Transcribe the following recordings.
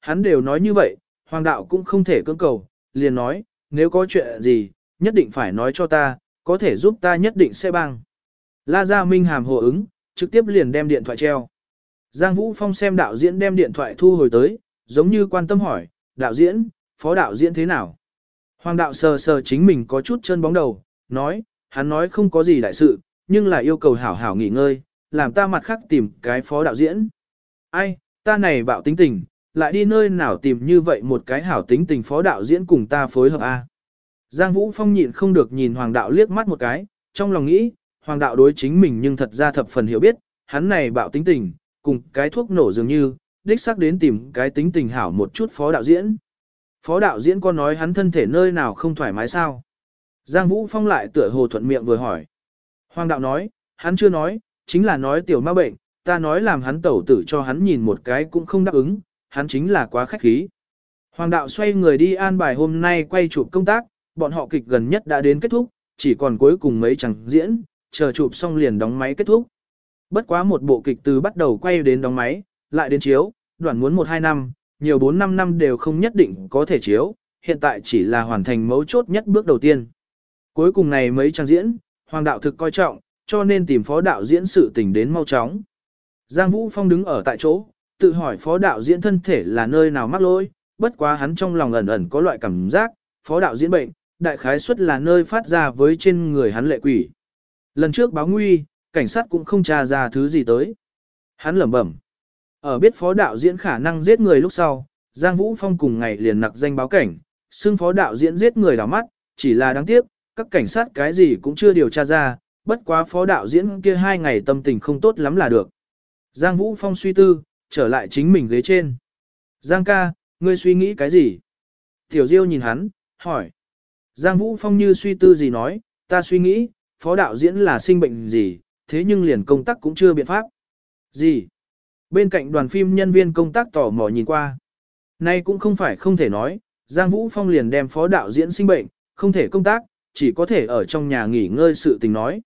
Hắn đều nói như vậy, hoàng đạo cũng không thể cưỡng cầu, liền nói, nếu có chuyện gì, nhất định phải nói cho ta, có thể giúp ta nhất định sẽ băng. La Gia Minh hàm hồ ứng, trực tiếp liền đem điện thoại treo. Giang Vũ Phong xem đạo diễn đem điện thoại thu hồi tới, giống như quan tâm hỏi, đạo diễn, phó đạo diễn thế nào? Hoàng đạo sờ sờ chính mình có chút chân bóng đầu, nói, hắn nói không có gì đại sự, nhưng là yêu cầu hảo hảo nghỉ ngơi, làm ta mặt khác tìm cái phó đạo diễn. Ai, ta này bạo tính tình, lại đi nơi nào tìm như vậy một cái hảo tính tình phó đạo diễn cùng ta phối hợp a. Giang Vũ Phong nhịn không được nhìn Hoàng đạo liếc mắt một cái, trong lòng nghĩ, Hoàng đạo đối chính mình nhưng thật ra thập phần hiểu biết, hắn này bạo tính tình, cùng cái thuốc nổ dường như, đích xác đến tìm cái tính tình hảo một chút phó đạo diễn. Phó đạo diễn có nói hắn thân thể nơi nào không thoải mái sao? Giang Vũ Phong lại tựa hồ thuận miệng vừa hỏi. Hoàng đạo nói, hắn chưa nói, chính là nói tiểu ma bệnh, ta nói làm hắn tẩu tử cho hắn nhìn một cái cũng không đáp ứng, hắn chính là quá khách khí. Hoàng đạo xoay người đi an bài hôm nay quay chụp công tác, bọn họ kịch gần nhất đã đến kết thúc, chỉ còn cuối cùng mấy chẳng diễn, chờ chụp xong liền đóng máy kết thúc. Bất quá một bộ kịch từ bắt đầu quay đến đóng máy, lại đến chiếu, đoạn muốn 1-2 năm, nhiều 4-5 năm đều không nhất định có thể chiếu, hiện tại chỉ là hoàn thành mấu chốt nhất bước đầu tiên. Cuối cùng này mấy trang diễn, Hoàng đạo thực coi trọng, cho nên tìm phó đạo diễn sự tình đến mau chóng. Giang Vũ Phong đứng ở tại chỗ, tự hỏi phó đạo diễn thân thể là nơi nào mắc lỗi, bất quá hắn trong lòng ẩn ẩn có loại cảm giác, phó đạo diễn bệnh, đại khái suất là nơi phát ra với trên người hắn lệ quỷ. Lần trước báo nguy, cảnh sát cũng không tra ra thứ gì tới. Hắn lẩm bẩm. Ở biết phó đạo diễn khả năng giết người lúc sau, Giang Vũ Phong cùng ngày liền nặc danh báo cảnh, xưng phó đạo diễn giết người đỏ mắt, chỉ là đáng tiếc, các cảnh sát cái gì cũng chưa điều tra ra, bất quá phó đạo diễn kia hai ngày tâm tình không tốt lắm là được. Giang Vũ Phong suy tư, trở lại chính mình ghế trên. Giang ca, ngươi suy nghĩ cái gì? Tiểu Diêu nhìn hắn, hỏi. Giang Vũ Phong như suy tư gì nói, ta suy nghĩ, phó đạo diễn là sinh bệnh gì, thế nhưng liền công tác cũng chưa biện pháp. Gì? Bên cạnh đoàn phim nhân viên công tác tỏ mò nhìn qua. Nay cũng không phải không thể nói, Giang Vũ Phong liền đem phó đạo diễn sinh bệnh, không thể công tác, chỉ có thể ở trong nhà nghỉ ngơi sự tình nói.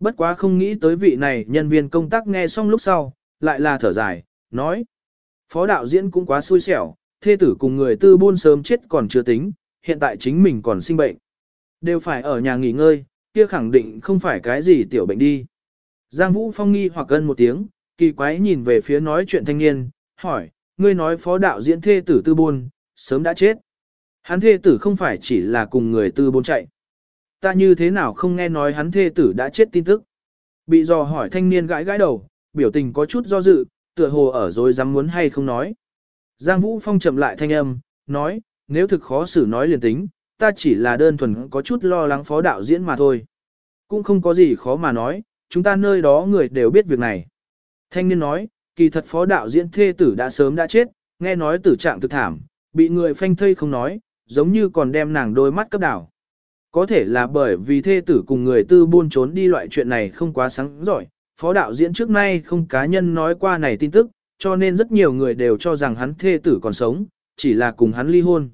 Bất quá không nghĩ tới vị này nhân viên công tác nghe xong lúc sau, lại là thở dài, nói. Phó đạo diễn cũng quá xui xẻo, thê tử cùng người tư buôn sớm chết còn chưa tính, hiện tại chính mình còn sinh bệnh. Đều phải ở nhà nghỉ ngơi, kia khẳng định không phải cái gì tiểu bệnh đi. Giang Vũ Phong nghi hoặc gần một tiếng, kỳ quái nhìn về phía nói chuyện thanh niên, hỏi, ngươi nói phó đạo diễn thê tử tư buôn, sớm đã chết. Hắn thê tử không phải chỉ là cùng người tư buôn chạy. Ta như thế nào không nghe nói hắn thê tử đã chết tin tức. Bị dò hỏi thanh niên gãi gãi đầu, biểu tình có chút do dự, tựa hồ ở rồi dám muốn hay không nói. Giang Vũ Phong chậm lại thanh âm, nói, nếu thực khó xử nói liền tính, ta chỉ là đơn thuần có chút lo lắng phó đạo diễn mà thôi. Cũng không có gì khó mà nói, chúng ta nơi đó người đều biết việc này. Thanh niên nói, kỳ thật phó đạo diễn thê tử đã sớm đã chết, nghe nói tử trạng thực thảm, bị người phanh thây không nói, giống như còn đem nàng đôi mắt cấp đảo. Có thể là bởi vì thê tử cùng người tư buôn trốn đi loại chuyện này không quá sáng giỏi, phó đạo diễn trước nay không cá nhân nói qua này tin tức, cho nên rất nhiều người đều cho rằng hắn thê tử còn sống, chỉ là cùng hắn ly hôn.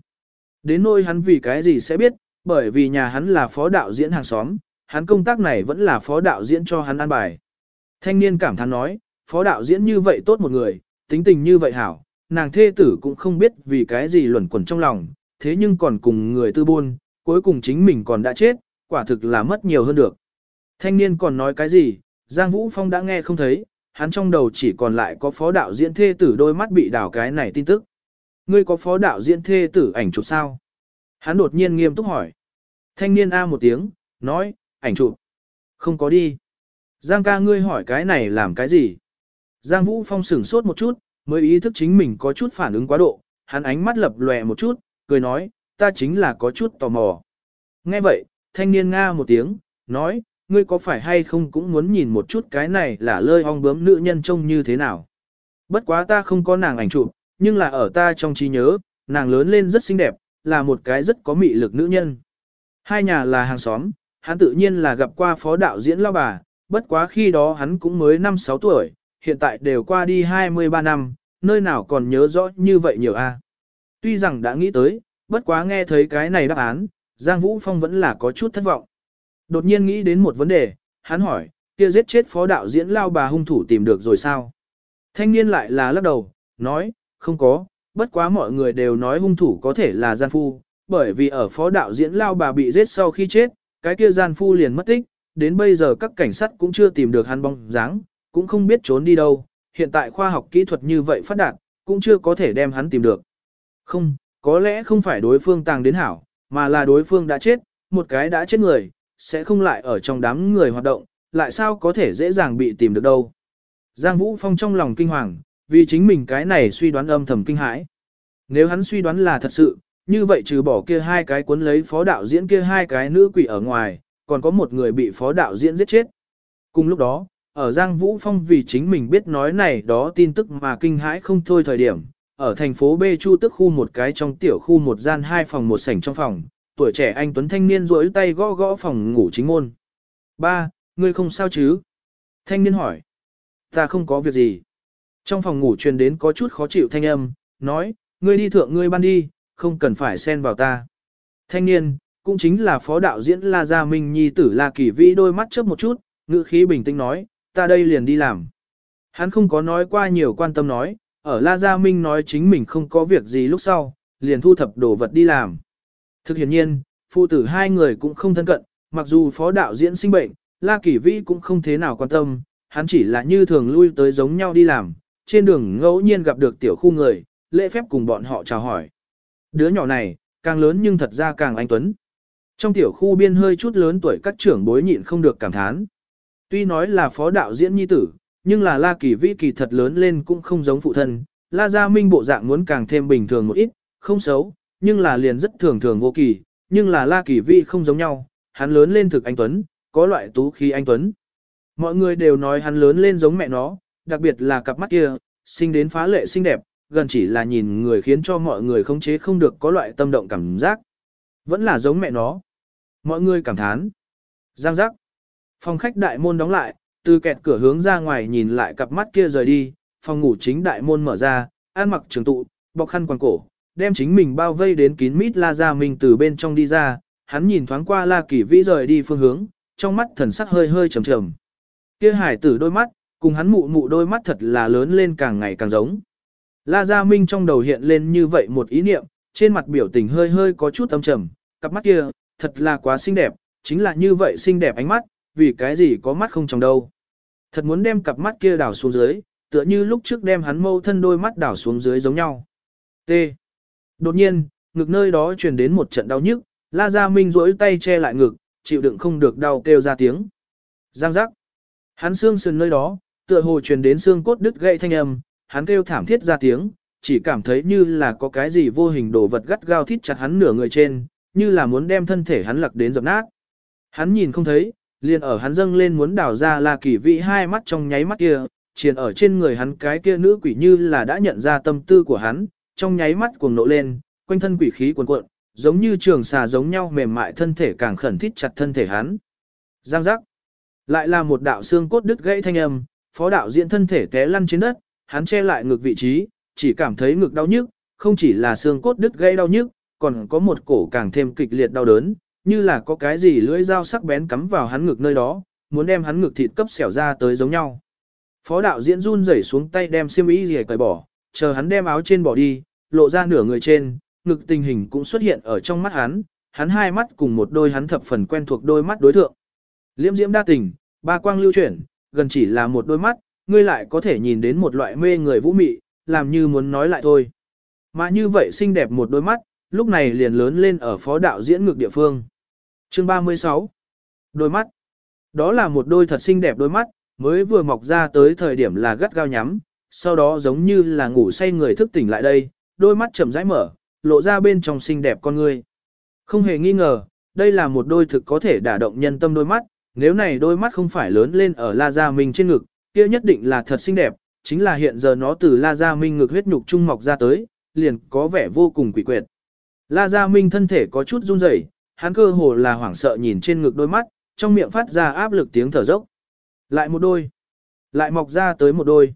Đến nỗi hắn vì cái gì sẽ biết, bởi vì nhà hắn là phó đạo diễn hàng xóm, hắn công tác này vẫn là phó đạo diễn cho hắn an bài. Thanh niên cảm thán nói, phó đạo diễn như vậy tốt một người, tính tình như vậy hảo, nàng thê tử cũng không biết vì cái gì luẩn quẩn trong lòng, thế nhưng còn cùng người tư buôn, cuối cùng chính mình còn đã chết, quả thực là mất nhiều hơn được. Thanh niên còn nói cái gì, Giang Vũ Phong đã nghe không thấy, hắn trong đầu chỉ còn lại có phó đạo diễn thê tử đôi mắt bị đảo cái này tin tức. Ngươi có phó đạo diễn thê tử ảnh chụp sao? Hắn đột nhiên nghiêm túc hỏi. Thanh niên A một tiếng, nói, ảnh chụp. Không có đi. Giang ca ngươi hỏi cái này làm cái gì? Giang Vũ Phong sửng sốt một chút, mới ý thức chính mình có chút phản ứng quá độ, hắn ánh mắt lập lòe một chút, cười nói, ta chính là có chút tò mò. Nghe vậy, thanh niên Nga một tiếng, nói, ngươi có phải hay không cũng muốn nhìn một chút cái này là lơi ong bướm nữ nhân trông như thế nào. Bất quá ta không có nàng ảnh chụp, nhưng là ở ta trong trí nhớ, nàng lớn lên rất xinh đẹp, là một cái rất có mị lực nữ nhân. Hai nhà là hàng xóm, hắn tự nhiên là gặp qua phó đạo diễn lao bà, bất quá khi đó hắn cũng mới 5-6 tuổi, hiện tại đều qua đi 23 năm, nơi nào còn nhớ rõ như vậy nhiều a. Tuy rằng đã nghĩ tới, bất quá nghe thấy cái này đáp án, Giang Vũ Phong vẫn là có chút thất vọng. Đột nhiên nghĩ đến một vấn đề, hắn hỏi, kia giết chết phó đạo diễn lao bà hung thủ tìm được rồi sao? Thanh niên lại là lắc đầu, nói, không có, bất quá mọi người đều nói hung thủ có thể là gian phu, bởi vì ở phó đạo diễn lao bà bị giết sau khi chết, cái kia gian phu liền mất tích, đến bây giờ các cảnh sát cũng chưa tìm được hắn bóng dáng, cũng không biết trốn đi đâu, hiện tại khoa học kỹ thuật như vậy phát đạt, cũng chưa có thể đem hắn tìm được. Không, có lẽ không phải đối phương tàng đến hảo, mà là đối phương đã chết, một cái đã chết người, sẽ không lại ở trong đám người hoạt động, lại sao có thể dễ dàng bị tìm được đâu. Giang Vũ Phong trong lòng kinh hoàng, vì chính mình cái này suy đoán âm thầm kinh hãi. Nếu hắn suy đoán là thật sự, như vậy trừ bỏ kia hai cái cuốn lấy phó đạo diễn kia hai cái nữ quỷ ở ngoài, còn có một người bị phó đạo diễn giết chết. Cùng lúc đó, ở Giang Vũ Phong vì chính mình biết nói này đó tin tức mà kinh hãi không thôi thời điểm, ở thành phố B Chu tức khu một cái trong tiểu khu một gian hai phòng một sảnh trong phòng, tuổi trẻ anh Tuấn Thanh niên rỗi tay gõ gõ phòng ngủ chính môn. Ba, ngươi không sao chứ? Thanh niên hỏi. Ta không có việc gì. Trong phòng ngủ truyền đến có chút khó chịu thanh âm, nói, ngươi đi thượng ngươi ban đi, không cần phải xen vào ta. Thanh niên, cũng chính là phó đạo diễn La Gia Minh Nhi tử La Kỳ Vĩ đôi mắt chớp một chút, ngữ khí bình tĩnh nói, ta đây liền đi làm. Hắn không có nói qua nhiều quan tâm nói, ở La Gia Minh nói chính mình không có việc gì lúc sau, liền thu thập đồ vật đi làm. Thực hiện nhiên, phụ tử hai người cũng không thân cận, mặc dù phó đạo diễn sinh bệnh, La Kỳ Vĩ cũng không thế nào quan tâm, hắn chỉ là như thường lui tới giống nhau đi làm, trên đường ngẫu nhiên gặp được tiểu khu người, lễ phép cùng bọn họ chào hỏi. Đứa nhỏ này, càng lớn nhưng thật ra càng anh tuấn. Trong tiểu khu biên hơi chút lớn tuổi các trưởng bối nhịn không được cảm thán. Tuy nói là phó đạo diễn nhi tử, nhưng là La Kỳ Vĩ kỳ thật lớn lên cũng không giống phụ thân. La Gia Minh bộ dạng muốn càng thêm bình thường một ít, không xấu, nhưng là liền rất thường thường vô kỳ, nhưng là La Kỳ Vĩ không giống nhau, hắn lớn lên thực anh Tuấn, có loại tú khí anh Tuấn. Mọi người đều nói hắn lớn lên giống mẹ nó, đặc biệt là cặp mắt kia, sinh đến phá lệ xinh đẹp, gần chỉ là nhìn người khiến cho mọi người không chế không được có loại tâm động cảm giác. Vẫn là giống mẹ nó. Mọi người cảm thán. Giang giác. Phòng khách đại môn đóng lại, từ kẹt cửa hướng ra ngoài nhìn lại cặp mắt kia rời đi, phòng ngủ chính đại môn mở ra, an mặc trường tụ, bọc khăn quàng cổ, đem chính mình bao vây đến kín mít La Gia Minh từ bên trong đi ra, hắn nhìn thoáng qua La Kỳ Vĩ rời đi phương hướng, trong mắt thần sắc hơi hơi trầm trầm. Kia hải tử đôi mắt, cùng hắn mụ mụ đôi mắt thật là lớn lên càng ngày càng giống. La Gia Minh trong đầu hiện lên như vậy một ý niệm, trên mặt biểu tình hơi hơi có chút âm trầm, cặp mắt kia, thật là quá xinh đẹp, chính là như vậy xinh đẹp ánh mắt, vì cái gì có mắt không trong đâu. Thật muốn đem cặp mắt kia đảo xuống dưới, tựa như lúc trước đem hắn mâu thân đôi mắt đảo xuống dưới giống nhau. T. Đột nhiên, ngực nơi đó truyền đến một trận đau nhức, La Gia Minh duỗi tay che lại ngực, chịu đựng không được đau kêu ra tiếng. Giang giác. Hắn xương sườn nơi đó, tựa hồ truyền đến xương cốt đứt gãy thanh âm, hắn kêu thảm thiết ra tiếng, chỉ cảm thấy như là có cái gì vô hình đồ vật gắt gao thít chặt hắn nửa người trên, như là muốn đem thân thể hắn lật đến dập nát. Hắn nhìn không thấy, liền ở hắn dâng lên muốn đảo ra là kỳ vị hai mắt trong nháy mắt kia, triền ở trên người hắn cái kia nữ quỷ như là đã nhận ra tâm tư của hắn, trong nháy mắt cuồng nộ lên, quanh thân quỷ khí cuồn cuộn, giống như trường xà giống nhau mềm mại thân thể càng khẩn thít chặt thân thể hắn. Giang giác. Lại là một đạo xương cốt đứt gãy thanh âm, phó đạo diễn thân thể té lăn trên đất, hắn che lại ngực vị trí, chỉ cảm thấy ngực đau nhức, không chỉ là xương cốt đứt gãy đau nhức, còn có một cổ càng thêm kịch liệt đau đớn, như là có cái gì lưỡi dao sắc bén cắm vào hắn ngực nơi đó, muốn đem hắn ngực thịt cấp xẻo ra tới giống nhau. Phó đạo diễn run rẩy xuống tay đem xiêm y rìa cởi bỏ, chờ hắn đem áo trên bỏ đi, lộ ra nửa người trên, ngực tình hình cũng xuất hiện ở trong mắt hắn, hắn hai mắt cùng một đôi hắn thập phần quen thuộc đôi mắt đối thượng. Liễm diễm đa tình, ba quang lưu chuyển, gần chỉ là một đôi mắt, ngươi lại có thể nhìn đến một loại mê người vũ mị, làm như muốn nói lại thôi. Mà như vậy xinh đẹp một đôi mắt, lúc này liền lớn lên ở phó đạo diễn ngược địa phương. Chương 36 Đôi mắt Đó là một đôi thật xinh đẹp đôi mắt, mới vừa mọc ra tới thời điểm là gắt gao nhắm, sau đó giống như là ngủ say người thức tỉnh lại đây, đôi mắt chậm rãi mở, lộ ra bên trong xinh đẹp con người. Không hề nghi ngờ, đây là một đôi thực có thể đả động nhân tâm đôi mắt, nếu này đôi mắt không phải lớn lên ở La Gia Minh trên ngực, kia nhất định là thật xinh đẹp, chính là hiện giờ nó từ La Gia Minh ngực huyết nhục trung mọc ra tới, liền có vẻ vô cùng quỷ quyệt. La Gia Minh thân thể có chút run rẩy, hắn cơ hồ là hoảng sợ nhìn trên ngực đôi mắt, trong miệng phát ra áp lực tiếng thở dốc. Lại một đôi, lại mọc ra tới một đôi.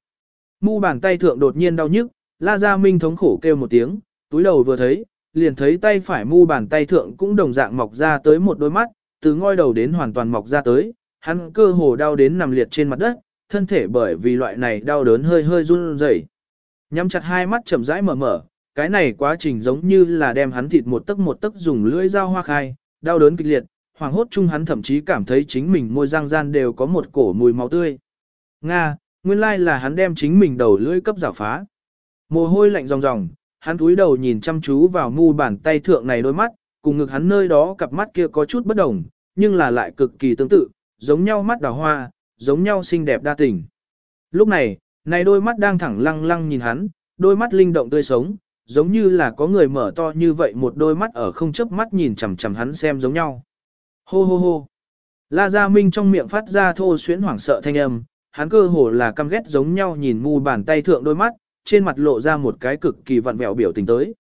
Mu bàn tay thượng đột nhiên đau nhức, La Gia Minh thống khổ kêu một tiếng, túi đầu vừa thấy, liền thấy tay phải mu bàn tay thượng cũng đồng dạng mọc ra tới một đôi mắt, từ ngôi đầu đến hoàn toàn mọc ra tới, hắn cơ hồ đau đến nằm liệt trên mặt đất, thân thể bởi vì loại này đau đớn hơi hơi run rẩy. Nhắm chặt hai mắt chậm rãi mở mở, cái này quá trình giống như là đem hắn thịt một tấc một tấc dùng lưỡi dao hoa khai, đau đớn kịch liệt, hoàng hốt chung hắn thậm chí cảm thấy chính mình môi răng gian đều có một cổ mùi máu tươi. Nga, nguyên lai là hắn đem chính mình đầu lưỡi cấp giả phá. Mồ hôi lạnh ròng ròng, hắn cúi đầu nhìn chăm chú vào mu bàn tay thượng này đôi mắt, cùng ngực hắn nơi đó cặp mắt kia có chút bất đồng, nhưng là lại cực kỳ tương tự, giống nhau mắt đào hoa, giống nhau xinh đẹp đa tình. Lúc này, này đôi mắt đang thẳng lăng lăng nhìn hắn, đôi mắt linh động tươi sống, giống như là có người mở to như vậy một đôi mắt ở không chớp mắt nhìn chằm chằm hắn xem giống nhau. Hô hô hô. La Gia Minh trong miệng phát ra thô xuyến hoảng sợ thanh âm, hắn cơ hồ là căm ghét giống nhau nhìn mu bàn tay thượng đôi mắt, trên mặt lộ ra một cái cực kỳ vặn vẹo biểu tình tới.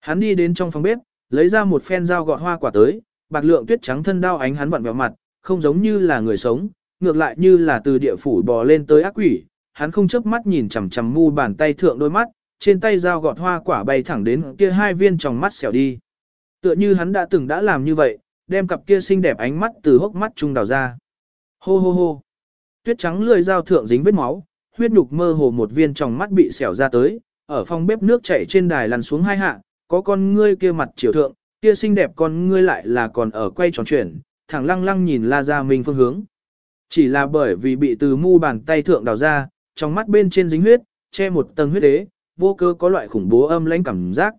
Hắn đi đến trong phòng bếp, lấy ra một phen dao gọt hoa quả tới, bạc lượng tuyết trắng thân đao ánh hắn vặn vẹo mặt, không giống như là người sống, ngược lại như là từ địa phủ bò lên tới ác quỷ. Hắn không chớp mắt nhìn chằm chằm mu bàn tay thượng đôi mắt, trên tay dao gọt hoa quả bay thẳng đến kia hai viên tròng mắt xẻo đi. Tựa như hắn đã từng đã làm như vậy, đem cặp kia xinh đẹp ánh mắt từ hốc mắt trung đào ra. Hô hô hô. Tuyết trắng lười dao thượng dính vết máu, huyết nhục mơ hồ một viên trong mắt bị xẻo ra tới, ở phòng bếp nước chảy trên đài lăn xuống hai hạ, có con ngươi kia mặt chiều thượng, kia xinh đẹp con ngươi lại là còn ở quay tròn chuyển, thẳng lăng lăng nhìn La Gia Minh phương hướng. Chỉ là bởi vì bị từ mu bàn tay thượng đào ra, trong mắt bên trên dính huyết, che một tầng huyết đế, vô cơ có loại khủng bố âm lãnh cảm giác.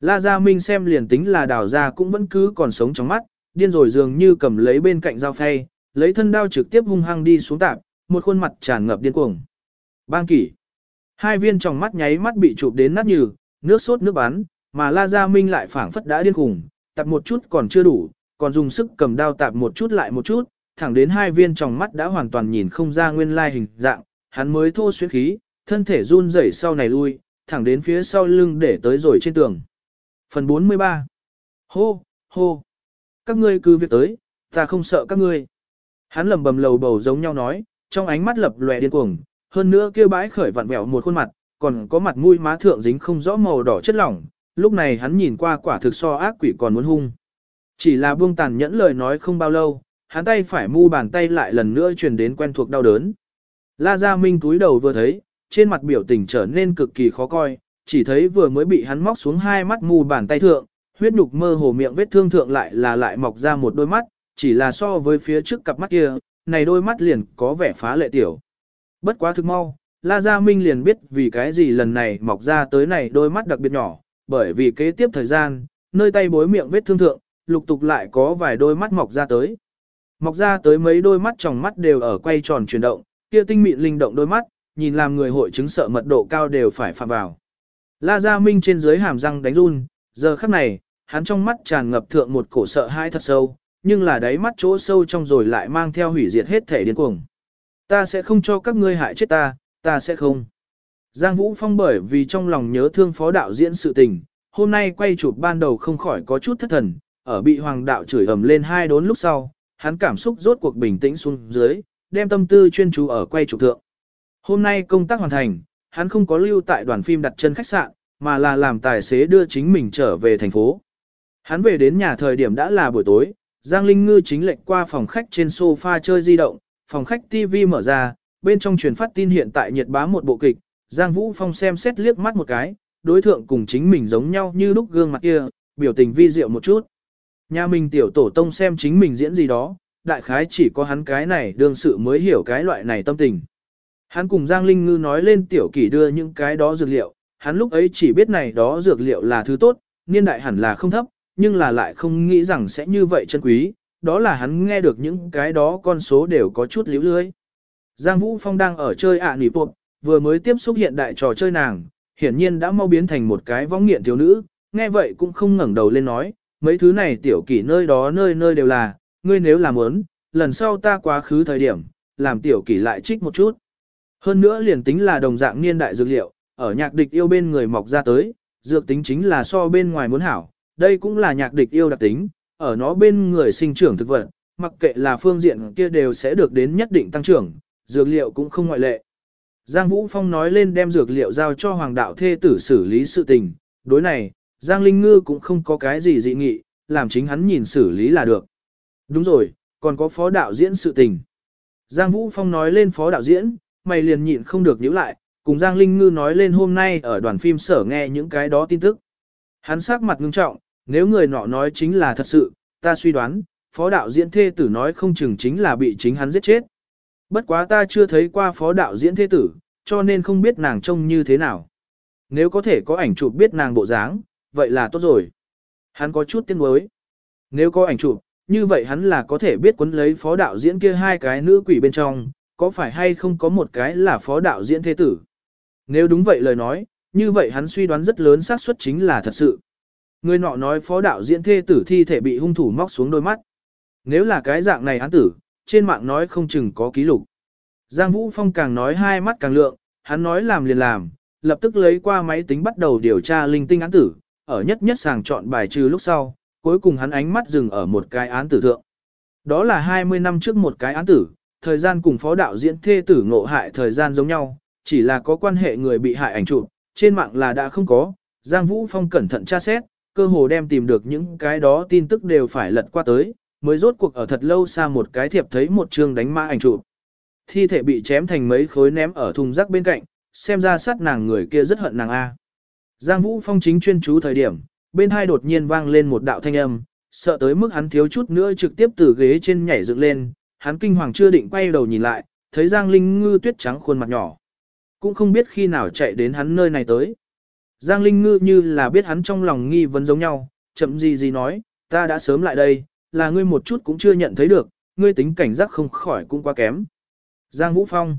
La Gia Minh xem liền tính là đào ra cũng vẫn cứ còn sống trong mắt, điên rồi dường như cầm lấy bên cạnh dao phay, lấy thân đao trực tiếp hung hăng đi xuống tạp, một khuôn mặt tràn ngập điên cuồng. Bang kỷ. Hai viên trong mắt nháy mắt bị chụp đến nát nhừ, nước sốt nước bắn, mà La Gia Minh lại phảng phất đã điên khủng, tạp một chút còn chưa đủ, còn dùng sức cầm đao tạp một chút lại một chút, thẳng đến hai viên trong mắt đã hoàn toàn nhìn không ra nguyên lai hình dạng, hắn mới thô xuyến khí, thân thể run rẩy sau này lui, thẳng đến phía sau lưng để tới rồi trên tường. Phần 43 Hô, hô, các ngươi cứ việc tới, ta không sợ các ngươi. Hắn lầm bầm lầu bầu giống nhau nói, trong ánh mắt lập lòe điên cuồng, hơn nữa kia bãi khởi vặn vẹo một khuôn mặt, còn có mặt mũi má thượng dính không rõ màu đỏ chất lỏng, lúc này hắn nhìn qua quả thực so ác quỷ còn muốn hung. Chỉ là buông tàn nhẫn lời nói không bao lâu, hắn tay phải mu bàn tay lại lần nữa truyền đến quen thuộc đau đớn. La Gia Minh túi đầu vừa thấy, trên mặt biểu tình trở nên cực kỳ khó coi, chỉ thấy vừa mới bị hắn móc xuống hai mắt mu bàn tay thượng, huyết nhục mơ hồ miệng vết thương thượng lại là lại mọc ra một đôi mắt, chỉ là so với phía trước cặp mắt kia, này đôi mắt liền có vẻ phá lệ tiểu. Bất quá thực mau, La Gia Minh liền biết vì cái gì lần này mọc ra tới này đôi mắt đặc biệt nhỏ, bởi vì kế tiếp thời gian, nơi tay bối miệng vết thương thượng, lục tục lại có vài đôi mắt mọc ra tới. Mọc ra tới mấy đôi mắt trong mắt đều ở quay tròn chuyển động, kia tinh mịn linh động đôi mắt, nhìn làm người hội chứng sợ mật độ cao đều phải phạm vào. La Gia Minh trên dưới hàm răng đánh run, giờ khắc này, hắn trong mắt tràn ngập thượng một cổ sợ hãi thật sâu, nhưng là đáy mắt chỗ sâu trong rồi lại mang theo hủy diệt hết thể điên cuồng. Ta sẽ không cho các ngươi hại chết ta, ta sẽ không. Giang Vũ Phong bởi vì trong lòng nhớ thương phó đạo diễn sự tình, hôm nay quay chụp ban đầu không khỏi có chút thất thần, ở bị hoàng đạo chửi ầm lên hai đốn lúc sau, hắn cảm xúc rốt cuộc bình tĩnh xuống dưới, đem tâm tư chuyên chú ở quay chụp thượng. Hôm nay công tác hoàn thành, hắn không có lưu tại đoàn phim đặt chân khách sạn, mà là làm tài xế đưa chính mình trở về thành phố. Hắn về đến nhà thời điểm đã là buổi tối, Giang Linh Ngư chính lệnh qua phòng khách trên sofa chơi di động, phòng khách TV mở ra, bên trong truyền phát tin hiện tại nhiệt bá một bộ kịch, Giang Vũ Phong xem xét liếc mắt một cái, đối thượng cùng chính mình giống nhau như lúc gương mặt kia, biểu tình vi diệu một chút. Nhà mình tiểu tổ tông xem chính mình diễn gì đó, đại khái chỉ có hắn cái này đương sự mới hiểu cái loại này tâm tình. Hắn cùng Giang Linh Ngư nói lên tiểu kỷ đưa những cái đó dược liệu, hắn lúc ấy chỉ biết này đó dược liệu là thứ tốt, niên đại hẳn là không thấp, nhưng là lại không nghĩ rằng sẽ như vậy chân quý, đó là hắn nghe được những cái đó con số đều có chút liễu lưới. Giang Vũ Phong đang ở chơi ạ à nỉ buộc, vừa mới tiếp xúc hiện đại trò chơi nàng, hiển nhiên đã mau biến thành một cái vong nghiện thiếu nữ, nghe vậy cũng không ngẩng đầu lên nói, mấy thứ này tiểu kỷ nơi đó nơi nơi đều là, ngươi nếu làm muốn, lần sau ta quá khứ thời điểm, làm tiểu kỷ lại trích một chút. Hơn nữa liền tính là đồng dạng niên đại dược liệu, ở nhạc địch yêu bên người mọc ra tới, dược tính chính là so bên ngoài muốn hảo, đây cũng là nhạc địch yêu đặc tính, ở nó bên người sinh trưởng thực vật, mặc kệ là phương diện kia đều sẽ được đến nhất định tăng trưởng, dược liệu cũng không ngoại lệ. Giang Vũ Phong nói lên đem dược liệu giao cho hoàng đạo thê tử xử lý sự tình, đối này, Giang Linh Ngư cũng không có cái gì dị nghị, làm chính hắn nhìn xử lý là được. Đúng rồi, còn có phó đạo diễn sự tình. Giang Vũ Phong nói lên phó đạo diễn, mày liền nhịn không được nhíu lại, Cùng Giang Linh Ngư nói lên hôm nay ở đoàn phim sở nghe những cái đó tin tức. Hắn sắc mặt ngưng trọng, nếu người nọ nói chính là thật sự, ta suy đoán, phó đạo diễn thê tử nói không chừng chính là bị chính hắn giết chết. Bất quá ta chưa thấy qua phó đạo diễn thê tử, cho nên không biết nàng trông như thế nào. Nếu có thể có ảnh chụp biết nàng bộ dáng, vậy là tốt rồi. Hắn có chút tiếc nuối. Nếu có ảnh chụp, như vậy hắn là có thể biết quấn lấy phó đạo diễn kia hai cái nữ quỷ bên trong, có phải hay không có một cái là phó đạo diễn thế tử. Nếu đúng vậy lời nói, như vậy hắn suy đoán rất lớn xác suất chính là thật sự. Người nọ nói phó đạo diễn thê tử thi thể bị hung thủ móc xuống đôi mắt. Nếu là cái dạng này án tử, trên mạng nói không chừng có ký lục. Giang Vũ Phong càng nói hai mắt càng lượng, hắn nói làm liền làm, lập tức lấy qua máy tính bắt đầu điều tra linh tinh án tử, ở nhất nhất sàng chọn bài trừ lúc sau, cuối cùng hắn ánh mắt dừng ở một cái án tử thượng. Đó là 20 năm trước một cái án tử, thời gian cùng phó đạo diễn thê tử ngộ hại thời gian giống nhau, chỉ là có quan hệ người bị hại ảnh chụp, trên mạng là đã không có. Giang Vũ Phong cẩn thận tra xét, cơ hồ đem tìm được những cái đó tin tức đều phải lật qua tới, mới rốt cuộc ở thật lâu xa một cái thiệp thấy một chương đánh mã ảnh chụp. Thi thể bị chém thành mấy khối ném ở thùng rác bên cạnh, xem ra sát nàng người kia rất hận nàng A. Giang Vũ Phong chính chuyên chú thời điểm, bên hai đột nhiên vang lên một đạo thanh âm, sợ tới mức hắn thiếu chút nữa trực tiếp từ ghế trên nhảy dựng lên, hắn kinh hoàng chưa định quay đầu nhìn lại, thấy Giang Linh Ngư tuyết trắng khuôn mặt nhỏ. Cũng không biết khi nào chạy đến hắn nơi này tới. Giang Linh Ngư như là biết hắn trong lòng nghi vấn giống nhau, chậm gì gì nói, ta đã sớm lại đây, là ngươi một chút cũng chưa nhận thấy được, ngươi tính cảnh giác không khỏi cũng quá kém. Giang Vũ Phong.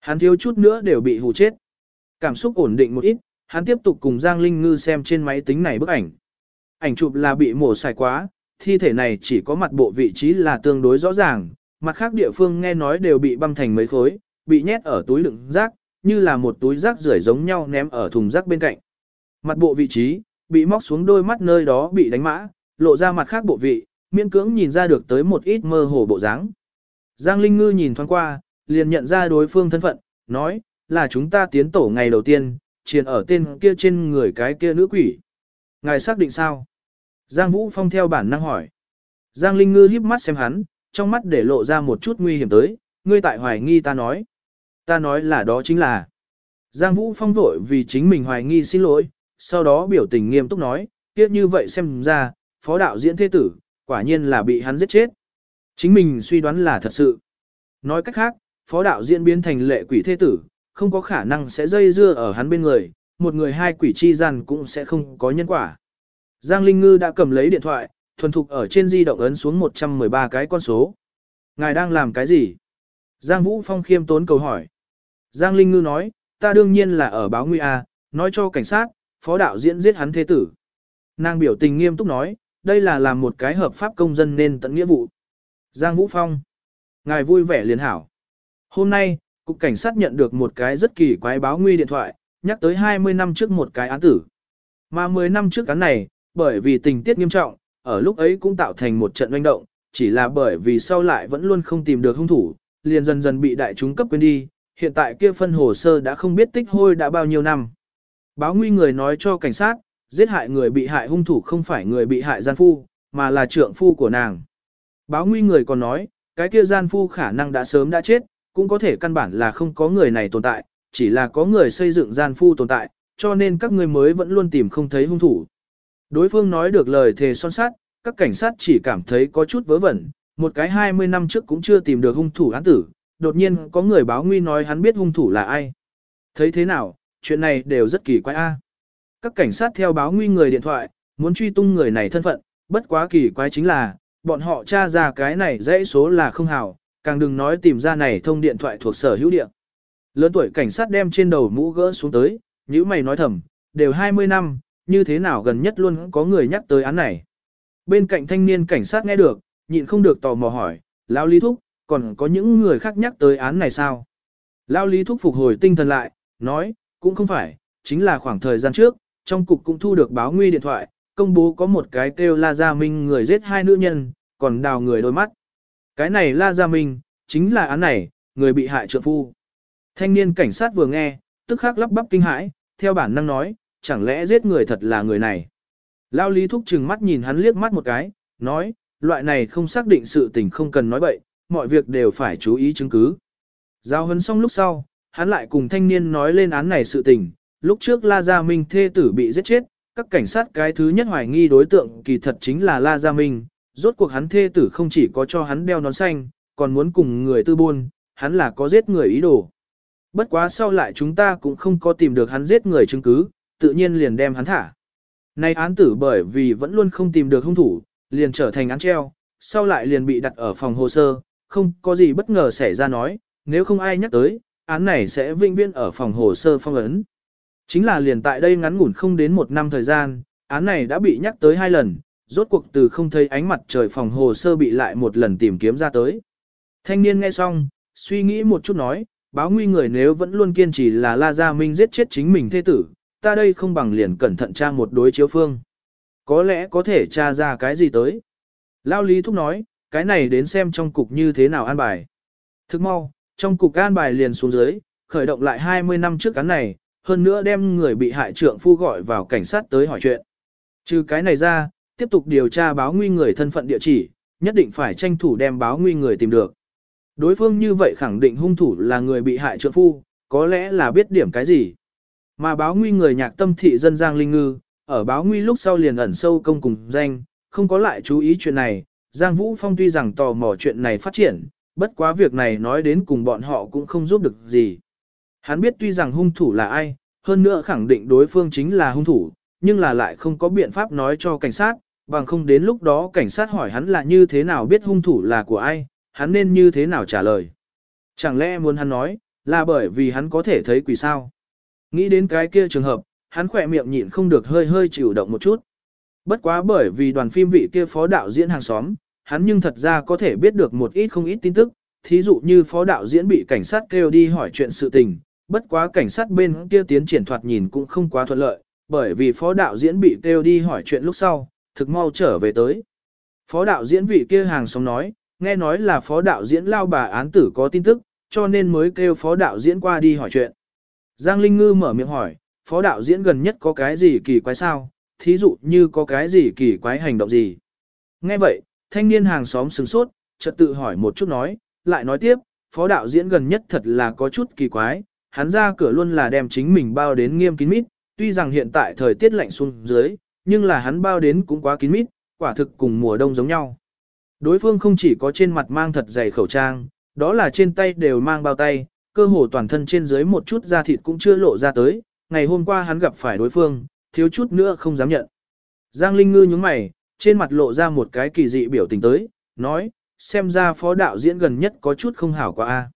Hắn thiếu chút nữa đều bị hù chết. Cảm xúc ổn định một ít, hắn tiếp tục cùng Giang Linh Ngư xem trên máy tính này bức ảnh. Ảnh chụp là bị mổ xài quá, thi thể này chỉ có mặt bộ vị trí là tương đối rõ ràng, mặt khác địa phương nghe nói đều bị băm thành mấy khối, bị nhét ở túi đựng rác, như là một túi rác rưởi giống nhau ném ở thùng rác bên cạnh. Mặt bộ vị trí, bị móc xuống đôi mắt nơi đó bị đánh mã, lộ ra mặt khác bộ vị, miễn cưỡng nhìn ra được tới một ít mơ hồ bộ dáng. Giang Linh Ngư nhìn thoáng qua, liền nhận ra đối phương thân phận, nói, là chúng ta tiến tổ ngày đầu tiên, triền ở tên kia trên người cái kia nữ quỷ. Ngài xác định sao? Giang Vũ Phong theo bản năng hỏi. Giang Linh Ngư híp mắt xem hắn, trong mắt để lộ ra một chút nguy hiểm tới, ngươi tại hoài nghi ta nói. Ta nói là đó chính là. Giang Vũ Phong vội vì chính mình hoài nghi xin lỗi, sau đó biểu tình nghiêm túc nói, tiếc như vậy xem ra, phó đạo diễn thế tử, quả nhiên là bị hắn giết chết. Chính mình suy đoán là thật sự. Nói cách khác, phó đạo diễn biến thành lệ quỷ thế tử, không có khả năng sẽ dây dưa ở hắn bên người, một người hai quỷ chi gian cũng sẽ không có nhân quả. Giang Linh Ngư đã cầm lấy điện thoại, thuần thục ở trên di động ấn xuống 113 cái con số. Ngài đang làm cái gì? Giang Vũ Phong khiêm tốn cầu hỏi. Giang Linh Ngư nói, ta đương nhiên là ở báo nguy A, nói cho cảnh sát, phó đạo diễn giết hắn thế tử. Nàng biểu tình nghiêm túc nói, đây là làm một cái hợp pháp công dân nên tận nghĩa vụ. Giang Vũ Phong. Ngài vui vẻ liền hảo. Hôm nay, cục cảnh sát nhận được một cái rất kỳ quái báo nguy điện thoại, nhắc tới 20 năm trước một cái án tử. Mà 10 năm trước án này, bởi vì tình tiết nghiêm trọng, ở lúc ấy cũng tạo thành một trận oanh động, chỉ là bởi vì sau lại vẫn luôn không tìm được hung thủ, liền dần dần bị đại chúng cấp quên đi, hiện tại kia phân hồ sơ đã không biết tích hôi đã bao nhiêu năm. Báo nguy người nói cho cảnh sát, giết hại người bị hại hung thủ không phải người bị hại gian phu, mà là trượng phu của nàng. Báo nguy người còn nói, cái kia gian phu khả năng đã sớm đã chết, cũng có thể căn bản là không có người này tồn tại, chỉ là có người xây dựng gian phu tồn tại, cho nên các người mới vẫn luôn tìm không thấy hung thủ. Đối phương nói được lời thề son sát, các cảnh sát chỉ cảm thấy có chút vớ vẩn, một cái 20 năm trước cũng chưa tìm được hung thủ án tử, đột nhiên có người báo nguy nói hắn biết hung thủ là ai. Thấy thế nào, chuyện này đều rất kỳ quái a. Các cảnh sát theo báo nguy người điện thoại, muốn truy tung người này thân phận, bất quá kỳ quái chính là, bọn họ tra ra cái này dãy số là không hảo, càng đừng nói tìm ra này thông điện thoại thuộc sở hữu địa. Lớn tuổi cảnh sát đem trên đầu mũ gỡ xuống tới, nhíu mày nói thầm, đều 20 năm, như thế nào gần nhất luôn có người nhắc tới án này. Bên cạnh thanh niên cảnh sát nghe được, nhịn không được tò mò hỏi, Lão Lý Thúc, còn có những người khác nhắc tới án này sao? Lão Lý Thúc phục hồi tinh thần lại, nói, cũng không phải, chính là khoảng thời gian trước, trong cục cũng thu được báo nguy điện thoại, công bố có một cái kêu La Gia Minh người giết hai nữ nhân, còn đào người đôi mắt. Cái này La Gia Minh, chính là án này, người bị hại trợ phu. Thanh niên cảnh sát vừa nghe, tức khắc lắp bắp kinh hãi, theo bản năng nói, chẳng lẽ giết người thật là người này. Lao Lý Thúc chừng mắt nhìn hắn liếc mắt một cái, nói, loại này không xác định sự tình không cần nói bậy, mọi việc đều phải chú ý chứng cứ. Giao hấn xong lúc sau, hắn lại cùng thanh niên nói lên án này sự tình, lúc trước La Gia Minh thê tử bị giết chết, các cảnh sát cái thứ nhất hoài nghi đối tượng kỳ thật chính là La Gia Minh, rốt cuộc hắn thê tử không chỉ có cho hắn đeo nón xanh, còn muốn cùng người tư buôn, hắn là có giết người ý đồ. Bất quá sau lại chúng ta cũng không có tìm được hắn giết người chứng cứ, tự nhiên liền đem hắn thả. Nay án tử bởi vì vẫn luôn không tìm được hung thủ, liền trở thành án treo, sau lại liền bị đặt ở phòng hồ sơ, không có gì bất ngờ xảy ra nói, nếu không ai nhắc tới, án này sẽ vinh viên ở phòng hồ sơ phong ấn. Chính là liền tại đây ngắn ngủn không đến một năm thời gian, án này đã bị nhắc tới hai lần, rốt cuộc từ không thấy ánh mặt trời phòng hồ sơ bị lại một lần tìm kiếm ra tới. Thanh niên nghe xong, suy nghĩ một chút nói, báo nguy người nếu vẫn luôn kiên trì là La Gia Minh giết chết chính mình thế tử, ta đây không bằng liền cẩn thận tra một đối chiếu phương. Có lẽ có thể tra ra cái gì tới. Lao Lý Thúc nói, cái này đến xem trong cục như thế nào an bài. Thức mau, trong cục an bài liền xuống dưới, khởi động lại 20 năm trước cán này, hơn nữa đem người bị hại trượng phu gọi vào cảnh sát tới hỏi chuyện. Trừ cái này ra, tiếp tục điều tra báo nguy người thân phận địa chỉ, nhất định phải tranh thủ đem báo nguy người tìm được. Đối phương như vậy khẳng định hung thủ là người bị hại trượng phu, có lẽ là biết điểm cái gì. Mà báo nguy người nhạc tâm thị dân Giang Linh Ngư, ở báo nguy lúc sau liền ẩn sâu công cùng danh, không có lại chú ý chuyện này, Giang Vũ Phong tuy rằng tò mò chuyện này phát triển, bất quá việc này nói đến cùng bọn họ cũng không giúp được gì. Hắn biết tuy rằng hung thủ là ai, hơn nữa khẳng định đối phương chính là hung thủ, nhưng là lại không có biện pháp nói cho cảnh sát, bằng không đến lúc đó cảnh sát hỏi hắn là như thế nào biết hung thủ là của ai, hắn nên như thế nào trả lời. Chẳng lẽ muốn hắn nói, là bởi vì hắn có thể thấy quỷ sao? Nghĩ đến cái kia trường hợp, hắn khỏe miệng nhịn không được hơi hơi chịu động một chút. Bất quá bởi vì đoàn phim vị kia phó đạo diễn hàng xóm, hắn nhưng thật ra có thể biết được một ít không ít tin tức, thí dụ như phó đạo diễn bị cảnh sát kêu đi hỏi chuyện sự tình, bất quá cảnh sát bên kia tiến triển thoạt nhìn cũng không quá thuận lợi, bởi vì phó đạo diễn bị kêu đi hỏi chuyện lúc sau, thực mau trở về tới. Phó đạo diễn vị kia hàng xóm nói, nghe nói là phó đạo diễn lao bà án tử có tin tức, cho nên mới kêu phó đạo diễn qua đi hỏi chuyện. Giang Linh Ngư mở miệng hỏi, phó đạo diễn gần nhất có cái gì kỳ quái sao, thí dụ như có cái gì kỳ quái hành động gì. Nghe vậy, thanh niên hàng xóm sừng sốt, chợt tự hỏi một chút nói, lại nói tiếp, phó đạo diễn gần nhất thật là có chút kỳ quái, hắn ra cửa luôn là đem chính mình bao đến nghiêm kín mít, tuy rằng hiện tại thời tiết lạnh xuống dưới, nhưng là hắn bao đến cũng quá kín mít, quả thực cùng mùa đông giống nhau. Đối phương không chỉ có trên mặt mang thật dày khẩu trang, đó là trên tay đều mang bao tay, cơ hồ toàn thân trên dưới một chút da thịt cũng chưa lộ ra tới, ngày hôm qua hắn gặp phải đối phương, thiếu chút nữa không dám nhận. Giang Linh Ngư nhướng mày, trên mặt lộ ra một cái kỳ dị biểu tình tới, nói, xem ra phó đạo diễn gần nhất có chút không hảo quá a.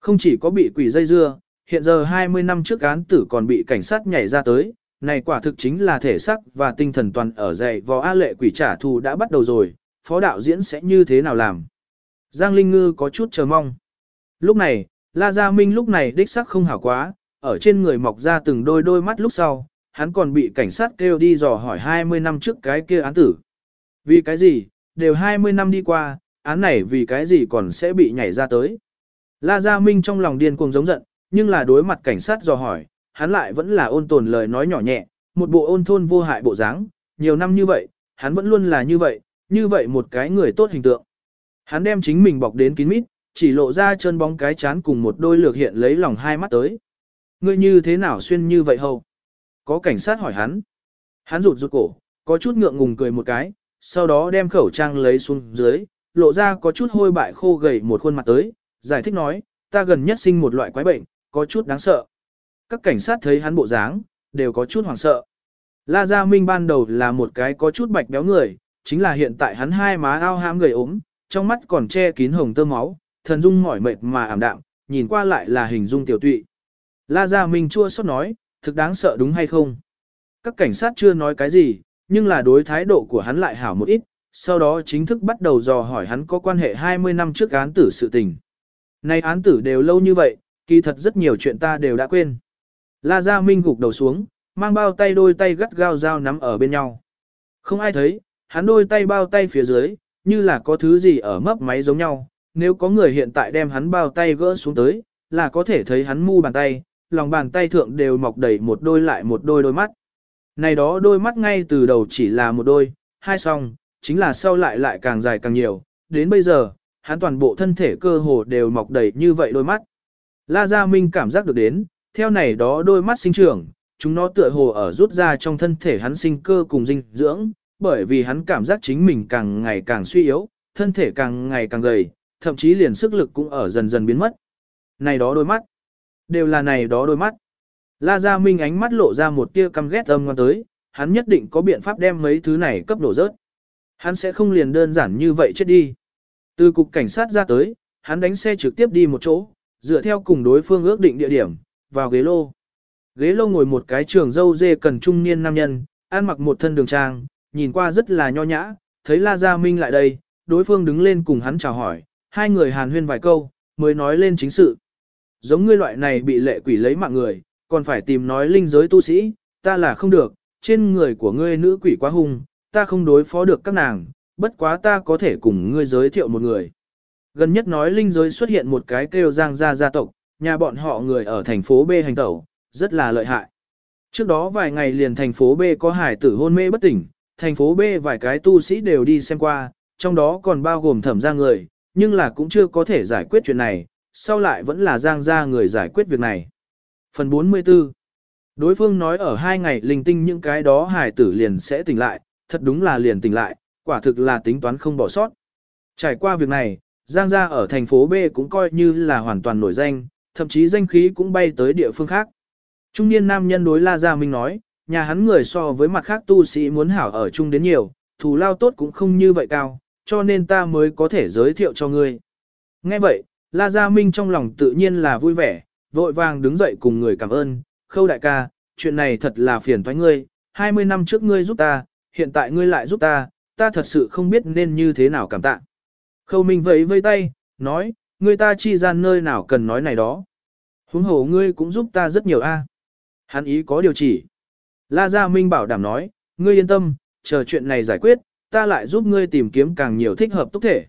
Không chỉ có bị quỷ dây dưa, hiện giờ 20 năm trước án tử còn bị cảnh sát nhảy ra tới, này quả thực chính là thể xác và tinh thần toàn ở dậy vò A lệ quỷ trả thù đã bắt đầu rồi, phó đạo diễn sẽ như thế nào làm. Giang Linh Ngư có chút chờ mong. Lúc này, La Gia Minh lúc này đích sắc không hảo quá, ở trên người mọc ra từng đôi đôi mắt lúc sau, hắn còn bị cảnh sát kêu đi dò hỏi 20 năm trước cái kia án tử. Vì cái gì, đều 20 năm đi qua, án này vì cái gì còn sẽ bị nhảy ra tới. La Gia Minh trong lòng điên cuồng giống giận, nhưng là đối mặt cảnh sát dò hỏi, hắn lại vẫn là ôn tồn lời nói nhỏ nhẹ, một bộ ôn thôn vô hại bộ dáng, nhiều năm như vậy, hắn vẫn luôn là như vậy, như vậy một cái người tốt hình tượng. Hắn đem chính mình bọc đến kín mít, chỉ lộ ra chân bóng cái chán cùng một đôi lược hiện lấy lòng hai mắt tới. Ngươi như thế nào xuyên như vậy hầu? Có cảnh sát hỏi hắn. Hắn rụt rụt cổ, có chút ngượng ngùng cười một cái, sau đó đem khẩu trang lấy xuống dưới, lộ ra có chút hôi bại khô gầy một khuôn mặt tới, giải thích nói, ta gần nhất sinh một loại quái bệnh, có chút đáng sợ. Các cảnh sát thấy hắn bộ dáng, đều có chút hoảng sợ. La Gia Minh ban đầu là một cái có chút bạch béo người, chính là hiện tại hắn hai má ao hãm gầy ốm, trong mắt còn che kín hồng tơ máu, thần dung mỏi mệt mà ảm đạm, nhìn qua lại là hình dung tiểu tụy. La Gia Minh chua xót nói, thực đáng sợ đúng hay không? Các cảnh sát chưa nói cái gì, nhưng là đối thái độ của hắn lại hảo một ít, sau đó chính thức bắt đầu dò hỏi hắn có quan hệ 20 năm trước án tử sự tình. Nay án tử đều lâu như vậy, kỳ thật rất nhiều chuyện ta đều đã quên. La Gia Minh gục đầu xuống, mang bao tay đôi tay gắt gao dao nắm ở bên nhau. Không ai thấy, hắn đôi tay bao tay phía dưới, như là có thứ gì ở mấp máy giống nhau. Nếu có người hiện tại đem hắn bao tay gỡ xuống tới, là có thể thấy hắn mu bàn tay, lòng bàn tay thượng đều mọc đầy một đôi lại một đôi đôi mắt. Này đó đôi mắt ngay từ đầu chỉ là một đôi, hai song, chính là sau lại lại càng dài càng nhiều, đến bây giờ, hắn toàn bộ thân thể cơ hồ đều mọc đầy như vậy đôi mắt. La Gia Minh cảm giác được đến, theo này đó đôi mắt sinh trưởng, chúng nó tựa hồ ở rút ra trong thân thể hắn sinh cơ cùng dinh dưỡng, bởi vì hắn cảm giác chính mình càng ngày càng suy yếu, thân thể càng ngày càng gầy, thậm chí liền sức lực cũng ở dần dần biến mất. Này đó đôi mắt, đều là này đó đôi mắt. La Gia Minh ánh mắt lộ ra một tia căm ghét âm ngoan tới, hắn nhất định có biện pháp đem mấy thứ này cấp đổ rớt. Hắn sẽ không liền đơn giản như vậy chết đi. Từ cục cảnh sát ra tới, hắn đánh xe trực tiếp đi một chỗ, dựa theo cùng đối phương ước định địa điểm, vào ghế lô. Ghế lô ngồi một cái trường dâu dê cần trung niên nam nhân, ăn mặc một thân đường trang, nhìn qua rất là nho nhã, thấy La Gia Minh lại đây, đối phương đứng lên cùng hắn chào hỏi, hai người hàn huyên vài câu, mới nói lên chính sự. Giống ngươi loại này bị lệ quỷ lấy mạng người, còn phải tìm nói linh giới tu sĩ, ta là không được, trên người của ngươi nữ quỷ quá hung, ta không đối phó được các nàng, bất quá ta có thể cùng ngươi giới thiệu một người. Gần nhất nói linh giới xuất hiện một cái kêu giang gia gia tộc, nhà bọn họ người ở thành phố B hành tẩu, rất là lợi hại. Trước đó vài ngày liền thành phố B có hải tử hôn mê bất tỉnh, thành phố B vài cái tu sĩ đều đi xem qua, trong đó còn bao gồm thẩm ra người, nhưng là cũng chưa có thể giải quyết chuyện này, sau lại vẫn là giang gia người giải quyết việc này. Phần 44 Đối phương nói ở hai ngày linh tinh những cái đó hải tử liền sẽ tỉnh lại, thật đúng là liền tỉnh lại, quả thực là tính toán không bỏ sót. Trải qua việc này, Giang gia ở thành phố B cũng coi như là hoàn toàn nổi danh, thậm chí danh khí cũng bay tới địa phương khác. Trung niên nam nhân đối La Gia Minh nói, nhà hắn người so với mặt khác tu sĩ muốn hảo ở chung đến nhiều, thù lao tốt cũng không như vậy cao, cho nên ta mới có thể giới thiệu cho ngươi. Nghe vậy, La Gia Minh trong lòng tự nhiên là vui vẻ, vội vàng đứng dậy cùng người cảm ơn, khâu đại ca, chuyện này thật là phiền toái ngươi, 20 năm trước ngươi giúp ta, hiện tại ngươi lại giúp ta, ta thật sự không biết nên như thế nào cảm tạ. Khâu Minh vẫy vây tay, nói, ngươi ta chi gian nơi nào cần nói này đó. Huống hồ ngươi cũng giúp ta rất nhiều a. Hắn ý có điều chỉ. La Gia Minh bảo đảm nói, ngươi yên tâm, chờ chuyện này giải quyết, ta lại giúp ngươi tìm kiếm càng nhiều thích hợp túc thể.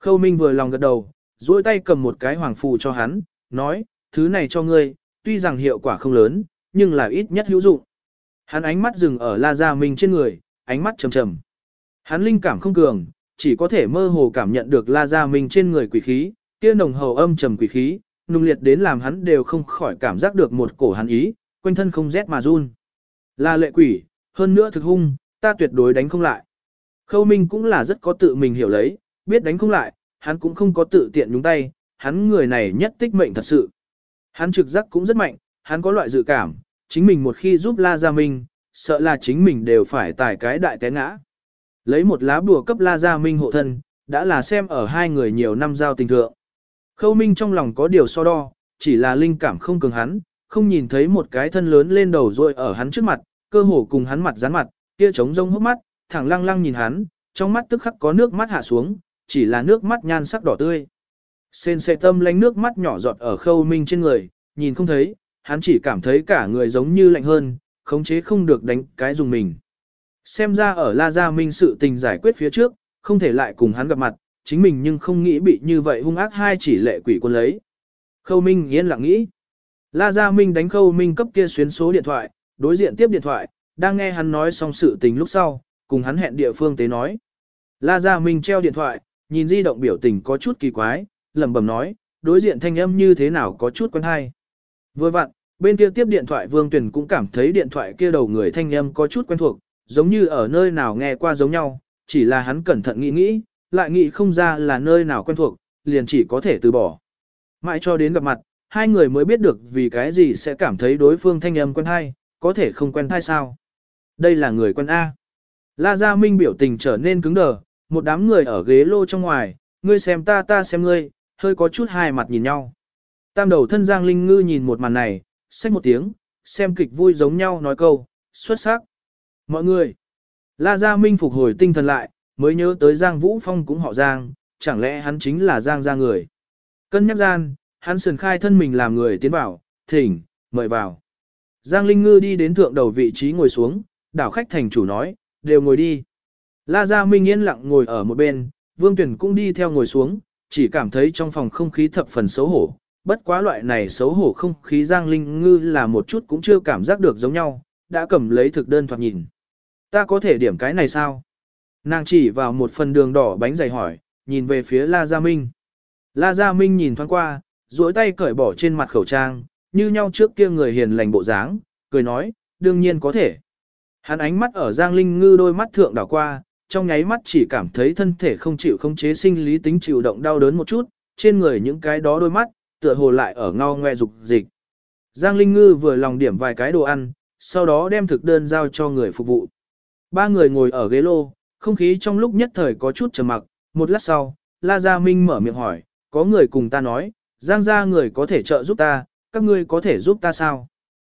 Khâu Minh vừa lòng gật đầu, duỗi tay cầm một cái hoàng phù cho hắn, nói, thứ này cho ngươi, tuy rằng hiệu quả không lớn, nhưng là ít nhất hữu dụng. Hắn ánh mắt dừng ở La Gia Minh trên người, ánh mắt trầm trầm. Hắn linh cảm không cường, chỉ có thể mơ hồ cảm nhận được La Gia Minh trên người quỷ khí, kia nồng hầu âm trầm quỷ khí, nung liệt đến làm hắn đều không khỏi cảm giác được một cổ hắn ý, quanh thân không rét mà run. La lệ quỷ, hơn nữa thực hung, ta tuyệt đối đánh không lại. Khâu Minh cũng là rất có tự mình hiểu lấy, biết đánh không lại, hắn cũng không có tự tiện nhúng tay, hắn người này nhất tích mệnh thật sự. Hắn trực giác cũng rất mạnh, hắn có loại dự cảm, chính mình một khi giúp La Gia Minh, sợ là chính mình đều phải tải cái đại té ngã. Lấy một lá bùa cấp La Gia Minh hộ thân, đã là xem ở hai người nhiều năm giao tình thượng. Khâu Minh trong lòng có điều so đo, chỉ là linh cảm không cường hắn, không nhìn thấy một cái thân lớn lên đầu rồi ở hắn trước mặt, cơ hồ cùng hắn mặt dán mặt, kia trống rông hốc mắt, thẳng lăng lăng nhìn hắn, trong mắt tức khắc có nước mắt hạ xuống, chỉ là nước mắt nhan sắc đỏ tươi. Sên xe tâm lánh nước mắt nhỏ giọt ở khâu minh trên người, nhìn không thấy, hắn chỉ cảm thấy cả người giống như lạnh hơn, khống chế không được đánh cái dùng mình. Xem ra ở La Gia Minh sự tình giải quyết phía trước, không thể lại cùng hắn gặp mặt, chính mình nhưng không nghĩ bị như vậy hung ác hai chỉ lệ quỷ quân lấy. Khâu Minh yên lặng nghĩ. La Gia Minh đánh Khâu Minh cấp kia xuyến số điện thoại, đối diện tiếp điện thoại, đang nghe hắn nói xong sự tình lúc sau, cùng hắn hẹn địa phương tế nói. La Gia Minh treo điện thoại, nhìn di động biểu tình có chút kỳ quái, lẩm bẩm nói, đối diện thanh âm như thế nào có chút quen hay. Vừa vặn, bên kia tiếp điện thoại Vương Tuyền cũng cảm thấy điện thoại kia đầu người thanh âm có chút quen thuộc, giống như ở nơi nào nghe qua giống nhau, chỉ là hắn cẩn thận nghĩ nghĩ, lại nghĩ không ra là nơi nào quen thuộc, liền chỉ có thể từ bỏ. Mãi cho đến gặp mặt, hai người mới biết được vì cái gì sẽ cảm thấy đối phương thanh âm quen hay, có thể không quen hay sao. Đây là người quen A. La Gia Minh biểu tình trở nên cứng đờ, một đám người ở ghế lô trong ngoài, ngươi xem ta ta xem ngươi, hơi có chút hai mặt nhìn nhau. Tam đầu thân Giang Linh Ngư nhìn một màn này, xách một tiếng, xem kịch vui giống nhau nói câu, xuất sắc. Mọi người, La Gia Minh phục hồi tinh thần lại, mới nhớ tới Giang Vũ Phong cũng họ Giang, chẳng lẽ hắn chính là Giang gia người. Cân nhắc gian, hắn sườn khai thân mình làm người tiến vào, thỉnh, mời vào. Giang Linh Ngư đi đến thượng đầu vị trí ngồi xuống, đảo khách thành chủ nói, đều ngồi đi. La Gia Minh yên lặng ngồi ở một bên, Vương Tuyển cũng đi theo ngồi xuống, chỉ cảm thấy trong phòng không khí thập phần xấu hổ. Bất quá loại này xấu hổ không khí Giang Linh Ngư là một chút cũng chưa cảm giác được giống nhau, đã cầm lấy thực đơn thoạt nhìn. Ta có thể điểm cái này sao? Nàng chỉ vào một phần đường đỏ bánh dày hỏi, nhìn về phía La Gia Minh. La Gia Minh nhìn thoáng qua, duỗi tay cởi bỏ trên mặt khẩu trang, như nhau trước kia người hiền lành bộ dáng, cười nói, đương nhiên có thể. Hắn ánh mắt ở Giang Linh Ngư đôi mắt thượng đảo qua, trong nháy mắt chỉ cảm thấy thân thể không chịu không chế sinh lý tính chịu động đau đớn một chút, trên người những cái đó đôi mắt, tựa hồ lại ở ngao ngoe dục dịch. Giang Linh Ngư vừa lòng điểm vài cái đồ ăn, sau đó đem thực đơn giao cho người phục vụ. Ba người ngồi ở ghế lô, không khí trong lúc nhất thời có chút trầm mặc, một lát sau, La Gia Minh mở miệng hỏi, có người cùng ta nói, Giang gia người có thể trợ giúp ta, các ngươi có thể giúp ta sao?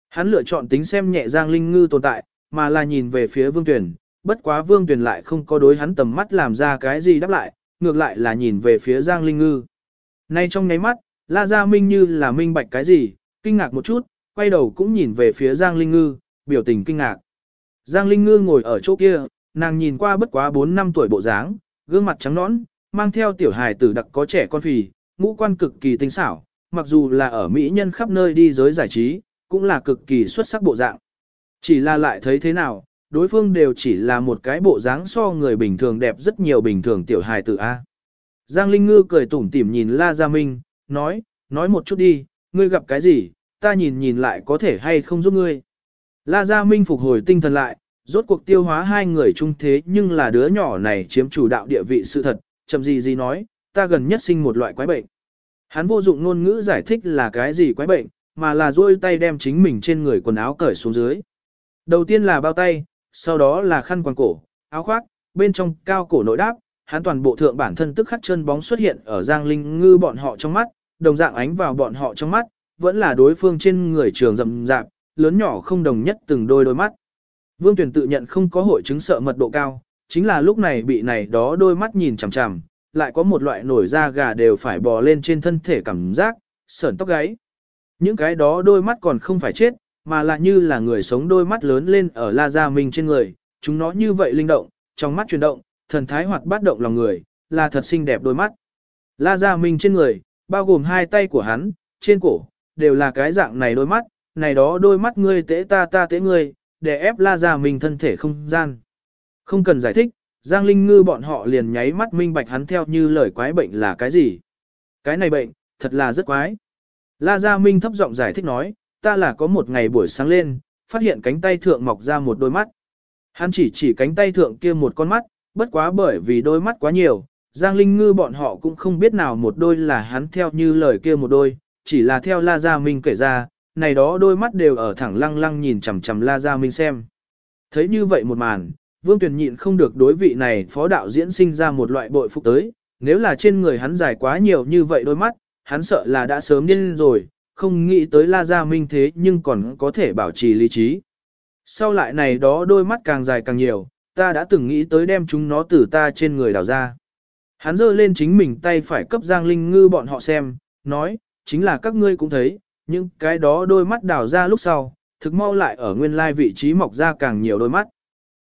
Hắn lựa chọn tính xem nhẹ Giang Linh Ngư tồn tại, mà là nhìn về phía Vương Tuyển, bất quá Vương tuyền lại không có đối hắn tầm mắt làm ra cái gì đáp lại, ngược lại là nhìn về phía Giang Linh Ngư. Nay trong nháy mắt, La Gia Minh như là minh bạch cái gì, kinh ngạc một chút, quay đầu cũng nhìn về phía Giang Linh Ngư, biểu tình kinh ngạc. Giang Linh Ngư ngồi ở chỗ kia, nàng nhìn qua bất quá 4 năm tuổi bộ dáng, gương mặt trắng nõn, mang theo tiểu hài tử đặc có trẻ con phì, ngũ quan cực kỳ tinh xảo, mặc dù là ở Mỹ nhân khắp nơi đi giới giải trí, cũng là cực kỳ xuất sắc bộ dạng. Chỉ là lại thấy thế nào, đối phương đều chỉ là một cái bộ dáng so người bình thường đẹp rất nhiều bình thường tiểu hài tử A. Giang Linh Ngư cười tủm tỉm nhìn La Gia Minh, nói, nói một chút đi, ngươi gặp cái gì, ta nhìn nhìn lại có thể hay không giúp ngươi. La Gia Minh phục hồi tinh thần lại, rốt cuộc tiêu hóa hai người chung thế nhưng là đứa nhỏ này chiếm chủ đạo địa vị sự thật, chậm gì gì nói, ta gần nhất sinh một loại quái bệnh. Hắn vô dụng ngôn ngữ giải thích là cái gì quái bệnh, mà là duỗi tay đem chính mình trên người quần áo cởi xuống dưới. Đầu tiên là bao tay, sau đó là khăn quàng cổ, áo khoác, bên trong cao cổ nội đáp, hắn toàn bộ thượng bản thân tức khắc chân bóng xuất hiện ở Giang Linh Ngư bọn họ trong mắt, đồng dạng ánh vào bọn họ trong mắt, vẫn là đối phương trên người trường rậm rạp, lớn nhỏ không đồng nhất từng đôi đôi mắt. Vương Tuyển tự nhận không có hội chứng sợ mật độ cao, chính là lúc này bị này đó đôi mắt nhìn chằm chằm, lại có một loại nổi da gà đều phải bò lên trên thân thể cảm giác, sởn tóc gáy. Những cái đó đôi mắt còn không phải chết, mà là như là người sống đôi mắt lớn lên ở La Gia Minh trên người, chúng nó như vậy linh động, trong mắt chuyển động, thần thái hoạt bát động lòng người, là thật xinh đẹp đôi mắt. La Gia Minh trên người, bao gồm hai tay của hắn, trên cổ, đều là cái dạng này đôi mắt, này đó đôi mắt ngươi tế ta ta tế ngươi, để ép La Gia Minh thân thể không gian. Không cần giải thích, Giang Linh Ngư bọn họ liền nháy mắt minh bạch hắn theo như lời quái bệnh là cái gì. Cái này bệnh, thật là rất quái. La Gia Minh thấp giọng giải thích nói, ta là có một ngày buổi sáng lên, phát hiện cánh tay thượng mọc ra một đôi mắt. Hắn chỉ chỉ cánh tay thượng kia một con mắt, bất quá bởi vì đôi mắt quá nhiều, Giang Linh Ngư bọn họ cũng không biết nào một đôi là hắn theo như lời kia một đôi, chỉ là theo La Gia Minh kể ra, này đó đôi mắt đều ở thẳng lăng lăng nhìn chằm chằm La Gia Minh xem. Thấy như vậy một màn, Vương Tuyền nhịn không được đối vị này phó đạo diễn sinh ra một loại bội phục tới, nếu là trên người hắn dài quá nhiều như vậy đôi mắt, hắn sợ là đã sớm điên rồi, không nghĩ tới La Gia Minh thế nhưng còn có thể bảo trì lý trí. Sau lại này đó đôi mắt càng dài càng nhiều, ta đã từng nghĩ tới đem chúng nó từ ta trên người đào ra. Hắn giơ lên chính mình tay phải cấp Giang Linh Ngư bọn họ xem, nói, chính là các ngươi cũng thấy, nhưng cái đó đôi mắt đào ra lúc sau, thực mau lại ở nguyên lai vị trí mọc ra càng nhiều đôi mắt.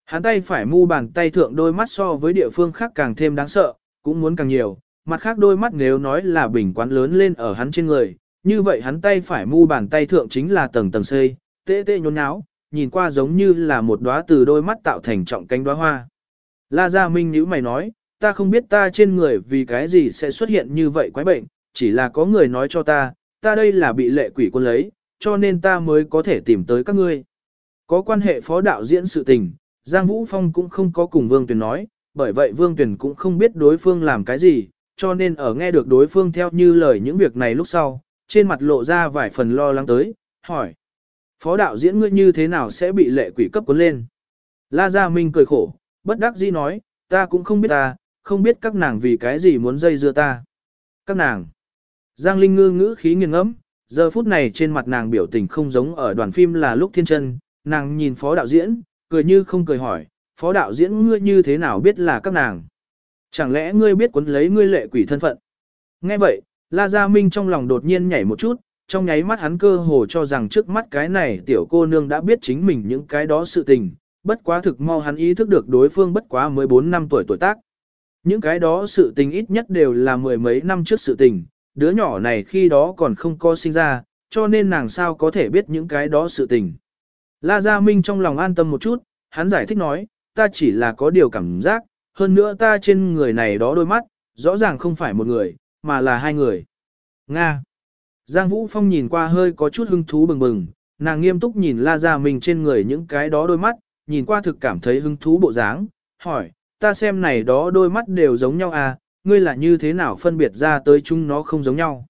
Hắn tay phải mu bàn tay thượng đôi mắt so với địa phương khác càng thêm đáng sợ, cũng muốn càng nhiều, mặt khác đôi mắt nếu nói là bình quán lớn lên ở hắn trên người, như vậy hắn tay phải mu bàn tay thượng chính là tầng tầng xây, tê tê nhốn nháo, nhìn qua giống như là một đóa từ đôi mắt tạo thành trọng cánh đóa hoa. La Gia Minh nhíu mày nói, ta không biết ta trên người vì cái gì sẽ xuất hiện như vậy quái bệnh, chỉ là có người nói cho ta, ta đây là bị lệ quỷ quân lấy, cho nên ta mới có thể tìm tới các ngươi. Có quan hệ phó đạo diễn sự tình, Giang Vũ Phong cũng không có cùng Vương Tuyền nói, bởi vậy Vương Tuyền cũng không biết đối phương làm cái gì, cho nên ở nghe được đối phương theo như lời những việc này lúc sau, trên mặt lộ ra vài phần lo lắng tới, hỏi. Phó đạo diễn ngươi như thế nào sẽ bị lệ quỷ cấp cuốn lên? La Gia Minh cười khổ, bất đắc dĩ nói, ta cũng không biết ta, không biết các nàng vì cái gì muốn dây dưa ta. Các nàng. Giang Linh ngư ngữ khí nghiêng ngẫm, giờ phút này trên mặt nàng biểu tình không giống ở đoàn phim là lúc thiên chân, nàng nhìn phó đạo diễn, cười như không cười hỏi, phó đạo diễn ngươi như thế nào biết là các nàng? Chẳng lẽ ngươi biết cuốn lấy ngươi lệ quỷ thân phận? Nghe vậy, La Gia Minh trong lòng đột nhiên nhảy một chút, trong nháy mắt hắn cơ hồ cho rằng trước mắt cái này tiểu cô nương đã biết chính mình những cái đó sự tình, bất quá thực mau hắn ý thức được đối phương bất quá mới 4 năm tuổi tuổi tác. Những cái đó sự tình ít nhất đều là mười mấy năm trước sự tình, đứa nhỏ này khi đó còn không có sinh ra, cho nên nàng sao có thể biết những cái đó sự tình. La Gia Minh trong lòng an tâm một chút, hắn giải thích nói, ta chỉ là có điều cảm giác, hơn nữa ta trên người này đó đôi mắt, rõ ràng không phải một người, mà là hai người. Nga. Giang Vũ Phong nhìn qua hơi có chút hứng thú bừng bừng, nàng nghiêm túc nhìn La Gia Minh trên người những cái đó đôi mắt, nhìn qua thực cảm thấy hứng thú bộ dáng, hỏi, ta xem này đó đôi mắt đều giống nhau à, ngươi là như thế nào phân biệt ra tới chúng nó không giống nhau.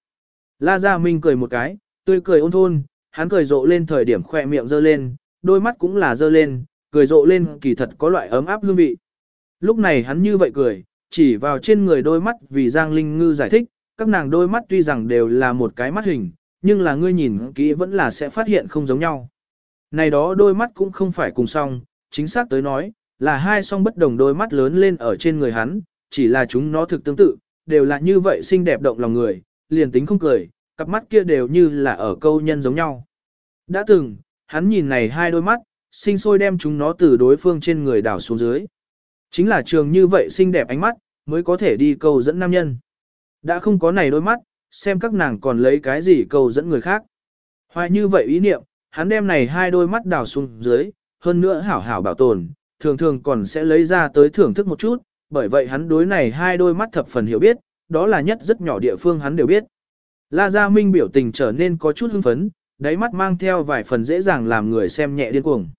La Gia Minh cười một cái, tươi cười ôn thôn, hắn cười rộ lên thời điểm khỏe miệng dơ lên, đôi mắt cũng là dơ lên, cười rộ lên kỳ thật có loại ấm áp hương vị. Lúc này hắn như vậy cười, chỉ vào trên người đôi mắt vì Giang Linh Ngư giải thích, các nàng đôi mắt tuy rằng đều là một cái mắt hình, nhưng là ngươi nhìn kỹ vẫn là sẽ phát hiện không giống nhau. Này đó đôi mắt cũng không phải cùng song, chính xác tới nói, là hai song bất đồng đôi mắt lớn lên ở trên người hắn, chỉ là chúng nó thực tương tự, đều là như vậy xinh đẹp động lòng người, liền tính không cười, cặp mắt kia đều như là ở câu nhân giống nhau. Đã từng, hắn nhìn này hai đôi mắt, sinh sôi đem chúng nó từ đối phương trên người đảo xuống dưới. Chính là trường như vậy xinh đẹp ánh mắt, mới có thể đi câu dẫn nam nhân. Đã không có này đôi mắt, xem các nàng còn lấy cái gì câu dẫn người khác. Hoài như vậy ý niệm, hắn đem này hai đôi mắt đào xuống dưới, hơn nữa hảo hảo bảo tồn, thường thường còn sẽ lấy ra tới thưởng thức một chút, bởi vậy hắn đối này hai đôi mắt thập phần hiểu biết, đó là nhất rất nhỏ địa phương hắn đều biết. La Gia Minh biểu tình trở nên có chút hưng phấn, đáy mắt mang theo vài phần dễ dàng làm người xem nhẹ điên cuồng.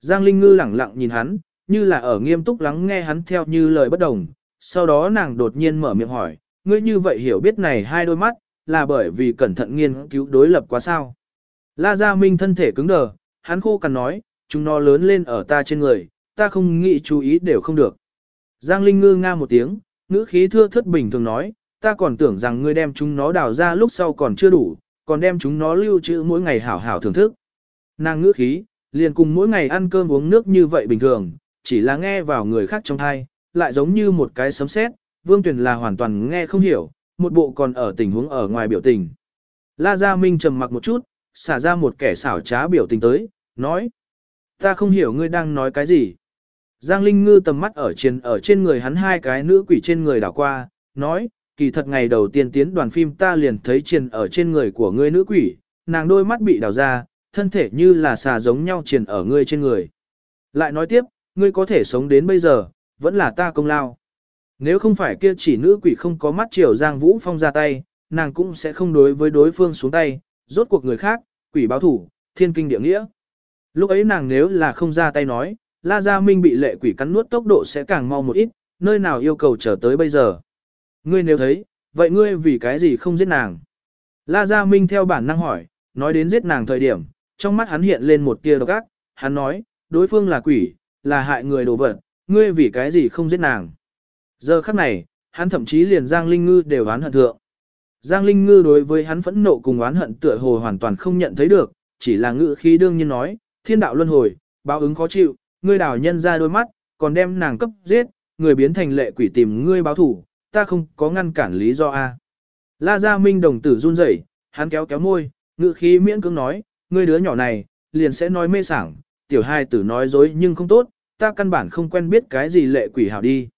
Giang Linh Ngư lẳng lặng nhìn hắn, như là ở nghiêm túc lắng nghe hắn theo như lời bất đồng, sau đó nàng đột nhiên mở miệng hỏi, ngươi như vậy hiểu biết này hai đôi mắt, là bởi vì cẩn thận nghiên cứu đối lập quá sao. La Gia Minh thân thể cứng đờ, hắn khô cằn nói, chúng nó lớn lên ở ta trên người, ta không nghĩ chú ý đều không được. Giang Linh ngư nga một tiếng, ngữ khí thưa thất bình thường nói, ta còn tưởng rằng ngươi đem chúng nó đào ra lúc sau còn chưa đủ, còn đem chúng nó lưu trữ mỗi ngày hảo hảo thưởng thức. Nàng ngữ khí, liền cùng mỗi ngày ăn cơm uống nước như vậy bình thường, chỉ là nghe vào người khác trong thai, lại giống như một cái sấm sét, Vương Tuyền là hoàn toàn nghe không hiểu, một bộ còn ở tình huống ở ngoài biểu tình. La Gia Minh trầm mặc một chút, xả ra một kẻ xảo trá biểu tình tới, nói. Ta không hiểu ngươi đang nói cái gì. Giang Linh Ngư tầm mắt ở trên ở trên người hắn hai cái nữ quỷ trên người đảo qua, nói, kỳ thật ngày đầu tiên tiến đoàn phim ta liền thấy triền ở trên người của ngươi nữ quỷ, nàng đôi mắt bị đào ra, thân thể như là xà giống nhau triền ở ngươi trên người. Lại nói tiếp, ngươi có thể sống đến bây giờ, vẫn là ta công lao. Nếu không phải kia chỉ nữ quỷ không có mắt chiều Giang Vũ Phong ra tay, nàng cũng sẽ không đối với đối phương xuống tay, rốt cuộc người khác, quỷ báo thủ, thiên kinh địa nghĩa. Lúc ấy nàng nếu là không ra tay nói, La Gia Minh bị lệ quỷ cắn nuốt tốc độ sẽ càng mau một ít, nơi nào yêu cầu trở tới bây giờ. Ngươi nếu thấy, vậy ngươi vì cái gì không giết nàng? La Gia Minh theo bản năng hỏi, nói đến giết nàng thời điểm, trong mắt hắn hiện lên một tia độc ác, hắn nói, đối phương là quỷ, là hại người đồ vật, ngươi vì cái gì không giết nàng? Giờ khắc này, hắn thậm chí liền Giang Linh Ngư đều oán hận thượng. Giang Linh Ngư đối với hắn phẫn nộ cùng oán hận tựa hồ hoàn toàn không nhận thấy được, chỉ là ngữ khí đương nhiên nói, thiên đạo luân hồi, báo ứng khó chịu, ngươi đảo nhân ra đôi mắt, còn đem nàng cấp giết, người biến thành lệ quỷ tìm ngươi báo thủ, ta không có ngăn cản lý do a. La Gia Minh đồng tử run rẩy, hắn kéo kéo môi, ngữ khí miễn cưỡng nói, ngươi đứa nhỏ này, liền sẽ nói mê sảng, tiểu hai tử nói dối nhưng không tốt, ta căn bản không quen biết cái gì lệ quỷ hảo đi.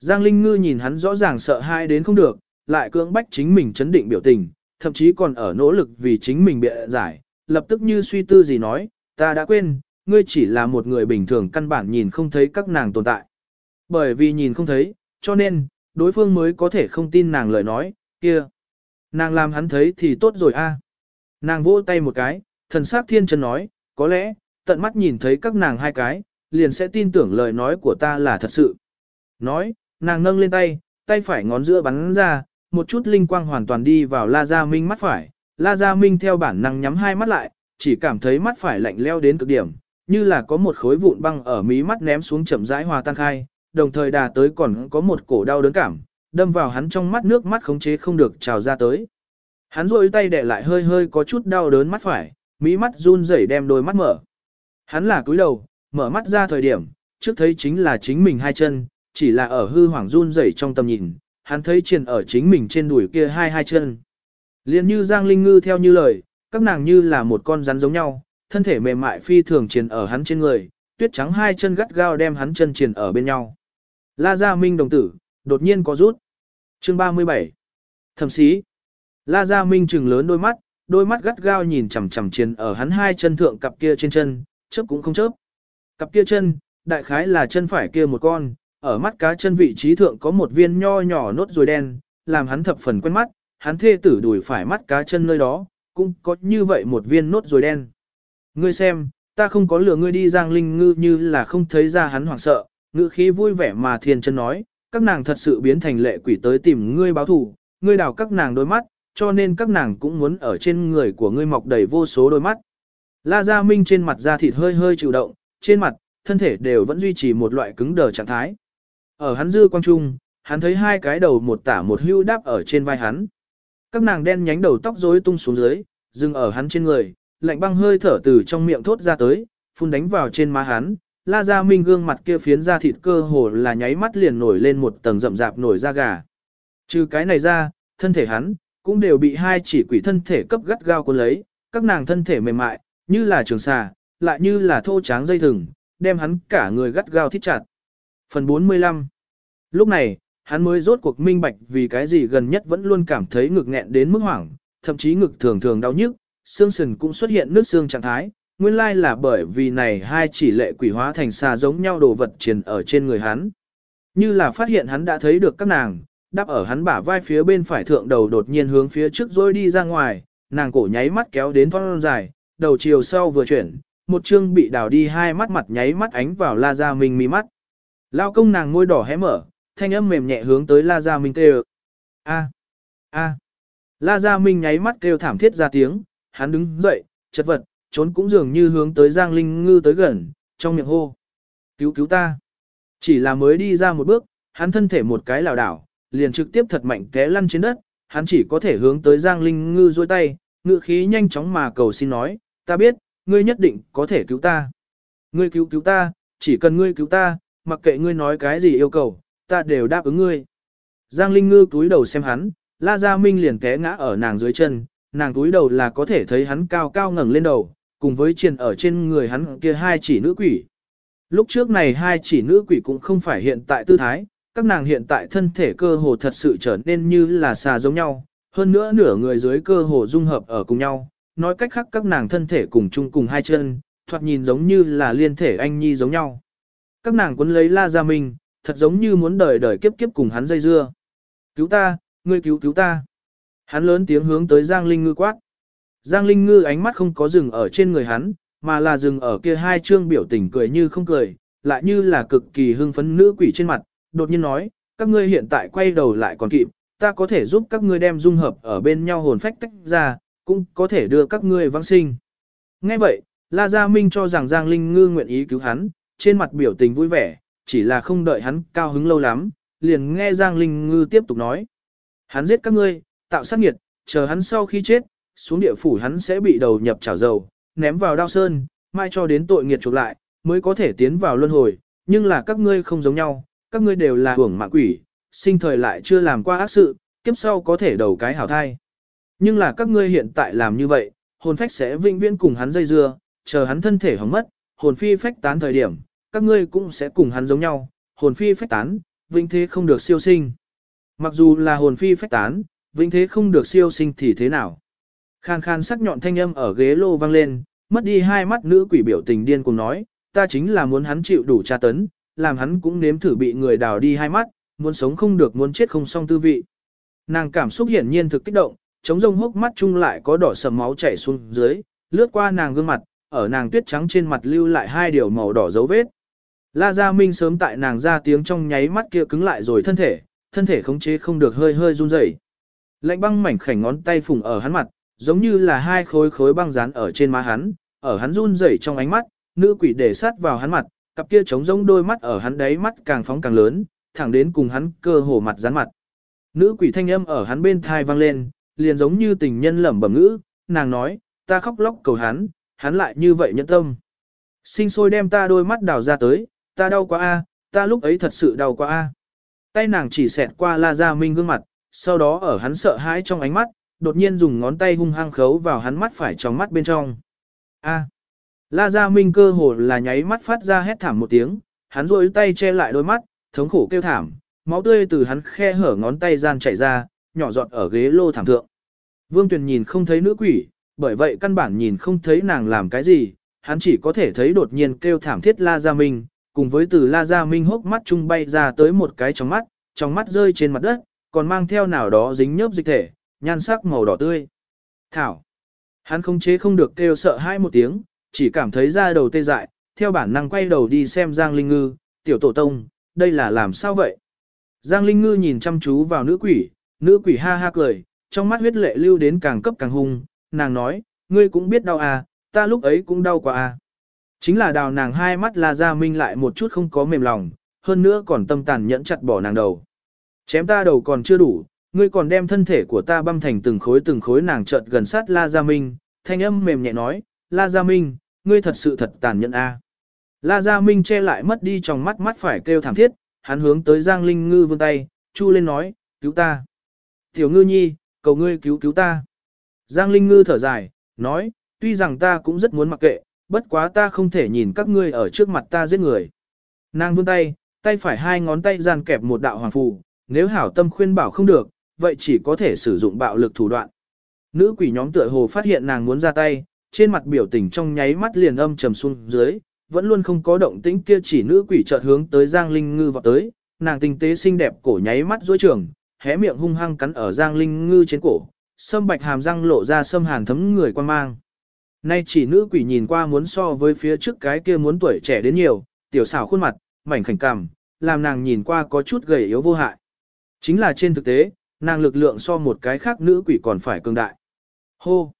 Giang Linh Ngư nhìn hắn rõ ràng sợ hai đến không được, lại cưỡng bách chính mình chấn định biểu tình, thậm chí còn ở nỗ lực vì chính mình bịa giải, lập tức như suy tư gì nói, ta đã quên, ngươi chỉ là một người bình thường căn bản nhìn không thấy các nàng tồn tại. Bởi vì nhìn không thấy, cho nên, đối phương mới có thể không tin nàng lời nói, kia. Nàng làm hắn thấy thì tốt rồi a. Nàng vỗ tay một cái, thần sắc thiên chân nói, có lẽ, tận mắt nhìn thấy các nàng hai cái, liền sẽ tin tưởng lời nói của ta là thật sự. Nói, nàng nâng lên tay, tay phải ngón giữa bắn ra, một chút linh quang hoàn toàn đi vào La Gia Minh mắt phải. La Gia Minh theo bản năng nhắm hai mắt lại, chỉ cảm thấy mắt phải lạnh leo đến cực điểm, như là có một khối vụn băng ở mí mắt ném xuống chậm rãi hòa tan khai, đồng thời đà tới còn có một cổ đau đớn cảm, đâm vào hắn trong mắt nước mắt khống chế không được trào ra tới. Hắn rôi tay để lại hơi hơi có chút đau đớn mắt phải, mí mắt run rẩy đem đôi mắt mở. Hắn là cúi đầu, mở mắt ra thời điểm, trước thấy chính là chính mình hai chân, chỉ là ở hư hoàng run rẩy trong tầm nhìn, hắn thấy triền ở chính mình trên đùi kia hai hai chân. Liên như Giang Linh Ngư theo như lời, các nàng như là một con rắn giống nhau, thân thể mềm mại phi thường triền ở hắn trên người, tuyết trắng hai chân gắt gao đem hắn chân triền ở bên nhau. La Gia Minh đồng tử, đột nhiên có rút. Chương 37 Thẩm sĩ La Gia Minh trừng lớn đôi mắt, đôi mắt gắt gao nhìn chằm chằm triền ở hắn hai chân thượng cặp kia trên chân, chớp cũng không chớp. Cặp kia chân, đại khái là chân phải kia một con, ở mắt cá chân vị trí thượng có một viên nho nhỏ nốt ruồi đen, làm hắn thập phần quen mắt, hắn thê tử đùi phải mắt cá chân nơi đó, cũng có như vậy một viên nốt rồi đen. Ngươi xem, ta không có lừa ngươi đi Giang Linh Ngư như là không thấy ra hắn hoảng sợ, ngữ khí vui vẻ mà thiên chân nói, các nàng thật sự biến thành lệ quỷ tới tìm ngươi báo thù, ngươi đào các nàng đôi mắt, cho nên các nàng cũng muốn ở trên người của ngươi mọc đầy vô số đôi mắt. La Gia Minh trên mặt da thịt hơi hơi chịu động, trên mặt, thân thể đều vẫn duy trì một loại cứng đờ trạng thái. Ở hắn dư quang trung, hắn thấy hai cái đầu một tả một hưu đáp ở trên vai hắn. Các nàng đen nhánh đầu tóc rối tung xuống dưới, dừng ở hắn trên người, lạnh băng hơi thở từ trong miệng thốt ra tới, phun đánh vào trên má hắn. La Gia Minh gương mặt kia phiến da thịt cơ hồ là nháy mắt liền nổi lên một tầng rậm rạp nổi da gà. Trừ cái này ra, thân thể hắn cũng đều bị hai chỉ quỷ thân thể cấp gắt gao cuốn lấy, các nàng thân thể mềm mại, như là trường xà, lại như là thô tráng dây thừng, đem hắn cả người gắt gao thít chặt. Phần 45 Lúc này, hắn mới rốt cuộc minh bạch vì cái gì gần nhất vẫn luôn cảm thấy ngực nghẹn đến mức hoảng, thậm chí ngực thường thường đau nhức, xương sườn cũng xuất hiện nước xương trạng thái. Nguyên lai là bởi vì này hai chỉ lệ quỷ hóa thành xà giống nhau đồ vật truyền ở trên người hắn. Như là phát hiện hắn đã thấy được các nàng, đáp ở hắn bả vai phía bên phải thượng đầu đột nhiên hướng phía trước rồi đi ra ngoài, nàng cổ nháy mắt kéo đến thon dài, đầu chiều sau vừa chuyển, một chương bị đào đi hai mắt mặt nháy mắt ánh vào La Gia Minh mi mắt. Lao công nàng môi đỏ hé mở, thanh âm mềm nhẹ hướng tới La Gia Minh kêu. A, a. La Gia Minh nháy mắt kêu thảm thiết ra tiếng, hắn đứng dậy, chật vật, trốn cũng dường như hướng tới Giang Linh Ngư tới gần, trong miệng hô. Cứu cứu ta. Chỉ là mới đi ra một bước, hắn thân thể một cái lảo đảo, liền trực tiếp thật mạnh té lăn trên đất, hắn chỉ có thể hướng tới Giang Linh Ngư dôi tay, ngự khí nhanh chóng mà cầu xin nói, ta biết, ngươi nhất định có thể cứu ta. Ngươi cứu cứu ta, chỉ cần ngươi cứu ta, mặc kệ ngươi nói cái gì yêu cầu, ta đều đáp ứng ngươi. Giang Linh Ngư túi đầu xem hắn, La Gia Minh liền té ngã ở nàng dưới chân, nàng túi đầu là có thể thấy hắn cao cao ngẩng lên đầu, cùng với triền ở trên người hắn kia hai chỉ nữ quỷ. Lúc trước này hai chỉ nữ quỷ cũng không phải hiện tại tư thái, các nàng hiện tại thân thể cơ hồ thật sự trở nên như là xà giống nhau, hơn nữa nửa người dưới cơ hồ dung hợp ở cùng nhau, nói cách khác các nàng thân thể cùng chung cùng hai chân, thoạt nhìn giống như là liên thể anh nhi giống nhau. Các nàng quấn lấy La Gia Minh, thật giống như muốn đời đời kiếp kiếp cùng hắn dây dưa. Cứu ta, ngươi cứu cứu ta. Hắn lớn tiếng hướng tới Giang Linh Ngư quát. Giang Linh Ngư ánh mắt không có dừng ở trên người hắn, mà là dừng ở kia hai trương biểu tình cười như không cười, lại như là cực kỳ hưng phấn nữ quỷ trên mặt, đột nhiên nói, các ngươi hiện tại quay đầu lại còn kịp, ta có thể giúp các ngươi đem dung hợp ở bên nhau hồn phách tách ra, cũng có thể đưa các ngươi vãng sinh. Nghe vậy, La Gia Minh cho rằng Giang Linh Ngư nguyện ý cứu hắn, trên mặt biểu tình vui vẻ, chỉ là không đợi hắn cao hứng lâu lắm, liền nghe Giang Linh Ngư tiếp tục nói. Hắn giết các ngươi, tạo sát nghiệt, chờ hắn sau khi chết, xuống địa phủ hắn sẽ bị đầu nhập chảo dầu, ném vào đao sơn, mai cho đến tội nghiệt chuộc lại, mới có thể tiến vào luân hồi, nhưng là các ngươi không giống nhau, các ngươi đều là hưởng mạng quỷ, sinh thời lại chưa làm qua ác sự, kiếp sau có thể đầu cái hảo thai. Nhưng là các ngươi hiện tại làm như vậy, hồn phách sẽ vĩnh viễn cùng hắn dây dưa, chờ hắn thân thể hỏng mất, hồn phi phách tán thời điểm, các ngươi cũng sẽ cùng hắn giống nhau, hồn phi phách tán, vĩnh thế không được siêu sinh. Mặc dù là hồn phi phách tán, vĩnh thế không được siêu sinh thì thế nào? Khan khan sắc nhọn thanh âm ở ghế lô vang lên, mất đi hai mắt nữ quỷ biểu tình điên cùng nói, ta chính là muốn hắn chịu đủ tra tấn, làm hắn cũng nếm thử bị người đào đi hai mắt, muốn sống không được muốn chết không xong tư vị. Nàng cảm xúc hiển nhiên thực kích động, chống rông hốc mắt chung lại có đỏ sầm máu chảy xuống dưới, lướt qua nàng gương mặt, ở nàng tuyết trắng trên mặt lưu lại hai điều màu đỏ dấu vết. La Gia Minh sớm tại nàng ra tiếng trong nháy mắt kia cứng lại rồi thân thể, thân thể khống chế không được hơi hơi run rẩy. Lạnh băng mảnh khảnh ngón tay phùng ở hắn mặt, giống như là hai khối khối băng dán ở trên má hắn, ở hắn run rẩy trong ánh mắt, nữ quỷ để sát vào hắn mặt, cặp kia trống rỗng đôi mắt ở hắn đáy mắt càng phóng càng lớn, thẳng đến cùng hắn cơ hồ mặt dán mặt. Nữ quỷ thanh âm ở hắn bên thai vang lên, liền giống như tình nhân lẩm bẩm ngữ, nàng nói, ta khóc lóc cầu hắn, hắn lại như vậy nhẫn tâm. Sinh sôi đem ta đôi mắt đào ra tới, ta đau quá a, ta lúc ấy thật sự đau quá a. Tay nàng chỉ xẹt qua La Gia Minh gương mặt, sau đó ở hắn sợ hãi trong ánh mắt, đột nhiên dùng ngón tay hung hăng khấu vào hắn mắt phải trong mắt bên trong. A. La Gia Minh cơ hồ là nháy mắt phát ra hét thảm một tiếng, hắn rôi tay che lại đôi mắt, thống khổ kêu thảm, máu tươi từ hắn khe hở ngón tay gian chảy ra, nhỏ giọt ở ghế lô thảm thượng. Vương Tuyền nhìn không thấy nữ quỷ, bởi vậy căn bản nhìn không thấy nàng làm cái gì, hắn chỉ có thể thấy đột nhiên kêu thảm thiết La Gia Minh, cùng với từ La Gia Minh hốc mắt trung bay ra tới một cái trong mắt, trong mắt rơi trên mặt đất, còn mang theo nào đó dính nhớp dịch thể, nhan sắc màu đỏ tươi. Thảo. Hắn không chế không được kêu sợ hai một tiếng, chỉ cảm thấy da đầu tê dại, theo bản năng quay đầu đi xem Giang Linh Ngư, tiểu tổ tông, đây là làm sao vậy? Giang Linh Ngư nhìn chăm chú vào nữ quỷ, nữ quỷ ha ha cười, trong mắt huyết lệ lưu đến càng cấp càng hung, nàng nói, ngươi cũng biết đau à, ta lúc ấy cũng đau quá à. Chính là đào nàng hai mắt la Gia Minh lại một chút không có mềm lòng, hơn nữa còn tâm tàn nhẫn chặt bỏ nàng đầu. Chém ta đầu còn chưa đủ, ngươi còn đem thân thể của ta băm thành từng khối từng khối nàng chợt gần sát La Gia Minh, thanh âm mềm nhẹ nói, La Gia Minh, ngươi thật sự thật tàn nhẫn a. La Gia Minh che lại mất đi trong mắt mắt phải kêu thảm thiết, hắn hướng tới Giang Linh Ngư vươn tay, chu lên nói, cứu ta. Tiểu ngư nhi, cầu ngươi cứu cứu ta. Giang Linh Ngư thở dài, nói, tuy rằng ta cũng rất muốn mặc kệ, bất quá ta không thể nhìn các ngươi ở trước mặt ta giết người. Nàng vươn tay, tay phải hai ngón tay gian kẹp một đạo hoàng phù, nếu hảo tâm khuyên bảo không được, vậy chỉ có thể sử dụng bạo lực thủ đoạn. Nữ quỷ nhóm tựa hồ phát hiện nàng muốn ra tay, trên mặt biểu tình trong nháy mắt liền âm trầm xuống dưới, vẫn luôn không có động tĩnh kia chỉ nữ quỷ chợt hướng tới Giang Linh Ngư vọt tới, nàng tinh tế xinh đẹp cổ nháy mắt duỗi trường, hé miệng hung hăng cắn ở Giang Linh Ngư trên cổ, sâm bạch hàm răng lộ ra sâm hàn thấm người quan mang. Nay chỉ nữ quỷ nhìn qua muốn so với phía trước cái kia muốn tuổi trẻ đến nhiều, tiểu xảo khuôn mặt, mảnh khảnh cằm, làm nàng nhìn qua có chút gầy yếu vô hại. Chính là trên thực tế, nàng lực lượng so một cái khác nữ quỷ còn phải cường đại. Hô!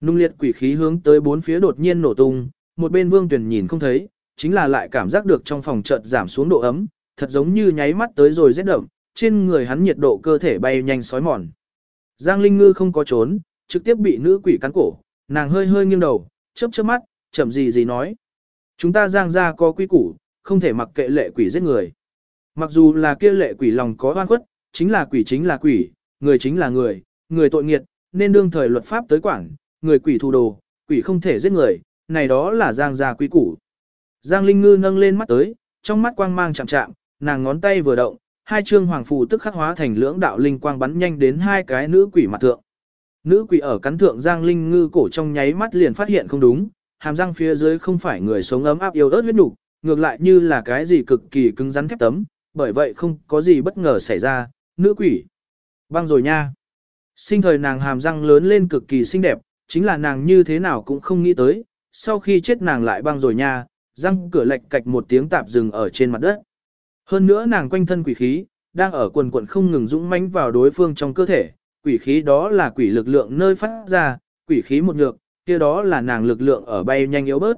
Nung liệt quỷ khí hướng tới bốn phía đột nhiên nổ tung, một bên vương tuyển nhìn không thấy, chính là lại cảm giác được trong phòng chợt giảm xuống độ ấm, thật giống như nháy mắt tới rồi rét đậm, trên người hắn nhiệt độ cơ thể bay nhanh sói mòn. Giang Linh Ngư không có trốn, trực tiếp bị nữ quỷ cắn cổ, nàng hơi hơi nghiêng đầu, chớp chớp mắt, chậm gì gì nói. Chúng ta giang ra có quy củ, không thể mặc kệ lệ quỷ giết người. Mặc dù là kia lệ quỷ lòng có oan khuất, chính là quỷ chính là quỷ, người chính là người, người tội nghiệt, nên đương thời luật pháp tới quản, người quỷ thù đồ, quỷ không thể giết người, này đó là giang gia quy củ. Giang Linh Ngư nâng lên mắt tới, trong mắt quang mang chạm chạm, nàng ngón tay vừa động, hai trương hoàng phù tức khắc hóa thành lưỡng đạo linh quang bắn nhanh đến hai cái nữ quỷ mặt thượng. Nữ quỷ ở cắn thượng Giang Linh Ngư cổ trong nháy mắt liền phát hiện không đúng, hàm răng phía dưới không phải người sống ấm áp yêu ớt huyết nục, ngược lại như là cái gì cực kỳ cứng rắn thép tấm, bởi vậy không có gì bất ngờ xảy ra, nữ quỷ. Băng rồi nha. Sinh thời nàng hàm răng lớn lên cực kỳ xinh đẹp, chính là nàng như thế nào cũng không nghĩ tới, sau khi chết nàng lại băng rồi nha, răng cửa lệch cạch một tiếng tạp dừng ở trên mặt đất. Hơn nữa nàng quanh thân quỷ khí, đang ở quần quận không ngừng dũng mãnh vào đối phương trong cơ thể, quỷ khí đó là quỷ lực lượng nơi phát ra, quỷ khí một nhược, kia đó là nàng lực lượng ở bay nhanh yếu bớt.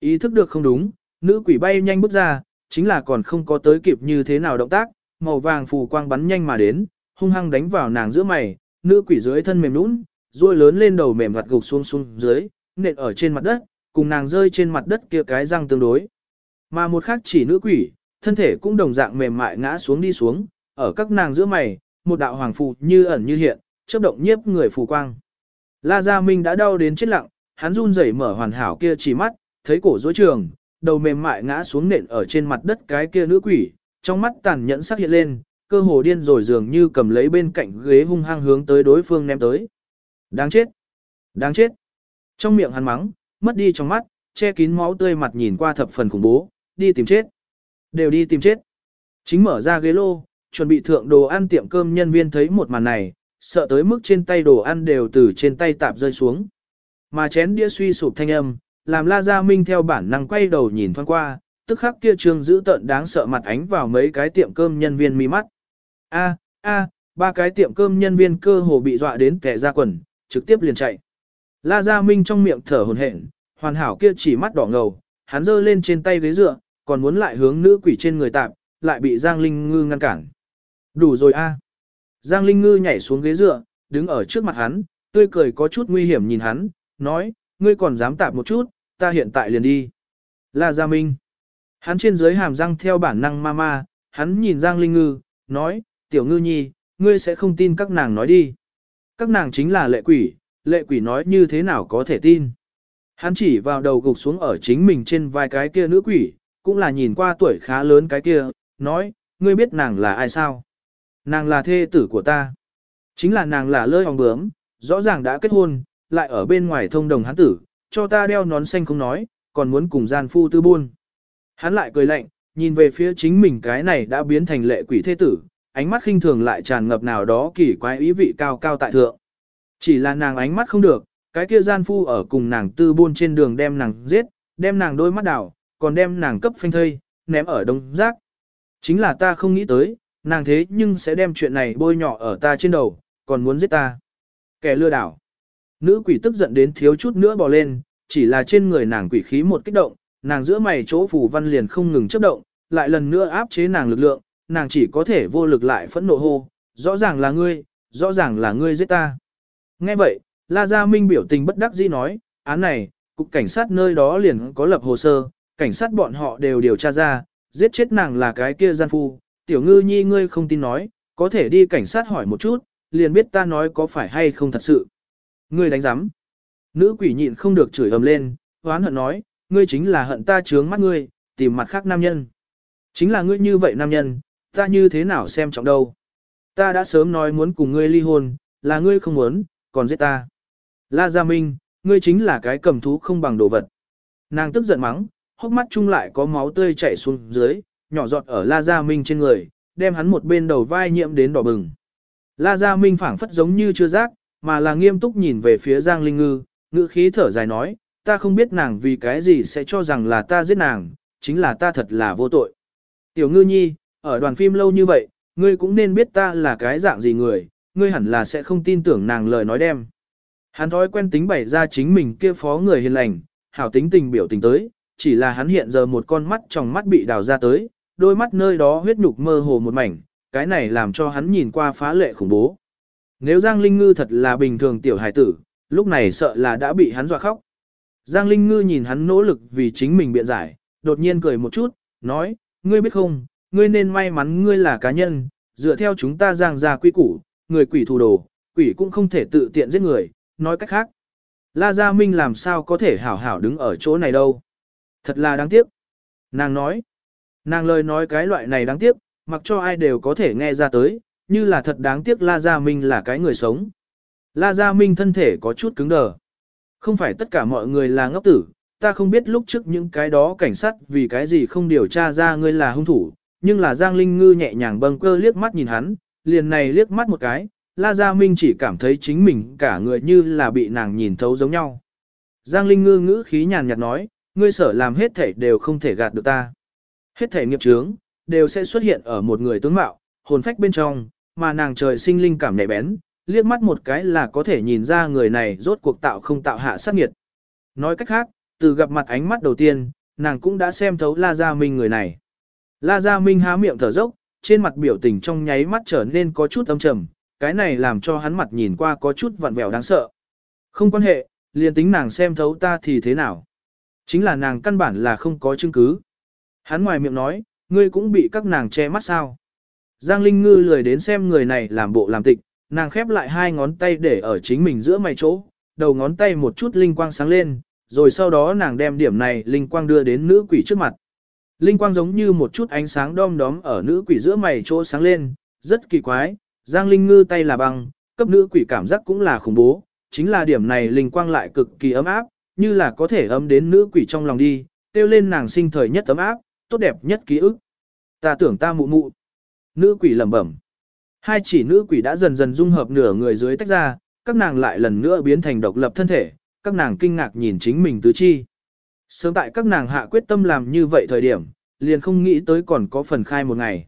Ý thức được không đúng, nữ quỷ bay nhanh bước ra, chính là còn không có tới kịp như thế nào động tác, màu vàng phù quang bắn nhanh mà đến, hung hăng đánh vào nàng giữa mày, nữ quỷ dưới thân mềm nũng, ruôi lớn lên đầu mềm vặt gục xuống xuống dưới, nện ở trên mặt đất, cùng nàng rơi trên mặt đất kia cái răng tương đối. Mà một khác chỉ nữ quỷ, thân thể cũng đồng dạng mềm mại ngã xuống đi xuống, ở các nàng giữa mày, một đạo hoàng phù như ẩn như hiện, chớp động nhiếp người phù quang. La Gia Minh đã đau đến chết lặng, hắn run rẩy mở hoàn hảo kia chỉ mắt, thấy cổ rối trường, đầu mềm mại ngã xuống nện ở trên mặt đất cái kia nữ quỷ, trong mắt tàn nhẫn sắc hiện lên, cơ hồ điên rồi dường như cầm lấy bên cạnh ghế hung hăng hướng tới đối phương ném tới. Đáng chết! Đáng chết! Trong miệng hắn mắng, mất đi trong mắt, che kín máu tươi mặt nhìn qua thập phần khủng bố, đi tìm chết. Đều đi tìm chết. Chính mở ra ghế lô, chuẩn bị thượng đồ ăn tiệm cơm nhân viên thấy một màn này, sợ tới mức trên tay đồ ăn đều từ trên tay tạp rơi xuống. Mà chén đĩa suy sụp thanh âm, làm La Gia Minh theo bản năng quay đầu nhìn thoáng qua, tức khắc kia trương giữ tận đáng sợ mặt ánh vào mấy cái tiệm cơm nhân viên mi mắt. A, a, ba cái tiệm cơm nhân viên cơ hồ bị dọa đến kẻ ra quần, trực tiếp liền chạy. La Gia Minh trong miệng thở hổn hển, hoàn hảo kia chỉ mắt đỏ ngầu, hắn giơ lên trên tay ghế dựa, còn muốn lại hướng nữ quỷ trên người tạp, lại bị Giang Linh Ngư ngăn cản. Đủ rồi a. Giang Linh Ngư nhảy xuống ghế dựa, đứng ở trước mặt hắn, tươi cười có chút nguy hiểm nhìn hắn, nói, ngươi còn dám tạp một chút, ta hiện tại liền đi. La Gia Minh. Hắn trên dưới hàm răng theo bản năng ma ma, hắn nhìn Giang Linh Ngư, nói, tiểu ngư nhi, ngươi sẽ không tin các nàng nói đi. Các nàng chính là lệ quỷ, lệ quỷ nói như thế nào có thể tin. Hắn chỉ vào đầu gục xuống ở chính mình trên vai cái kia nữ quỷ, cũng là nhìn qua tuổi khá lớn cái kia, nói, ngươi biết nàng là ai sao? Nàng là thê tử của ta. Chính là nàng là lơi hòng bướm, rõ ràng đã kết hôn, lại ở bên ngoài thông đồng hắn tử, cho ta đeo nón xanh không nói, còn muốn cùng gian phu tư buôn. Hắn lại cười lạnh, nhìn về phía chính mình cái này đã biến thành lệ quỷ thế tử, ánh mắt khinh thường lại tràn ngập nào đó kỳ quái ý vị cao cao tại thượng. Chỉ là nàng ánh mắt không được, cái kia gian phu ở cùng nàng tư buôn trên đường đem nàng giết, đem nàng đôi mắt đảo, còn đem nàng cấp phanh thây, ném ở đông rác. Chính là ta không nghĩ tới, nàng thế nhưng sẽ đem chuyện này bôi nhỏ ở ta trên đầu, còn muốn giết ta. Kẻ lừa đảo. Nữ quỷ tức giận đến thiếu chút nữa bò lên, chỉ là trên người nàng quỷ khí một kích động, nàng giữa mày chỗ phù văn liền không ngừng chấp động, lại lần nữa áp chế nàng lực lượng, nàng chỉ có thể vô lực lại phẫn nộ hô, rõ ràng là ngươi, rõ ràng là ngươi giết ta. Nghe vậy, La Gia Minh biểu tình bất đắc dĩ nói, án này, cục cảnh sát nơi đó liền có lập hồ sơ, cảnh sát bọn họ đều điều tra ra, giết chết nàng là cái kia gian phu, tiểu ngư nhi ngươi không tin nói, có thể đi cảnh sát hỏi một chút, liền biết ta nói có phải hay không thật sự. Ngươi đánh giám. Nữ quỷ nhịn không được chửi ầm lên, hoán hận nói, ngươi chính là hận ta trướng mắt ngươi, tìm mặt khác nam nhân. Chính là ngươi như vậy nam nhân, ta như thế nào xem trọng đâu. Ta đã sớm nói muốn cùng ngươi ly hôn, là ngươi không muốn, còn giết ta. La Gia Minh, ngươi chính là cái cầm thú không bằng đồ vật. Nàng tức giận mắng, hốc mắt chung lại có máu tươi chảy xuống dưới, nhỏ giọt ở La Gia Minh trên người, đem hắn một bên đầu vai nhiễm đến đỏ bừng. La Gia Minh phảng phất giống như chưa giác, mà là nghiêm túc nhìn về phía Giang Linh Ngư, ngữ khí thở dài nói, ta không biết nàng vì cái gì sẽ cho rằng là ta giết nàng, chính là ta thật là vô tội. Tiểu ngư nhi, ở đoàn phim lâu như vậy, ngươi cũng nên biết ta là cái dạng gì người, ngươi hẳn là sẽ không tin tưởng nàng lời nói đem. Hắn thói quen tính bày ra chính mình kia phó người hiền lành, hảo tính tình biểu tình tới, chỉ là hắn hiện giờ một con mắt trong mắt bị đào ra tới, đôi mắt nơi đó huyết nhục mơ hồ một mảnh, cái này làm cho hắn nhìn qua phá lệ khủng bố. Nếu Giang Linh Ngư thật là bình thường tiểu hải tử, lúc này sợ là đã bị hắn dọa khóc. Giang Linh Ngư nhìn hắn nỗ lực vì chính mình biện giải, đột nhiên cười một chút, nói, ngươi biết không, ngươi nên may mắn ngươi là cá nhân, dựa theo chúng ta giang ra quy củ, người quỷ thù đồ, quỷ cũng không thể tự tiện giết người, nói cách khác. La Gia Minh làm sao có thể hảo hảo đứng ở chỗ này đâu. Thật là đáng tiếc. Nàng nói, nàng lời nói cái loại này đáng tiếc, mặc cho ai đều có thể nghe ra tới, như là thật đáng tiếc La Gia Minh là cái người sống. La Gia Minh thân thể có chút cứng đờ. Không phải tất cả mọi người là ngốc tử, ta không biết lúc trước những cái đó cảnh sát vì cái gì không điều tra ra ngươi là hung thủ, nhưng là Giang Linh Ngư nhẹ nhàng bâng cơ liếc mắt nhìn hắn, liền này liếc mắt một cái, La Gia Minh chỉ cảm thấy chính mình cả người như là bị nàng nhìn thấu giống nhau. Giang Linh Ngư ngữ khí nhàn nhạt nói, ngươi sở làm hết thể đều không thể gạt được ta. Hết thể nghiệp chướng, đều sẽ xuất hiện ở một người tướng mạo, hồn phách bên trong, mà nàng trời sinh linh cảm nhạy bén, liếc mắt một cái là có thể nhìn ra người này rốt cuộc tạo không tạo hạ sát nghiệt. Nói cách khác, từ gặp mặt ánh mắt đầu tiên, nàng cũng đã xem thấu La Gia Minh người này. La Gia Minh há miệng thở dốc, trên mặt biểu tình trong nháy mắt trở nên có chút âm trầm, cái này làm cho hắn mặt nhìn qua có chút vặn vẹo đáng sợ. Không quan hệ, liền tính nàng xem thấu ta thì thế nào. Chính là nàng căn bản là không có chứng cứ. Hắn ngoài miệng nói, ngươi cũng bị các nàng che mắt sao. Giang Linh Ngư lười đến xem người này làm bộ làm tịch, nàng khép lại hai ngón tay để ở chính mình giữa mày chỗ, đầu ngón tay một chút linh quang sáng lên, rồi sau đó nàng đem điểm này linh quang đưa đến nữ quỷ trước mặt. Linh quang giống như một chút ánh sáng đom đóm ở nữ quỷ giữa mày chỗ sáng lên, rất kỳ quái, Giang Linh Ngư tay là băng, cấp nữ quỷ cảm giác cũng là khủng bố, chính là điểm này linh quang lại cực kỳ ấm áp, như là có thể ấm đến nữ quỷ trong lòng đi, tiêu lên nàng sinh thời nhất ấm áp, tốt đẹp nhất ký ức. Ta tưởng ta mụ mụ. Nữ quỷ lẩm bẩm. Hai chỉ nữ quỷ đã dần dần dung hợp nửa người dưới tách ra, các nàng lại lần nữa biến thành độc lập thân thể, các nàng kinh ngạc nhìn chính mình tứ chi. Sớm tại các nàng hạ quyết tâm làm như vậy thời điểm, liền không nghĩ tới còn có phần khai một ngày.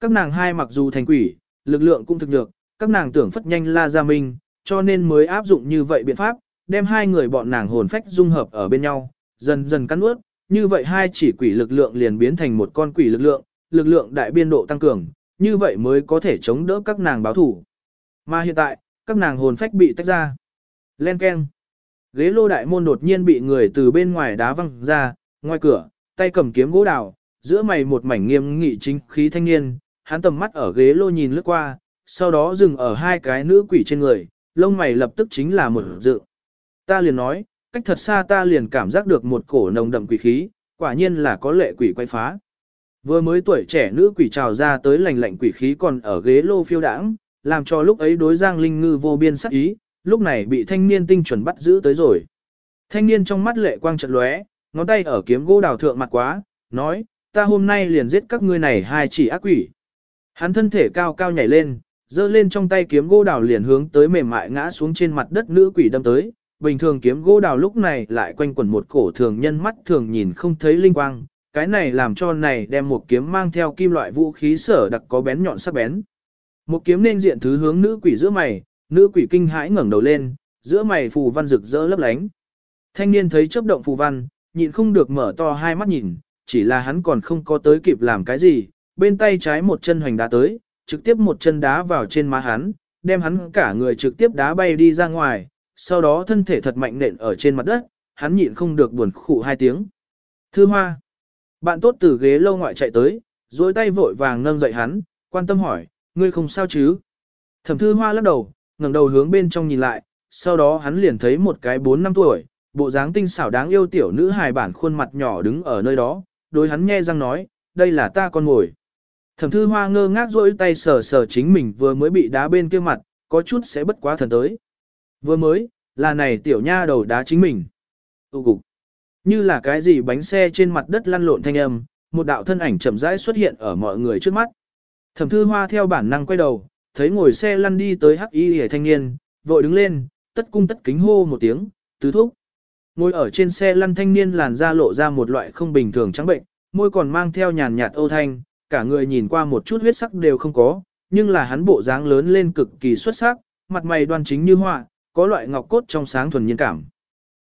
Các nàng hai mặc dù thành quỷ, lực lượng cũng thực được, các nàng tưởng phất nhanh la ra minh, cho nên mới áp dụng như vậy biện pháp, đem hai người bọn nàng hồn phách dung hợp ở bên nhau, dần dần cắn ướt, như vậy hai chỉ quỷ lực lượng liền biến thành một con quỷ lực lượng, lực lượng đại biên độ tăng cường, như vậy mới có thể chống đỡ các nàng báo thủ. Mà hiện tại, các nàng hồn phách bị tách ra. Len keng. Ghế lô đại môn đột nhiên bị người từ bên ngoài đá văng ra, ngoài cửa, tay cầm kiếm gỗ đào, giữa mày một mảnh nghiêm nghị chính khí thanh niên, hắn tầm mắt ở ghế lô nhìn lướt qua, sau đó dừng ở hai cái nữ quỷ trên người, lông mày lập tức chính là một dự. Ta liền nói, cách thật xa ta liền cảm giác được một cổ nồng đậm quỷ khí, quả nhiên là có lệ quỷ quay phá. Vừa mới tuổi trẻ nữ quỷ trào ra tới lành lạnh quỷ khí còn ở ghế lô phiêu đãng, làm cho lúc ấy đối Giang Linh Ngư vô biên sắc ý, lúc này bị thanh niên tinh chuẩn bắt giữ tới rồi. Thanh niên trong mắt lệ quang chợt lóe, ngón tay ở kiếm gỗ đào thượng mặt quá, nói, ta hôm nay liền giết các ngươi này hai chỉ ác quỷ. Hắn thân thể cao cao nhảy lên, giơ lên trong tay kiếm gỗ đào liền hướng tới mềm mại ngã xuống trên mặt đất nữ quỷ đâm tới. Bình thường kiếm gỗ đào lúc này lại quanh quẩn một cổ thường nhân mắt thường nhìn không thấy linh quang, cái này làm cho này đem một kiếm mang theo kim loại vũ khí sở đặc có bén nhọn sắc bén. Một kiếm nên diện thứ hướng nữ quỷ giữa mày, nữ quỷ kinh hãi ngẩng đầu lên, giữa mày phù văn rực rỡ lấp lánh. Thanh niên thấy chớp động phù văn, nhịn không được mở to hai mắt nhìn, chỉ là hắn còn không có tới kịp làm cái gì, bên tay trái một chân hoành đá tới, trực tiếp một chân đá vào trên má hắn, đem hắn cả người trực tiếp đá bay đi ra ngoài, sau đó thân thể thật mạnh nện ở trên mặt đất, hắn nhịn không được buồn khụ hai tiếng. Thư hoa, bạn tốt từ ghế lâu ngoại chạy tới, dối tay vội vàng nâng dậy hắn, quan tâm hỏi, ngươi không sao chứ? Thẩm thư hoa lắc đầu, ngẩng đầu hướng bên trong nhìn lại, sau đó hắn liền thấy một cái 4 năm tuổi, bộ dáng tinh xảo đáng yêu tiểu nữ hài bản khuôn mặt nhỏ đứng ở nơi đó, đối hắn nghe răng nói, đây là ta con ngồi. Thẩm thư hoa ngơ ngác rỗi tay sờ sờ chính mình vừa mới bị đá bên kia mặt, có chút sẽ bất quá thần tới. Vừa mới, là này tiểu nha đầu đá chính mình. Tụ cục. Như là cái gì bánh xe trên mặt đất lăn lộn thanh âm, một đạo thân ảnh chậm rãi xuất hiện ở mọi người trước mắt. Thẩm thư hoa theo bản năng quay đầu, thấy ngồi xe lăn đi tới hắc y hề thanh niên, vội đứng lên, tất cung tất kính hô một tiếng, tứ thúc. Ngồi ở trên xe lăn thanh niên làn da lộ ra một loại không bình thường trắng bệnh, môi còn mang theo nhàn nhạt âu thanh, cả người nhìn qua một chút huyết sắc đều không có, nhưng là hắn bộ dáng lớn lên cực kỳ xuất sắc, mặt mày đoan chính như họa, có loại ngọc cốt trong sáng thuần nhiên cảm.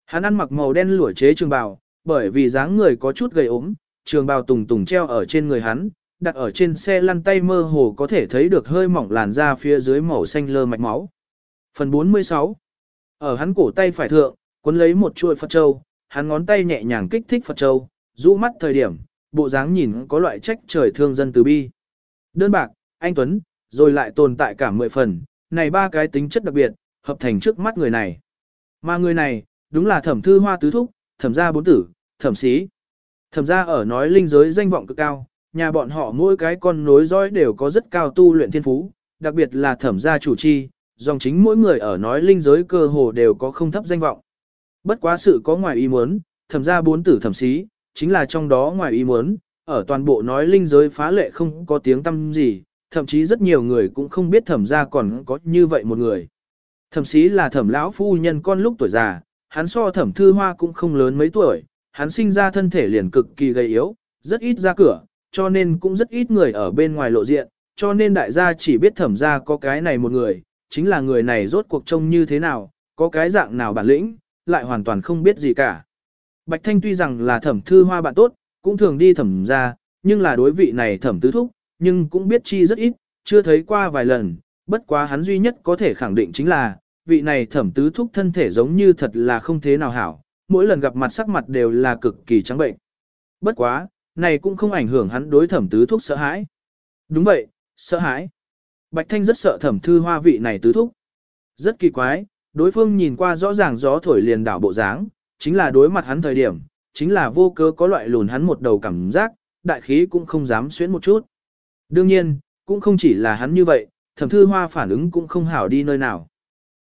Hắn ăn mặc màu đen lũa chế trường bào, bởi vì dáng người có chút gầy ốm, trường bào tùng tùng treo ở trên người hắn, đặt ở trên xe lăn tay mơ hồ có thể thấy được hơi mỏng làn da phía dưới màu xanh lơ mạch máu. Phần 46 Ở hắn cổ tay phải thượng, cuốn lấy một chuôi Phật Châu, hắn ngón tay nhẹ nhàng kích thích Phật Châu, rũ mắt thời điểm, bộ dáng nhìn có loại trách trời thương dân từ bi. Đơn bạc, anh Tuấn, rồi lại tồn tại cả mười phần, này ba cái tính chất đặc biệt, hợp thành trước mắt người này. Mà người này, đúng là thẩm thư hoa tứ thúc, thẩm gia bốn tử, thẩm sĩ. Thẩm gia ở nói linh giới danh vọng cực cao, nhà bọn họ mỗi cái con nối dõi đều có rất cao tu luyện thiên phú, đặc biệt là thẩm gia chủ chi, dòng chính mỗi người ở nói linh giới cơ hồ đều có không thấp danh vọng. Bất quá sự có ngoài ý muốn, thẩm gia bốn tử thẩm sĩ, chính là trong đó ngoài ý muốn, ở toàn bộ nói linh giới phá lệ không có tiếng tâm gì, thậm chí rất nhiều người cũng không biết thẩm gia còn có như vậy một người. Thẩm sĩ là thẩm lão phu nhân con lúc tuổi già, hắn so thẩm thư hoa cũng không lớn mấy tuổi, hắn sinh ra thân thể liền cực kỳ gầy yếu, rất ít ra cửa, cho nên cũng rất ít người ở bên ngoài lộ diện, cho nên đại gia chỉ biết thẩm gia có cái này một người, chính là người này rốt cuộc trông như thế nào, có cái dạng nào bản lĩnh, lại hoàn toàn không biết gì cả. Bạch Thanh tuy rằng là thẩm thư hoa bạn tốt, cũng thường đi thẩm ra, nhưng là đối vị này thẩm tứ thúc, nhưng cũng biết chi rất ít, chưa thấy qua vài lần, bất quá hắn duy nhất có thể khẳng định chính là, vị này thẩm tứ thúc thân thể giống như thật là không thế nào hảo, mỗi lần gặp mặt sắc mặt đều là cực kỳ trắng bệnh. Bất quá, này cũng không ảnh hưởng hắn đối thẩm tứ thúc sợ hãi. Đúng vậy, sợ hãi. Bạch Thanh rất sợ thẩm thư hoa vị này tứ thúc. Rất kỳ quái, đối phương nhìn qua rõ ràng gió thổi liền đảo bộ dáng, chính là đối mặt hắn thời điểm, chính là vô cơ có loại lùn hắn một đầu cảm giác, đại khí cũng không dám xuyến một chút. Đương nhiên, cũng không chỉ là hắn như vậy, thẩm thư hoa phản ứng cũng không hảo đi nơi nào.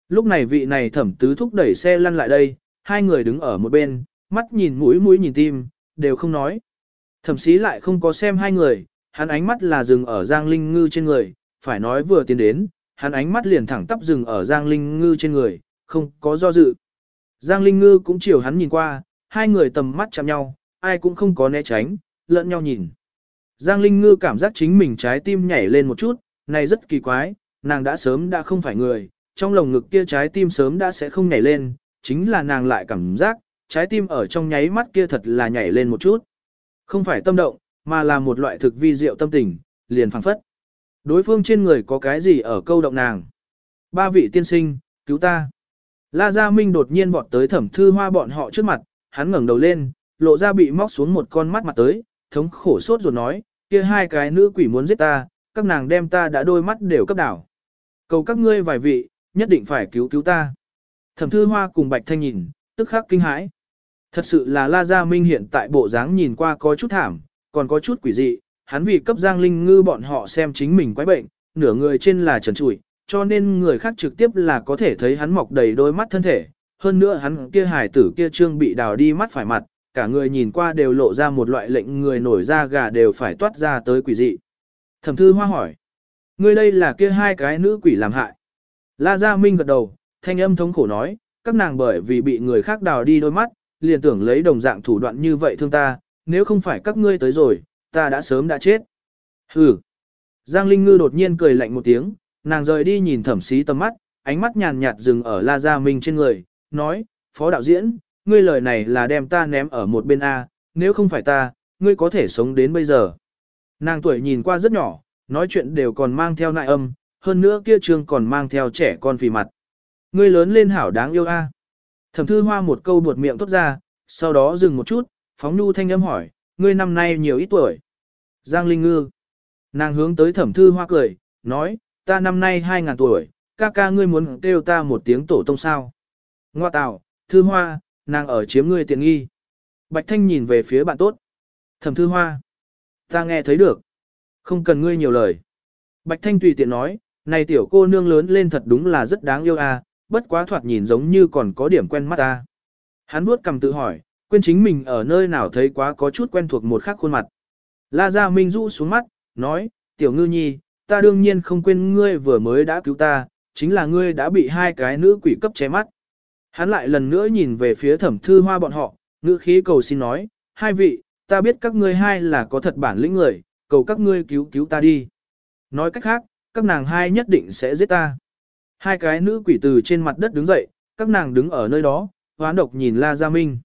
Lúc này vị này thẩm tứ thúc đẩy xe lăn lại đây, hai người đứng ở một bên, mắt nhìn mũi mũi nhìn tim, đều không nói. Thẩm sĩ lại không có xem hai người, hắn ánh mắt là dừng ở Giang Linh Ngư trên người, phải nói vừa tiến đến, hắn ánh mắt liền thẳng tắp dừng ở Giang Linh Ngư trên người, không có do dự. Giang Linh Ngư cũng chiều hắn nhìn qua, hai người tầm mắt chạm nhau, ai cũng không có né tránh, lẫn nhau nhìn. Giang Linh Ngư cảm giác chính mình trái tim nhảy lên một chút, này rất kỳ quái, nàng đã sớm đã không phải người, trong lồng ngực kia trái tim sớm đã sẽ không nhảy lên, chính là nàng lại cảm giác, trái tim ở trong nháy mắt kia thật là nhảy lên một chút. Không phải tâm động, mà là một loại thực vi diệu tâm tình, liền phảng phất. Đối phương trên người có cái gì ở câu động nàng. Ba vị tiên sinh, cứu ta. La Gia Minh đột nhiên vọt tới thẩm thư hoa bọn họ trước mặt, hắn ngẩng đầu lên, lộ ra bị móc xuống một con mắt mặt tới, thống khổ sốt rồi nói, kia hai cái nữ quỷ muốn giết ta, các nàng đem ta đã đôi mắt đều cấp đảo. Cầu các ngươi vài vị, nhất định phải cứu cứu ta. Thẩm thư hoa cùng Bạch Thanh nhìn, tức khắc kinh hãi. Thật sự là La Gia Minh hiện tại bộ dáng nhìn qua có chút thảm, còn có chút quỷ dị, hắn vì cấp Giang Linh Ngư bọn họ xem chính mình quái bệnh, nửa người trên là trần trụi, cho nên người khác trực tiếp là có thể thấy hắn mọc đầy đôi mắt thân thể. Hơn nữa hắn kia hài tử kia trương bị đào đi mắt phải mặt, cả người nhìn qua đều lộ ra một loại lệnh người nổi da gà đều phải toát ra tới quỷ dị. Thẩm thư hoa hỏi, Ngươi đây là kia hai cái nữ quỷ làm hại. La Gia Minh gật đầu, thanh âm thống khổ nói, các nàng bởi vì bị người khác đào đi đôi mắt, liền tưởng lấy đồng dạng thủ đoạn như vậy thương ta, nếu không phải các ngươi tới rồi, ta đã sớm đã chết. Hừ. Giang Linh Ngư đột nhiên cười lạnh một tiếng, nàng rời đi nhìn thẩm sĩ tầm mắt, ánh mắt nhàn nhạt dừng ở La Gia Minh trên người, nói, phó đạo diễn, ngươi lời này là đem ta ném ở một bên A, nếu không phải ta, ngươi có thể sống đến bây giờ. Nàng tuổi nhìn qua rất nhỏ, nói chuyện đều còn mang theo nại âm, hơn nữa kia trương còn mang theo trẻ con phì mặt. Ngươi lớn lên hảo đáng yêu A. À. Thẩm thư hoa một câu buột miệng tốt ra, sau đó dừng một chút, phóng nhu thanh âm hỏi, ngươi năm nay nhiều ít tuổi. Giang Linh Ngư. Nàng hướng tới thẩm thư hoa cười, nói, ta năm nay 2.000 tuổi, ca ca ngươi muốn kêu ta một tiếng tổ tông sao. Ngoa tạo, thư hoa, nàng ở chiếm ngươi tiện nghi. Bạch Thanh nhìn về phía bạn tốt. Thẩm thư hoa. Ta nghe thấy được. Không cần ngươi nhiều lời. Bạch Thanh tùy tiện nói, này tiểu cô nương lớn lên thật đúng là rất đáng yêu à, bất quá thoạt nhìn giống như còn có điểm quen mắt ta. Hắn vuốt cầm tự hỏi, quên chính mình ở nơi nào thấy quá có chút quen thuộc một khác khuôn mặt. La Gia Minh rũ xuống mắt, nói, tiểu ngư nhi, ta đương nhiên không quên ngươi vừa mới đã cứu ta, chính là ngươi đã bị hai cái nữ quỷ cấp che mắt. Hắn lại lần nữa nhìn về phía thẩm thư hoa bọn họ, ngữ khí cầu xin nói, hai vị, ta biết các ngươi hai là có thật bản lĩnh người, cầu các ngươi cứu cứu ta đi. Nói cách khác, các nàng hai nhất định sẽ giết ta. Hai cái nữ quỷ từ trên mặt đất đứng dậy, các nàng đứng ở nơi đó, hoán độc nhìn La Gia Minh.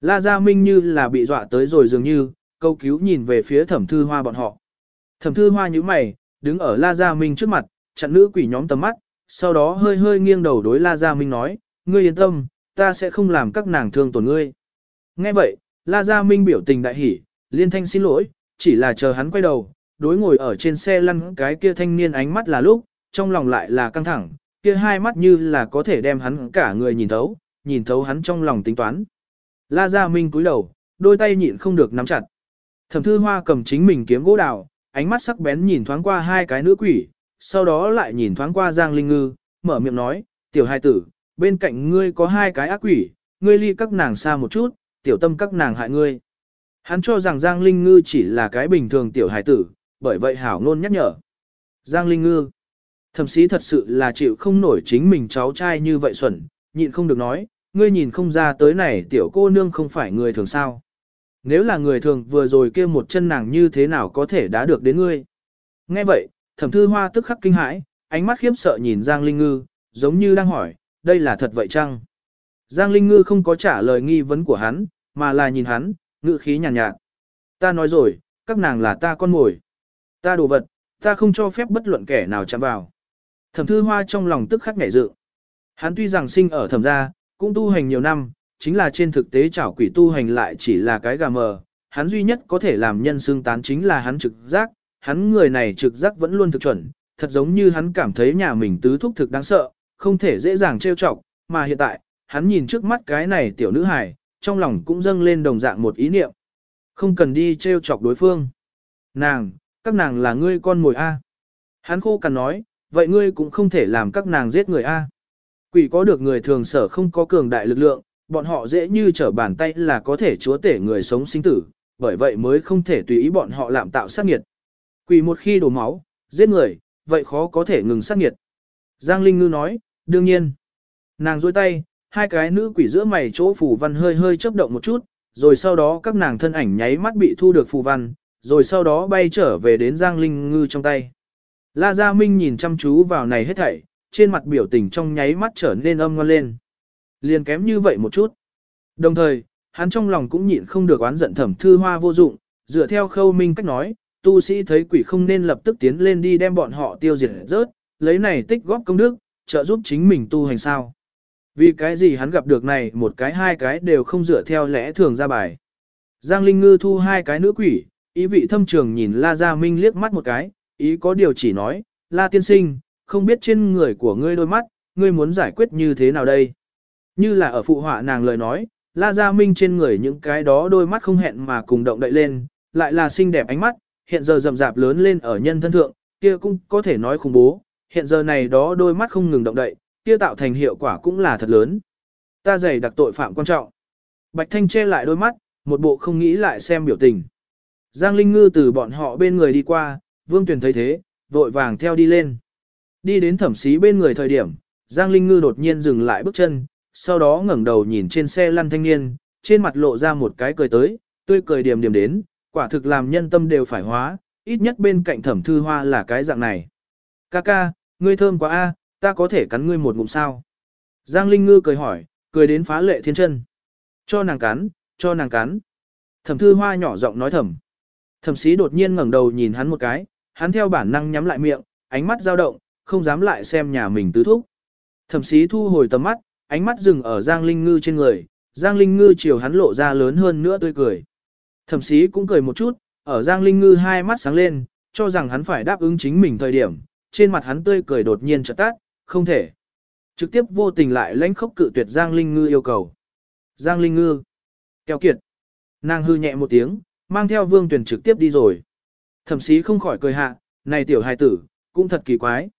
La Gia Minh như là bị dọa tới rồi dường như, câu cứu nhìn về phía thẩm thư hoa bọn họ. Thẩm thư hoa như mày, đứng ở La Gia Minh trước mặt, chặn nữ quỷ nhóm tầm mắt, sau đó hơi hơi nghiêng đầu đối La Gia Minh nói, ngươi yên tâm, ta sẽ không làm các nàng thương tổn ngươi. Nghe vậy, La Gia Minh biểu tình đại hỉ, liên thanh xin lỗi, chỉ là chờ hắn quay đầu, đối ngồi ở trên xe lăn cái kia thanh niên ánh mắt là lúc, trong lòng lại là căng thẳng, kia hai mắt như là có thể đem hắn cả người nhìn thấu, nhìn thấu hắn trong lòng tính toán. La Gia Minh cúi đầu, đôi tay nhịn không được nắm chặt. Thẩm Thư Hoa cầm chính mình kiếm gỗ đào, ánh mắt sắc bén nhìn thoáng qua hai cái nữ quỷ, sau đó lại nhìn thoáng qua Giang Linh Ngư, mở miệng nói, tiểu hai tử, bên cạnh ngươi có hai cái ác quỷ, ngươi ly các nàng xa một chút, tiểu tâm các nàng hại ngươi. Hắn cho rằng Giang Linh Ngư chỉ là cái bình thường tiểu hài tử, bởi vậy hảo ngôn nhắc nhở. Giang Linh Ngư, thậm chí thật sự là chịu không nổi chính mình cháu trai như vậy xuẩn, nhịn không được nói, ngươi nhìn không ra tới này tiểu cô nương không phải người thường sao. Nếu là người thường vừa rồi kia một chân nàng như thế nào có thể đã được đến ngươi. Nghe vậy, thẩm thư hoa tức khắc kinh hãi, ánh mắt khiếp sợ nhìn Giang Linh Ngư, giống như đang hỏi, đây là thật vậy chăng? Giang Linh Ngư không có trả lời nghi vấn của hắn, mà là nhìn hắn, ngữ khí nhàn nhạt, nhạt. Ta nói rồi, các nàng là ta con mồi. Ta đồ vật, ta không cho phép bất luận kẻ nào chạm vào. Thẩm thư hoa trong lòng tức khắc nhảy dự. Hắn tuy rằng sinh ở thẩm gia, cũng tu hành nhiều năm, chính là trên thực tế chảo quỷ tu hành lại chỉ là cái gà mờ. Hắn duy nhất có thể làm nhân xương tán chính là hắn trực giác, hắn người này trực giác vẫn luôn thực chuẩn, thật giống như hắn cảm thấy nhà mình tứ thúc thực đáng sợ, không thể dễ dàng trêu chọc, mà hiện tại, hắn nhìn trước mắt cái này tiểu nữ hài, trong lòng cũng dâng lên đồng dạng một ý niệm. Không cần đi trêu chọc đối phương. Nàng, các nàng là ngươi con mồi A. Hắn khô cằn nói, vậy ngươi cũng không thể làm các nàng giết người A. Quỷ có được người thường sở không có cường đại lực lượng, bọn họ dễ như trở bàn tay là có thể chúa tể người sống sinh tử, bởi vậy mới không thể tùy ý bọn họ làm tạo sát nghiệt. Quỷ một khi đổ máu, giết người, vậy khó có thể ngừng sát nghiệt. Giang Linh Ngư nói, đương nhiên. Nàng dôi tay, hai cái nữ quỷ giữa mày chỗ phù văn hơi hơi chớp động một chút, rồi sau đó các nàng thân ảnh nháy mắt bị thu được phù văn, rồi sau đó bay trở về đến Giang Linh Ngư trong tay. La Gia Minh nhìn chăm chú vào này hết thảy, trên mặt biểu tình trong nháy mắt trở nên âm ngoan lên. Liền kém như vậy một chút. Đồng thời, hắn trong lòng cũng nhịn không được oán giận thẩm thư hoa vô dụng, dựa theo khâu minh cách nói, tu sĩ thấy quỷ không nên lập tức tiến lên đi đem bọn họ tiêu diệt rớt, lấy này tích góp công đức, trợ giúp chính mình tu hành sao. Vì cái gì hắn gặp được này một cái hai cái đều không dựa theo lẽ thường ra bài. Giang Linh Ngư thu hai cái nữ quỷ, ý vị thâm trường nhìn La Gia Minh liếc mắt một cái, ý có điều chỉ nói, La tiên sinh, không biết trên người của ngươi đôi mắt, ngươi muốn giải quyết như thế nào đây? Như là ở phụ họa nàng lời nói, La Gia Minh trên người những cái đó đôi mắt không hẹn mà cùng động đậy lên, lại là xinh đẹp ánh mắt, hiện giờ rậm rạp lớn lên ở nhân thân thượng, kia cũng có thể nói khủng bố, hiện giờ này đó đôi mắt không ngừng động đậy, kia tạo thành hiệu quả cũng là thật lớn. Ta dày đặc tội phạm quan trọng. Bạch Thanh che lại đôi mắt, một bộ không nghĩ lại xem biểu tình. Giang Linh Ngư từ bọn họ bên người đi qua, Vương Tuyền thấy thế, vội vàng theo đi lên. Đi đến thẩm sĩ bên người thời điểm, Giang Linh Ngư đột nhiên dừng lại bước chân, sau đó ngẩng đầu nhìn trên xe lăn thanh niên, trên mặt lộ ra một cái cười tới, tươi cười điểm điểm đến, quả thực làm nhân tâm đều phải hóa, ít nhất bên cạnh thẩm thư hoa là cái dạng này. Ca ca, ngươi thơm quá a, ta có thể cắn ngươi một ngụm sao? Giang Linh Ngư cười hỏi, cười đến phá lệ thiên chân. Cho nàng cắn, cho nàng cắn. Thẩm thư hoa nhỏ giọng nói thầm. Thẩm sĩ đột nhiên ngẩng đầu nhìn hắn một cái, hắn theo bản năng nhắm lại miệng, ánh mắt dao động, không dám lại xem nhà mình tứ thúc. Thẩm sĩ thu hồi tầm mắt, ánh mắt dừng ở Giang Linh Ngư trên người, Giang Linh Ngư chiều hắn lộ ra lớn hơn nữa tươi cười. Thẩm sĩ cũng cười một chút, ở Giang Linh Ngư hai mắt sáng lên, cho rằng hắn phải đáp ứng chính mình thời điểm, trên mặt hắn tươi cười đột nhiên chợt tắt, không thể. Trực tiếp vô tình lại lãnh khốc cự tuyệt Giang Linh Ngư yêu cầu. Giang Linh Ngư. Kéo kiệt. Nàng hư nhẹ một tiếng, mang theo vương tuyển trực tiếp đi rồi. Thẩm sĩ không khỏi cười hạ, này tiểu hài tử, cũng thật kỳ quái.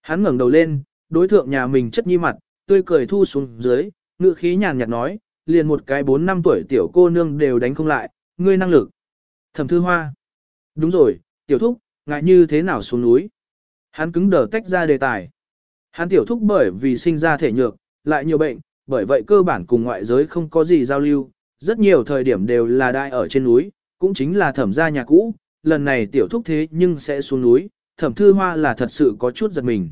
Hắn ngẩng đầu lên, đối thượng nhà mình chất nhi mặt, tươi cười thu xuống dưới, ngự khí nhàn nhạt nói, liền một cái 4 năm tuổi tiểu cô nương đều đánh không lại, ngươi năng lực. Thẩm thư hoa. Đúng rồi, tiểu thúc, ngại như thế nào xuống núi. Hắn cứng đờ tách ra đề tài. Hắn tiểu thúc bởi vì sinh ra thể nhược, lại nhiều bệnh, bởi vậy cơ bản cùng ngoại giới không có gì giao lưu, rất nhiều thời điểm đều là đại ở trên núi, cũng chính là thẩm gia nhà cũ, lần này tiểu thúc thế nhưng sẽ xuống núi, thẩm thư hoa là thật sự có chút giật mình.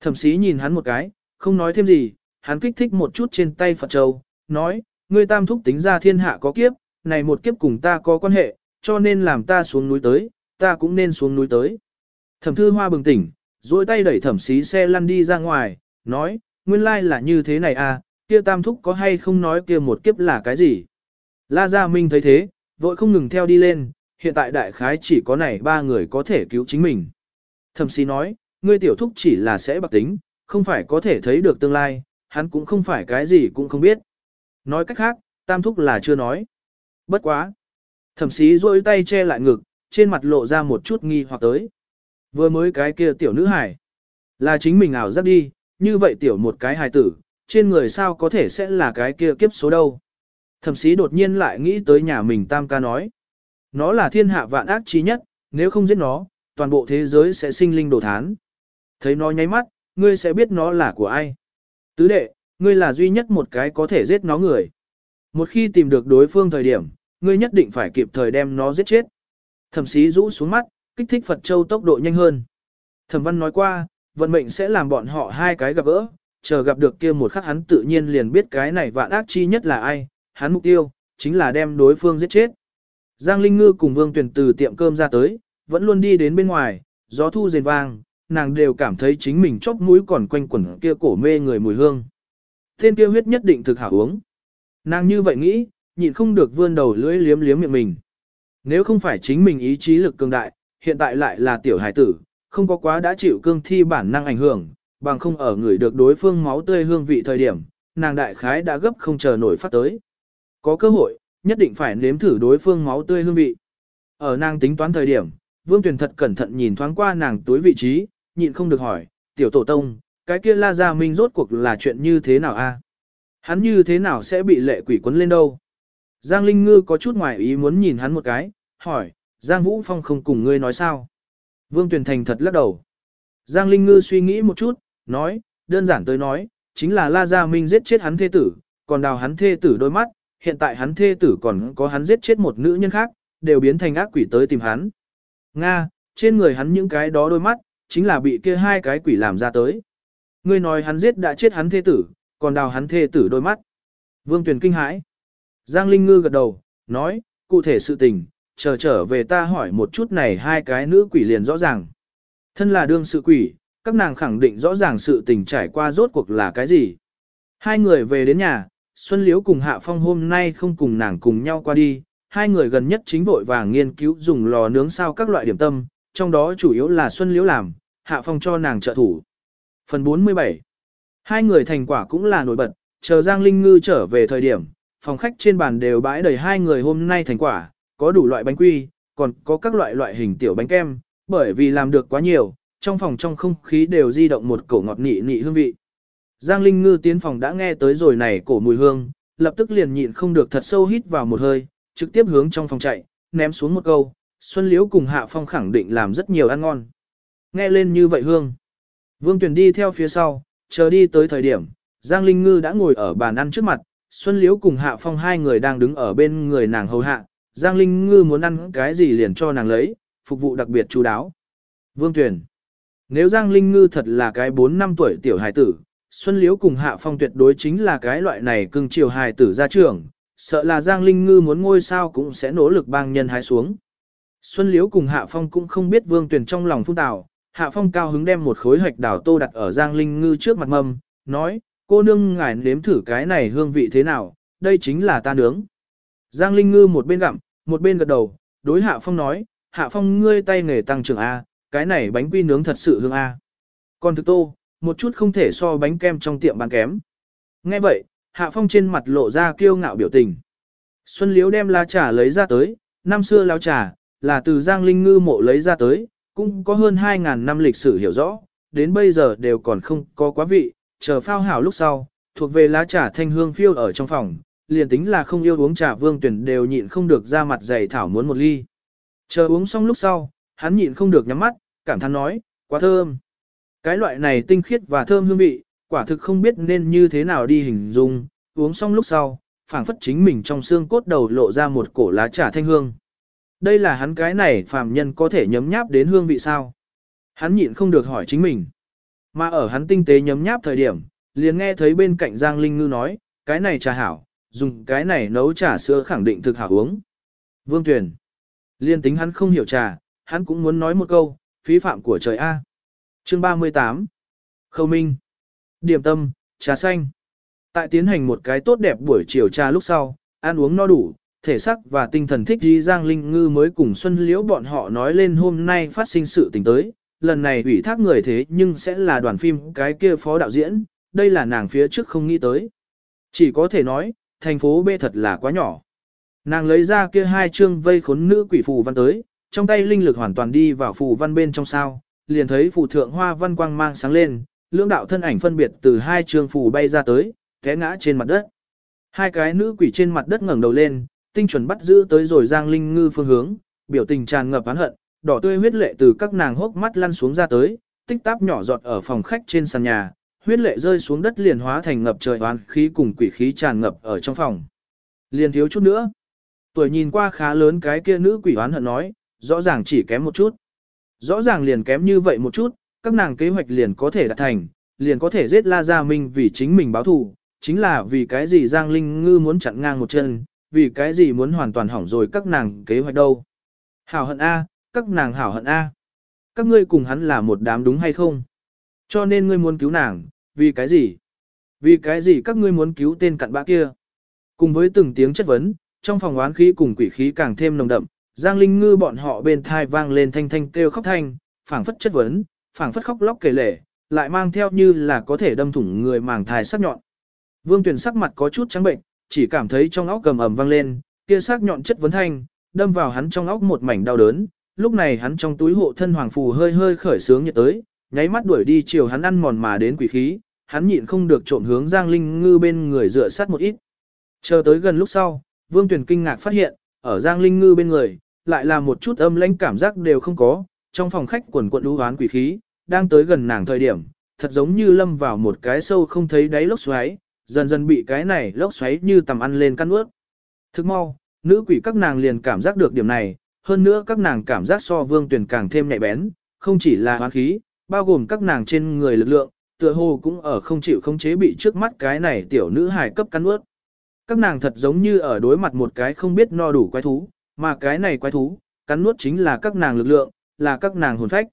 Thẩm sĩ nhìn hắn một cái, không nói thêm gì, hắn kích thích một chút trên tay Phật Châu, nói, ngươi tam thúc tính ra thiên hạ có kiếp, này một kiếp cùng ta có quan hệ, cho nên làm ta xuống núi tới, ta cũng nên xuống núi tới. Thẩm thư hoa bừng tỉnh, duỗi tay đẩy thẩm sĩ xe lăn đi ra ngoài, nói, nguyên lai là như thế này à, kia tam thúc có hay không nói kia một kiếp là cái gì. La Gia Minh thấy thế, vội không ngừng theo đi lên, hiện tại đại khái chỉ có này ba người có thể cứu chính mình. Thẩm sĩ nói, ngươi tiểu thúc chỉ là sẽ bạc tính, không phải có thể thấy được tương lai, hắn cũng không phải cái gì cũng không biết. Nói cách khác, tam thúc là chưa nói. Bất quá. Thẩm sĩ duỗi tay che lại ngực, trên mặt lộ ra một chút nghi hoặc tới. Vừa mới cái kia tiểu nữ hải. Là chính mình ảo giác đi, như vậy tiểu một cái hài tử, trên người sao có thể sẽ là cái kia kiếp số đâu. Thẩm sĩ đột nhiên lại nghĩ tới nhà mình tam ca nói. Nó là thiên hạ vạn ác trí nhất, nếu không giết nó, toàn bộ thế giới sẽ sinh linh đổ thán. Thấy nó nháy mắt, ngươi sẽ biết nó là của ai. Tứ đệ, ngươi là duy nhất một cái có thể giết nó người. Một khi tìm được đối phương thời điểm, ngươi nhất định phải kịp thời đem nó giết chết. Thẩm sĩ rũ xuống mắt, kích thích Phật Châu tốc độ nhanh hơn. Thẩm văn nói qua, vận mệnh sẽ làm bọn họ hai cái gặp gỡ, chờ gặp được kia một khắc hắn tự nhiên liền biết cái này vạn ác chi nhất là ai, hắn mục tiêu, chính là đem đối phương giết chết. Giang Linh Ngư cùng Vương Tuyền từ tiệm cơm ra tới, vẫn luôn đi đến bên ngoài, gió thu rền vang, nàng đều cảm thấy chính mình chóp mũi còn quanh quẩn kia cổ mê người mùi hương. Tên kia huyết nhất định thực hảo uống. Nàng như vậy nghĩ, nhịn không được vươn đầu lưỡi liếm liếm miệng mình. Nếu không phải chính mình ý chí lực cường đại, hiện tại lại là tiểu hải tử, không có quá đã chịu cương thi bản năng ảnh hưởng, bằng không ở người được đối phương máu tươi hương vị thời điểm, nàng đại khái đã gấp không chờ nổi phát tới. Có cơ hội, nhất định phải nếm thử đối phương máu tươi hương vị. Ở nàng tính toán thời điểm, Vương Tuyền thật cẩn thận nhìn thoáng qua nàng túi vị trí, nhịn không được hỏi, tiểu tổ tông, cái kia La Gia Minh rốt cuộc là chuyện như thế nào a? Hắn như thế nào sẽ bị lệ quỷ quấn lên đâu? Giang Linh Ngư có chút ngoài ý muốn nhìn hắn một cái, hỏi, Giang Vũ Phong không cùng ngươi nói sao? Vương Tuyền Thành thật lắc đầu. Giang Linh Ngư suy nghĩ một chút, nói, đơn giản tới nói, chính là La Gia Minh giết chết hắn thê tử, còn đào hắn thê tử đôi mắt, hiện tại hắn thê tử còn có hắn giết chết một nữ nhân khác, đều biến thành ác quỷ tới tìm hắn. Nga, trên người hắn những cái đó đôi mắt, chính là bị kia hai cái quỷ làm ra tới. Ngươi nói hắn giết đã chết hắn thê tử, còn đào hắn thê tử đôi mắt. Vương Tuyền kinh hãi. Giang Linh Ngư gật đầu, nói, cụ thể sự tình, chờ trở về ta hỏi một chút này hai cái nữ quỷ liền rõ ràng. Thân là đương sự quỷ, các nàng khẳng định rõ ràng sự tình trải qua rốt cuộc là cái gì. Hai người về đến nhà, Xuân Liễu cùng Hạ Phong hôm nay không cùng nàng cùng nhau qua đi, hai người gần nhất chính vội vàng nghiên cứu dùng lò nướng sao các loại điểm tâm, trong đó chủ yếu là Xuân Liễu làm, Hạ Phong cho nàng trợ thủ. Phần 47 Hai người thành quả cũng là nổi bật, chờ Giang Linh Ngư trở về thời điểm, phòng khách trên bàn đều bãi đầy hai người hôm nay thành quả, có đủ loại bánh quy, còn có các loại loại hình tiểu bánh kem, bởi vì làm được quá nhiều, trong phòng trong không khí đều di động một cổ ngọt nị nị hương vị. Giang Linh Ngư tiến phòng đã nghe tới rồi này cổ mùi hương, lập tức liền nhịn không được thật sâu hít vào một hơi, trực tiếp hướng trong phòng chạy, ném xuống một câu, Xuân Liễu cùng Hạ Phong khẳng định làm rất nhiều ăn ngon. nghe lên như vậy hương. Vương Tuyền đi theo phía sau, chờ đi tới thời điểm, Giang Linh Ngư đã ngồi ở bàn ăn trước mặt, Xuân Liễu cùng Hạ Phong hai người đang đứng ở bên người nàng hầu hạ, Giang Linh Ngư muốn ăn cái gì liền cho nàng lấy, phục vụ đặc biệt chú đáo. Vương Tuyền Nếu Giang Linh Ngư thật là cái 4 năm tuổi tiểu hài tử, Xuân Liễu cùng Hạ Phong tuyệt đối chính là cái loại này cưng chiều hài tử ra trường, sợ là Giang Linh Ngư muốn ngôi sao cũng sẽ nỗ lực bang nhân hái xuống. Xuân Liễu cùng Hạ Phong cũng không biết Vương Tuyền trong lòng phun tào, Hạ Phong cao hứng đem một khối hạch đào tô đặt ở Giang Linh Ngư trước mặt mâm, nói, cô nương ngài nếm thử cái này hương vị thế nào, đây chính là ta nướng. Giang Linh Ngư một bên gặm, một bên gật đầu, đối Hạ Phong nói, Hạ Phong ngươi tay nghề tăng trưởng A, cái này bánh quy nướng thật sự hương A. Còn thực tô, một chút không thể so bánh kem trong tiệm bán kém. Nghe vậy, Hạ Phong trên mặt lộ ra kiêu ngạo biểu tình. Xuân Liễu đem lá trà lấy ra tới, năm xưa lá trà, là từ Giang Linh Ngư mộ lấy ra tới, cũng có hơn 2.000 năm lịch sử hiểu rõ, đến bây giờ đều còn không có quá vị, chờ phao hảo lúc sau, thuộc về lá trà thanh hương phiêu ở trong phòng, liền tính là không yêu uống trà vương tuyển đều nhịn không được ra mặt dày thảo muốn một ly. Chờ uống xong lúc sau, hắn nhịn không được nhắm mắt, cảm thán nói, quá thơm. Cái loại này tinh khiết và thơm hương vị, quả thực không biết nên như thế nào đi hình dung, uống xong lúc sau, phảng phất chính mình trong xương cốt đầu lộ ra một cổ lá trà thanh hương. Đây là hắn cái này phàm nhân có thể nhấm nháp đến hương vị sao? Hắn nhịn không được hỏi chính mình. Mà ở hắn tinh tế nhấm nháp thời điểm, liền nghe thấy bên cạnh Giang Linh Ngư nói, cái này trà hảo, dùng cái này nấu trà sữa khẳng định thực hảo uống. Vương Tuyền. Liên tính hắn không hiểu trà, hắn cũng muốn nói một câu, phí phạm của trời A. Chương 38. Khâu Minh. Điểm tâm, trà xanh. Tại tiến hành một cái tốt đẹp buổi chiều trà lúc sau, ăn uống no đủ, thể sắc và tinh thần thích đi Giang Linh Ngư mới cùng Xuân Liễu bọn họ nói lên hôm nay phát sinh sự tình tới. Lần này ủy thác người thế nhưng sẽ là đoàn phim cái kia phó đạo diễn, đây là nàng phía trước không nghĩ tới. Chỉ có thể nói, thành phố B thật là quá nhỏ. Nàng lấy ra kia hai chương vây khốn nữ quỷ phù văn tới, trong tay linh lực hoàn toàn đi vào phù văn bên trong sao, liền thấy phù thượng hoa văn quang mang sáng lên, lưỡng đạo thân ảnh phân biệt từ hai chương phù bay ra tới, té ngã trên mặt đất. Hai cái nữ quỷ trên mặt đất ngẩng đầu lên, tinh chuẩn bắt giữ tới rồi Giang Linh Ngư phương hướng, biểu tình tràn ngập oán hận, đỏ tươi huyết lệ từ các nàng hốc mắt lăn xuống ra tới, tích táp nhỏ giọt ở phòng khách trên sàn nhà, huyết lệ rơi xuống đất liền hóa thành ngập trời oán khí cùng quỷ khí tràn ngập ở trong phòng. Liền thiếu chút nữa. Tuổi nhìn qua khá lớn cái kia nữ quỷ oán hận nói, rõ ràng chỉ kém một chút. Rõ ràng liền kém như vậy một chút, các nàng kế hoạch liền có thể đạt thành, liền có thể giết La Gia Minh vì chính mình báo thù, chính là vì cái gì Giang Linh Ngư muốn chặn ngang một chân, vì cái gì muốn hoàn toàn hỏng rồi các nàng kế hoạch đâu. Hảo hận A, các nàng hảo hận A. Các ngươi cùng hắn là một đám đúng hay không? Cho nên ngươi muốn cứu nàng, vì cái gì? Vì cái gì các ngươi muốn cứu tên cặn bã kia? Cùng với từng tiếng chất vấn, trong phòng oán khí cùng quỷ khí càng thêm nồng đậm, Giang Linh Ngư bọn họ bên thai vang lên thanh thanh kêu khóc thanh, phảng phất chất vấn, phảng phất khóc lóc kể lể, lại mang theo như là có thể đâm thủng người màng thai sắc nhọn. Vương Tuyền sắc mặt có chút trắng bệnh, chỉ cảm thấy trong óc cầm ầm vang lên, kia sắc nhọn chất vấn thanh, đâm vào hắn trong óc một mảnh đau đớn. Lúc này hắn trong túi hộ thân hoàng phù hơi hơi khởi sướng nhiệt tới, nháy mắt đuổi đi chiều hắn ăn mòn mà đến quỷ khí, hắn nhịn không được trộm hướng Giang Linh Ngư bên người dựa sát một ít. Chờ tới gần lúc sau, Vương Tuyền kinh ngạc phát hiện, ở Giang Linh Ngư bên người, lại là một chút âm lãnh cảm giác đều không có, trong phòng khách quần quận đú hoán quỷ khí, đang tới gần nàng thời điểm, thật giống như lâm vào một cái sâu không thấy đáy lốc xoáy, dần dần bị cái này lốc xoáy như tầm ăn lên căn ướt. Thức mau, nữ quỷ các nàng liền cảm giác được điểm này, hơn nữa các nàng cảm giác so vương Tuyền càng thêm nhạy bén, không chỉ là hoán khí, bao gồm các nàng trên người lực lượng, tựa hồ cũng ở không chịu không chế bị trước mắt cái này tiểu nữ hài cấp cắn ướt. Các nàng thật giống như ở đối mặt một cái không biết no đủ quái thú, mà cái này quái thú, cắn nuốt chính là các nàng lực lượng, là các nàng hồn phách.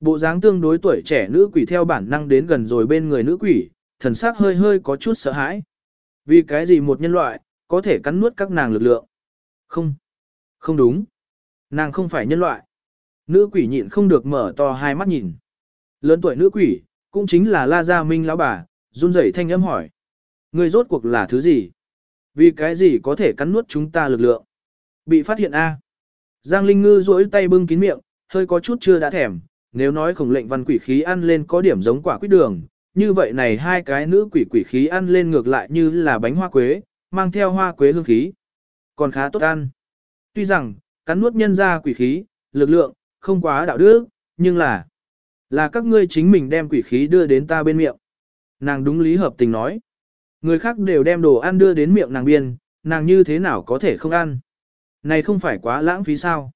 Bộ dáng tương đối tuổi trẻ nữ quỷ theo bản năng đến gần rồi bên người nữ quỷ, thần sắc hơi hơi có chút sợ hãi. Vì cái gì một nhân loại, có thể cắn nuốt các nàng lực lượng? Không. Không đúng. Nàng không phải nhân loại. Nữ quỷ nhịn không được mở to hai mắt nhìn. Lớn tuổi nữ quỷ, cũng chính là La Gia Minh lão bà, run rẩy thanh âm hỏi. Người rốt cuộc là thứ gì? Vì cái gì có thể cắn nuốt chúng ta lực lượng? Bị phát hiện A. Giang Linh Ngư duỗi tay bưng kín miệng, hơi có chút chưa đã thèm, nếu nói khổng lệnh văn quỷ khí ăn lên có điểm giống quả quýt đường, như vậy này hai cái nữ quỷ quỷ khí ăn lên ngược lại như là bánh hoa quế, mang theo hoa quế hương khí. Còn khá tốt ăn. Tuy rằng, cắn nuốt nhân ra quỷ khí, lực lượng, không quá đạo đức, nhưng là là các ngươi chính mình đem quỷ khí đưa đến ta bên miệng. Nàng đúng lý hợp tình nói. Người khác đều đem đồ ăn đưa đến miệng nàng biên, nàng như thế nào có thể không ăn. Này không phải quá lãng phí sao.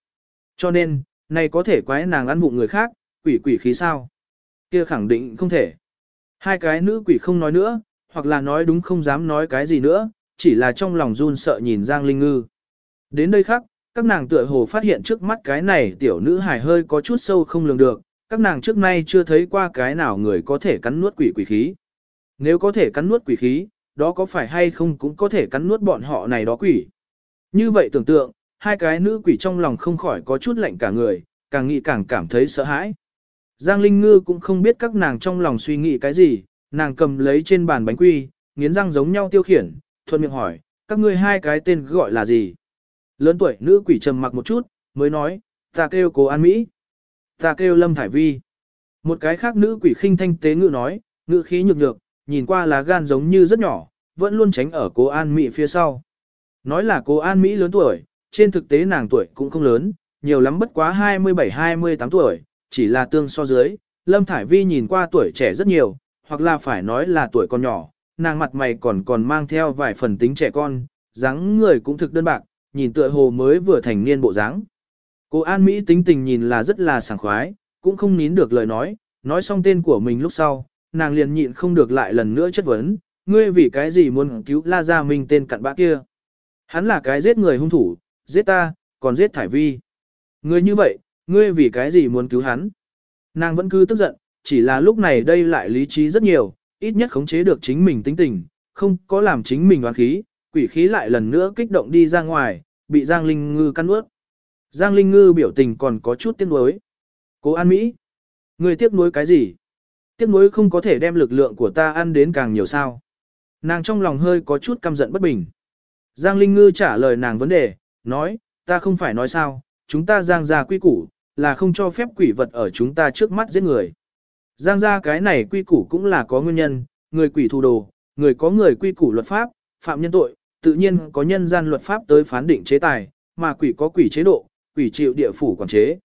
Cho nên, này có thể quái nàng ăn vụng người khác, quỷ quỷ khí sao. Kia khẳng định không thể. Hai cái nữ quỷ không nói nữa, hoặc là nói đúng không dám nói cái gì nữa, chỉ là trong lòng run sợ nhìn Giang Linh Ngư. Đến đây khác, các nàng tựa hồ phát hiện trước mắt cái này tiểu nữ hài hơi có chút sâu không lường được, các nàng trước nay chưa thấy qua cái nào người có thể cắn nuốt quỷ quỷ khí. Nếu có thể cắn nuốt quỷ khí, đó có phải hay không cũng có thể cắn nuốt bọn họ này đó quỷ. Như vậy tưởng tượng, hai cái nữ quỷ trong lòng không khỏi có chút lạnh cả người, càng nghĩ càng cảm thấy sợ hãi. Giang Linh Ngư cũng không biết các nàng trong lòng suy nghĩ cái gì, nàng cầm lấy trên bàn bánh quy, nghiến răng giống nhau tiêu khiển, thuận miệng hỏi, các ngươi hai cái tên gọi là gì? Lớn tuổi nữ quỷ trầm mặc một chút, mới nói, ta kêu cô An Mỹ. Ta kêu Lâm Thải Vi. Một cái khác nữ quỷ khinh thanh tế ngữ nói, ngữ khí nhược nhược, nhìn qua là gan giống như rất nhỏ, vẫn luôn tránh ở cố An Mỹ phía sau. Nói là cố An Mỹ lớn tuổi, trên thực tế nàng tuổi cũng không lớn, nhiều lắm bất quá 27-28 tuổi, chỉ là tương so dưới. Lâm Thải Vi nhìn qua tuổi trẻ rất nhiều, hoặc là phải nói là tuổi còn nhỏ, nàng mặt mày còn còn mang theo vài phần tính trẻ con, dáng người cũng thực đơn bạc, nhìn tựa hồ mới vừa thành niên bộ dáng. Cô An Mỹ tính tình nhìn là rất là sảng khoái, cũng không nín được lời nói, nói xong tên của mình lúc sau, nàng liền nhịn không được lại lần nữa chất vấn, ngươi vì cái gì muốn cứu La Gia Minh tên cặn bã kia. Hắn là cái giết người hung thủ, giết ta, còn giết Thải Vi. Ngươi như vậy, ngươi vì cái gì muốn cứu hắn? Nàng vẫn cứ tức giận, chỉ là lúc này đây lại lý trí rất nhiều, ít nhất khống chế được chính mình tính tình, không có làm chính mình oán khí, quỷ khí lại lần nữa kích động đi ra ngoài, bị Giang Linh Ngư căn ướt. Giang Linh Ngư biểu tình còn có chút tiếc nuối. Cố An Mỹ, người tiếc nuối cái gì? Tiếc nuối không có thể đem lực lượng của ta ăn đến càng nhiều sao. Nàng trong lòng hơi có chút căm giận bất bình. Giang Linh Ngư trả lời nàng vấn đề, nói, ta không phải nói sao, chúng ta giang ra quy củ, là không cho phép quỷ vật ở chúng ta trước mắt giết người. Giang ra cái này quy củ cũng là có nguyên nhân, người quỷ thù đồ, người có người quy củ luật pháp, phạm nhân tội, tự nhiên có nhân gian luật pháp tới phán định chế tài, mà quỷ có quỷ chế độ, quỷ chịu địa phủ quản chế.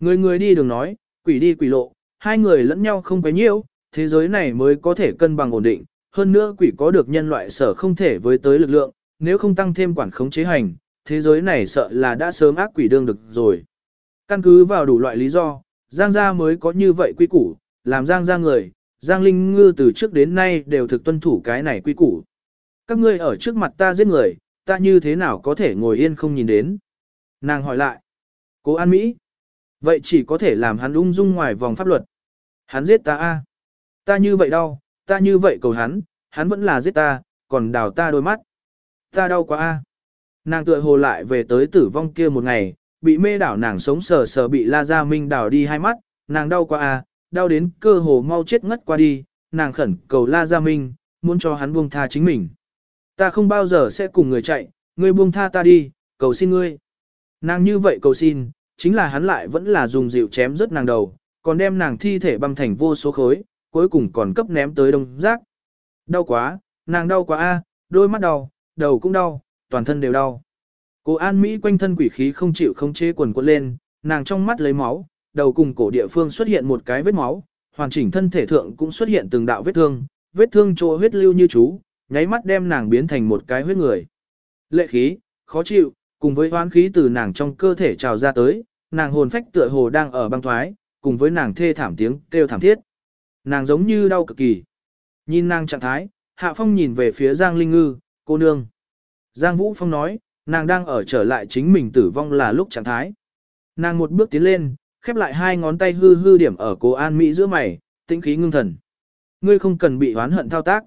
Người người đi đường nói, quỷ đi quỷ lộ, hai người lẫn nhau không quấy nhiễu, thế giới này mới có thể cân bằng ổn định, hơn nữa quỷ có được nhân loại sở không thể với tới lực lượng, nếu không tăng thêm quản khống chế hành, thế giới này sợ là đã sớm ác quỷ đương được rồi. Căn cứ vào đủ loại lý do, Giang gia mới có như vậy quy củ, làm Giang gia người, Giang Linh Ngư từ trước đến nay đều thực tuân thủ cái này quy củ. Các ngươi ở trước mặt ta giết người, ta như thế nào có thể ngồi yên không nhìn đến? Nàng hỏi lại. Cố An Mỹ. Vậy chỉ có thể làm hắn ung dung ngoài vòng pháp luật. Hắn giết ta a, Ta như vậy đau, ta như vậy cầu hắn, hắn vẫn là giết ta, còn đào ta đôi mắt. Ta đau quá a. Nàng tựa hồ lại về tới tử vong kia một ngày, bị mê đảo nàng sống sờ sờ bị La Gia Minh đảo đi hai mắt, nàng đau quá a, đau đến cơ hồ mau chết ngất qua đi, nàng khẩn cầu La Gia Minh, muốn cho hắn buông tha chính mình. Ta không bao giờ sẽ cùng người chạy, ngươi buông tha ta đi, cầu xin ngươi. Nàng như vậy cầu xin, chính là hắn lại vẫn là dùng dịu chém rất nàng đầu, còn đem nàng thi thể băm thành vô số khối, cuối cùng còn cấp ném tới đông rác. Đau quá, nàng đau quá a, đôi mắt đau, đầu cũng đau, toàn thân đều đau. Cô An Mỹ quanh thân quỷ khí không chịu không chế quần quật lên, nàng trong mắt lấy máu, đầu cùng cổ địa phương xuất hiện một cái vết máu, hoàn chỉnh thân thể thượng cũng xuất hiện từng đạo vết thương, vết thương chỗ huyết lưu như chú, nháy mắt đem nàng biến thành một cái huyết người. Lệ khí, khó chịu, cùng với hoán khí từ nàng trong cơ thể trào ra tới, nàng hồn phách tựa hồ đang ở băng thoái, cùng với nàng thê thảm tiếng kêu thảm thiết. Nàng giống như đau cực kỳ. Nhìn nàng trạng thái, Hạ Phong nhìn về phía Giang Linh Ngư, cô nương. Giang Vũ Phong nói, nàng đang ở trở lại chính mình tử vong là lúc trạng thái. Nàng một bước tiến lên, khép lại hai ngón tay hư hư điểm ở cố An Mỹ giữa mày, tĩnh khí ngưng thần. Ngươi không cần bị oán hận thao tác.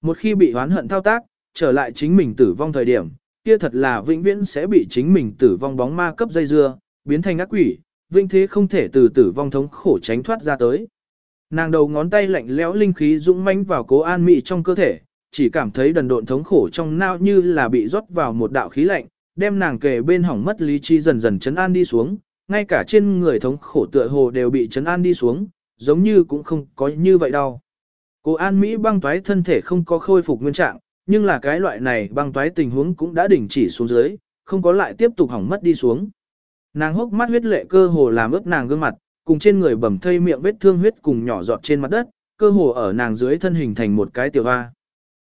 Một khi bị oán hận thao tác, trở lại chính mình tử vong thời điểm, kia thật là vĩnh viễn sẽ bị chính mình tử vong bóng ma cấp dây dưa, biến thành ác quỷ, vĩnh thế không thể từ tử vong thống khổ tránh thoát ra tới. Nàng đầu ngón tay lạnh lẽo linh khí dũng mãnh vào cố an mị trong cơ thể, chỉ cảm thấy đần độn thống khổ trong não như là bị rót vào một đạo khí lạnh, đem nàng kề bên hỏng mất lý trí dần dần chấn an đi xuống, ngay cả trên người thống khổ tựa hồ đều bị chấn an đi xuống, giống như cũng không có như vậy đâu. Cố An Mỹ băng toái thân thể không có khôi phục nguyên trạng, nhưng là cái loại này băng toái tình huống cũng đã đình chỉ xuống dưới, không có lại tiếp tục hỏng mất đi xuống. Nàng hốc mắt huyết lệ cơ hồ làm ướt nàng gương mặt, cùng trên người bầm thây miệng vết thương huyết cùng nhỏ giọt trên mặt đất, cơ hồ ở nàng dưới thân hình thành một cái tiểu hoa.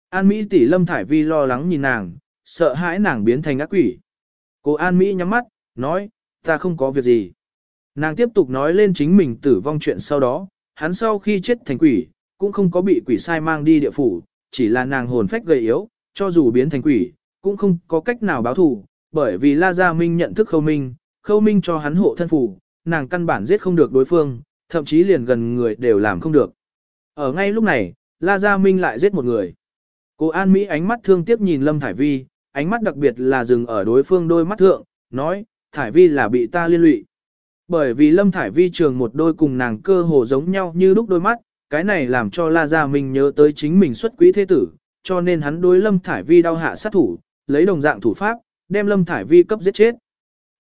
An Mỹ tỷ Lâm Thải Vi lo lắng nhìn nàng, sợ hãi nàng biến thành ác quỷ. Cô An Mỹ nhắm mắt, nói, ta không có việc gì. Nàng tiếp tục nói lên chính mình tử vong chuyện sau đó, hắn sau khi chết thành quỷ, cũng không có bị quỷ sai mang đi địa phủ, chỉ là nàng hồn phách gầy yếu, cho dù biến thành quỷ, cũng không có cách nào báo thù, bởi vì La Gia Minh nhận thức khâu minh, khâu minh cho hắn hộ thân phủ, nàng căn bản giết không được đối phương, thậm chí liền gần người đều làm không được. Ở ngay lúc này, La Gia Minh lại giết một người. Cô An Mỹ ánh mắt thương tiếc nhìn Lâm Thải Vi, ánh mắt đặc biệt là dừng ở đối phương đôi mắt thượng, nói, Thải Vi là bị ta liên lụy. Bởi vì Lâm Thải Vi trường một đôi cùng nàng cơ hồ giống nhau như lúc đôi mắt, cái này làm cho La Gia Minh nhớ tới chính mình xuất quý thế tử, cho nên hắn đối Lâm Thải Vi đau hạ sát thủ, lấy đồng dạng thủ pháp, đem Lâm Thải Vi cấp giết chết.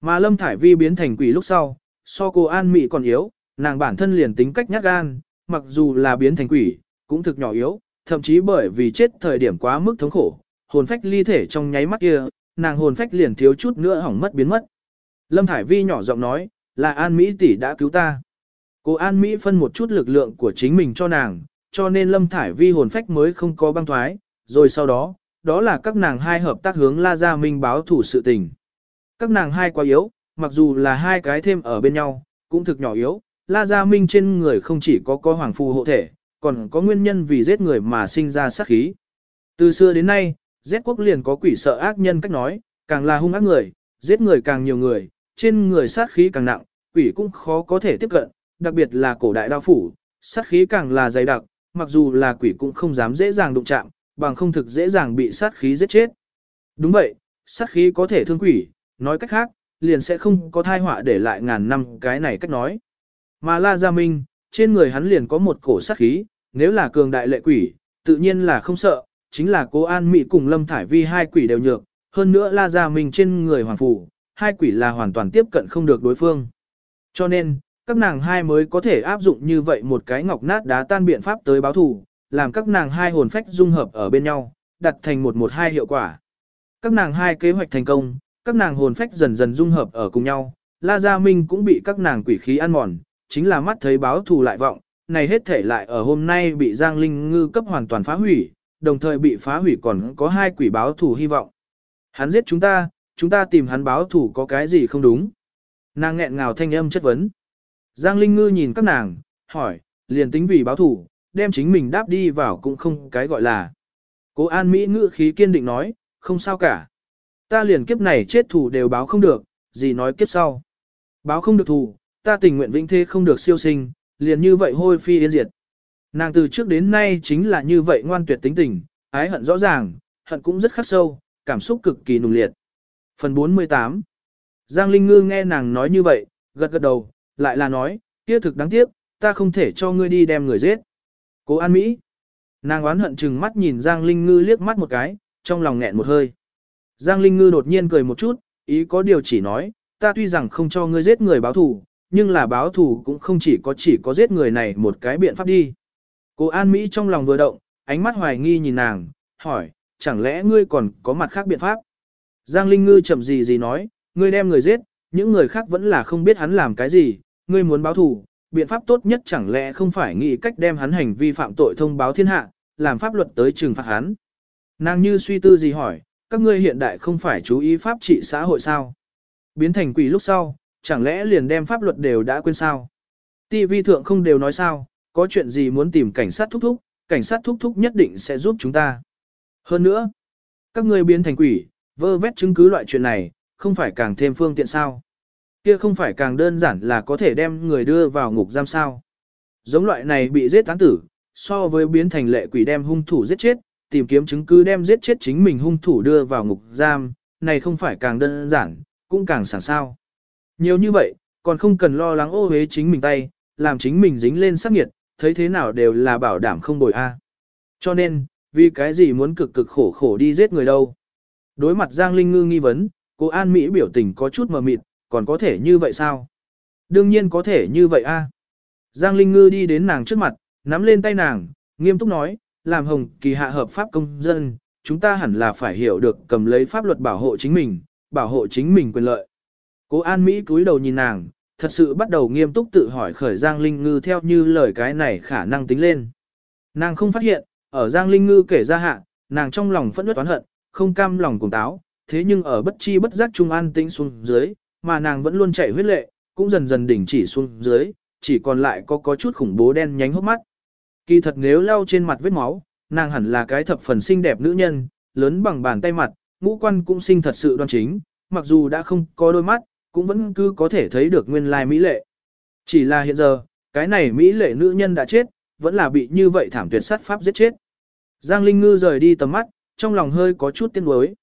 Mà Lâm Thải Vi biến thành quỷ lúc sau, so cô An Mị còn yếu, nàng bản thân liền tính cách nhát gan, mặc dù là biến thành quỷ, cũng thực nhỏ yếu, thậm chí bởi vì chết thời điểm quá mức thống khổ, hồn phách ly thể trong nháy mắt kia, nàng hồn phách liền thiếu chút nữa hỏng mất biến mất. Lâm Thải Vi nhỏ giọng nói, là An Mỹ tỷ đã cứu ta. Cô An Mỹ phân một chút lực lượng của chính mình cho nàng, cho nên Lâm Thải Vi hồn phách mới không có băng thoái, rồi sau đó, đó là các nàng hai hợp tác hướng La Gia Minh báo thủ sự tình. Các nàng hai quá yếu, mặc dù là hai cái thêm ở bên nhau, cũng thực nhỏ yếu, La Gia Minh trên người không chỉ có có hoàng phù hộ thể, còn có nguyên nhân vì giết người mà sinh ra sát khí. Từ xưa đến nay, Z quốc liền có quỷ sợ ác nhân cách nói, càng là hung ác người, giết người càng nhiều người, trên người sát khí càng nặng, quỷ cũng khó có thể tiếp cận, đặc biệt là cổ đại đao phủ, sát khí càng là dày đặc, mặc dù là quỷ cũng không dám dễ dàng đụng chạm, bằng không thực dễ dàng bị sát khí giết chết. Đúng vậy, sát khí có thể thương quỷ, nói cách khác, liền sẽ không có thai họa để lại ngàn năm cái này cách nói. Mà La Gia Minh, trên người hắn liền có một cổ sát khí, nếu là cường đại lệ quỷ, tự nhiên là không sợ, chính là cố An Mỹ cùng Lâm Thải Vi hai quỷ đều nhược, hơn nữa La Gia Minh trên người hoàng phủ, hai quỷ là hoàn toàn tiếp cận không được đối phương. Cho nên, các nàng hai mới có thể áp dụng như vậy một cái ngọc nát đá tan biện pháp tới báo thù, làm các nàng hai hồn phách dung hợp ở bên nhau, đặt thành một một hai hiệu quả. Các nàng hai kế hoạch thành công, các nàng hồn phách dần dần dung hợp ở cùng nhau, La Gia Minh cũng bị các nàng quỷ khí ăn mòn, chính là mắt thấy báo thù lại vọng, này hết thể lại ở hôm nay bị Giang Linh Ngư cấp hoàn toàn phá hủy, đồng thời bị phá hủy còn có hai quỷ báo thù hy vọng. Hắn giết chúng ta, chúng ta tìm hắn báo thù có cái gì không đúng. Nàng nghẹn ngào thanh âm chất vấn. Giang Linh Ngư nhìn các nàng, hỏi, liền tính vì báo thù, đem chính mình đáp đi vào cũng không cái gọi là. Cố An Mỹ ngữ khí kiên định nói, không sao cả. Ta liền kiếp này chết thù đều báo không được, gì nói kiếp sau. Báo không được thù, ta tình nguyện vĩnh thế không được siêu sinh, liền như vậy hôi phi yên diệt. Nàng từ trước đến nay chính là như vậy ngoan tuyệt tính tình, ái hận rõ ràng, hận cũng rất khắc sâu, cảm xúc cực kỳ nùng liệt. Phần 48 Giang Linh Ngư nghe nàng nói như vậy, gật gật đầu, lại là nói, kia thực đáng tiếc, ta không thể cho ngươi đi đem người giết. Cố An Mỹ. Nàng oán hận chừng mắt nhìn Giang Linh Ngư liếc mắt một cái, trong lòng nghẹn một hơi. Giang Linh Ngư đột nhiên cười một chút, ý có điều chỉ nói, ta tuy rằng không cho ngươi giết người báo thù, nhưng là báo thù cũng không chỉ có chỉ có giết người này một cái biện pháp đi. Cố An Mỹ trong lòng vừa động, ánh mắt hoài nghi nhìn nàng, hỏi, chẳng lẽ ngươi còn có mặt khác biện pháp? Giang Linh Ngư chậm gì gì nói, ngươi đem người giết, những người khác vẫn là không biết hắn làm cái gì, ngươi muốn báo thù, biện pháp tốt nhất chẳng lẽ không phải nghĩ cách đem hắn hành vi phạm tội thông báo thiên hạ, làm pháp luật tới trừng phạt hắn. Nàng như suy tư gì hỏi, các ngươi hiện đại không phải chú ý pháp trị xã hội sao? Biến thành quỷ lúc sau, chẳng lẽ liền đem pháp luật đều đã quên sao? TV thượng không đều nói sao, có chuyện gì muốn tìm cảnh sát thúc thúc, cảnh sát thúc thúc nhất định sẽ giúp chúng ta. Hơn nữa, các ngươi biến thành quỷ, vơ vét chứng cứ loại chuyện này, không phải càng thêm phương tiện sao? Kia không phải càng đơn giản là có thể đem người đưa vào ngục giam sao. Giống loại này bị giết tán tử, so với biến thành lệ quỷ đem hung thủ giết chết, tìm kiếm chứng cứ đem giết chết chính mình hung thủ đưa vào ngục giam, này không phải càng đơn giản, cũng càng sảng sao. Nhiều như vậy, còn không cần lo lắng ô hế chính mình tay, làm chính mình dính lên sắc nghiệt, thấy thế nào đều là bảo đảm không bồi a. Cho nên, vì cái gì muốn cực cực khổ khổ đi giết người đâu. Đối mặt Giang Linh Ngư nghi vấn, cô An Mỹ biểu tình có chút mờ mịt, còn có thể như vậy sao? Đương nhiên có thể như vậy a. Giang Linh Ngư đi đến nàng trước mặt, nắm lên tay nàng, nghiêm túc nói, làm hồng kỳ hạ hợp pháp công dân, chúng ta hẳn là phải hiểu được cầm lấy pháp luật bảo hộ chính mình, bảo hộ chính mình quyền lợi. Cố An Mỹ cúi đầu nhìn nàng, thật sự bắt đầu nghiêm túc tự hỏi khởi Giang Linh Ngư theo như lời cái này khả năng tính lên. Nàng không phát hiện, ở Giang Linh Ngư kể ra hạ, nàng trong lòng phẫn nộ toán hận, không cam lòng cùng táo, thế nhưng ở bất chi bất giác trung an tĩnh xuống dưới, mà nàng vẫn luôn chảy huyết lệ, cũng dần dần đỉnh chỉ xuống dưới, chỉ còn lại có có chút khủng bố đen nhánh hốc mắt. Kỳ thật nếu lau trên mặt vết máu, nàng hẳn là cái thập phần xinh đẹp nữ nhân, lớn bằng bàn tay mặt, ngũ quan cũng xinh thật sự đoan chính, mặc dù đã không có đôi mắt, cũng vẫn cứ có thể thấy được nguyên lai mỹ lệ. Chỉ là hiện giờ, cái này mỹ lệ nữ nhân đã chết, vẫn là bị như vậy thảm tuyệt sát pháp giết chết. Giang Linh Ngư rời đi tầm mắt, trong lòng hơi có chút tiếc nuối.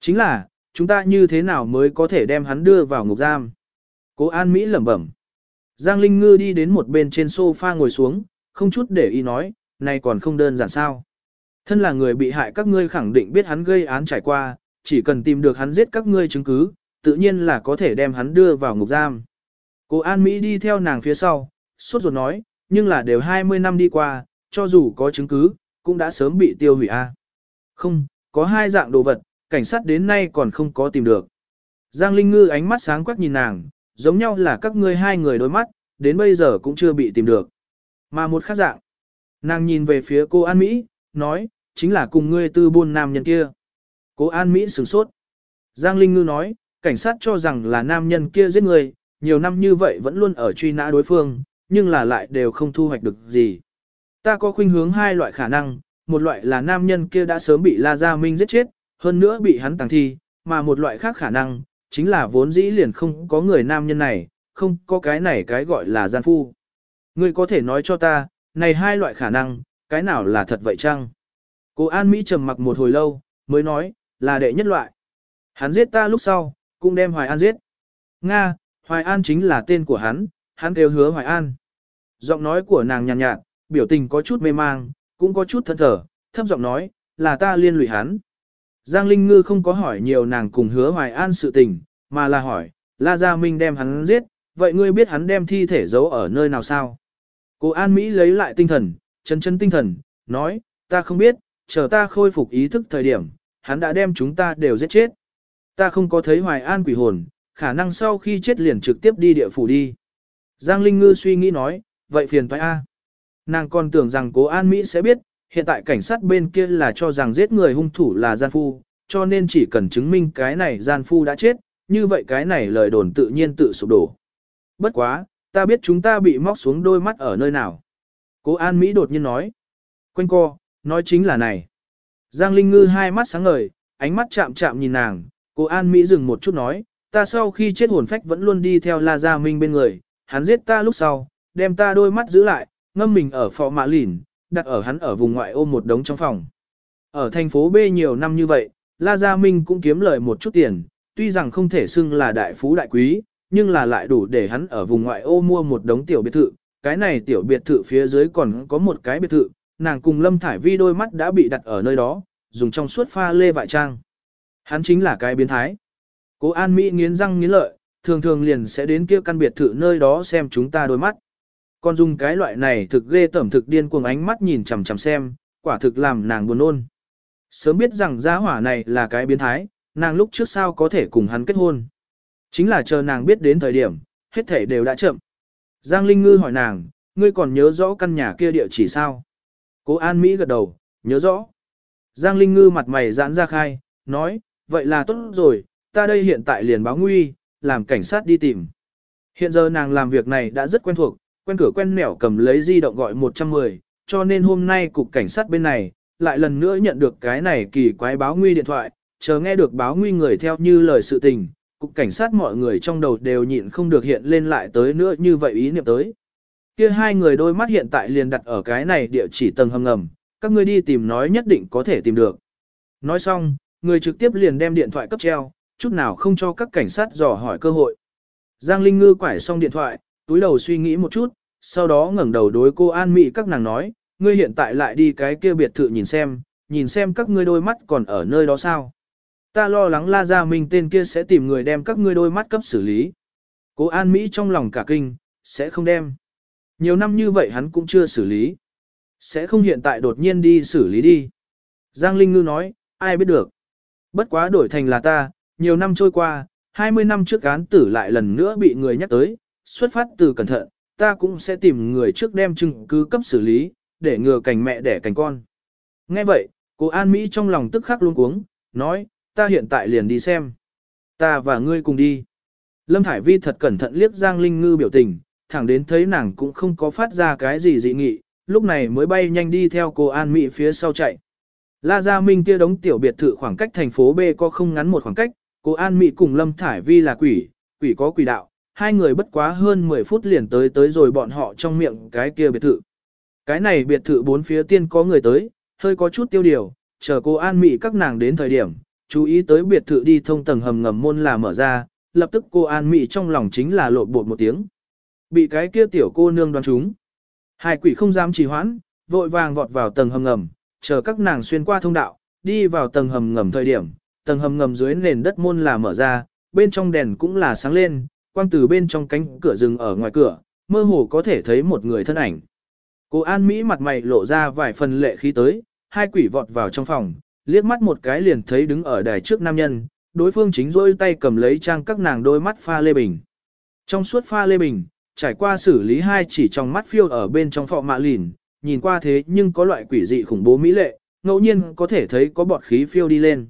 Chính là, chúng ta như thế nào mới có thể đem hắn đưa vào ngục giam? Cố An Mỹ lẩm bẩm. Giang Linh Ngư đi đến một bên trên sofa ngồi xuống, không chút để ý nói, này còn không đơn giản sao. Thân là người bị hại các ngươi khẳng định biết hắn gây án trải qua, chỉ cần tìm được hắn giết các ngươi chứng cứ, tự nhiên là có thể đem hắn đưa vào ngục giam. Cô An Mỹ đi theo nàng phía sau, suốt ruột nói, nhưng là đều 20 năm đi qua, cho dù có chứng cứ, cũng đã sớm bị tiêu hủy a. Không, có hai dạng đồ vật, cảnh sát đến nay còn không có tìm được. Giang Linh Ngư ánh mắt sáng quắc nhìn nàng, giống nhau là các ngươi hai người đôi mắt, đến bây giờ cũng chưa bị tìm được. Mà một khác dạng, nàng nhìn về phía cô An Mỹ, nói, chính là cùng ngươi tư buôn nam nhân kia. Cô An Mỹ sửng sốt. Giang Linh Ngư nói, cảnh sát cho rằng là nam nhân kia giết người, nhiều năm như vậy vẫn luôn ở truy nã đối phương, nhưng là lại đều không thu hoạch được gì. Ta có khuynh hướng hai loại khả năng, một loại là nam nhân kia đã sớm bị La Gia Minh giết chết, hơn nữa bị hắn tàng thi, mà một loại khác khả năng, chính là vốn dĩ liền không có người nam nhân này, không có cái này cái gọi là gian phu. Ngươi có thể nói cho ta, này hai loại khả năng, cái nào là thật vậy chăng? Cô An Mỹ trầm mặc một hồi lâu, mới nói, là đệ nhất loại. Hắn giết ta lúc sau, cũng đem Hoài An giết. Nga, Hoài An chính là tên của hắn, hắn kêu hứa Hoài An. Giọng nói của nàng nhàn nhạt, nhạt, biểu tình có chút mê mang, cũng có chút thân thở, thấp giọng nói, là ta liên lụy hắn. Giang Linh Ngư không có hỏi nhiều nàng cùng hứa Hoài An sự tình, mà là hỏi, La Gia Minh đem hắn giết, vậy ngươi biết hắn đem thi thể giấu ở nơi nào sao? Cô An Mỹ lấy lại tinh thần, chân chân tinh thần, nói, ta không biết, chờ ta khôi phục ý thức thời điểm, hắn đã đem chúng ta đều giết chết. Ta không có thấy Hoài An quỷ hồn, khả năng sau khi chết liền trực tiếp đi địa phủ đi. Giang Linh Ngư suy nghĩ nói, vậy phiền toái A. Nàng còn tưởng rằng cố An Mỹ sẽ biết, hiện tại cảnh sát bên kia là cho rằng giết người hung thủ là gian phu, cho nên chỉ cần chứng minh cái này gian phu đã chết, như vậy cái này lời đồn tự nhiên tự sụp đổ. Bất quá, ta biết chúng ta bị móc xuống đôi mắt ở nơi nào. Cố An Mỹ đột nhiên nói. Quanh co, nói chính là này. Giang Linh Ngư hai mắt sáng ngời, ánh mắt chạm chạm nhìn nàng, cố An Mỹ dừng một chút nói, ta sau khi chết hồn phách vẫn luôn đi theo La Gia Minh bên người, hắn giết ta lúc sau, đem ta đôi mắt giữ lại, ngâm mình ở phò mạ lỉn, đặt ở hắn ở vùng ngoại ô một đống trong phòng. Ở thành phố B nhiều năm như vậy, La Gia Minh cũng kiếm lời một chút tiền, tuy rằng không thể xưng là đại phú đại quý, nhưng là lại đủ để hắn ở vùng ngoại ô mua một đống tiểu biệt thự. Cái này tiểu biệt thự phía dưới còn có một cái biệt thự, nàng cùng Lâm Thải Vi đôi mắt đã bị đặt ở nơi đó, dùng trong suốt pha lê vại trang. Hắn chính là cái biến thái. Cố An Mỹ nghiến răng nghiến lợi, thường thường liền sẽ đến kia căn biệt thự nơi đó xem chúng ta đôi mắt. Còn dùng cái loại này thực ghê tẩm thực điên cuồng ánh mắt nhìn chằm chằm xem, quả thực làm nàng buồn nôn. Sớm biết rằng gia hỏa này là cái biến thái, nàng lúc trước sao có thể cùng hắn kết hôn. Chính là chờ nàng biết đến thời điểm, hết thể đều đã chậm. Giang Linh Ngư hỏi nàng, ngươi còn nhớ rõ căn nhà kia địa chỉ sao? Cố An Mỹ gật đầu, nhớ rõ. Giang Linh Ngư mặt mày giãn ra khai, nói, vậy là tốt rồi, ta đây hiện tại liền báo nguy, làm cảnh sát đi tìm. Hiện giờ nàng làm việc này đã rất quen thuộc, quen cửa quen nẻo cầm lấy di động gọi 110, cho nên hôm nay cục cảnh sát bên này, lại lần nữa nhận được cái này kỳ quái báo nguy điện thoại, chờ nghe được báo nguy người theo như lời sự tình, cục cảnh sát mọi người trong đầu đều nhịn không được hiện lên lại tới nữa như vậy ý niệm tới. Kia hai người đôi mắt hiện tại liền đặt ở cái này địa chỉ tầng hầm ngầm, các ngươi đi tìm nói nhất định có thể tìm được. Nói xong, người trực tiếp liền đem điện thoại cấp treo, chút nào không cho các cảnh sát dò hỏi cơ hội. Giang Linh Ngư quải xong điện thoại, túi đầu suy nghĩ một chút, sau đó ngẩng đầu đối cô An Mỹ các nàng nói, ngươi hiện tại lại đi cái kia biệt thự nhìn xem, nhìn xem các ngươi đôi mắt còn ở nơi đó sao. Ta lo lắng La Gia Minh tên kia sẽ tìm người đem các ngươi đôi mắt cấp xử lý. Cố An Mỹ trong lòng cả kinh, sẽ không đem. Nhiều năm như vậy hắn cũng chưa xử lý. Sẽ không hiện tại đột nhiên đi xử lý đi. Giang Linh Ngư nói, ai biết được. Bất quá đổi thành là ta, nhiều năm trôi qua, 20 năm trước án tử lại lần nữa bị người nhắc tới, xuất phát từ cẩn thận, ta cũng sẽ tìm người trước đem chứng cứ cấp xử lý, để ngừa cảnh mẹ đẻ cảnh con. Nghe vậy, cô An Mỹ trong lòng tức khắc luôn cuống, nói, ta hiện tại liền đi xem. Ta và ngươi cùng đi. Lâm Thải Vi thật cẩn thận liếc Giang Linh Ngư biểu tình, thẳng đến thấy nàng cũng không có phát ra cái gì dị nghị, lúc này mới bay nhanh đi theo cô An Mỹ phía sau chạy. La Gia Minh kia đống tiểu biệt thự khoảng cách thành phố B có không ngắn một khoảng cách, cô An Mỹ cùng Lâm Thải Vi là quỷ, quỷ có quỷ đạo, hai người bất quá hơn 10 phút liền tới tới rồi bọn họ trong miệng cái kia biệt thự. Cái này biệt thự bốn phía tiên có người tới, hơi có chút tiêu điều, chờ cô An Mỹ các nàng đến thời điểm, chú ý tới biệt thự đi thông tầng hầm ngầm môn là mở ra, lập tức cô An Mỹ trong lòng chính là lộn bột một tiếng. Bị cái kia tiểu cô nương đoán trúng. Hai quỷ không dám trì hoãn, vội vàng vọt vào tầng hầm ngầm, chờ các nàng xuyên qua thông đạo, đi vào tầng hầm ngầm thời điểm, tầng hầm ngầm dưới nền đất môn là mở ra, bên trong đèn cũng là sáng lên, quang từ bên trong cánh cửa rừng ở ngoài cửa, mơ hồ có thể thấy một người thân ảnh. Cô An Mỹ mặt mày lộ ra vài phần lệ khí tới, hai quỷ vọt vào trong phòng, liếc mắt một cái liền thấy đứng ở đài trước nam nhân, đối phương chính rôi tay cầm lấy trang các nàng đôi mắt pha lê bình. Trong suốt pha lê bình, trải qua xử lý hai chỉ trong mắt phiêu ở bên trong phọ mạ lìn, nhìn qua thế nhưng có loại quỷ dị khủng bố mỹ lệ, ngẫu nhiên có thể thấy có bọt khí phiêu đi lên.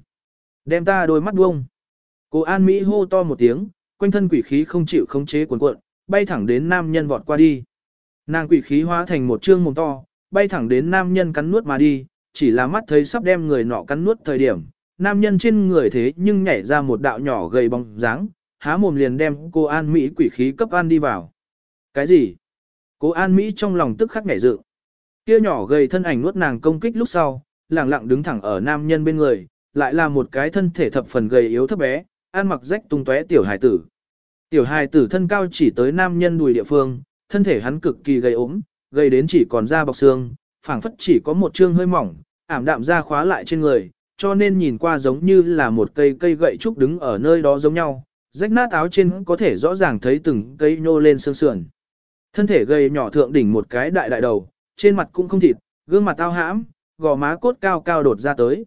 Đem ta đôi mắt buông. Cô An Mỹ hô to một tiếng, quanh thân quỷ khí không chịu khống chế cuộn cuộn, bay thẳng đến nam nhân vọt qua đi. Nàng quỷ khí hóa thành một trương mồm to, bay thẳng đến nam nhân cắn nuốt mà đi, chỉ là mắt thấy sắp đem người nọ cắn nuốt thời điểm, nam nhân trên người thế nhưng nhảy ra một đạo nhỏ gầy bóng dáng, há mồm liền đem cô An Mỹ quỷ khí cấp an đi vào. Cái gì? Cô An Mỹ trong lòng tức khắc nhảy dựng. Kia nhỏ gầy thân ảnh nuốt nàng công kích lúc sau, lặng lặng đứng thẳng ở nam nhân bên người, lại là một cái thân thể thập phần gầy yếu thấp bé, ăn mặc rách tung tóe tiểu hài tử. Tiểu hài tử thân cao chỉ tới nam nhân đùi địa phương, thân thể hắn cực kỳ gầy ốm, gầy đến chỉ còn da bọc xương, phảng phất chỉ có một chương hơi mỏng, ảm đạm da khóa lại trên người, cho nên nhìn qua giống như là một cây cây gậy trúc đứng ở nơi đó giống nhau, rách nát áo trên có thể rõ ràng thấy từng cây nhô lên xương sườn. Thân thể gầy nhỏ thượng đỉnh một cái đại đại đầu, trên mặt cũng không thịt, gương mặt tao hãm, gò má cốt cao cao đột ra tới.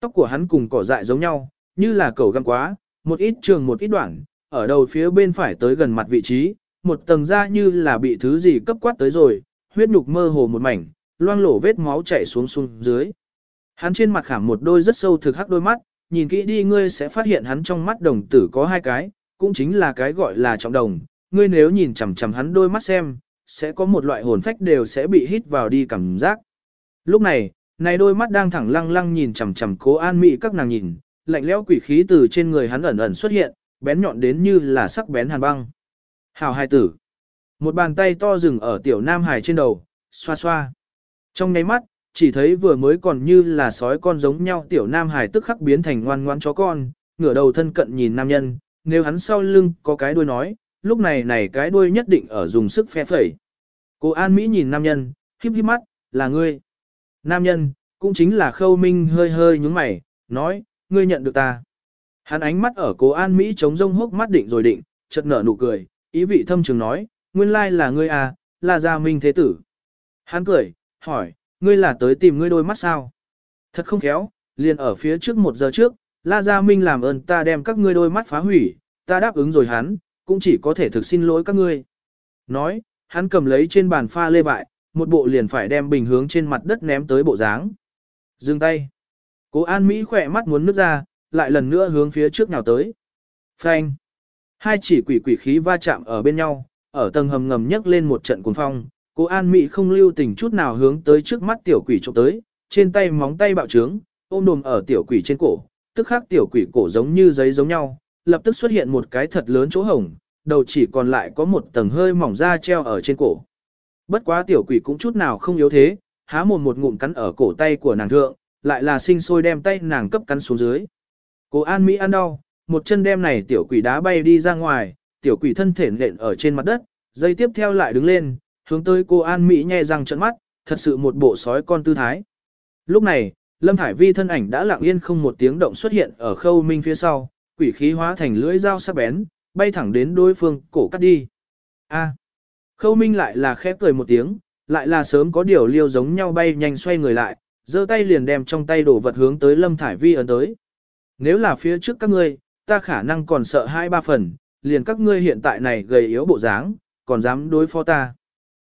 Tóc của hắn cùng cỏ dại giống nhau, như là cầu găm quá, một ít trường một ít đoạn, ở đầu phía bên phải tới gần mặt vị trí, một tầng da như là bị thứ gì cấp quát tới rồi, huyết nhục mơ hồ một mảnh, loang lổ vết máu chảy xuống xuống dưới. Hắn trên mặt khảm một đôi rất sâu thực hắc đôi mắt, nhìn kỹ đi ngươi sẽ phát hiện hắn trong mắt đồng tử có hai cái, cũng chính là cái gọi là trọng đồng. Ngươi nếu nhìn chằm chằm hắn đôi mắt xem, sẽ có một loại hồn phách đều sẽ bị hít vào đi cảm giác. Lúc này, này đôi mắt đang thẳng lăng lăng nhìn chằm chằm cố an mị các nàng nhìn, lạnh lẽo quỷ khí từ trên người hắn ẩn ẩn xuất hiện, bén nhọn đến như là sắc bén hàn băng. Hào hài tử. Một bàn tay to dừng ở tiểu nam hài trên đầu, xoa xoa. Trong nháy mắt, chỉ thấy vừa mới còn như là sói con giống nhau tiểu nam hài tức khắc biến thành ngoan ngoan chó con, ngửa đầu thân cận nhìn nam nhân, nếu hắn sau lưng có cái đuôi nói, lúc này này cái đuôi nhất định ở dùng sức phe phẩy. Cô An Mỹ nhìn nam nhân, khiếp khiếp mắt, là ngươi. Nam nhân, cũng chính là khâu minh hơi hơi nhúng mày, nói, ngươi nhận được ta. Hắn ánh mắt ở cố An Mỹ chống rông hốc mắt định rồi định, chợt nở nụ cười, ý vị thâm trường nói, nguyên lai là ngươi à, là gia minh thế tử. Hắn cười, hỏi, ngươi là tới tìm ngươi đôi mắt sao? Thật không khéo, liền ở phía trước một giờ trước, La Gia Minh làm ơn ta đem các ngươi đôi mắt phá hủy, ta đáp ứng rồi hắn, cũng chỉ có thể thực xin lỗi các ngươi. Nói, hắn cầm lấy trên bàn pha lê bại, một bộ liền phải đem bình hướng trên mặt đất ném tới bộ dáng. Dừng tay. Cố An Mỹ khỏe mắt muốn nước ra, lại lần nữa hướng phía trước nào tới. Phanh. Hai chỉ quỷ quỷ khí va chạm ở bên nhau, ở tầng hầm ngầm nhấc lên một trận cuồng phong. Cố An Mỹ không lưu tình chút nào hướng tới trước mắt tiểu quỷ chụp tới, trên tay móng tay bạo trướng, ôm đồm ở tiểu quỷ trên cổ, tức khắc tiểu quỷ cổ giống như giấy giống nhau, lập tức xuất hiện một cái thật lớn chỗ hổng, đầu chỉ còn lại có một tầng hơi mỏng da treo ở trên cổ. Bất quá tiểu quỷ cũng chút nào không yếu thế, há mồm một ngụm cắn ở cổ tay của nàng thượng, lại là sinh sôi đem tay nàng cấp cắn xuống dưới. Cô An Mỹ ăn đau, một chân đem này tiểu quỷ đá bay đi ra ngoài, tiểu quỷ thân thể nện ở trên mặt đất, dây tiếp theo lại đứng lên, hướng tới cô An Mỹ nhe răng trận mắt, thật sự một bộ sói con tư thái. Lúc này, Lâm Thải Vi thân ảnh đã lặng yên không một tiếng động xuất hiện ở khâu minh phía sau, quỷ khí hóa thành lưỡi dao sắc bén, bay thẳng đến đối phương, cổ cắt đi. A. Khâu minh lại là khẽ cười một tiếng, lại là sớm có điều liêu giống nhau bay nhanh xoay người lại, giơ tay liền đem trong tay đổ vật hướng tới Lâm Thải Vi ấn tới. Nếu là phía trước các ngươi, ta khả năng còn sợ hai ba phần, liền các ngươi hiện tại này gầy yếu bộ dáng, còn dám đối phó ta.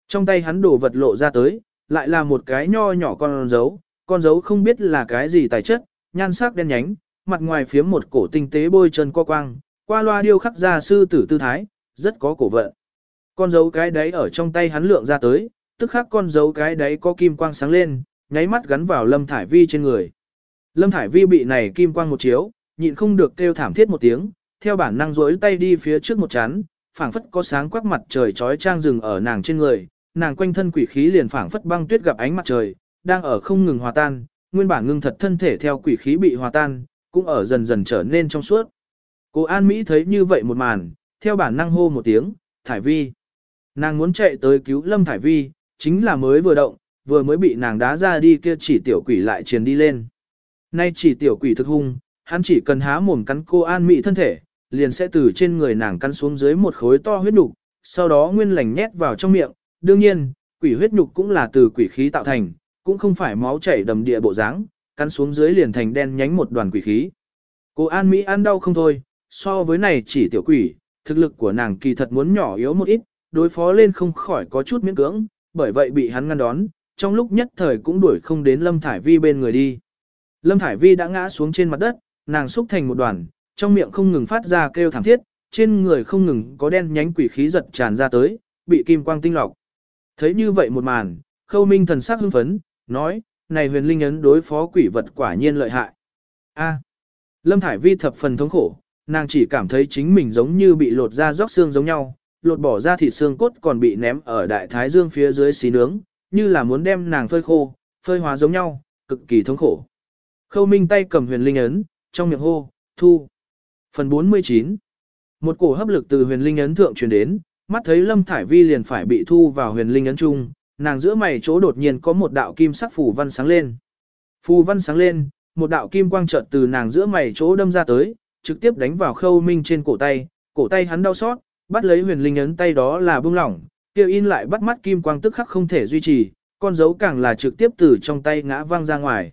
Trong tay hắn đổ vật lộ ra tới, lại là một cái nho nhỏ con dấu, con dấu không biết là cái gì tài chất, nhan sắc đen nhánh, mặt ngoài phiếm một cổ tinh tế bôi chân qua quang, qua loa điêu khắc ra sư tử tư thái, rất có cổ vận. Con dấu cái đấy ở trong tay hắn lượng ra tới, tức khắc con dấu cái đấy có kim quang sáng lên, nháy mắt gắn vào Lâm Thải Vi trên người. Lâm Thải Vi bị này kim quang một chiếu, nhịn không được kêu thảm thiết một tiếng, theo bản năng rỗi tay đi phía trước một chán, phảng phất có sáng quắc mặt trời trói trang rừng ở nàng trên người, nàng quanh thân quỷ khí liền phảng phất băng tuyết gặp ánh mặt trời, đang ở không ngừng hòa tan, nguyên bản ngưng thật thân thể theo quỷ khí bị hòa tan, cũng ở dần dần trở nên trong suốt. Cô An Mỹ thấy như vậy một màn, theo bản năng hô một tiếng, Thải Vi. Nàng muốn chạy tới cứu Lâm Thải Vi, chính là mới vừa động, vừa mới bị nàng đá ra đi kia chỉ tiểu quỷ lại truyền đi lên. Nay chỉ tiểu quỷ thực hung, hắn chỉ cần há mồm cắn cô An Mỹ thân thể, liền sẽ từ trên người nàng cắn xuống dưới một khối to huyết nục, sau đó nguyên lành nhét vào trong miệng. Đương nhiên, quỷ huyết nhục cũng là từ quỷ khí tạo thành, cũng không phải máu chảy đầm địa bộ dáng, cắn xuống dưới liền thành đen nhánh một đoàn quỷ khí. Cô An Mỹ ăn đau không thôi, so với này chỉ tiểu quỷ, thực lực của nàng kỳ thật muốn nhỏ yếu một ít, đối phó lên không khỏi có chút miễn cưỡng, bởi vậy bị hắn ngăn đón, trong lúc nhất thời cũng đuổi không đến Lâm Thải Vi bên người đi. Lâm Thải Vi đã ngã xuống trên mặt đất, nàng xúc thành một đoàn, trong miệng không ngừng phát ra kêu thảm thiết, trên người không ngừng có đen nhánh quỷ khí giật tràn ra tới, bị kim quang tinh lọc. Thấy như vậy một màn, Khâu Minh thần sắc hưng phấn, nói, này huyền linh ấn đối phó quỷ vật quả nhiên lợi hại. A. Lâm Thải Vi thập phần thống khổ, nàng chỉ cảm thấy chính mình giống như bị lột ra róc xương giống nhau, lột bỏ ra thịt xương cốt còn bị ném ở đại thái dương phía dưới xí nướng, như là muốn đem nàng phơi khô, phơi hóa giống nhau, cực kỳ thống khổ. Khâu Minh tay cầm huyền linh ấn, trong miệng hô, thu. Phần 49 Một cổ hấp lực từ huyền linh ấn thượng truyền đến, mắt thấy Lâm Thải Vi liền phải bị thu vào huyền linh ấn chung, nàng giữa mày chỗ đột nhiên có một đạo kim sắc phù văn sáng lên. Phù văn sáng lên, một đạo kim quang chợt từ nàng giữa mày chỗ đâm ra tới, trực tiếp đánh vào khâu minh trên cổ tay, cổ tay hắn đau xót, bắt lấy huyền linh ấn tay đó là buông lỏng, kêu in lại bắt mắt kim quang tức khắc không thể duy trì, con dấu càng là trực tiếp từ trong tay ngã văng ra ngoài.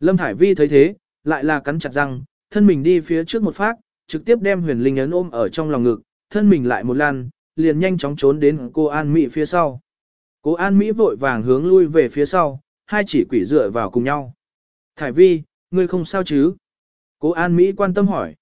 Lâm Thải Vi thấy thế, lại là cắn chặt răng, thân mình đi phía trước một phát, trực tiếp đem huyền linh ấn ôm ở trong lòng ngực, thân mình lại một lan, liền nhanh chóng trốn đến cô An Mỹ phía sau. Cô An Mỹ vội vàng hướng lui về phía sau, hai chỉ quỷ dựa vào cùng nhau. Thải Vi, ngươi không sao chứ? Cô An Mỹ quan tâm hỏi.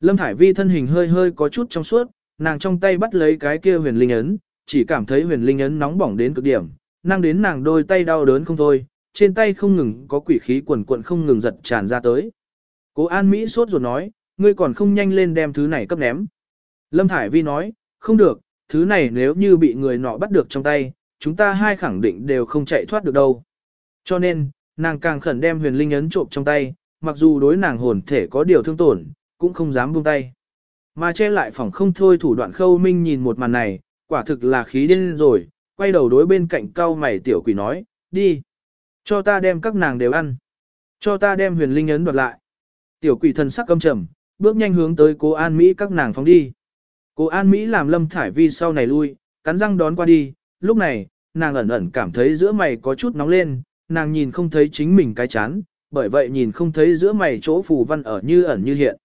Lâm Thải Vi thân hình hơi hơi có chút trong suốt, nàng trong tay bắt lấy cái kia huyền linh ấn, chỉ cảm thấy huyền linh ấn nóng bỏng đến cực điểm, năng đến nàng đôi tay đau đớn không thôi, trên tay không ngừng có quỷ khí quần quận không ngừng giật tràn ra tới. Cố An Mỹ sốt ruột nói, ngươi còn không nhanh lên đem thứ này cấp ném. Lâm Thải Vi nói, không được, thứ này nếu như bị người nọ bắt được trong tay, chúng ta hai khẳng định đều không chạy thoát được đâu. Cho nên, nàng càng khẩn đem huyền linh ấn trộm trong tay, mặc dù đối nàng hồn thể có điều thương tổn, cũng không dám buông tay. Mà che lại phòng không thôi thủ đoạn khâu minh nhìn một màn này, quả thực là khí điên rồi, quay đầu đối bên cạnh cao mày tiểu quỷ nói, đi. Cho ta đem các nàng đều ăn. Cho ta đem huyền linh ấn đoạt lại. Tiểu quỷ thần sắc căm trầm, bước nhanh hướng tới cố An Mỹ các nàng phóng đi. Cố An Mỹ làm lâm thải vi sau này lui, cắn răng đón qua đi, lúc này, nàng ẩn ẩn cảm thấy giữa mày có chút nóng lên, nàng nhìn không thấy chính mình cái chán, bởi vậy nhìn không thấy giữa mày chỗ phù văn ở như ẩn như hiện.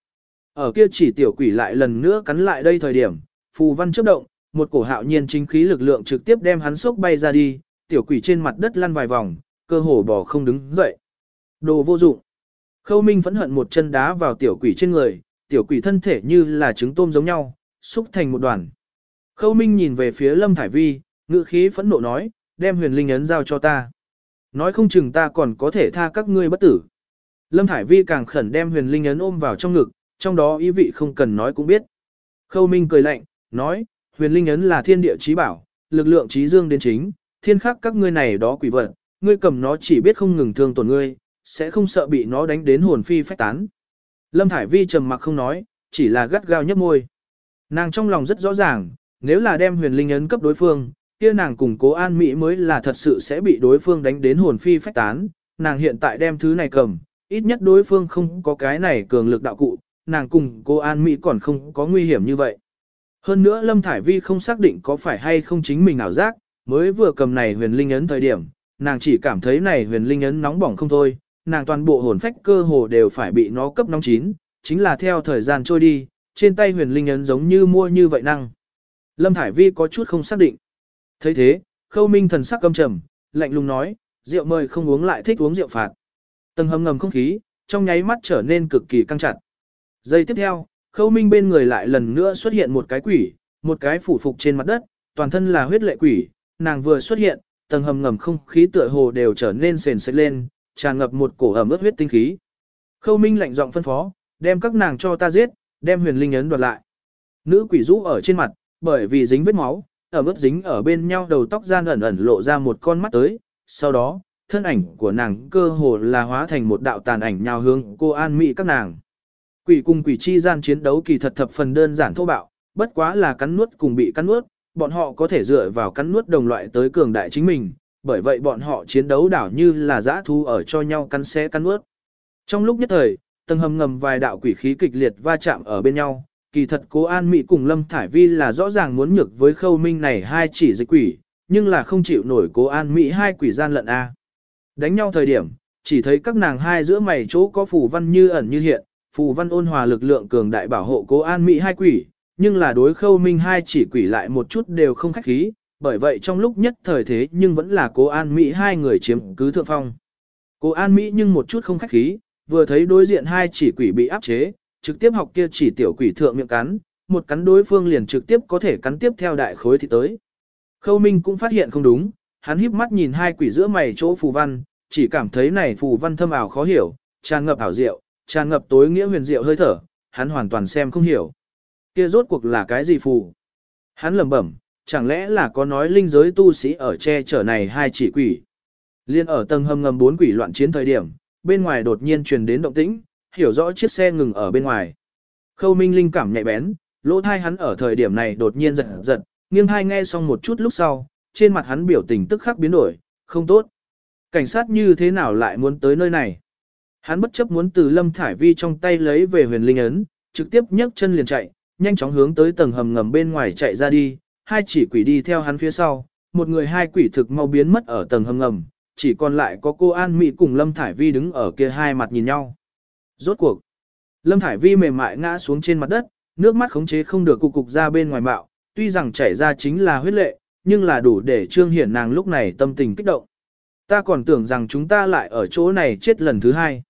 Ở kia chỉ tiểu quỷ lại lần nữa cắn lại đây thời điểm, phù văn chớp động, một cổ hạo nhiên chính khí lực lượng trực tiếp đem hắn sốc bay ra đi, tiểu quỷ trên mặt đất lăn vài vòng, cơ hồ bò không đứng dậy. Đồ vô dụng. Khâu Minh phẫn hận một chân đá vào tiểu quỷ trên người, tiểu quỷ thân thể như là trứng tôm giống nhau, xúc thành một đoàn. Khâu Minh nhìn về phía Lâm Thải Vi, ngữ khí phẫn nộ nói, đem huyền linh ấn giao cho ta. Nói không chừng ta còn có thể tha các ngươi bất tử. Lâm Thải Vi càng khẩn đem huyền linh ấn ôm vào trong ngực, trong đó ý vị không cần nói cũng biết. Khâu Minh cười lạnh, nói, huyền linh ấn là thiên địa trí bảo, lực lượng trí dương đến chính, thiên khắc các ngươi này đó quỷ vật, ngươi cầm nó chỉ biết không ngừng thương tổn ngươi, sẽ không sợ bị nó đánh đến hồn phi phách tán. Lâm Thải Vi trầm mặc không nói, chỉ là gắt gao nhấp môi. Nàng trong lòng rất rõ ràng, nếu là đem huyền linh ấn cấp đối phương, kia nàng cùng cố an mỹ mới là thật sự sẽ bị đối phương đánh đến hồn phi phách tán. Nàng hiện tại đem thứ này cầm, ít nhất đối phương không có cái này cường lực đạo cụ, nàng cùng cố an mỹ còn không có nguy hiểm như vậy. Hơn nữa Lâm Thải Vi không xác định có phải hay không chính mình ảo giác, mới vừa cầm này huyền linh ấn thời điểm, nàng chỉ cảm thấy này huyền linh ấn nóng bỏng không thôi, nàng toàn bộ hồn phách cơ hồ đều phải bị nó cấp nóng chín, chính là theo thời gian trôi đi, trên tay huyền linh ấn giống như mua như vậy năng. Lâm Thải Vi có chút không xác định. thấy thế, khâu minh thần sắc căm trầm, lạnh lùng nói, rượu mời không uống lại thích uống rượu phạt. Tầng hầm ngầm không khí, trong nháy mắt trở nên cực kỳ căng chặt. Giây tiếp theo, khâu minh bên người lại lần nữa xuất hiện một cái quỷ, một cái phủ phục trên mặt đất, toàn thân là huyết lệ quỷ, nàng vừa xuất hiện, tầng hầm ngầm không khí tựa hồ đều trở nên sền sệt lên, tràn ngập một cổ ẩm ướt huyết tinh khí. Khâu minh lạnh giọng phân phó, đem các nàng cho ta giết, đem huyền linh ấn đoạt lại. Nữ quỷ rũ ở trên mặt, bởi vì dính vết máu, ở mức dính ở bên nhau đầu tóc gian ẩn ẩn lộ ra một con mắt tới, sau đó, thân ảnh của nàng cơ hồ là hóa thành một đạo tàn ảnh nhào hướng cô an mỹ các nàng. Quỷ cùng quỷ chi gian chiến đấu kỳ thật thập phần đơn giản thô bạo, bất quá là cắn nuốt cùng bị cắn nuốt, bọn họ có thể dựa vào cắn nuốt đồng loại tới cường đại chính mình, bởi vậy bọn họ chiến đấu đảo như là dã thu ở cho nhau cắn xé cắn nuốt. Trong lúc nhất thời, tầng hầm ngầm vài đạo quỷ khí kịch liệt va chạm ở bên nhau, kỳ thật cố An Mỹ cùng Lâm Thải Vi là rõ ràng muốn nhược với khâu minh này hai chỉ dịch quỷ, nhưng là không chịu nổi cố An Mỹ hai quỷ gian lận A. Đánh nhau thời điểm, chỉ thấy các nàng hai giữa mày chỗ có phủ văn như ẩn như hiện, phù văn ôn hòa lực lượng cường đại bảo hộ cố An Mỹ hai quỷ, nhưng là đối khâu minh hai chỉ quỷ lại một chút đều không khách khí, bởi vậy trong lúc nhất thời thế nhưng vẫn là cố An Mỹ hai người chiếm cứ thượng phong. Cố An Mỹ nhưng một chút không khách khí, vừa thấy đối diện hai chỉ quỷ bị áp chế, trực tiếp học kia chỉ tiểu quỷ thượng miệng cắn, một cắn đối phương liền trực tiếp có thể cắn tiếp theo đại khối thì tới. Khâu Minh cũng phát hiện không đúng, hắn híp mắt nhìn hai quỷ giữa mày chỗ phù văn, chỉ cảm thấy này phù văn thâm ảo khó hiểu, tràn ngập ảo diệu, tràn ngập tối nghĩa huyền diệu hơi thở, hắn hoàn toàn xem không hiểu. Kia rốt cuộc là cái gì phù? Hắn lẩm bẩm, chẳng lẽ là có nói linh giới tu sĩ ở che chở này hai chỉ quỷ? Liên ở tầng hầm ngầm bốn quỷ loạn chiến thời điểm, bên ngoài đột nhiên truyền đến động tĩnh, hiểu rõ chiếc xe ngừng ở bên ngoài. Khâu Minh linh cảm nhạy bén, lỗ thai hắn ở thời điểm này đột nhiên giật giật, nghiêng thai nghe xong một chút lúc sau, trên mặt hắn biểu tình tức khắc biến đổi, không tốt. Cảnh sát như thế nào lại muốn tới nơi này? Hắn bất chấp muốn từ Lâm Thải Vi trong tay lấy về huyền linh ấn, trực tiếp nhấc chân liền chạy, nhanh chóng hướng tới tầng hầm ngầm bên ngoài chạy ra đi, hai chỉ quỷ đi theo hắn phía sau, một người hai quỷ thực mau biến mất ở tầng hầm ngầm, chỉ còn lại có cô An Mỹ cùng Lâm Thải Vi đứng ở kia hai mặt nhìn nhau. Rốt cuộc, Lâm Thải Vi mềm mại ngã xuống trên mặt đất, nước mắt khống chế không được cục cục ra bên ngoài bạo, tuy rằng chảy ra chính là huyết lệ, nhưng là đủ để trương hiển nàng lúc này tâm tình kích động. Ta còn tưởng rằng chúng ta lại ở chỗ này chết lần thứ hai.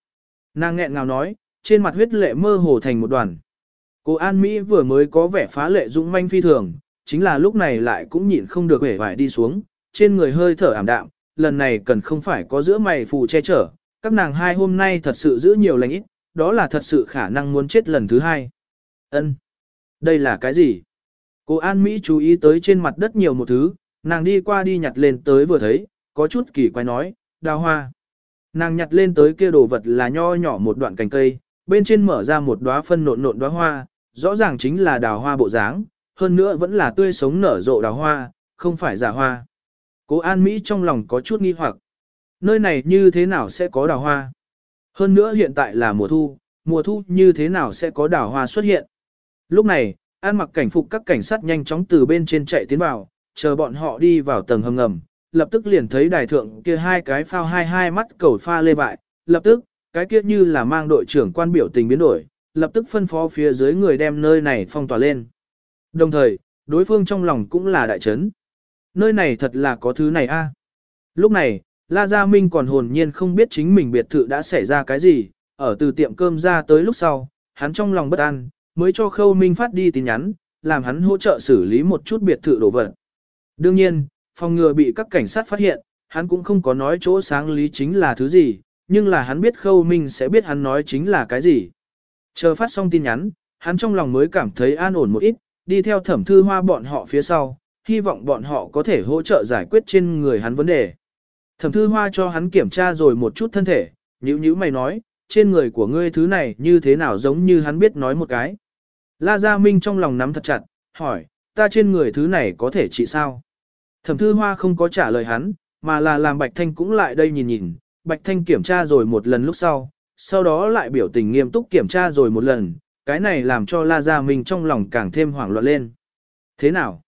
Nàng nghẹn ngào nói, trên mặt huyết lệ mơ hồ thành một đoàn. Cô An Mỹ vừa mới có vẻ phá lệ dũng manh phi thường, chính là lúc này lại cũng nhịn không được vẻ vải đi xuống, trên người hơi thở ảm đạm, lần này cần không phải có giữa mày phù che chở, các nàng hai hôm nay thật sự giữ nhiều lành ít, đó là thật sự khả năng muốn chết lần thứ hai. Ân, Đây là cái gì? Cô An Mỹ chú ý tới trên mặt đất nhiều một thứ, nàng đi qua đi nhặt lên tới vừa thấy, có chút kỳ quái nói, đào hoa. Nàng nhặt lên tới kia đồ vật là nho nhỏ một đoạn cành cây, bên trên mở ra một đóa phân nộn nộn đóa hoa, rõ ràng chính là đào hoa bộ dáng, hơn nữa vẫn là tươi sống nở rộ đào hoa, không phải giả hoa. Cố An Mỹ trong lòng có chút nghi hoặc. Nơi này như thế nào sẽ có đào hoa? Hơn nữa hiện tại là mùa thu, mùa thu như thế nào sẽ có đào hoa xuất hiện? Lúc này, An mặc cảnh phục các cảnh sát nhanh chóng từ bên trên chạy tiến vào, chờ bọn họ đi vào tầng hầm ngầm, lập tức liền thấy đài thượng kia hai cái phao hai hai mắt cầu pha lê bại, lập tức, cái kia như là mang đội trưởng quan biểu tình biến đổi, lập tức phân phó phía dưới người đem nơi này phong tỏa lên. Đồng thời, đối phương trong lòng cũng là đại chấn. Nơi này thật là có thứ này a. Lúc này, La Gia Minh còn hồn nhiên không biết chính mình biệt thự đã xảy ra cái gì, ở từ tiệm cơm ra tới lúc sau, hắn trong lòng bất an, mới cho Khâu Minh phát đi tin nhắn, làm hắn hỗ trợ xử lý một chút biệt thự đồ vật. Đương nhiên, phòng ngừa bị các cảnh sát phát hiện, hắn cũng không có nói chỗ sáng lý chính là thứ gì, nhưng là hắn biết Khâu Minh sẽ biết hắn nói chính là cái gì. Chờ phát xong tin nhắn, hắn trong lòng mới cảm thấy an ổn một ít, đi theo thẩm thư hoa bọn họ phía sau, hy vọng bọn họ có thể hỗ trợ giải quyết trên người hắn vấn đề. Thẩm thư hoa cho hắn kiểm tra rồi một chút thân thể, nhữ nhữ mày nói, trên người của ngươi thứ này như thế nào giống như hắn biết nói một cái. La Gia Minh trong lòng nắm thật chặt, hỏi, ta trên người thứ này có thể trị sao? Thẩm thư hoa không có trả lời hắn, mà là làm Bạch Thanh cũng lại đây nhìn nhìn, Bạch Thanh kiểm tra rồi một lần lúc sau, sau đó lại biểu tình nghiêm túc kiểm tra rồi một lần, cái này làm cho La Gia Minh trong lòng càng thêm hoảng loạn lên. Thế nào?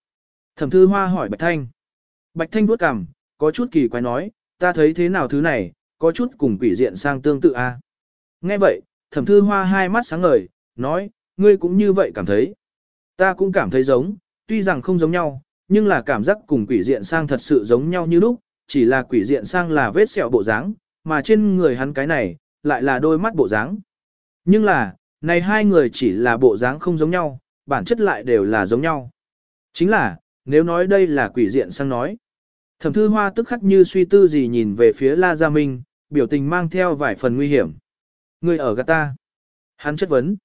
Thẩm thư hoa hỏi Bạch Thanh. Bạch Thanh vuốt cằm, có chút kỳ quái nói, ta thấy thế nào thứ này, có chút cùng quỷ diện sang tương tự a. Nghe vậy, thẩm thư hoa hai mắt sáng ngời, nói, ngươi cũng như vậy cảm thấy. Ta cũng cảm thấy giống, tuy rằng không giống nhau, nhưng là cảm giác cùng quỷ diện sang thật sự giống nhau như lúc, chỉ là quỷ diện sang là vết sẹo bộ dáng, mà trên người hắn cái này, lại là đôi mắt bộ dáng. Nhưng là, này hai người chỉ là bộ dáng không giống nhau, bản chất lại đều là giống nhau. Chính là, nếu nói đây là quỷ diện sang nói. Thẩm thư hoa tức khắc như suy tư gì nhìn về phía La Gia Minh, biểu tình mang theo vài phần nguy hiểm. Người ở gạt ta. Hắn chất vấn.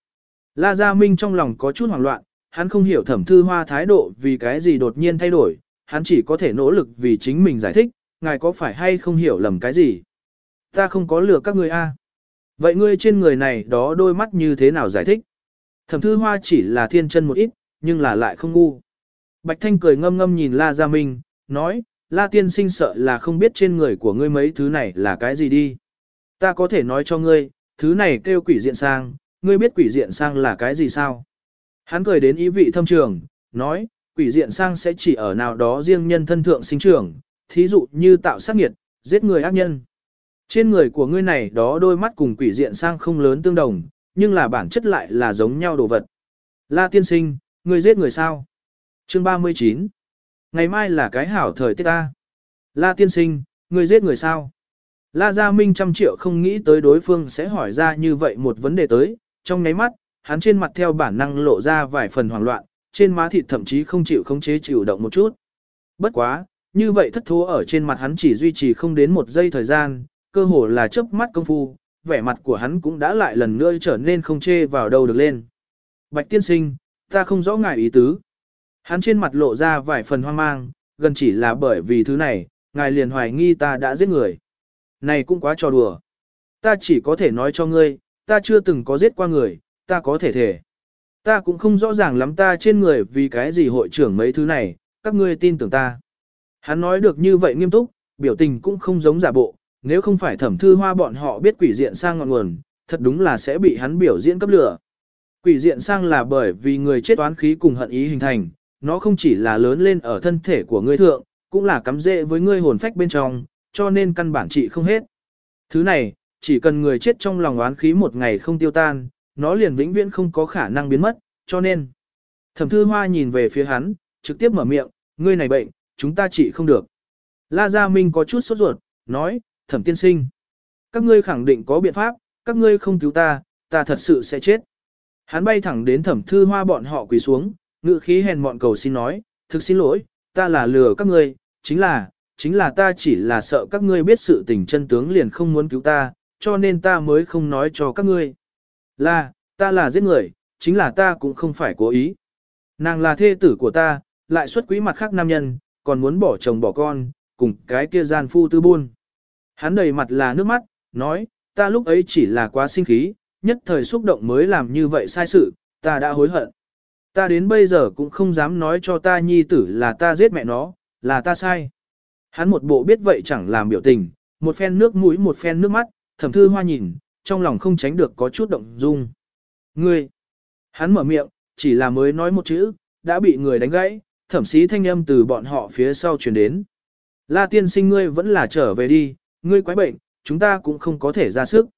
La Gia Minh trong lòng có chút hoảng loạn, hắn không hiểu thẩm thư hoa thái độ vì cái gì đột nhiên thay đổi, hắn chỉ có thể nỗ lực vì chính mình giải thích, ngài có phải hay không hiểu lầm cái gì. Ta không có lừa các ngươi a. Vậy ngươi trên người này đó đôi mắt như thế nào giải thích? Thẩm thư hoa chỉ là thiên chân một ít, nhưng là lại không ngu. Bạch Thanh cười ngâm ngâm nhìn La Gia Minh, nói, La Tiên sinh sợ là không biết trên người của ngươi mấy thứ này là cái gì đi. Ta có thể nói cho ngươi, thứ này kêu quỷ diện sang, ngươi biết quỷ diện sang là cái gì sao? Hắn cười đến ý vị thâm trường, nói, quỷ diện sang sẽ chỉ ở nào đó riêng nhân thân thượng sinh trưởng, thí dụ như tạo sát nghiệt, giết người ác nhân. Trên người của ngươi này đó đôi mắt cùng quỷ diện sang không lớn tương đồng, nhưng là bản chất lại là giống nhau đồ vật. La tiên sinh, ngươi giết người sao? Chương 39 Ngày mai là cái hảo thời tiết ta. La tiên sinh, ngươi giết người sao? La Gia Minh trăm triệu không nghĩ tới đối phương sẽ hỏi ra như vậy một vấn đề tới, trong nháy mắt, hắn trên mặt theo bản năng lộ ra vài phần hoảng loạn, trên má thịt thậm chí không chịu khống chế chịu động một chút. Bất quá, như vậy thất thố ở trên mặt hắn chỉ duy trì không đến một giây thời gian, cơ hồ là chớp mắt công phu, vẻ mặt của hắn cũng đã lại lần nữa trở nên không chê vào đâu được lên. Bạch tiên sinh, ta không rõ ngài ý tứ. Hắn trên mặt lộ ra vài phần hoang mang, gần chỉ là bởi vì thứ này, ngài liền hoài nghi ta đã giết người. Này cũng quá trò đùa. Ta chỉ có thể nói cho ngươi, ta chưa từng có giết qua người, ta có thể thể. Ta cũng không rõ ràng lắm ta trên người vì cái gì hội trưởng mấy thứ này, các ngươi tin tưởng ta. Hắn nói được như vậy nghiêm túc, biểu tình cũng không giống giả bộ, nếu không phải thẩm thư hoa bọn họ biết quỷ diện sang ngọn nguồn, thật đúng là sẽ bị hắn biểu diễn cấp lửa. Quỷ diện sang là bởi vì người chết oán khí cùng hận ý hình thành, nó không chỉ là lớn lên ở thân thể của ngươi thượng, cũng là cắm rễ với ngươi hồn phách bên trong, cho nên căn bản trị không hết. Thứ này, chỉ cần người chết trong lòng oán khí một ngày không tiêu tan, nó liền vĩnh viễn không có khả năng biến mất, cho nên. Thẩm thư hoa nhìn về phía hắn, trực tiếp mở miệng, ngươi này bệnh, chúng ta trị không được. La Gia Minh có chút sốt ruột, nói, thẩm tiên sinh. Các ngươi khẳng định có biện pháp, các ngươi không cứu ta, ta thật sự sẽ chết. Hắn bay thẳng đến thẩm thư hoa bọn họ quỳ xuống, ngự khí hèn mọn cầu xin nói, thực xin lỗi, ta là lừa các ngươi, chính là, chính là ta chỉ là sợ các ngươi biết sự tình chân tướng liền không muốn cứu ta, cho nên ta mới không nói cho các ngươi. Là, ta là giết người, chính là ta cũng không phải cố ý. Nàng là thê tử của ta, lại xuất quý mặt khác nam nhân, còn muốn bỏ chồng bỏ con, cùng cái kia gian phu tư buôn. Hắn đầy mặt là nước mắt, nói, ta lúc ấy chỉ là quá sinh khí, nhất thời xúc động mới làm như vậy sai sự, ta đã hối hận. Ta đến bây giờ cũng không dám nói cho ta nhi tử là ta giết mẹ nó, là ta sai. Hắn một bộ biết vậy chẳng làm biểu tình, một phen nước mũi một phen nước mắt, thẩm thư hoa nhìn, trong lòng không tránh được có chút động dung. Ngươi! Hắn mở miệng, chỉ là mới nói một chữ, đã bị người đánh gãy, thẩm sĩ thanh âm từ bọn họ phía sau truyền đến. La tiên sinh ngươi vẫn là trở về đi, ngươi quái bệnh, chúng ta cũng không có thể ra sức.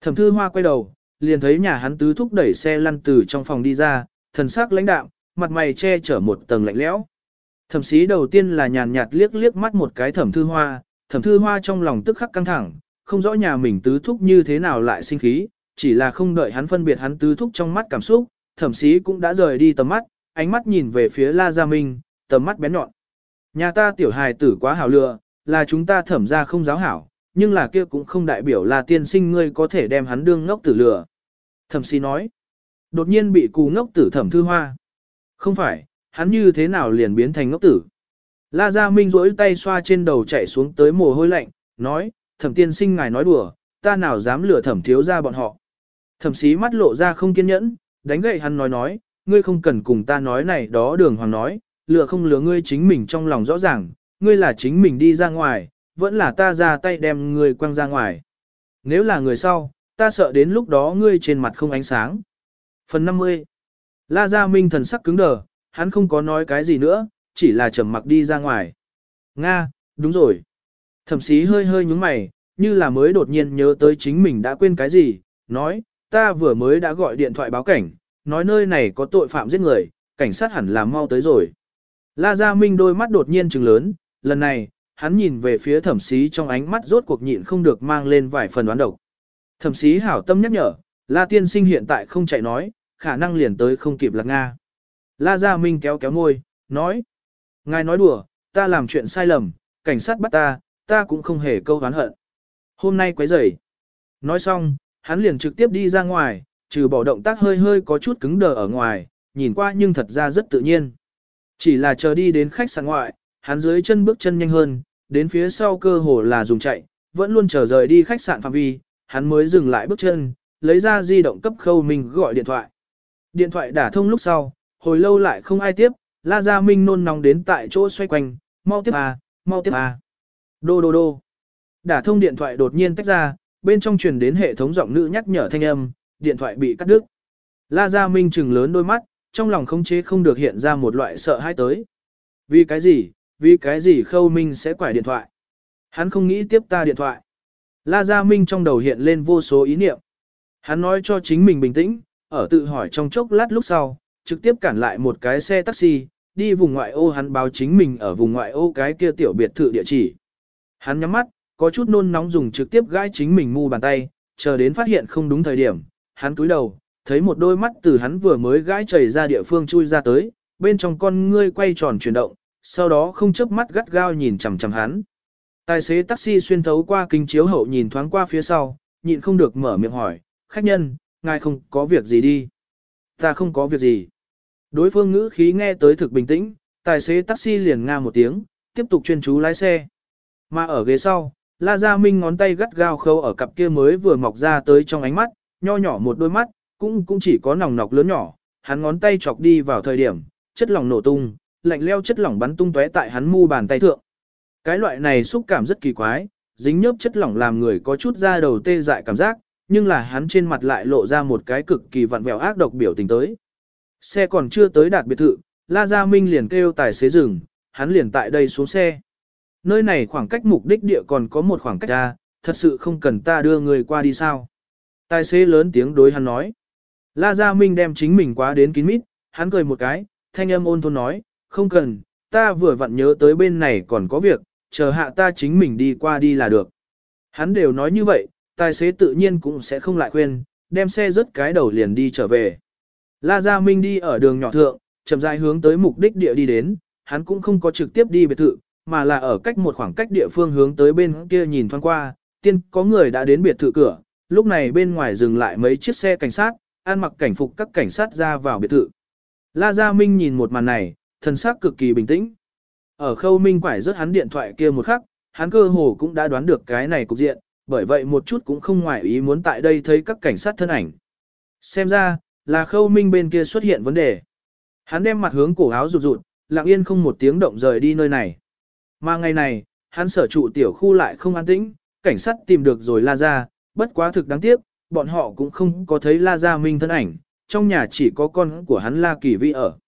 Thẩm thư hoa quay đầu, liền thấy nhà hắn tứ thúc đẩy xe lăn từ trong phòng đi ra, thần sắc lãnh đạm, mặt mày che chở một tầng lạnh lẽo. Thẩm sĩ đầu tiên là nhàn nhạt liếc liếc mắt một cái thẩm thư hoa, thẩm thư hoa trong lòng tức khắc căng thẳng, không rõ nhà mình tứ thúc như thế nào lại sinh khí, chỉ là không đợi hắn phân biệt hắn tứ thúc trong mắt cảm xúc, thẩm sĩ cũng đã rời đi tầm mắt, ánh mắt nhìn về phía La Gia Minh, tầm mắt bén nhọn. Nhà ta tiểu hài tử quá hảo lựa, là chúng ta thẩm ra không giáo hảo, nhưng là kia cũng không đại biểu là tiên sinh ngươi có thể đem hắn đương ngốc tử lừa. Thẩm sĩ nói, đột nhiên bị cù ngốc tử thẩm thư hoa. Không phải, hắn như thế nào liền biến thành ngốc tử. La Gia Minh rỗi tay xoa trên đầu chạy xuống tới mồ hôi lạnh, nói, thẩm tiên sinh ngài nói đùa, ta nào dám lừa thẩm thiếu ra bọn họ. Thẩm sĩ mắt lộ ra không kiên nhẫn, đánh gậy hắn nói nói, ngươi không cần cùng ta nói này đó đường hoàng nói, lừa không lừa ngươi chính mình trong lòng rõ ràng, ngươi là chính mình đi ra ngoài, vẫn là ta ra tay đem ngươi quăng ra ngoài. Nếu là người sau, ta sợ đến lúc đó ngươi trên mặt không ánh sáng. Phần 50 La Gia Minh thần sắc cứng đờ, hắn không có nói cái gì nữa, chỉ là trầm mặc đi ra ngoài. Nga, đúng rồi. Thẩm sĩ hơi hơi nhúng mày, như là mới đột nhiên nhớ tới chính mình đã quên cái gì, nói, ta vừa mới đã gọi điện thoại báo cảnh, nói nơi này có tội phạm giết người, cảnh sát hẳn là mau tới rồi. La Gia Minh đôi mắt đột nhiên trừng lớn, lần này, hắn nhìn về phía thẩm sĩ trong ánh mắt rốt cuộc nhịn không được mang lên vài phần đoán độc. Thẩm sĩ hảo tâm nhắc nhở, La Tiên Sinh hiện tại không chạy nói, khả năng liền tới không kịp lạc Nga. La Gia Minh kéo kéo môi, nói. Ngài nói đùa, ta làm chuyện sai lầm, cảnh sát bắt ta, ta cũng không hề câu oán hận. Hôm nay quấy rầy. Nói xong, hắn liền trực tiếp đi ra ngoài, trừ bỏ động tác hơi hơi có chút cứng đờ ở ngoài, nhìn qua nhưng thật ra rất tự nhiên. Chỉ là chờ đi đến khách sạn ngoại, hắn dưới chân bước chân nhanh hơn, đến phía sau cơ hồ là dùng chạy, vẫn luôn chờ rời đi khách sạn phạm vi, hắn mới dừng lại bước chân, lấy ra di động cấp khâu mình gọi điện thoại. Điện thoại đã thông lúc sau, hồi lâu lại không ai tiếp, La Gia Minh nôn nóng đến tại chỗ xoay quanh, mau tiếp à, mau tiếp à. Đô đô đô. Đả thông điện thoại đột nhiên tách ra, bên trong truyền đến hệ thống giọng nữ nhắc nhở thanh âm, điện thoại bị cắt đứt. La Gia Minh trừng lớn đôi mắt, trong lòng khống chế không được hiện ra một loại sợ hãi tới. Vì cái gì, vì cái gì Khâu Minh sẽ quải điện thoại? Hắn không nghĩ tiếp ta điện thoại. La Gia Minh trong đầu hiện lên vô số ý niệm. Hắn nói cho chính mình bình tĩnh, ở tự hỏi trong chốc lát lúc sau, trực tiếp cản lại một cái xe taxi, đi vùng ngoại ô hắn báo chính mình ở vùng ngoại ô cái kia tiểu biệt thự địa chỉ. Hắn nhắm mắt, có chút nôn nóng dùng trực tiếp gãi chính mình mu bàn tay, chờ đến phát hiện không đúng thời điểm, hắn cúi đầu, thấy một đôi mắt từ hắn vừa mới gãi chảy ra địa phương chui ra tới, bên trong con ngươi quay tròn chuyển động, sau đó không chớp mắt gắt gao nhìn chằm chằm hắn. Tài xế taxi xuyên thấu qua kính chiếu hậu nhìn thoáng qua phía sau, nhịn không được mở miệng hỏi, khách nhân, ngài không có việc gì đi. Ta không có việc gì. Đối phương ngữ khí nghe tới thực bình tĩnh, tài xế taxi liền nga một tiếng, tiếp tục chuyên chú lái xe. Mà ở ghế sau, La Gia Minh ngón tay gắt gao khâu ở cặp kia mới vừa mọc ra tới trong ánh mắt, nho nhỏ một đôi mắt, cũng cũng chỉ có nòng nọc lớn nhỏ, hắn ngón tay chọc đi vào thời điểm, chất lỏng nổ tung, lạnh leo chất lỏng bắn tung tóe tại hắn mu bàn tay thượng. Cái loại này xúc cảm rất kỳ quái, dính nhớp chất lỏng làm người có chút da đầu tê dại cảm giác, nhưng là hắn trên mặt lại lộ ra một cái cực kỳ vặn vẹo ác độc biểu tình tới. Xe còn chưa tới đạt biệt thự, La Gia Minh liền kêu tài xế dừng, hắn liền tại đây xuống xe. Nơi này khoảng cách mục đích địa còn có một khoảng cách ra, thật sự không cần ta đưa người qua đi sao. Tài xế lớn tiếng đối hắn nói. La Gia Minh đem chính mình quá đến kín mít, hắn cười một cái, thanh âm ôn thôn nói, không cần, ta vừa vặn nhớ tới bên này còn có việc, chờ hạ ta chính mình đi qua đi là được. Hắn đều nói như vậy, tài xế tự nhiên cũng sẽ không lại khuyên, đem xe rớt cái đầu liền đi trở về. La Gia Minh đi ở đường nhỏ thượng, chậm rãi hướng tới mục đích địa đi đến, hắn cũng không có trực tiếp đi biệt thự, mà là ở cách một khoảng cách địa phương hướng tới bên kia nhìn thoáng qua, tiên có người đã đến biệt thự cửa, lúc này bên ngoài dừng lại mấy chiếc xe cảnh sát, an mặc cảnh phục các cảnh sát ra vào biệt thự. La Gia Minh nhìn một màn này, thần sắc cực kỳ bình tĩnh. Ở khâu minh quải rớt hắn điện thoại kia một khắc, hắn cơ hồ cũng đã đoán được cái này cục diện, bởi vậy một chút cũng không ngoại ý muốn tại đây thấy các cảnh sát thân ảnh. Xem ra, là khâu minh bên kia xuất hiện vấn đề. Hắn đem mặt hướng cổ áo rụt rụt, lặng yên không một tiếng động rời đi nơi này. Mà ngày này, hắn sở trụ tiểu khu lại không an tĩnh, cảnh sát tìm được rồi la ra, bất quá thực đáng tiếc, bọn họ cũng không có thấy la gia minh thân ảnh, trong nhà chỉ có con của hắn la kỳ vi ở.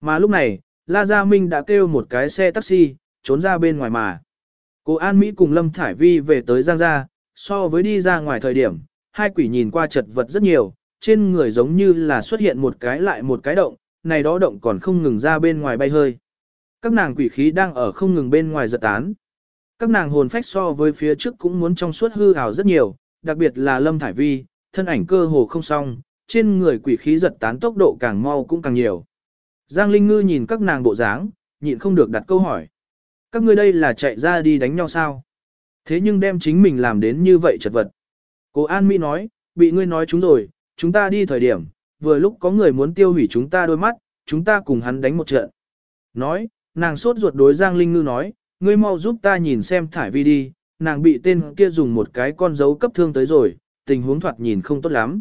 Mà lúc này, la gia minh đã kêu một cái xe taxi, trốn ra bên ngoài mà. Cô An Mỹ cùng Lâm Thải Vi về tới Giang Gia, so với đi ra ngoài thời điểm, hai quỷ nhìn qua chật vật rất nhiều, trên người giống như là xuất hiện một cái lại một cái động, này đó động còn không ngừng ra bên ngoài bay hơi. Các nàng quỷ khí đang ở không ngừng bên ngoài giật tán. Các nàng hồn phách so với phía trước cũng muốn trong suốt hư ảo rất nhiều, đặc biệt là Lâm Thải Vi, thân ảnh cơ hồ không xong, trên người quỷ khí giật tán tốc độ càng mau cũng càng nhiều. Giang Linh Ngư nhìn các nàng bộ dáng, nhịn không được đặt câu hỏi. Các ngươi đây là chạy ra đi đánh nhau sao? Thế nhưng đem chính mình làm đến như vậy chật vật. Cô An Mỹ nói, bị ngươi nói chúng rồi, chúng ta đi thời điểm, vừa lúc có người muốn tiêu hủy chúng ta đôi mắt, chúng ta cùng hắn đánh một trận. Nói, nàng sốt ruột đối Giang Linh Ngư nói, ngươi mau giúp ta nhìn xem thải vi đi, nàng bị tên kia dùng một cái con dấu cấp thương tới rồi, tình huống thoạt nhìn không tốt lắm.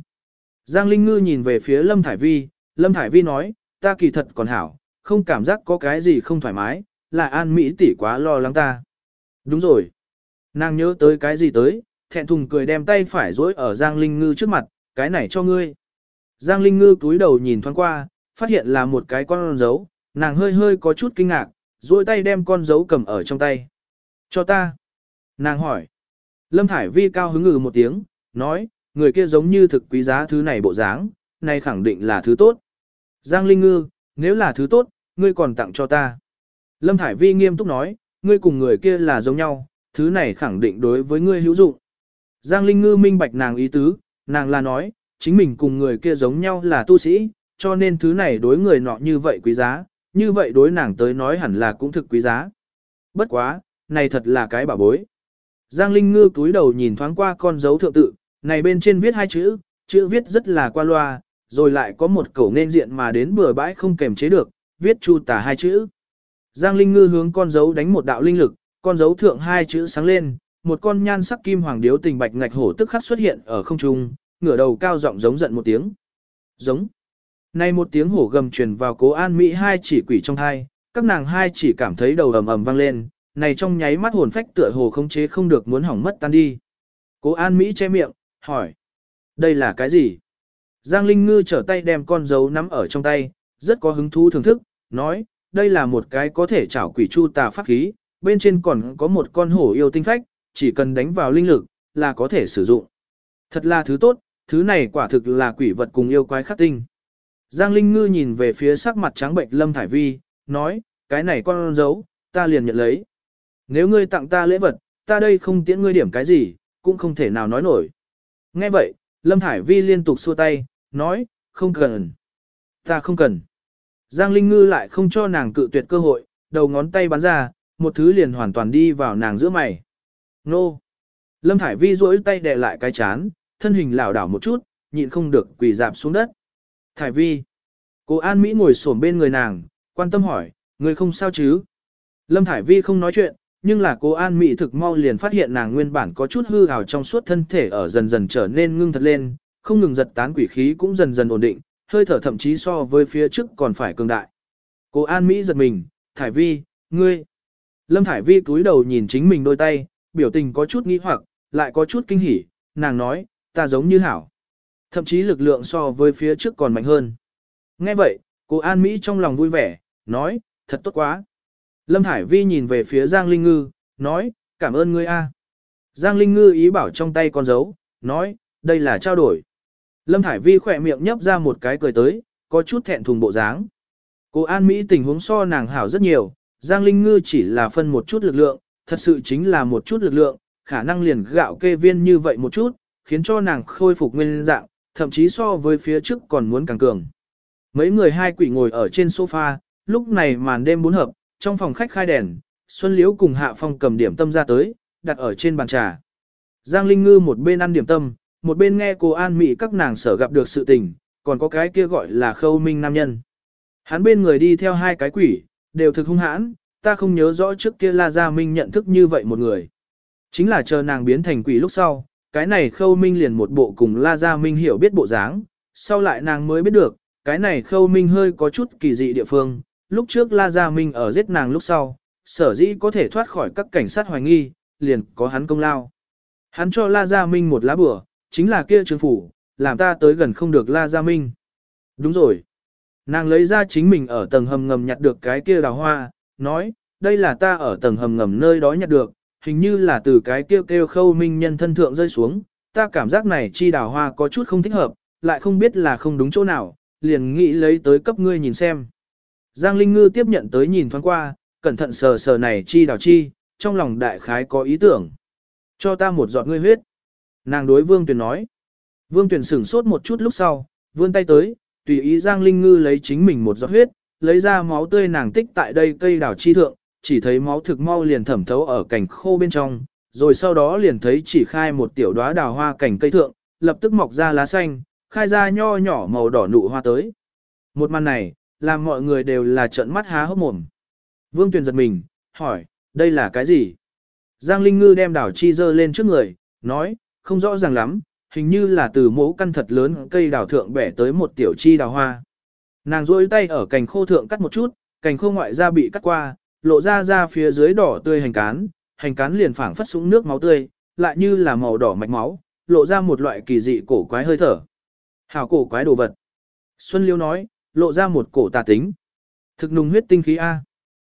Giang Linh Ngư nhìn về phía Lâm Thải Vi, Lâm Thải Vi nói, ta kỳ thật còn hảo, không cảm giác có cái gì không thoải mái, là An Mỹ tỷ quá lo lắng ta. Đúng rồi. Nàng nhớ tới cái gì tới, thẹn thùng cười đem tay phải dối ở Giang Linh Ngư trước mặt, cái này cho ngươi. Giang Linh Ngư cúi đầu nhìn thoáng qua, phát hiện là một cái con dấu, nàng hơi hơi có chút kinh ngạc, duỗi tay đem con dấu cầm ở trong tay. Cho ta. Nàng hỏi. Lâm Thải Vi cao hứng ngừ một tiếng, nói, người kia giống như thực quý giá thứ này bộ dáng, này khẳng định là thứ tốt. Giang Linh Ngư, nếu là thứ tốt, ngươi còn tặng cho ta. Lâm Thải Vi nghiêm túc nói, ngươi cùng người kia là giống nhau, thứ này khẳng định đối với ngươi hữu dụng. Giang Linh Ngư minh bạch nàng ý tứ, nàng là nói, chính mình cùng người kia giống nhau là tu sĩ, cho nên thứ này đối người nọ như vậy quý giá, như vậy đối nàng tới nói hẳn là cũng thực quý giá. Bất quá, này thật là cái bảo bối. Giang Linh Ngư cúi đầu nhìn thoáng qua con dấu thượng tự, này bên trên viết hai chữ, chữ viết rất là qua loa, rồi lại có một cổ nên diện mà đến bừa bãi không kềm chế được, viết chu tả hai chữ. Giang Linh Ngư hướng con dấu đánh một đạo linh lực, con dấu thượng hai chữ sáng lên, một con nhan sắc kim hoàng điếu tình bạch ngạch hổ tức khắc xuất hiện ở không trung, ngửa đầu cao giọng giống giận một tiếng. Giống. Nay một tiếng hổ gầm truyền vào cố an Mỹ hai chỉ quỷ trong hai, các nàng hai chỉ cảm thấy đầu ầm ầm vang lên, này trong nháy mắt hồn phách tựa hồ không chế không được muốn hỏng mất tan đi. Cố an Mỹ che miệng, hỏi. Đây là cái gì? Giang Linh Ngư trở tay đem con dấu nắm ở trong tay, rất có hứng thú thưởng thức, nói, đây là một cái có thể chảo quỷ chu tà pháp khí, bên trên còn có một con hổ yêu tinh phách, chỉ cần đánh vào linh lực, là có thể sử dụng. Thật là thứ tốt, thứ này quả thực là quỷ vật cùng yêu quái khắc tinh. Giang Linh Ngư nhìn về phía sắc mặt trắng bệnh Lâm Thải Vi, nói, cái này con dấu, ta liền nhận lấy. Nếu ngươi tặng ta lễ vật, ta đây không tiễn ngươi điểm cái gì, cũng không thể nào nói nổi. Nghe vậy, Lâm Thải Vi liên tục xua tay, nói, không cần. Ta không cần. Giang Linh Ngư lại không cho nàng cự tuyệt cơ hội, đầu ngón tay bắn ra, một thứ liền hoàn toàn đi vào nàng giữa mày. Nô! Lâm Thải Vi duỗi tay đè lại cái chán, thân hình lảo đảo một chút, nhịn không được quỳ dạp xuống đất. Thải Vi! Cô An Mỹ ngồi xổm bên người nàng, quan tâm hỏi, người không sao chứ? Lâm Thải Vi không nói chuyện, nhưng là cô An Mỹ thực mau liền phát hiện nàng nguyên bản có chút hư hào trong suốt thân thể ở dần dần trở nên ngưng thật lên, không ngừng giật tán quỷ khí cũng dần dần ổn định, hơi thở thậm chí so với phía trước còn phải cường đại. Cô An Mỹ giật mình, Thải Vi, ngươi. Lâm Thải Vi cúi đầu nhìn chính mình đôi tay, biểu tình có chút nghi hoặc, lại có chút kinh hỉ, nàng nói, ta giống như hảo. Thậm chí lực lượng so với phía trước còn mạnh hơn. Nghe vậy, cô An Mỹ trong lòng vui vẻ, nói, thật tốt quá. Lâm Thải Vi nhìn về phía Giang Linh Ngư, nói, cảm ơn ngươi a. Giang Linh Ngư ý bảo trong tay con dấu, nói, đây là trao đổi. Lâm Thải Vi khỏe miệng nhấp ra một cái cười tới, có chút thẹn thùng bộ dáng. Cô An Mỹ tình huống so nàng hảo rất nhiều, Giang Linh Ngư chỉ là phân một chút lực lượng, thật sự chính là một chút lực lượng, khả năng liền gạo kê viên như vậy một chút, khiến cho nàng khôi phục nguyên dạng, thậm chí so với phía trước còn muốn càng cường. Mấy người hai quỷ ngồi ở trên sofa, lúc này màn đêm bốn hợp, trong phòng khách khai đèn, Xuân Liễu cùng Hạ Phong cầm điểm tâm ra tới, đặt ở trên bàn trà. Giang Linh Ngư một bên ăn điểm tâm, một bên nghe cô An Mỹ các nàng sở gặp được sự tình, còn có cái kia gọi là khâu minh nam nhân. Hắn bên người đi theo hai cái quỷ, đều thực hung hãn, ta không nhớ rõ trước kia La Gia Minh nhận thức như vậy một người. Chính là chờ nàng biến thành quỷ lúc sau, cái này khâu minh liền một bộ cùng La Gia Minh hiểu biết bộ dáng, sau lại nàng mới biết được, cái này khâu minh hơi có chút kỳ dị địa phương, lúc trước La Gia Minh ở giết nàng lúc sau, sở dĩ có thể thoát khỏi các cảnh sát hoài nghi, liền có hắn công lao. Hắn cho La Gia Minh một lá bửa, chính là kia trường phủ, làm ta tới gần không được La Gia Minh. Đúng rồi. Nàng lấy ra chính mình ở tầng hầm ngầm nhặt được cái kia đào hoa, nói, đây là ta ở tầng hầm ngầm nơi đó nhặt được, hình như là từ cái kêu kêu khâu minh nhân thân thượng rơi xuống, ta cảm giác này chi đào hoa có chút không thích hợp, lại không biết là không đúng chỗ nào, liền nghĩ lấy tới cấp ngươi nhìn xem. Giang Linh Ngư tiếp nhận tới nhìn thoáng qua, cẩn thận sờ sờ này chi đào chi, trong lòng đại khái có ý tưởng. Cho ta một giọt ngươi huyết. Nàng đối Vương Tuyền nói. Vương Tuyền sửng sốt một chút lúc sau, vươn tay tới, tùy ý Giang Linh Ngư lấy chính mình một giọt huyết, lấy ra máu tươi nàng tích tại đây cây đào chi thượng, chỉ thấy máu thực mau liền thẩm thấu ở cảnh khô bên trong, rồi sau đó liền thấy chỉ khai một tiểu đóa đào hoa cảnh cây thượng, lập tức mọc ra lá xanh, khai ra nho nhỏ màu đỏ nụ hoa tới. Một màn này, làm mọi người đều là trợn mắt há hốc mồm. Vương Tuyền giật mình, hỏi, đây là cái gì? Giang Linh Ngư đem đào chi dơ lên trước người, nói, không rõ ràng lắm, hình như là từ mẫu căn thật lớn cây đào thượng bẻ tới một tiểu chi đào hoa. Nàng rôi tay ở cành khô thượng cắt một chút, cành khô ngoại ra bị cắt qua, lộ ra ra phía dưới đỏ tươi hành cán, hành cán liền phảng phất súng nước máu tươi, lại như là màu đỏ mạch máu, lộ ra một loại kỳ dị cổ quái hơi thở. Hảo cổ quái đồ vật. Xuân Liêu nói, lộ ra một cổ tà tính. Thực nùng huyết tinh khí A.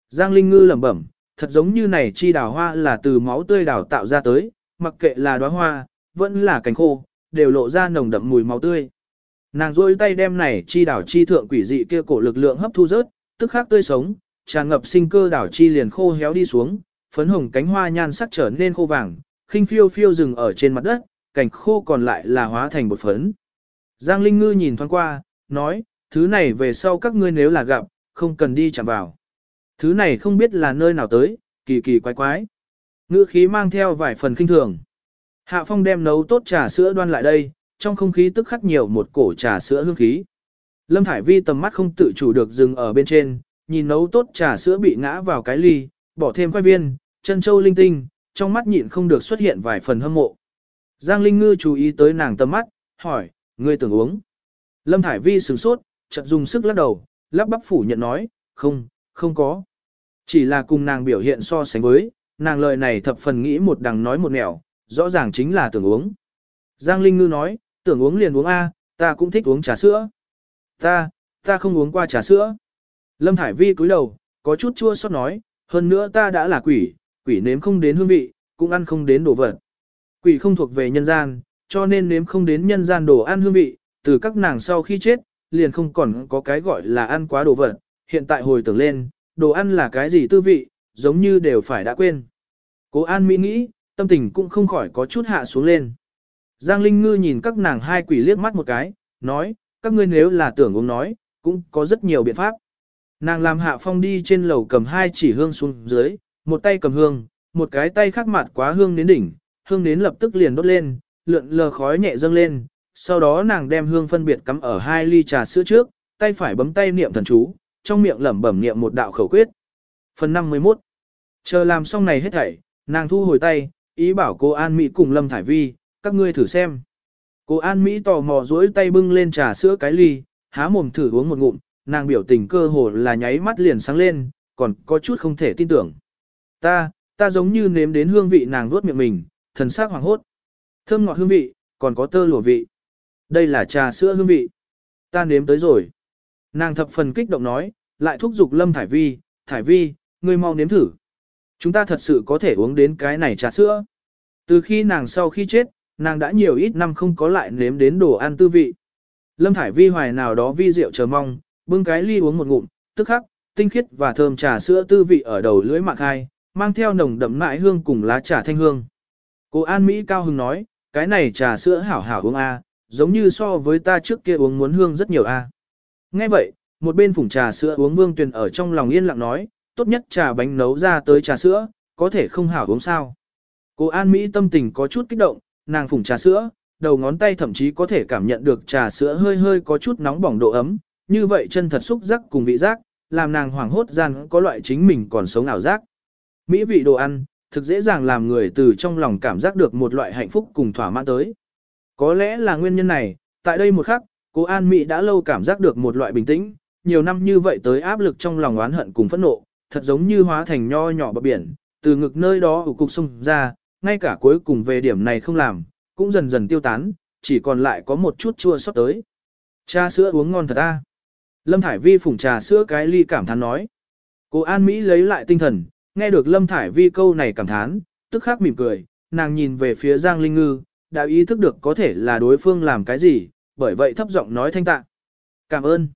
Giang Linh Ngư lẩm bẩm, thật giống như này chi đào hoa là từ máu tươi đào tạo ra tới, mặc kệ là đóa hoa, vẫn là cánh khô, đều lộ ra nồng đậm mùi máu tươi. Nàng rôi tay đem này chi đảo chi thượng quỷ dị kia cổ lực lượng hấp thu rớt, tức khắc tươi sống, tràn ngập sinh cơ đảo chi liền khô héo đi xuống, phấn hồng cánh hoa nhan sắc trở nên khô vàng, khinh phiêu phiêu dừng ở trên mặt đất, cảnh khô còn lại là hóa thành bột phấn. Giang Linh Ngư nhìn thoáng qua, nói, thứ này về sau các ngươi nếu là gặp, không cần đi chạm vào. Thứ này không biết là nơi nào tới, kỳ kỳ quái quái. Ngữ khí mang theo vài phần kinh thường. Hạ Phong đem nấu tốt trà sữa đoan lại đây, trong không khí tức khắc nhiều một cổ trà sữa hương khí. Lâm Thải Vi tầm mắt không tự chủ được dừng ở bên trên, nhìn nấu tốt trà sữa bị ngã vào cái ly, bỏ thêm khoai viên, chân châu linh tinh, trong mắt nhịn không được xuất hiện vài phần hâm mộ. Giang Linh Ngư chú ý tới nàng tầm mắt, hỏi, ngươi tưởng uống. Lâm Thải Vi sửng sốt, chợt dùng sức lắc đầu, lắp bắp phủ nhận nói, không, không có. Chỉ là cùng nàng biểu hiện so sánh với, nàng lời này thập phần nghĩ một đằng nói một nẻo, rõ ràng chính là tưởng uống. Giang Linh Ngư nói, tưởng uống liền uống A, ta cũng thích uống trà sữa. Ta, ta không uống qua trà sữa. Lâm Thải Vi cúi đầu, có chút chua xót nói, hơn nữa ta đã là quỷ, quỷ nếm không đến hương vị, cũng ăn không đến đồ vật. Quỷ không thuộc về nhân gian, cho nên nếm không đến nhân gian đồ ăn hương vị, từ các nàng sau khi chết, liền không còn có cái gọi là ăn quá đồ vật. Hiện tại hồi tưởng lên, đồ ăn là cái gì tư vị, giống như đều phải đã quên. Cố An Mỹ nghĩ, tâm tình cũng không khỏi có chút hạ xuống lên. Giang Linh Ngư nhìn các nàng hai quỷ liếc mắt một cái, nói, các ngươi nếu là tưởng uống nói, cũng có rất nhiều biện pháp. Nàng làm hạ phong đi trên lầu cầm hai chỉ hương xuống dưới, một tay cầm hương, một cái tay khắc mặt quá hương đến đỉnh, hương đến lập tức liền đốt lên, lượn lờ khói nhẹ dâng lên, sau đó nàng đem hương phân biệt cắm ở hai ly trà sữa trước, tay phải bấm tay niệm thần chú, trong miệng lẩm bẩm niệm một đạo khẩu quyết. Phần 51 Chờ làm xong này hết thảy, nàng thu hồi tay, ý bảo cô An Mỹ cùng Lâm Thải Vi, các ngươi thử xem. Cô An Mỹ tò mò duỗi tay bưng lên trà sữa cái ly, há mồm thử uống một ngụm, nàng biểu tình cơ hồ là nháy mắt liền sáng lên, còn có chút không thể tin tưởng. Ta, ta giống như nếm đến hương vị nàng nuốt miệng mình, thần sắc hoàng hốt. Thơm ngọt hương vị, còn có tơ lụa vị. Đây là trà sữa hương vị. Ta nếm tới rồi. Nàng thập phần kích động nói, lại thúc giục Lâm Thải Vi, Thải Vi, ngươi mau nếm thử. Chúng ta thật sự có thể uống đến cái này trà sữa. Từ khi nàng sau khi chết, nàng đã nhiều ít năm không có lại nếm đến đồ ăn tư vị. Lâm Thải Vi hoài nào đó vi rượu chờ mong, bưng cái ly uống một ngụm, tức khắc, tinh khiết và thơm trà sữa tư vị ở đầu lưỡi mạng hai, mang theo nồng đậm nại hương cùng lá trà thanh hương. Cô An Mỹ cao hứng nói, cái này trà sữa hảo hảo uống a, giống như so với ta trước kia uống muốn hương rất nhiều a. Nghe vậy, một bên phủng trà sữa uống Vương Tuyền ở trong lòng yên lặng nói, tốt nhất trà bánh nấu ra tới trà sữa, có thể không hảo uống sao. Cô An Mỹ tâm tình có chút kích động, nàng phủng trà sữa, đầu ngón tay thậm chí có thể cảm nhận được trà sữa hơi hơi có chút nóng bỏng độ ấm, như vậy chân thật xúc giác cùng vị giác, làm nàng hoảng hốt gian có loại chính mình còn sống ảo giác. Mỹ vị đồ ăn, thực dễ dàng làm người từ trong lòng cảm giác được một loại hạnh phúc cùng thỏa mãn tới. Có lẽ là nguyên nhân này, tại đây một khắc, cô An Mỹ đã lâu cảm giác được một loại bình tĩnh, nhiều năm như vậy tới áp lực trong lòng oán hận cùng phẫn nộ, thật giống như hóa thành nho nhỏ bờ biển, từ ngực nơi đó ở cục sông ra, ngay cả cuối cùng về điểm này không làm, cũng dần dần tiêu tán, chỉ còn lại có một chút chua xót tới. Cha sữa uống ngon thật a. Lâm Thải Vi phủng trà sữa cái ly cảm thán nói. Cô An Mỹ lấy lại tinh thần, nghe được Lâm Thải Vi câu này cảm thán, tức khắc mỉm cười, nàng nhìn về phía Giang Linh Ngư, đã ý thức được có thể là đối phương làm cái gì, bởi vậy thấp giọng nói thanh tạ. Cảm ơn.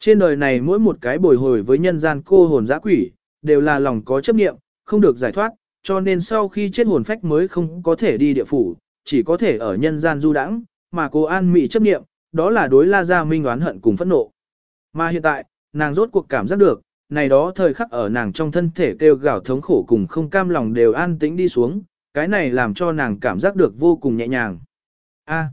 Trên đời này mỗi một cái bồi hồi với nhân gian cô hồn dã quỷ, đều là lòng có chấp niệm, không được giải thoát, cho nên sau khi chết hồn phách mới không có thể đi địa phủ, chỉ có thể ở nhân gian du đãng, mà cô An Mỹ chấp niệm, đó là đối La Gia Minh oán hận cùng phẫn nộ. Mà hiện tại, nàng rốt cuộc cảm giác được, này đó thời khắc ở nàng trong thân thể kêu gào thống khổ cùng không cam lòng đều an tĩnh đi xuống, cái này làm cho nàng cảm giác được vô cùng nhẹ nhàng. A.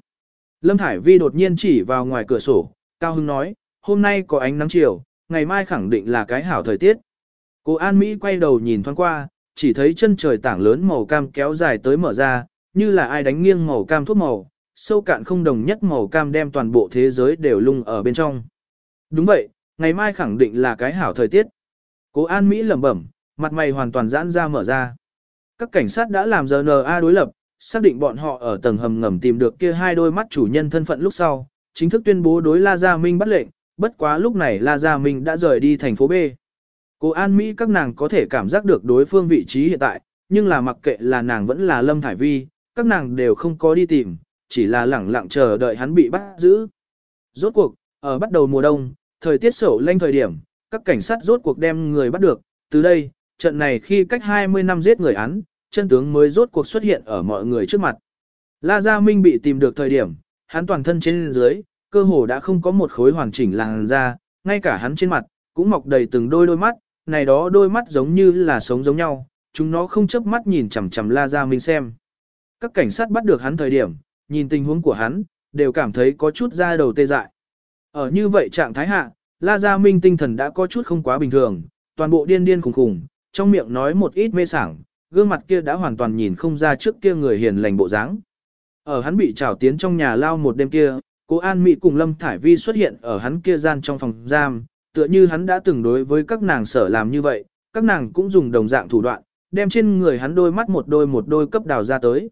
Lâm Thải Vi đột nhiên chỉ vào ngoài cửa sổ, Cao Hưng nói, hôm nay có ánh nắng chiều, ngày mai khẳng định là cái hảo thời tiết. Cô An Mỹ quay đầu nhìn thoáng qua, chỉ thấy chân trời tảng lớn màu cam kéo dài tới mở ra, như là ai đánh nghiêng màu cam thuốc màu, sâu cạn không đồng nhất màu cam đem toàn bộ thế giới đều lung ở bên trong. Đúng vậy, ngày mai khẳng định là cái hảo thời tiết. Cố An Mỹ lẩm bẩm, mặt mày hoàn toàn giãn ra mở ra. Các cảnh sát đã làm RNA đối lập, xác định bọn họ ở tầng hầm ngầm tìm được kia hai đôi mắt chủ nhân thân phận lúc sau, chính thức tuyên bố đối La Gia Minh bắt lệnh, bất quá lúc này La Gia Minh đã rời đi thành phố B. cô An Mỹ các nàng có thể cảm giác được đối phương vị trí hiện tại, nhưng là mặc kệ là nàng vẫn là Lâm Thải Vi, các nàng đều không có đi tìm, chỉ là lẳng lặng chờ đợi hắn bị bắt giữ. Rốt cuộc, ở bắt đầu mùa đông, thời tiết sổ lanh thời điểm, các cảnh sát rốt cuộc đem người bắt được, từ đây, trận này khi cách 20 năm giết người án, chân tướng mới rốt cuộc xuất hiện ở mọi người trước mặt. La Gia Minh bị tìm được thời điểm, hắn toàn thân trên dưới, cơ hồ đã không có một khối hoàn chỉnh làn da, ngay cả hắn trên mặt, cũng mọc đầy từng đôi đôi mắt, này đó đôi mắt giống như là sống giống nhau, chúng nó không chớp mắt nhìn chằm chằm La Gia Minh xem. Các cảnh sát bắt được hắn thời điểm, nhìn tình huống của hắn, đều cảm thấy có chút da đầu tê dại. Ở như vậy trạng thái hạ, La Gia Minh tinh thần đã có chút không quá bình thường, toàn bộ điên điên khủng khủng, trong miệng nói một ít mê sảng, gương mặt kia đã hoàn toàn nhìn không ra trước kia người hiền lành bộ dáng. Ở hắn bị trảo tiến trong nhà lao một đêm kia, Cố An Mỹ cùng Lâm Thải Vi xuất hiện ở hắn kia gian trong phòng giam, tựa như hắn đã từng đối với các nàng sở làm như vậy, các nàng cũng dùng đồng dạng thủ đoạn, đem trên người hắn đôi mắt một đôi một đôi cấp đào ra tới.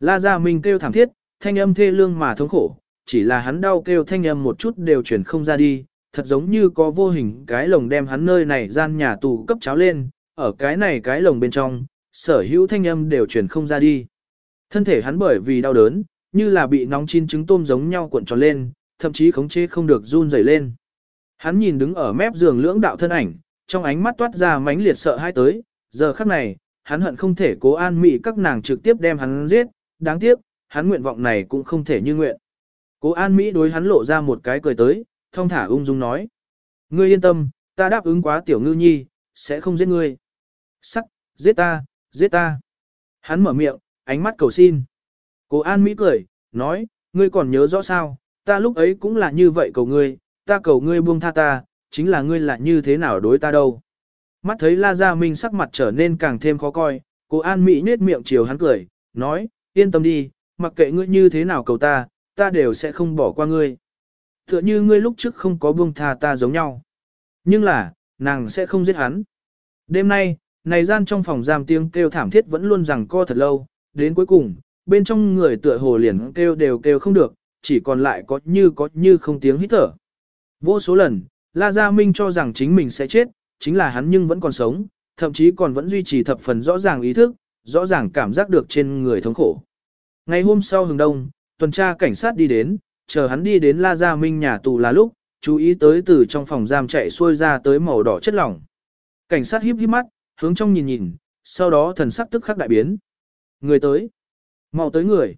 La Gia Minh kêu thảm thiết, thanh âm thê lương mà thống khổ, chỉ là hắn đau kêu thanh âm một chút đều chuyển không ra đi, thật giống như có vô hình cái lồng đem hắn nơi này gian nhà tù cấp cháo lên, ở cái này cái lồng bên trong, sở hữu thanh âm đều chuyển không ra đi. Thân thể hắn bởi vì đau đớn, như là bị nóng chín trứng tôm giống nhau cuộn tròn lên, thậm chí khống chế không được run rẩy lên. Hắn nhìn đứng ở mép giường lưỡng đạo thân ảnh, trong ánh mắt toát ra mãnh liệt sợ hãi tới, giờ khắc này, hắn hận không thể cố an mị các nàng trực tiếp đem hắn giết, đáng tiếc, hắn nguyện vọng này cũng không thể như nguyện. Cố an mỹ đối hắn lộ ra một cái cười tới, thong thả ung dung nói. Ngươi yên tâm, ta đáp ứng quá tiểu ngư nhi, sẽ không giết ngươi. Sắc, giết ta, giết ta. Hắn mở miệng, ánh mắt cầu xin. Cố an mỹ cười, nói, ngươi còn nhớ rõ sao, ta lúc ấy cũng là như vậy cầu ngươi, ta cầu ngươi buông tha ta, chính là ngươi là như thế nào đối ta đâu. Mắt thấy La Gia Minh sắc mặt trở nên càng thêm khó coi, Cố An Mỹ nết miệng chiều hắn cười, nói, yên tâm đi, mặc kệ ngươi như thế nào cầu ta, ta đều sẽ không bỏ qua ngươi. Tựa như ngươi lúc trước không có buông tha ta giống nhau. Nhưng là, nàng sẽ không giết hắn. Đêm nay, này gian trong phòng giam tiếng kêu thảm thiết vẫn luôn rằng co thật lâu, đến cuối cùng, bên trong người tựa hồ liền kêu đều kêu không được, chỉ còn lại có như có như không tiếng hít thở. Vô số lần, La Gia Minh cho rằng chính mình sẽ chết, chính là hắn nhưng vẫn còn sống, thậm chí còn vẫn duy trì thập phần rõ ràng ý thức, rõ ràng cảm giác được trên người thống khổ. Ngày hôm sau hừng đông, tuần tra cảnh sát đi đến, chờ hắn đi đến La Gia Minh nhà tù là lúc, chú ý tới từ trong phòng giam chạy xuôi ra tới màu đỏ chất lỏng. Cảnh sát híp híp mắt, hướng trong nhìn nhìn, sau đó thần sắc tức khắc đại biến. Người tới. mau tới người.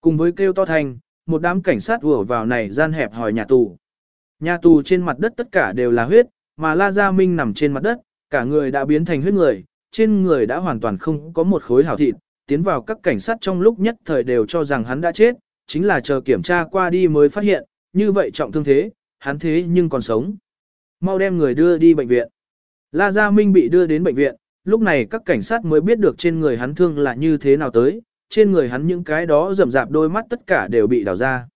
Cùng với kêu to thành, một đám cảnh sát vừa vào này gian hẹp hỏi nhà tù. Nhà tù trên mặt đất tất cả đều là huyết, mà La Gia Minh nằm trên mặt đất, cả người đã biến thành huyết người, trên người đã hoàn toàn không có một khối hảo thịt, tiến vào các cảnh sát trong lúc nhất thời đều cho rằng hắn đã chết, chính là chờ kiểm tra qua đi mới phát hiện, như vậy trọng thương thế, hắn thế nhưng còn sống. Mau đem người đưa đi bệnh viện. La Gia Minh bị đưa đến bệnh viện, lúc này các cảnh sát mới biết được trên người hắn thương là như thế nào tới, trên người hắn những cái đó rầm rạp đôi mắt tất cả đều bị đào ra.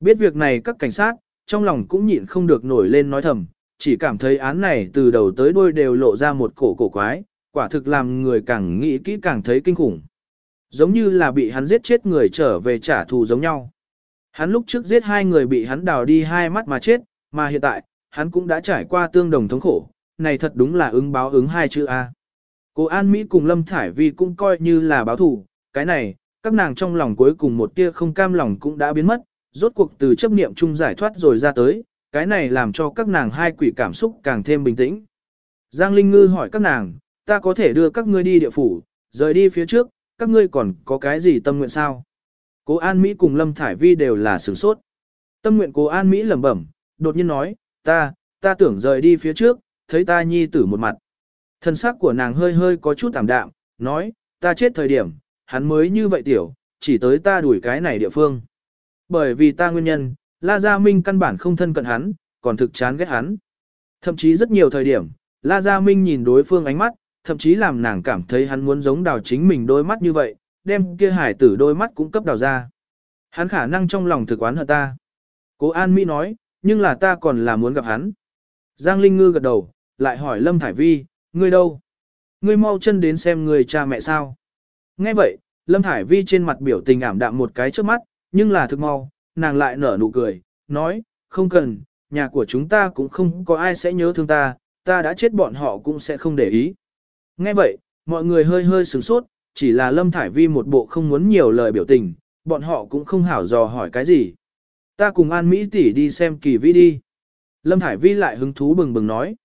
Biết việc này các cảnh sát, trong lòng cũng nhịn không được nổi lên nói thầm, chỉ cảm thấy án này từ đầu tới đuôi đều lộ ra một cổ cổ quái, quả thực làm người càng nghĩ kỹ càng thấy kinh khủng. Giống như là bị hắn giết chết người trở về trả thù giống nhau. Hắn lúc trước giết hai người bị hắn đào đi hai mắt mà chết, mà hiện tại, hắn cũng đã trải qua tương đồng thống khổ, này thật đúng là ứng báo ứng hai chữ A. Cô An Mỹ cùng Lâm Thải Vi cũng coi như là báo thù, cái này, các nàng trong lòng cuối cùng một tia không cam lòng cũng đã biến mất, rốt cuộc từ chấp niệm chung giải thoát rồi ra tới, cái này làm cho các nàng hai quỷ cảm xúc càng thêm bình tĩnh. Giang Linh Ngư hỏi các nàng, ta có thể đưa các ngươi đi địa phủ, rời đi phía trước, các ngươi còn có cái gì tâm nguyện sao? Cố An Mỹ cùng Lâm Thải Vi đều là sửng sốt. Tâm nguyện cố An Mỹ lẩm bẩm, đột nhiên nói, ta, ta tưởng rời đi phía trước, thấy ta nhi tử một mặt. Thân xác của nàng hơi hơi có chút tạm đạm, nói, ta chết thời điểm, hắn mới như vậy tiểu, chỉ tới ta đuổi cái này địa phương. Bởi vì ta nguyên nhân, La Gia Minh căn bản không thân cận hắn, còn thực chán ghét hắn. Thậm chí rất nhiều thời điểm, La Gia Minh nhìn đối phương ánh mắt, thậm chí làm nàng cảm thấy hắn muốn giống đào chính mình đôi mắt như vậy, đem kia hải tử đôi mắt cũng cấp đào ra. Hắn khả năng trong lòng thực oán hận ta. Cố An Mỹ nói, nhưng là ta còn là muốn gặp hắn. Giang Linh Ngư gật đầu, lại hỏi Lâm Thải Vi, ngươi đâu? Ngươi mau chân đến xem người cha mẹ sao? Nghe vậy, Lâm Thải Vi trên mặt biểu tình ảm đạm một cái trước mắt, nhưng là thực mau, nàng lại nở nụ cười, nói, không cần, nhà của chúng ta cũng không có ai sẽ nhớ thương ta, ta đã chết bọn họ cũng sẽ không để ý. Nghe vậy, mọi người hơi hơi sửng sốt, chỉ là Lâm Thải Vi một bộ không muốn nhiều lời biểu tình, bọn họ cũng không hảo dò hỏi cái gì. Ta cùng An Mỹ tỷ đi xem kỳ vĩ đi. Lâm Thải Vi lại hứng thú bừng bừng nói.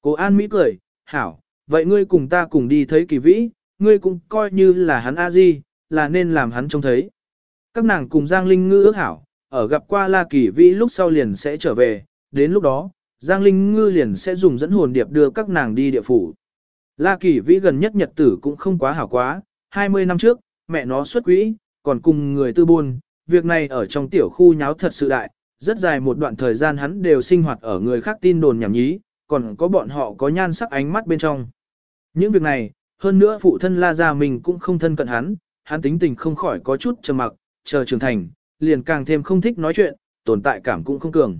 Cô An Mỹ cười, hảo, vậy ngươi cùng ta cùng đi thấy kỳ vĩ, ngươi cũng coi như là hắn a di, là nên làm hắn trông thấy. Các nàng cùng Giang Linh Ngư ước hảo, ở gặp qua La Kỳ Vĩ lúc sau liền sẽ trở về, đến lúc đó, Giang Linh Ngư liền sẽ dùng dẫn hồn điệp đưa các nàng đi địa phủ. La Kỳ Vĩ gần nhất nhật tử cũng không quá hảo quá, 20 năm trước, mẹ nó xuất quỹ, còn cùng người tư buôn, việc này ở trong tiểu khu nháo thật sự đại, rất dài một đoạn thời gian hắn đều sinh hoạt ở người khác tin đồn nhảm nhí, còn có bọn họ có nhan sắc ánh mắt bên trong. Những việc này, hơn nữa phụ thân La Gia mình cũng không thân cận hắn, hắn tính tình không khỏi có chút trầm mặc, chờ trưởng thành, liền càng thêm không thích nói chuyện, tồn tại cảm cũng không cường.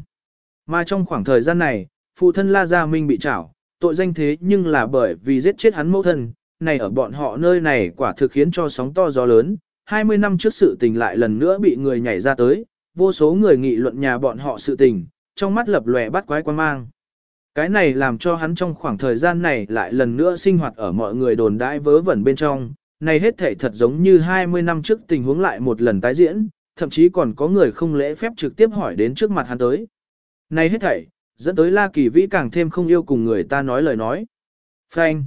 Mà trong khoảng thời gian này, phụ thân La Gia Minh bị trảo, tội danh thế nhưng là bởi vì giết chết hắn mẫu thân, này ở bọn họ nơi này quả thực khiến cho sóng to gió lớn, 20 năm trước sự tình lại lần nữa bị người nhảy ra tới, vô số người nghị luận nhà bọn họ sự tình, trong mắt lập lòe bắt quái quan mang. Cái này làm cho hắn trong khoảng thời gian này lại lần nữa sinh hoạt ở mọi người đồn đãi vớ vẩn bên trong, này hết thể thật giống như 20 năm trước tình huống lại một lần tái diễn, thậm chí còn có người không lễ phép trực tiếp hỏi đến trước mặt hắn tới. Này hết thảy, dẫn tới La Kỳ Vĩ càng thêm không yêu cùng người ta nói lời nói. Phanh.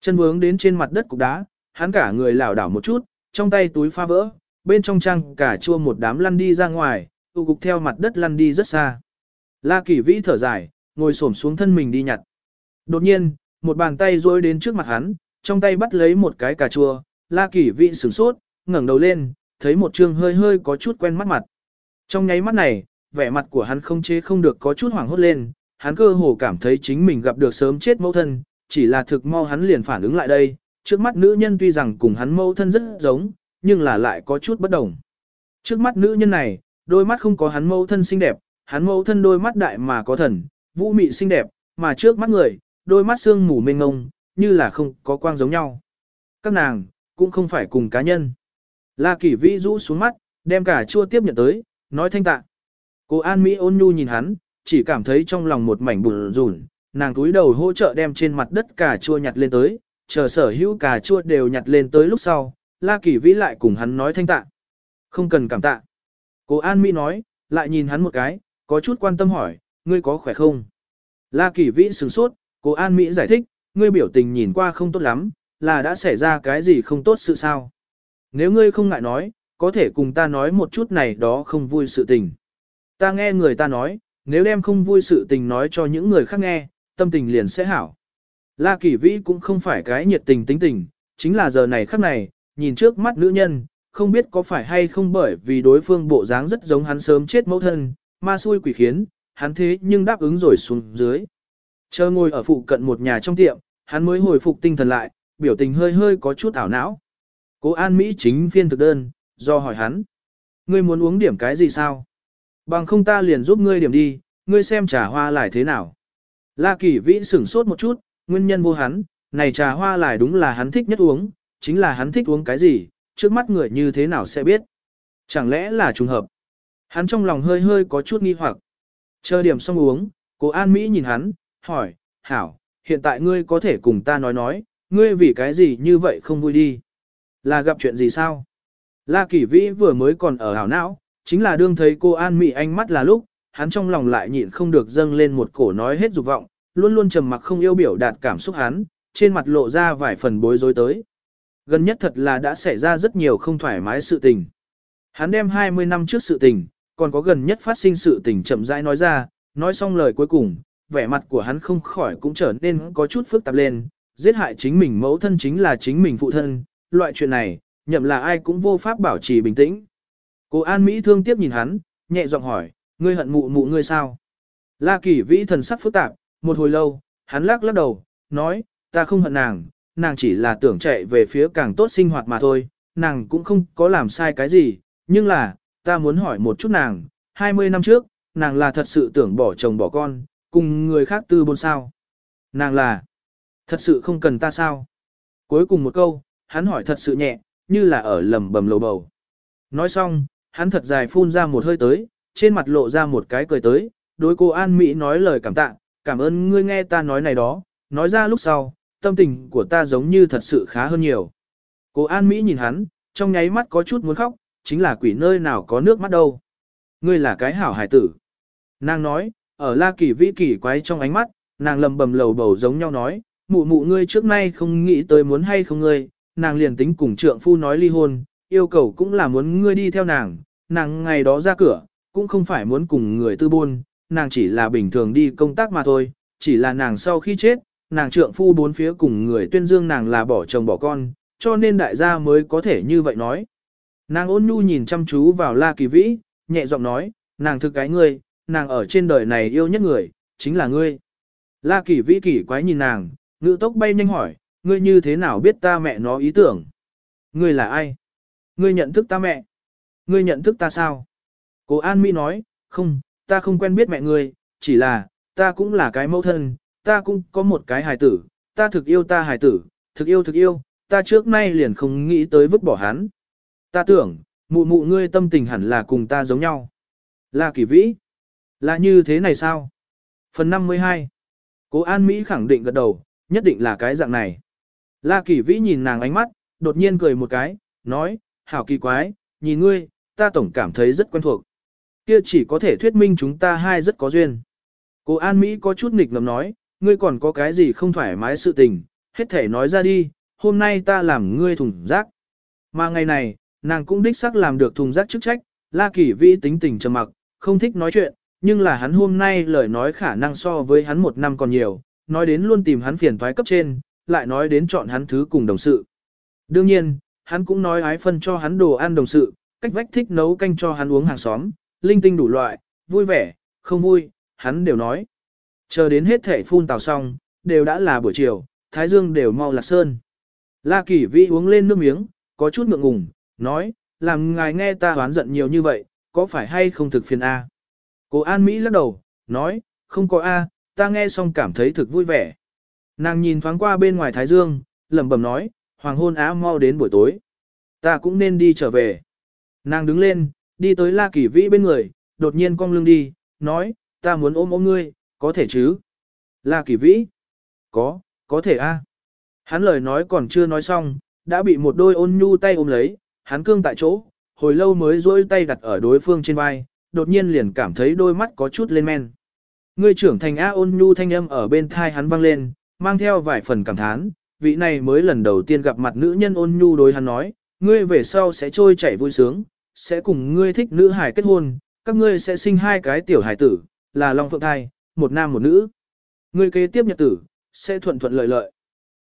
Chân vướng đến trên mặt đất cục đá, hắn cả người lảo đảo một chút, trong tay túi pha vỡ, bên trong trang cả chua một đám lăn đi ra ngoài, tụ cục theo mặt đất lăn đi rất xa. La Kỳ Vĩ thở dài, ngồi xổm xuống thân mình đi nhặt. Đột nhiên, một bàn tay duỗi đến trước mặt hắn, trong tay bắt lấy một cái cà chua, La Kỳ Vĩ sửng sốt, ngẩng đầu lên, thấy một trương hơi hơi có chút quen mắt mặt. Trong nháy mắt này, vẻ mặt của hắn không chế không được có chút hoảng hốt lên, hắn cơ hồ cảm thấy chính mình gặp được sớm chết mẫu thân, chỉ là thực mau hắn liền phản ứng lại đây, trước mắt nữ nhân tuy rằng cùng hắn mẫu thân rất giống, nhưng là lại có chút bất đồng. Trước mắt nữ nhân này, đôi mắt không có hắn mẫu thân xinh đẹp, hắn mẫu thân đôi mắt đại mà có thần, vũ mị xinh đẹp, mà trước mắt người, đôi mắt xương mù mênh ngông, như là không có quang giống nhau. Các nàng, cũng không phải cùng cá nhân. La kỷ Vĩ rũ xuống mắt, đem cả chua tiếp nhận tới, nói thanh tạ. Cô An Mỹ ôn nhu nhìn hắn, chỉ cảm thấy trong lòng một mảnh bùn rùn, nàng túi đầu hỗ trợ đem trên mặt đất cà chua nhặt lên tới, chờ sở hữu cà chua đều nhặt lên tới lúc sau, La Kỳ Vĩ lại cùng hắn nói thanh tạ. Không cần cảm tạ. Cô An Mỹ nói, lại nhìn hắn một cái, có chút quan tâm hỏi, ngươi có khỏe không? La Kỳ Vĩ sửng sốt, cô An Mỹ giải thích, ngươi biểu tình nhìn qua không tốt lắm, là đã xảy ra cái gì không tốt sự sao? Nếu ngươi không ngại nói, có thể cùng ta nói một chút này đó không vui sự tình. Ta nghe người ta nói, nếu đem không vui sự tình nói cho những người khác nghe, tâm tình liền sẽ hảo. La Kỳ Vĩ cũng không phải cái nhiệt tình tính tình, chính là giờ này khắc này, nhìn trước mắt nữ nhân, không biết có phải hay không bởi vì đối phương bộ dáng rất giống hắn sớm chết mẫu thân, ma xui quỷ khiến, hắn thế nhưng đáp ứng rồi xuống dưới. Chờ ngồi ở phụ cận một nhà trong tiệm, hắn mới hồi phục tinh thần lại, biểu tình hơi hơi có chút ảo não. Cố An Mỹ chính phiên thực đơn, do hỏi hắn. Ngươi muốn uống điểm cái gì sao? Bằng không ta liền giúp ngươi điểm đi, ngươi xem trà hoa lại thế nào. La Kỳ Vĩ sửng sốt một chút, nguyên nhân vô hắn, này trà hoa lại đúng là hắn thích nhất uống, chính là hắn thích uống cái gì, trước mắt người như thế nào sẽ biết. Chẳng lẽ là trùng hợp? Hắn trong lòng hơi hơi có chút nghi hoặc. Chờ điểm xong uống, cô An Mỹ nhìn hắn, hỏi, Hảo, hiện tại ngươi có thể cùng ta nói nói, ngươi vì cái gì như vậy không vui đi. Là gặp chuyện gì sao? La Kỳ Vĩ vừa mới còn ở hảo não, chính là đương thấy cô An Mỹ ánh mắt là lúc, hắn trong lòng lại nhịn không được dâng lên một cổ nói hết dục vọng, luôn luôn trầm mặc không yêu biểu đạt cảm xúc hắn, trên mặt lộ ra vài phần bối rối tới. Gần nhất thật là đã xảy ra rất nhiều không thoải mái sự tình. Hắn đem 20 năm trước sự tình, còn có gần nhất phát sinh sự tình chậm rãi nói ra, nói xong lời cuối cùng, vẻ mặt của hắn không khỏi cũng trở nên có chút phức tạp lên, giết hại chính mình mẫu thân chính là chính mình phụ thân, loại chuyện này, nhậm là ai cũng vô pháp bảo trì bình tĩnh. Cô An Mỹ thương tiếc nhìn hắn, nhẹ giọng hỏi, ngươi hận mụ mụ ngươi sao? La Kỳ Vĩ thần sắc phức tạp, một hồi lâu, hắn lắc lắc đầu, nói, ta không hận nàng, nàng chỉ là tưởng chạy về phía càng tốt sinh hoạt mà thôi, nàng cũng không có làm sai cái gì, nhưng là, ta muốn hỏi một chút nàng, 20 năm trước, nàng là thật sự tưởng bỏ chồng bỏ con, cùng người khác tư bôn sao. Nàng là, thật sự không cần ta sao. Cuối cùng một câu, hắn hỏi thật sự nhẹ, như là ở lầm bầm lầu bầu. Nói xong, hắn thật dài phun ra một hơi tới, trên mặt lộ ra một cái cười tới, đối cô An Mỹ nói lời cảm tạ, cảm ơn ngươi nghe ta nói này đó, nói ra lúc sau, tâm tình của ta giống như thật sự khá hơn nhiều. Cô An Mỹ nhìn hắn, trong nháy mắt có chút muốn khóc, chính là quỷ nơi nào có nước mắt đâu. Ngươi là cái hảo hải tử. Nàng nói, ở La Kỳ Vĩ kỳ quái trong ánh mắt, nàng lầm bầm lầu bầu giống nhau nói, mụ mụ ngươi trước nay không nghĩ tới muốn hay không ngươi, nàng liền tính cùng trượng phu nói ly hôn, yêu cầu cũng là muốn ngươi đi theo nàng, nàng ngày đó ra cửa, cũng không phải muốn cùng người tư buôn, nàng chỉ là bình thường đi công tác mà thôi, chỉ là nàng sau khi chết, nàng trượng phu bốn phía cùng người tuyên dương nàng là bỏ chồng bỏ con, cho nên đại gia mới có thể như vậy nói. Nàng ôn nhu nhìn chăm chú vào La Kỳ Vĩ, nhẹ giọng nói, nàng thực cái ngươi, nàng ở trên đời này yêu nhất người, chính là ngươi. La Kỳ Vĩ kỳ quái nhìn nàng, ngữ tốc bay nhanh hỏi, ngươi như thế nào biết ta mẹ nó ý tưởng? Ngươi là ai? Ngươi nhận thức ta mẹ? Ngươi nhận thức ta sao? cố An Mỹ nói, không, ta không quen biết mẹ ngươi, chỉ là, ta cũng là cái mẫu thân, ta cũng có một cái hài tử, ta thực yêu ta hài tử, thực yêu thực yêu, ta trước nay liền không nghĩ tới vứt bỏ hắn. Ta tưởng, mụ mụ ngươi tâm tình hẳn là cùng ta giống nhau. Là kỳ vĩ. Là như thế này sao? Phần 52. Cố An Mỹ khẳng định gật đầu, nhất định là cái dạng này. La Kỳ Vĩ nhìn nàng ánh mắt, đột nhiên cười một cái, nói, hảo kỳ quái, nhìn ngươi, ta tổng cảm thấy rất quen thuộc. Kia chỉ có thể thuyết minh chúng ta hai rất có duyên. Cô An Mỹ có chút nghịch ngầm nói, ngươi còn có cái gì không thoải mái sự tình, hết thể nói ra đi, hôm nay ta làm ngươi thùng rác. Mà ngày này, nàng cũng đích xác làm được thùng rác chức trách, La Kỳ Vĩ tính tình trầm mặc, không thích nói chuyện, nhưng là hắn hôm nay lời nói khả năng so với hắn một năm còn nhiều, nói đến luôn tìm hắn phiền toái cấp trên, lại nói đến chọn hắn thứ cùng đồng sự. Đương nhiên, hắn cũng nói ái phân cho hắn đồ ăn đồng sự, cách vách thích nấu canh cho hắn uống hàng xóm, linh tinh đủ loại, vui vẻ, không vui, hắn đều nói. Chờ đến hết thể phun tào xong, đều đã là buổi chiều, thái dương đều mau lạc sơn. La Kỳ Vĩ uống lên nước miếng, có chút ngượng ngùng, nói, làm ngài nghe ta oán giận nhiều như vậy, có phải hay không thực phiền A? Cô An Mỹ lắc đầu, nói, không có A, ta nghe xong cảm thấy thực vui vẻ. Nàng nhìn thoáng qua bên ngoài Thái Dương, lẩm bẩm nói, hoàng hôn á mau đến buổi tối. Ta cũng nên đi trở về. Nàng đứng lên, đi tới La Kỳ Vĩ bên người, đột nhiên cong lưng đi, nói, ta muốn ôm ôm ngươi, có thể chứ? La Kỳ Vĩ? Có, có thể a. Hắn lời nói còn chưa nói xong, đã bị một đôi ôn nhu tay ôm lấy, hắn cương tại chỗ, hồi lâu mới duỗi tay đặt ở đối phương trên vai, đột nhiên liền cảm thấy đôi mắt có chút lên men. Ngươi trưởng thành A ôn nhu thanh âm ở bên thai hắn vang lên, mang theo vài phần cảm thán, vị này mới lần đầu tiên gặp mặt nữ nhân ôn nhu đối hắn nói, ngươi về sau sẽ trôi chảy vui sướng, sẽ cùng ngươi thích nữ hài kết hôn, các ngươi sẽ sinh hai cái tiểu hài tử, là Long Phượng Thai, một nam một nữ. Ngươi kế tiếp nhật tử, sẽ thuận thuận lợi lợi.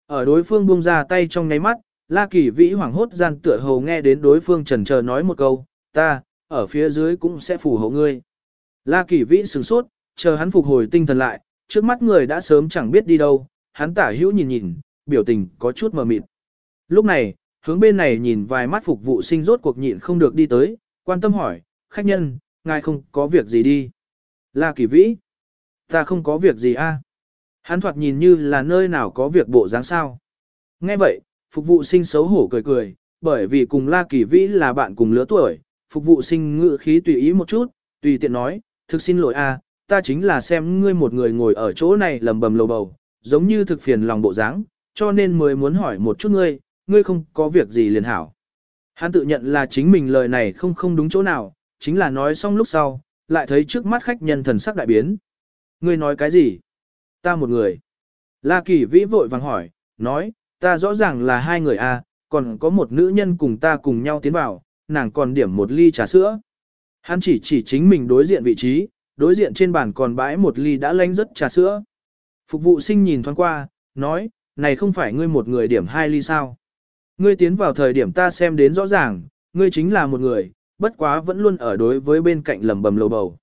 Ở đối phương buông ra tay trong nháy mắt, La Kỳ Vĩ hoảng hốt gian tựa hồ nghe đến đối phương trần chờ nói một câu, ta, ở phía dưới cũng sẽ phù hộ ngươi. La Kỳ Vĩ sửng sốt, chờ hắn phục hồi tinh thần lại, trước mắt người đã sớm chẳng biết đi đâu, hắn tả hữu nhìn nhìn, biểu tình có chút mờ mịt. Lúc này, hướng bên này nhìn vài mắt phục vụ sinh rốt cuộc nhịn không được đi tới, quan tâm hỏi, khách nhân, ngài không có việc gì đi. La Kỳ Vĩ, ta không có việc gì a. Hắn thoạt nhìn như là nơi nào có việc bộ dáng sao. Nghe vậy, phục vụ sinh xấu hổ cười cười, bởi vì cùng La Kỳ Vĩ là bạn cùng lứa tuổi, phục vụ sinh ngự khí tùy ý một chút, tùy tiện nói, thực xin lỗi a, ta chính là xem ngươi một người ngồi ở chỗ này lầm bầm lầu bầu, giống như thực phiền lòng bộ dáng, cho nên mới muốn hỏi một chút ngươi, ngươi không có việc gì liền hảo. Hắn tự nhận là chính mình lời này không không đúng chỗ nào, chính là nói xong lúc sau, lại thấy trước mắt khách nhân thần sắc đại biến. Ngươi nói cái gì? Ta một người. La Kỳ Vĩ vội vàng hỏi, nói, ta rõ ràng là hai người a, à, còn có một nữ nhân cùng ta cùng nhau tiến vào, nàng còn điểm một ly trà sữa. Hắn chỉ chỉ chính mình đối diện vị trí, đối diện trên bàn còn bãi một ly đã lanh rất trà sữa. Phục vụ sinh nhìn thoáng qua, nói, này không phải ngươi một người điểm hai ly sao. Ngươi tiến vào thời điểm ta xem đến rõ ràng, ngươi chính là một người, bất quá vẫn luôn ở đối với bên cạnh lầm bầm lầu bầu.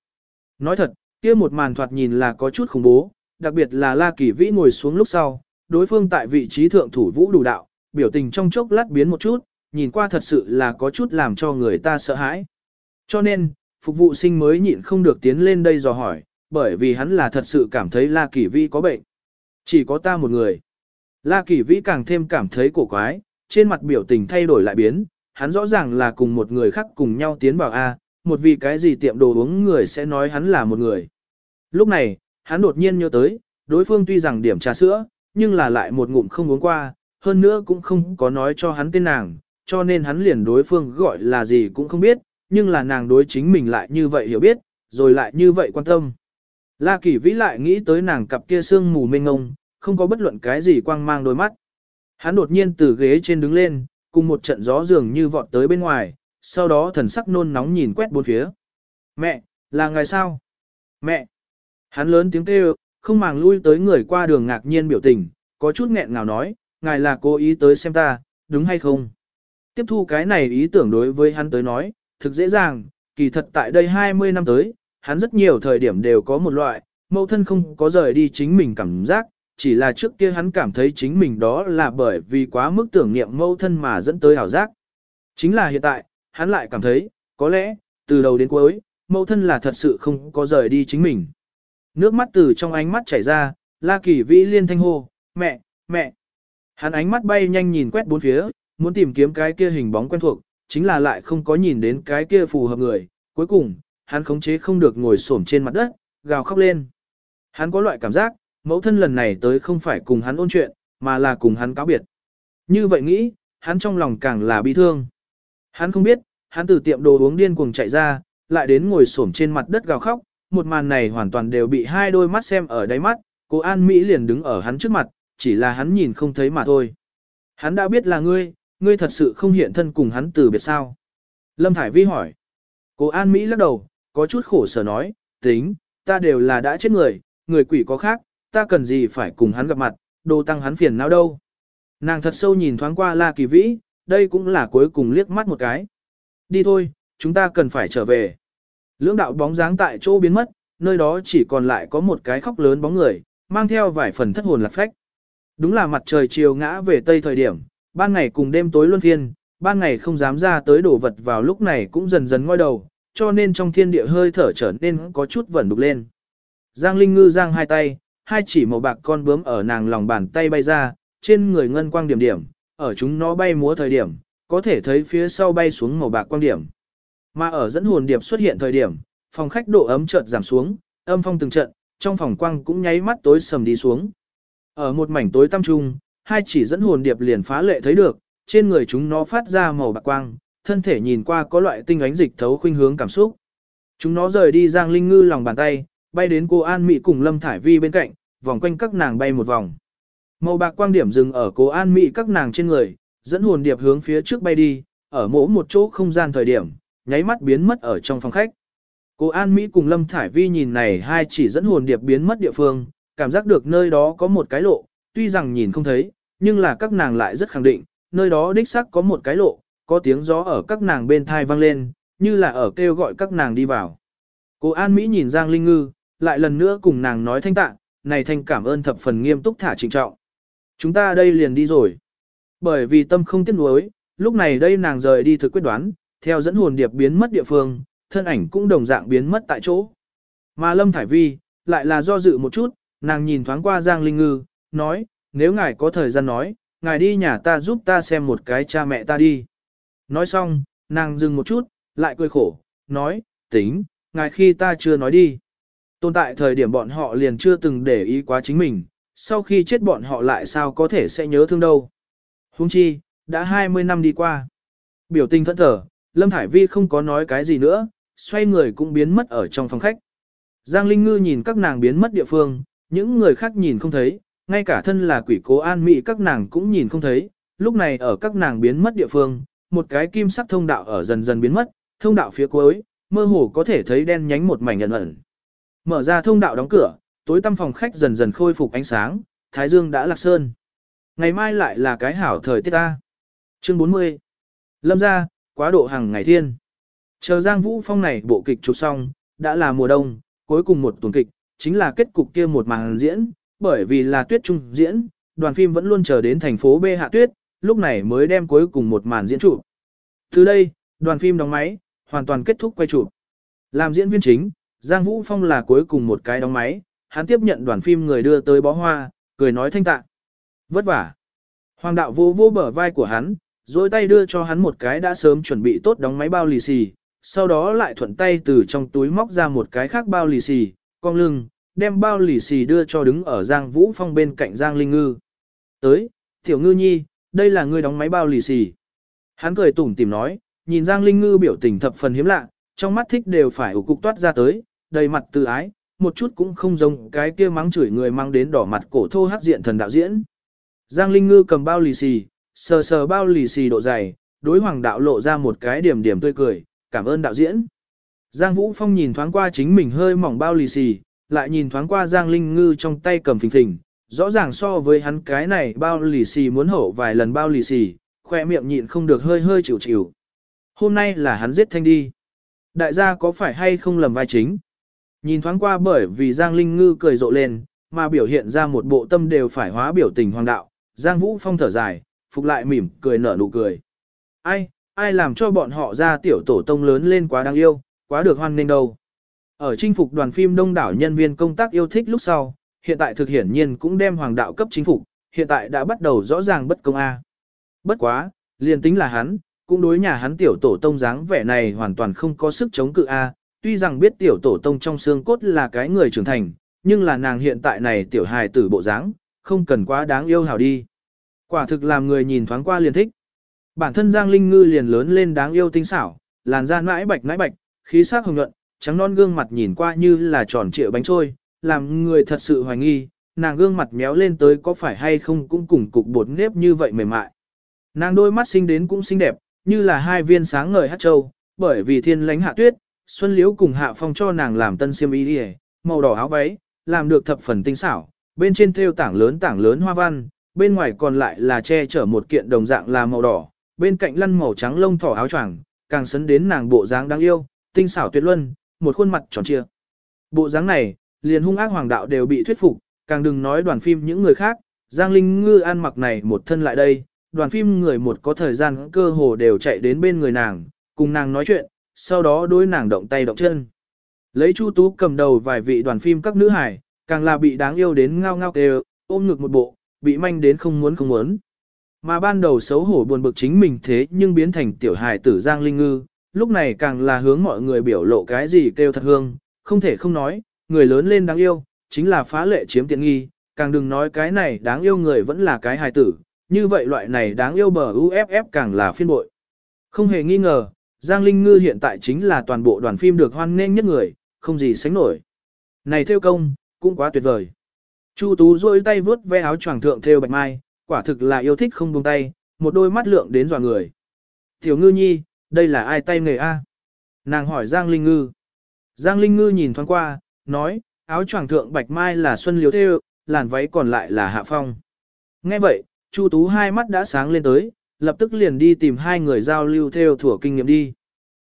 Nói thật, kia một màn thoạt nhìn là có chút khủng bố, đặc biệt là La Kỳ Vĩ ngồi xuống lúc sau, đối phương tại vị trí thượng thủ vũ đủ đạo, biểu tình trong chốc lát biến một chút, nhìn qua thật sự là có chút làm cho người ta sợ hãi. Cho nên, phục vụ sinh mới nhịn không được tiến lên đây dò hỏi, bởi vì hắn là thật sự cảm thấy La Kỳ Vĩ có bệnh. Chỉ có ta một người. La Kỳ Vĩ càng thêm cảm thấy cổ quái, trên mặt biểu tình thay đổi lại biến, hắn rõ ràng là cùng một người khác cùng nhau tiến vào A, một vì cái gì tiệm đồ uống người sẽ nói hắn là một người. Lúc này, hắn đột nhiên nhớ tới, đối phương tuy rằng điểm trà sữa, nhưng là lại một ngụm không uống qua, hơn nữa cũng không có nói cho hắn tên nàng, cho nên hắn liền đối phương gọi là gì cũng không biết, nhưng là nàng đối chính mình lại như vậy hiểu biết, rồi lại như vậy quan tâm. La Kỳ Vĩ lại nghĩ tới nàng cặp kia sương mù mênh ngông, không có bất luận cái gì quang mang đôi mắt. Hắn đột nhiên từ ghế trên đứng lên, cùng một trận gió dường như vọt tới bên ngoài, sau đó thần sắc nôn nóng nhìn quét bốn phía. Mẹ, là ngài sao? Mẹ! Hắn lớn tiếng kêu, không màng lui tới người qua đường ngạc nhiên biểu tình, có chút nghẹn ngào nói, ngài là cố ý tới xem ta, đúng hay không? Tiếp thu cái này ý tưởng đối với hắn tới nói, thực dễ dàng, kỳ thật tại đây 20 năm tới, hắn rất nhiều thời điểm đều có một loại, mẫu thân không có rời đi chính mình cảm giác, chỉ là trước kia hắn cảm thấy chính mình đó là bởi vì quá mức tưởng niệm mẫu thân mà dẫn tới hảo giác. Chính là hiện tại, hắn lại cảm thấy, có lẽ, từ đầu đến cuối, mẫu thân là thật sự không có rời đi chính mình. Nước mắt từ trong ánh mắt chảy ra, La Kỳ Vĩ liên thanh hô, mẹ, mẹ. Hắn ánh mắt bay nhanh nhìn quét bốn phía, muốn tìm kiếm cái kia hình bóng quen thuộc, chính là lại không có nhìn đến cái kia phù hợp người. Cuối cùng, hắn khống chế không được ngồi xổm trên mặt đất, gào khóc lên. Hắn có loại cảm giác, mẫu thân lần này tới không phải cùng hắn ôn chuyện, mà là cùng hắn cáo biệt. Như vậy nghĩ, hắn trong lòng càng là bi thương. Hắn không biết, hắn từ tiệm đồ uống điên cuồng chạy ra, lại đến ngồi xổm trên mặt đất gào khóc, một màn này hoàn toàn đều bị hai đôi mắt xem ở đáy mắt, cô An Mỹ liền đứng ở hắn trước mặt, chỉ là hắn nhìn không thấy mà thôi. Hắn đã biết là ngươi, ngươi thật sự không hiện thân cùng hắn từ biệt sao. Lâm Thải Vi hỏi. Cô An Mỹ lắc đầu, có chút khổ sở nói, tính, ta đều là đã chết người, người quỷ có khác, ta cần gì phải cùng hắn gặp mặt, đồ tăng hắn phiền não đâu. Nàng thật sâu nhìn thoáng qua La Kỳ Vĩ, đây cũng là cuối cùng liếc mắt một cái. Đi thôi, chúng ta cần phải trở về. Lưỡng đạo bóng dáng tại chỗ biến mất, nơi đó chỉ còn lại có một cái khóc lớn bóng người, mang theo vài phần thất hồn lạc phách. Đúng là mặt trời chiều ngã về tây thời điểm, ban ngày cùng đêm tối luân phiên, ban ngày không dám ra tới đổ vật vào lúc này cũng dần dần ngoi đầu, cho nên trong thiên địa hơi thở trở nên có chút vẩn đục lên. Giang Linh Ngư giang hai tay, hai chỉ màu bạc con bướm ở nàng lòng bàn tay bay ra, trên người ngân quang điểm điểm, ở chúng nó bay múa thời điểm, có thể thấy phía sau bay xuống màu bạc quang điểm. Mà ở dẫn hồn điệp xuất hiện thời điểm, phòng khách độ ấm chợt giảm xuống, âm phong từng trận, trong phòng quang cũng nháy mắt tối sầm đi xuống. Ở một mảnh tối tăm trung, hai chỉ dẫn hồn điệp liền phá lệ thấy được, trên người chúng nó phát ra màu bạc quang, thân thể nhìn qua có loại tinh ánh dịch thấu khuynh hướng cảm xúc. Chúng nó rời đi Giang Linh Ngư lòng bàn tay, bay đến cô An Mị cùng Lâm Thải Vi bên cạnh, vòng quanh các nàng bay một vòng. Màu bạc quang điểm dừng ở cô An Mị các nàng trên người, dẫn hồn điệp hướng phía trước bay đi, ở mỗi một chỗ không gian thời điểm, nháy mắt biến mất ở trong phòng khách. Cô An Mỹ cùng Lâm Thải Vi nhìn này hai chỉ dẫn hồn điệp biến mất địa phương, cảm giác được nơi đó có một cái lộ, tuy rằng nhìn không thấy, nhưng là các nàng lại rất khẳng định, nơi đó đích xác có một cái lộ, có tiếng gió ở các nàng bên thai vang lên, như là ở kêu gọi các nàng đi vào. Cô An Mỹ nhìn Giang Linh Ngư, lại lần nữa cùng nàng nói thanh tạ, này thanh cảm ơn thập phần nghiêm túc thả trịnh trọng. Chúng ta đây liền đi rồi. Bởi vì tâm không tiếc nuối, lúc này đây nàng rời đi thực quyết đoán, theo dẫn hồn điệp biến mất địa phương, thân ảnh cũng đồng dạng biến mất tại chỗ. Mà Lâm Thải Vi, lại là do dự một chút, nàng nhìn thoáng qua Giang Linh Ngư, nói, nếu ngài có thời gian nói, ngài đi nhà ta giúp ta xem một cái cha mẹ ta đi. Nói xong, nàng dừng một chút, lại cười khổ, nói, tính, ngài khi ta chưa nói đi. Tồn tại thời điểm bọn họ liền chưa từng để ý quá chính mình, sau khi chết bọn họ lại sao có thể sẽ nhớ thương đâu. Hung chi, đã 20 năm đi qua. Biểu tình thẫn thở, Lâm Thải Vi không có nói cái gì nữa, xoay người cũng biến mất ở trong phòng khách. Giang Linh Ngư nhìn các nàng biến mất địa phương, những người khác nhìn không thấy, ngay cả thân là quỷ cố an mị các nàng cũng nhìn không thấy, lúc này ở các nàng biến mất địa phương, một cái kim sắc thông đạo ở dần dần biến mất, thông đạo phía cuối, mơ hồ có thể thấy đen nhánh một mảnh ẩn ẩn. Mở ra thông đạo đóng cửa, tối tăm phòng khách dần dần khôi phục ánh sáng, thái dương đã lạc sơn. Ngày mai lại là cái hảo thời tiết ta. Chương 40 Lâm ra, quá độ hàng ngày thiên. Chờ Giang Vũ Phong này bộ kịch chụp xong, đã là mùa đông, cuối cùng một tuần kịch, chính là kết cục kia một màn diễn, bởi vì là tuyết trung diễn, đoàn phim vẫn luôn chờ đến thành phố B hạ tuyết, lúc này mới đem cuối cùng một màn diễn chụp. Từ đây, đoàn phim đóng máy, hoàn toàn kết thúc quay chụp. Làm diễn viên chính, Giang Vũ Phong là cuối cùng một cái đóng máy, hắn tiếp nhận đoàn phim người đưa tới bó hoa, cười nói thanh tạ. Vất vả. Hoàng đạo vô vô bờ vai của hắn, dối tay đưa cho hắn một cái đã sớm chuẩn bị tốt đóng máy bao lì xì, sau đó lại thuận tay từ trong túi móc ra một cái khác bao lì xì, cong lưng, đem bao lì xì đưa cho đứng ở Giang Vũ Phong bên cạnh Giang Linh Ngư. Tới, tiểu ngư nhi, đây là ngươi đóng máy bao lì xì. Hắn cười tủm tìm nói, nhìn Giang Linh Ngư biểu tình thập phần hiếm lạ, trong mắt thích đều phải ủ cục toát ra tới, đầy mặt tự ái, một chút cũng không giống cái kia mắng chửi người mang đến đỏ mặt cổ thô hắc diện thần đạo diễn. Giang Linh Ngư cầm bao lì xì, sờ sờ bao lì xì độ dày, đối hoàng đạo lộ ra một cái điểm điểm tươi cười, cảm ơn đạo diễn. Giang Vũ Phong nhìn thoáng qua chính mình hơi mỏng bao lì xì, lại nhìn thoáng qua Giang Linh Ngư trong tay cầm phình phình, rõ ràng so với hắn cái này bao lì xì muốn hổ vài lần bao lì xì, khoe miệng nhịn không được hơi hơi chịu chịu. Hôm nay là hắn giết thanh đi. Đại gia có phải hay không lầm vai chính? Nhìn thoáng qua bởi vì Giang Linh Ngư cười rộ lên, mà biểu hiện ra một bộ tâm đều phải hóa biểu tình hoàng đạo, Giang Vũ Phong thở dài, phục lại mỉm, cười nở nụ cười. Ai, ai làm cho bọn họ ra tiểu tổ tông lớn lên quá đáng yêu, quá được hoan nghênh đâu. Ở chinh phục đoàn phim đông đảo nhân viên công tác yêu thích lúc sau, hiện tại thực hiển nhiên cũng đem hoàng đạo cấp chính phục, hiện tại đã bắt đầu rõ ràng bất công A. Bất quá, liền tính là hắn, cũng đối nhà hắn tiểu tổ tông dáng vẻ này hoàn toàn không có sức chống cự A, tuy rằng biết tiểu tổ tông trong xương cốt là cái người trưởng thành, nhưng là nàng hiện tại này tiểu hài tử bộ dáng, không cần quá đáng yêu hảo đi. Quả thực làm người nhìn thoáng qua liền thích. Bản thân Giang Linh Ngư liền lớn lên đáng yêu tinh xảo, làn da mãi bạch mãi bạch, khí sắc hồng nhuận, trắng non gương mặt nhìn qua như là tròn trịa bánh trôi, làm người thật sự hoài nghi, nàng gương mặt méo lên tới có phải hay không cũng cùng cục bột nếp như vậy mềm mại. Nàng đôi mắt sinh đến cũng xinh đẹp, như là hai viên sáng ngời hát châu, bởi vì thiên lánh hạ tuyết, Xuân Liễu cùng Hạ Phong cho nàng làm tân xiêm y đi màu đỏ áo váy, làm được thập phần tinh xảo, bên trên thêu tảng lớn tảng lớn hoa văn, bên ngoài còn lại là che chở một kiện đồng dạng là màu đỏ, bên cạnh lăn màu trắng lông thỏ áo choàng, càng sấn đến nàng bộ dáng đáng yêu, tinh xảo tuyệt luân, một khuôn mặt tròn trịa. Bộ dáng này, liền hung ác hoàng đạo đều bị thuyết phục, càng đừng nói đoàn phim những người khác, Giang Linh Ngư ăn mặc này một thân lại đây, đoàn phim người một có thời gian cơ hồ đều chạy đến bên người nàng, cùng nàng nói chuyện, sau đó đối nàng động tay động chân. Lấy Chu Tú cầm đầu vài vị đoàn phim các nữ hải, càng là bị đáng yêu đến ngao ngao kêu, ôm ngực một bộ, bị manh đến không muốn không muốn. Mà ban đầu xấu hổ buồn bực chính mình thế nhưng biến thành tiểu hài tử Giang Linh Ngư, lúc này càng là hướng mọi người biểu lộ cái gì kêu thật hương, không thể không nói, người lớn lên đáng yêu, chính là phá lệ chiếm tiện nghi, càng đừng nói cái này đáng yêu người vẫn là cái hài tử, như vậy loại này đáng yêu bờ UFF càng là phiên bội. Không hề nghi ngờ, Giang Linh Ngư hiện tại chính là toàn bộ đoàn phim được hoan nghênh nhất người, không gì sánh nổi. Này theo công, cũng quá tuyệt vời. Chu Tú rôi tay vướt ve áo choàng thượng theo bạch mai, quả thực là yêu thích không buông tay, một đôi mắt lượng đến dò người. Tiểu ngư nhi, đây là ai tay nghề A? Nàng hỏi Giang Linh Ngư. Giang Linh Ngư nhìn thoáng qua, nói, áo choàng thượng bạch mai là xuân liếu theo, làn váy còn lại là hạ phong. Nghe vậy, Chu Tú hai mắt đã sáng lên tới, lập tức liền đi tìm hai người giao lưu theo thủa kinh nghiệm đi.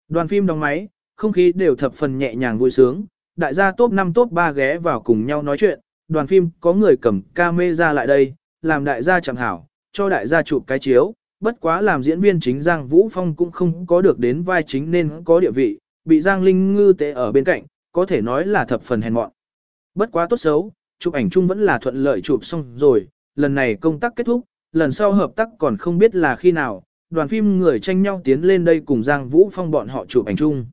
Đoàn phim đóng máy, không khí đều thập phần nhẹ nhàng vui sướng, đại gia top 5 top 3 ghé vào cùng nhau nói chuyện, đoàn phim có người cầm camera lại đây, làm đại gia chẳng hảo, cho đại gia chụp cái chiếu, bất quá làm diễn viên chính Giang Vũ Phong cũng không có được đến vai chính nên có địa vị, bị Giang Linh Ngư tệ ở bên cạnh, có thể nói là thập phần hèn mọn. Bất quá tốt xấu, chụp ảnh chung vẫn là thuận lợi chụp xong rồi, lần này công tác kết thúc, lần sau hợp tác còn không biết là khi nào, đoàn phim người tranh nhau tiến lên đây cùng Giang Vũ Phong bọn họ chụp ảnh chung.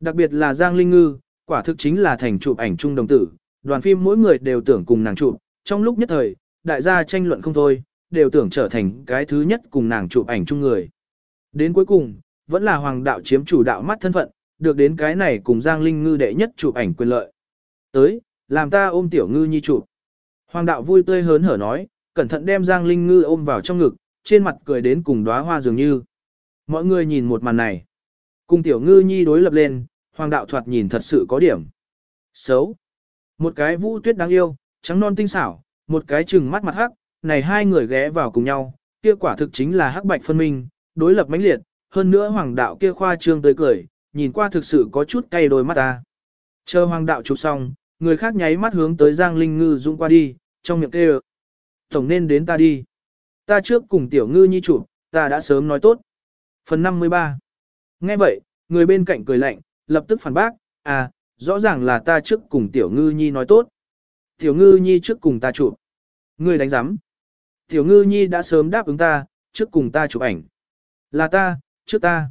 Đặc biệt là Giang Linh Ngư, quả thực chính là thành chụp ảnh chung đồng tử, đoàn phim mỗi người đều tưởng cùng nàng chụp, trong lúc nhất thời, đại gia tranh luận không thôi, đều tưởng trở thành cái thứ nhất cùng nàng chụp ảnh chung người. Đến cuối cùng, vẫn là hoàng đạo chiếm chủ đạo mắt thân phận, được đến cái này cùng Giang Linh Ngư đệ nhất chụp ảnh quyền lợi. Tới, làm ta ôm tiểu ngư nhi chụp. Hoàng đạo vui tươi hớn hở nói, cẩn thận đem Giang Linh Ngư ôm vào trong ngực, trên mặt cười đến cùng đóa hoa dường như. Mọi người nhìn một màn này. Cùng tiểu ngư nhi đối lập lên, hoàng đạo thoạt nhìn thật sự có điểm. Xấu. Một cái vũ tuyết đáng yêu, trắng non tinh xảo, một cái trừng mắt mặt hắc, này hai người ghé vào cùng nhau, kia quả thực chính là hắc bạch phân minh, đối lập mãnh liệt, hơn nữa hoàng đạo kia khoa trương tươi cười, nhìn qua thực sự có chút cay đôi mắt ta. Chờ hoàng đạo chụp xong, người khác nháy mắt hướng tới Giang Linh Ngư dung qua đi, trong miệng kêu. Tổng nên đến ta đi. Ta trước cùng tiểu ngư nhi chụp, ta đã sớm nói tốt. Phần 53 Nghe vậy, người bên cạnh cười lạnh, lập tức phản bác, à, rõ ràng là ta trước cùng tiểu ngư nhi nói tốt. Tiểu ngư nhi trước cùng ta chụp. Ngươi đánh giám. Tiểu ngư nhi đã sớm đáp ứng ta, trước cùng ta chụp ảnh. Là ta, trước ta.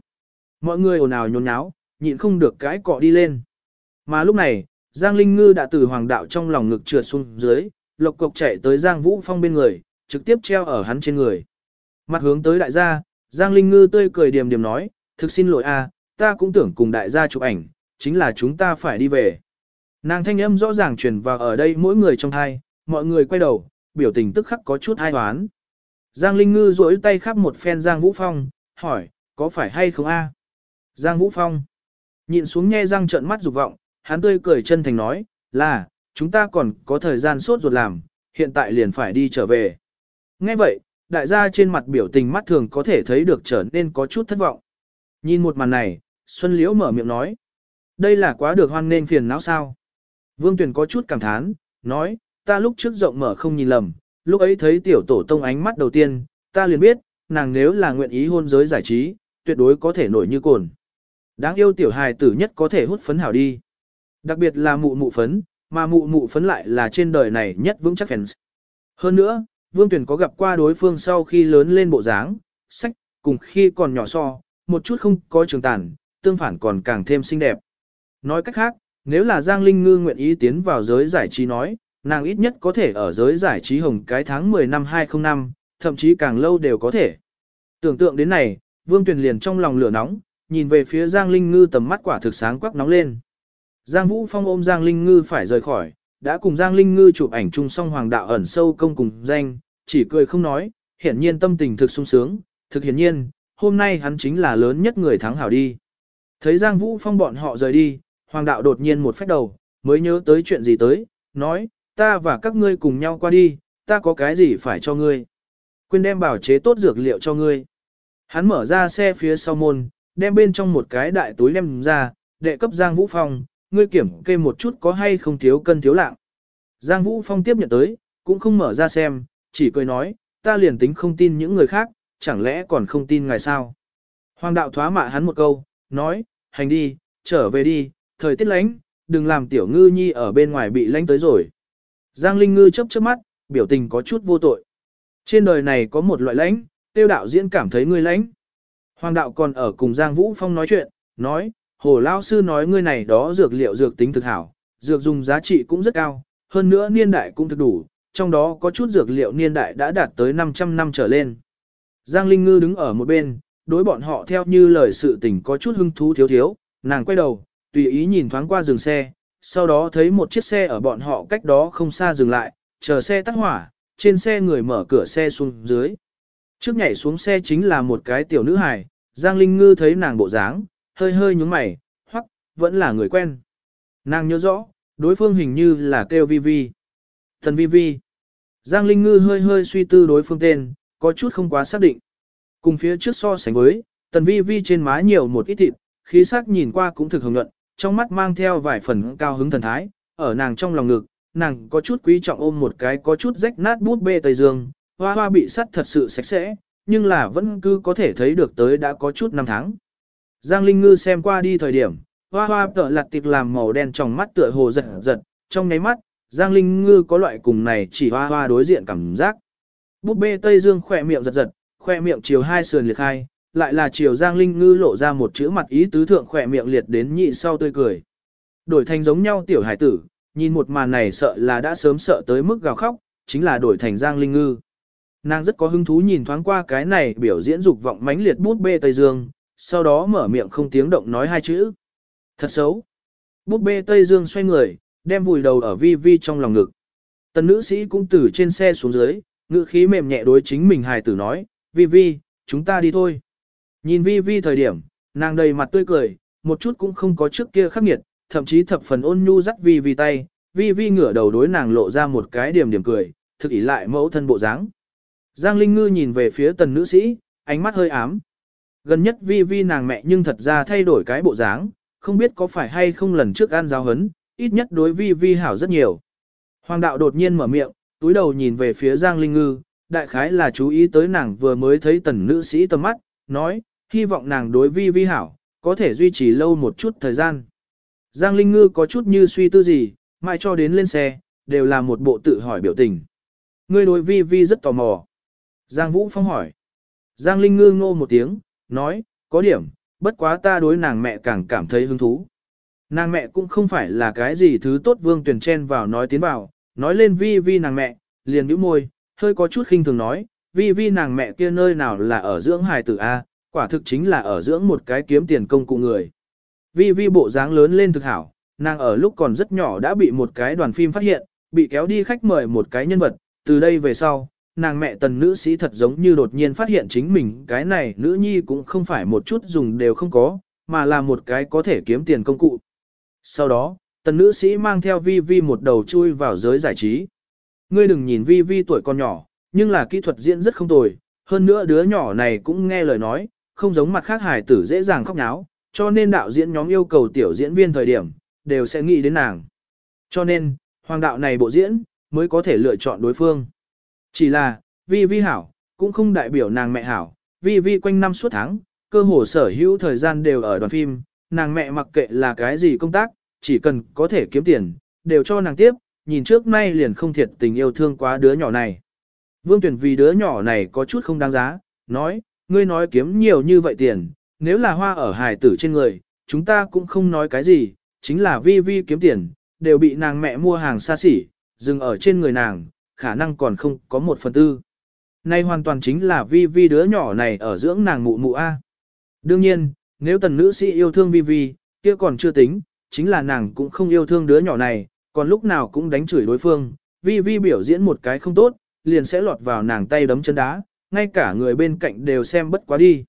Mọi người ồn ào nhốn nháo, nhịn không được cái cọ đi lên. Mà lúc này, Giang Linh Ngư đã từ hoàng đạo trong lòng ngực trượt xuống dưới, lộc cộc chạy tới Giang Vũ Phong bên người, trực tiếp treo ở hắn trên người. Mặt hướng tới đại gia, Giang Linh Ngư tươi cười điềm điềm nói, thực xin lỗi a, ta cũng tưởng cùng đại gia chụp ảnh, chính là chúng ta phải đi về. Nàng thanh âm rõ ràng truyền vào ở đây mỗi người trong thai, mọi người quay đầu, biểu tình tức khắc có chút hai hoán. Giang Linh Ngư duỗi tay khắp một phen Giang Vũ Phong, hỏi, có phải hay không a? Giang Vũ Phong, nhìn xuống nghe răng trợn mắt dục vọng, hắn tươi cười chân thành nói, là, chúng ta còn có thời gian sốt ruột làm, hiện tại liền phải đi trở về. Nghe vậy, đại gia trên mặt biểu tình mắt thường có thể thấy được trở nên có chút thất vọng. Nhìn một màn này, Xuân Liễu mở miệng nói, đây là quá được hoan nên phiền não sao. Vương Tuyền có chút cảm thán, nói, ta lúc trước rộng mở không nhìn lầm, lúc ấy thấy tiểu tổ tông ánh mắt đầu tiên, ta liền biết, nàng nếu là nguyện ý hôn giới giải trí, tuyệt đối có thể nổi như cồn. Đáng yêu tiểu hài tử nhất có thể hút phấn hảo đi. Đặc biệt là mụ mụ phấn, mà mụ mụ phấn lại là trên đời này nhất vững chắc fans. Hơn nữa, Vương Tuyển có gặp qua đối phương sau khi lớn lên bộ dáng, sách, cùng khi còn nhỏ so, một chút không có trường tàn, tương phản còn càng thêm xinh đẹp. Nói cách khác, nếu là Giang Linh Ngư nguyện ý tiến vào giới giải trí nói, nàng ít nhất có thể ở giới giải trí hồng cái tháng 10 năm 2005, thậm chí càng lâu đều có thể. Tưởng tượng đến này, Vương Tuyền liền trong lòng lửa nóng, nhìn về phía Giang Linh Ngư tầm mắt quả thực sáng quắc nóng lên. Giang Vũ Phong ôm Giang Linh Ngư phải rời khỏi, đã cùng Giang Linh Ngư chụp ảnh chung song hoàng đạo ẩn sâu công cùng danh, chỉ cười không nói, hiển nhiên tâm tình thực sung sướng, thực hiển nhiên, hôm nay hắn chính là lớn nhất người thắng hảo đi. Thấy Giang Vũ Phong bọn họ rời đi, hoàng đạo đột nhiên một phép đầu, mới nhớ tới chuyện gì tới, nói, ta và các ngươi cùng nhau qua đi, ta có cái gì phải cho ngươi. Quên đem bảo chế tốt dược liệu cho ngươi. Hắn mở ra xe phía sau môn, đem bên trong một cái đại túi đem ra, đệ cấp Giang Vũ Phong, ngươi kiểm kê một chút có hay không thiếu cân thiếu lạng. Giang Vũ Phong tiếp nhận tới, cũng không mở ra xem, chỉ cười nói, ta liền tính không tin những người khác, chẳng lẽ còn không tin ngài sao. Hoàng đạo thoá mạ hắn một câu, nói, hành đi, trở về đi, thời tiết lánh, đừng làm tiểu ngư nhi ở bên ngoài bị lánh tới rồi. Giang Linh Ngư chớp chớp mắt, biểu tình có chút vô tội. Trên đời này có một loại lãnh, tiêu đạo diễn cảm thấy ngươi lãnh. Hoàng đạo còn ở cùng Giang Vũ Phong nói chuyện, nói, hồ lao sư nói ngươi này đó dược liệu dược tính thực hảo, dược dùng giá trị cũng rất cao, hơn nữa niên đại cũng thực đủ, trong đó có chút dược liệu niên đại đã đạt tới 500 năm trở lên. Giang Linh Ngư đứng ở một bên, đối bọn họ theo như lời sự tình có chút hưng thú thiếu thiếu, nàng quay đầu, tùy ý nhìn thoáng qua dừng xe, sau đó thấy một chiếc xe ở bọn họ cách đó không xa dừng lại, chờ xe tắt hỏa, trên xe người mở cửa xe xuống dưới. Trước nhảy xuống xe chính là một cái tiểu nữ hài, Giang Linh Ngư thấy nàng bộ dáng, hơi hơi nhúng mày, hoặc, vẫn là người quen. Nàng nhớ rõ, đối phương hình như là kêu Vi Vi. Thần Vi Vi. Giang Linh Ngư hơi hơi suy tư đối phương tên, có chút không quá xác định. Cùng phía trước so sánh với, tần vi vi trên má nhiều một ít thịt, khí sắc nhìn qua cũng thực hồng nhuận, trong mắt mang theo vài phần cao hứng thần thái, ở nàng trong lòng ngực, nàng có chút quý trọng ôm một cái có chút rách nát bút bê Tây Dương, hoa hoa bị sắt thật sự sạch sẽ, nhưng là vẫn cứ có thể thấy được tới đã có chút năm tháng. Giang Linh Ngư xem qua đi thời điểm, hoa hoa tợ lặt tịt làm màu đen trong mắt tựa hồ giật giật, trong nháy mắt, Giang Linh Ngư có loại cùng này chỉ hoa hoa đối diện cảm giác. Bút bê Tây Dương khỏe miệng giật giật, khỏe miệng chiều hai sườn liệt hai, lại là chiều Giang Linh Ngư lộ ra một chữ mặt ý tứ thượng khỏe miệng liệt đến nhị sau tươi cười. Đổi thành giống nhau tiểu hải tử, nhìn một màn này sợ là đã sớm sợ tới mức gào khóc, chính là đổi thành Giang Linh Ngư. Nàng rất có hứng thú nhìn thoáng qua cái này biểu diễn dục vọng mãnh liệt bút bê Tây Dương, sau đó mở miệng không tiếng động nói hai chữ. Thật xấu. Bút bê Tây Dương xoay người, đem vùi đầu ở vi vi trong lòng ngực. Tần nữ sĩ cũng từ trên xe xuống dưới, ngữ khí mềm nhẹ đối chính mình hài tử nói, vi vi, chúng ta đi thôi. Nhìn vi vi thời điểm, nàng đầy mặt tươi cười, một chút cũng không có trước kia khắc nghiệt, thậm chí thập phần ôn nhu dắt vi vi tay, vi vi ngửa đầu đối nàng lộ ra một cái điểm điểm cười, thực ý lại mẫu thân bộ dáng. Giang Linh Ngư nhìn về phía tần nữ sĩ, ánh mắt hơi ám. Gần nhất vi vi nàng mẹ nhưng thật ra thay đổi cái bộ dáng, không biết có phải hay không lần trước ăn giáo hấn, ít nhất đối vi vi hảo rất nhiều. Hoàng đạo đột nhiên mở miệng, túi đầu nhìn về phía Giang Linh Ngư, đại khái là chú ý tới nàng vừa mới thấy tần nữ sĩ tầm mắt, nói, hy vọng nàng đối vi vi hảo, có thể duy trì lâu một chút thời gian. Giang Linh Ngư có chút như suy tư gì, mãi cho đến lên xe, đều là một bộ tự hỏi biểu tình. Ngươi đối vi vi rất tò mò. Giang Vũ Phong hỏi. Giang Linh Ngư ngô một tiếng, nói, có điểm, bất quá ta đối nàng mẹ càng cảm thấy hứng thú. Nàng mẹ cũng không phải là cái gì thứ tốt vương tuyển chen vào nói tiến vào, nói lên vi vi nàng mẹ, liền nhíu môi, hơi có chút khinh thường nói, vi vi nàng mẹ kia nơi nào là ở dưỡng hài tử A, Quả thực chính là ở dưỡng một cái kiếm tiền công cụ người. Vi vi bộ dáng lớn lên thực hảo, nàng ở lúc còn rất nhỏ đã bị một cái đoàn phim phát hiện, bị kéo đi khách mời một cái nhân vật, từ đây về sau, nàng mẹ tần nữ sĩ thật giống như đột nhiên phát hiện chính mình cái này nữ nhi cũng không phải một chút dùng đều không có, mà là một cái có thể kiếm tiền công cụ. Sau đó, tần nữ sĩ mang theo vi vi một đầu chui vào giới giải trí. Ngươi đừng nhìn vi vi tuổi còn nhỏ, nhưng là kỹ thuật diễn rất không tồi, hơn nữa đứa nhỏ này cũng nghe lời nói, không giống mặt khác hài tử dễ dàng khóc náo, cho nên đạo diễn nhóm yêu cầu tiểu diễn viên thời điểm, đều sẽ nghĩ đến nàng. Cho nên, hoàng đạo này bộ diễn, mới có thể lựa chọn đối phương. Chỉ là, vi vi hảo, cũng không đại biểu nàng mẹ hảo, vi vi quanh năm suốt tháng, cơ hồ sở hữu thời gian đều ở đoàn phim, nàng mẹ mặc kệ là cái gì công tác, chỉ cần có thể kiếm tiền, đều cho nàng tiếp, nhìn trước nay liền không thiệt tình yêu thương quá đứa nhỏ này. Vương tuyển vì đứa nhỏ này có chút không đáng giá, nói, ngươi nói kiếm nhiều như vậy tiền, nếu là hoa ở hài tử trên người, chúng ta cũng không nói cái gì, chính là vi vi kiếm tiền, đều bị nàng mẹ mua hàng xa xỉ, dừng ở trên người nàng, khả năng còn không có một phần tư. Nay hoàn toàn chính là vi vi đứa nhỏ này ở dưỡng nàng mụ mụ A. Đương nhiên, nếu tần nữ sĩ yêu thương vi vi, kia còn chưa tính, chính là nàng cũng không yêu thương đứa nhỏ này, còn lúc nào cũng đánh chửi đối phương, vi vi biểu diễn một cái không tốt, liền sẽ lọt vào nàng tay đấm chân đá, ngay cả người bên cạnh đều xem bất quá đi.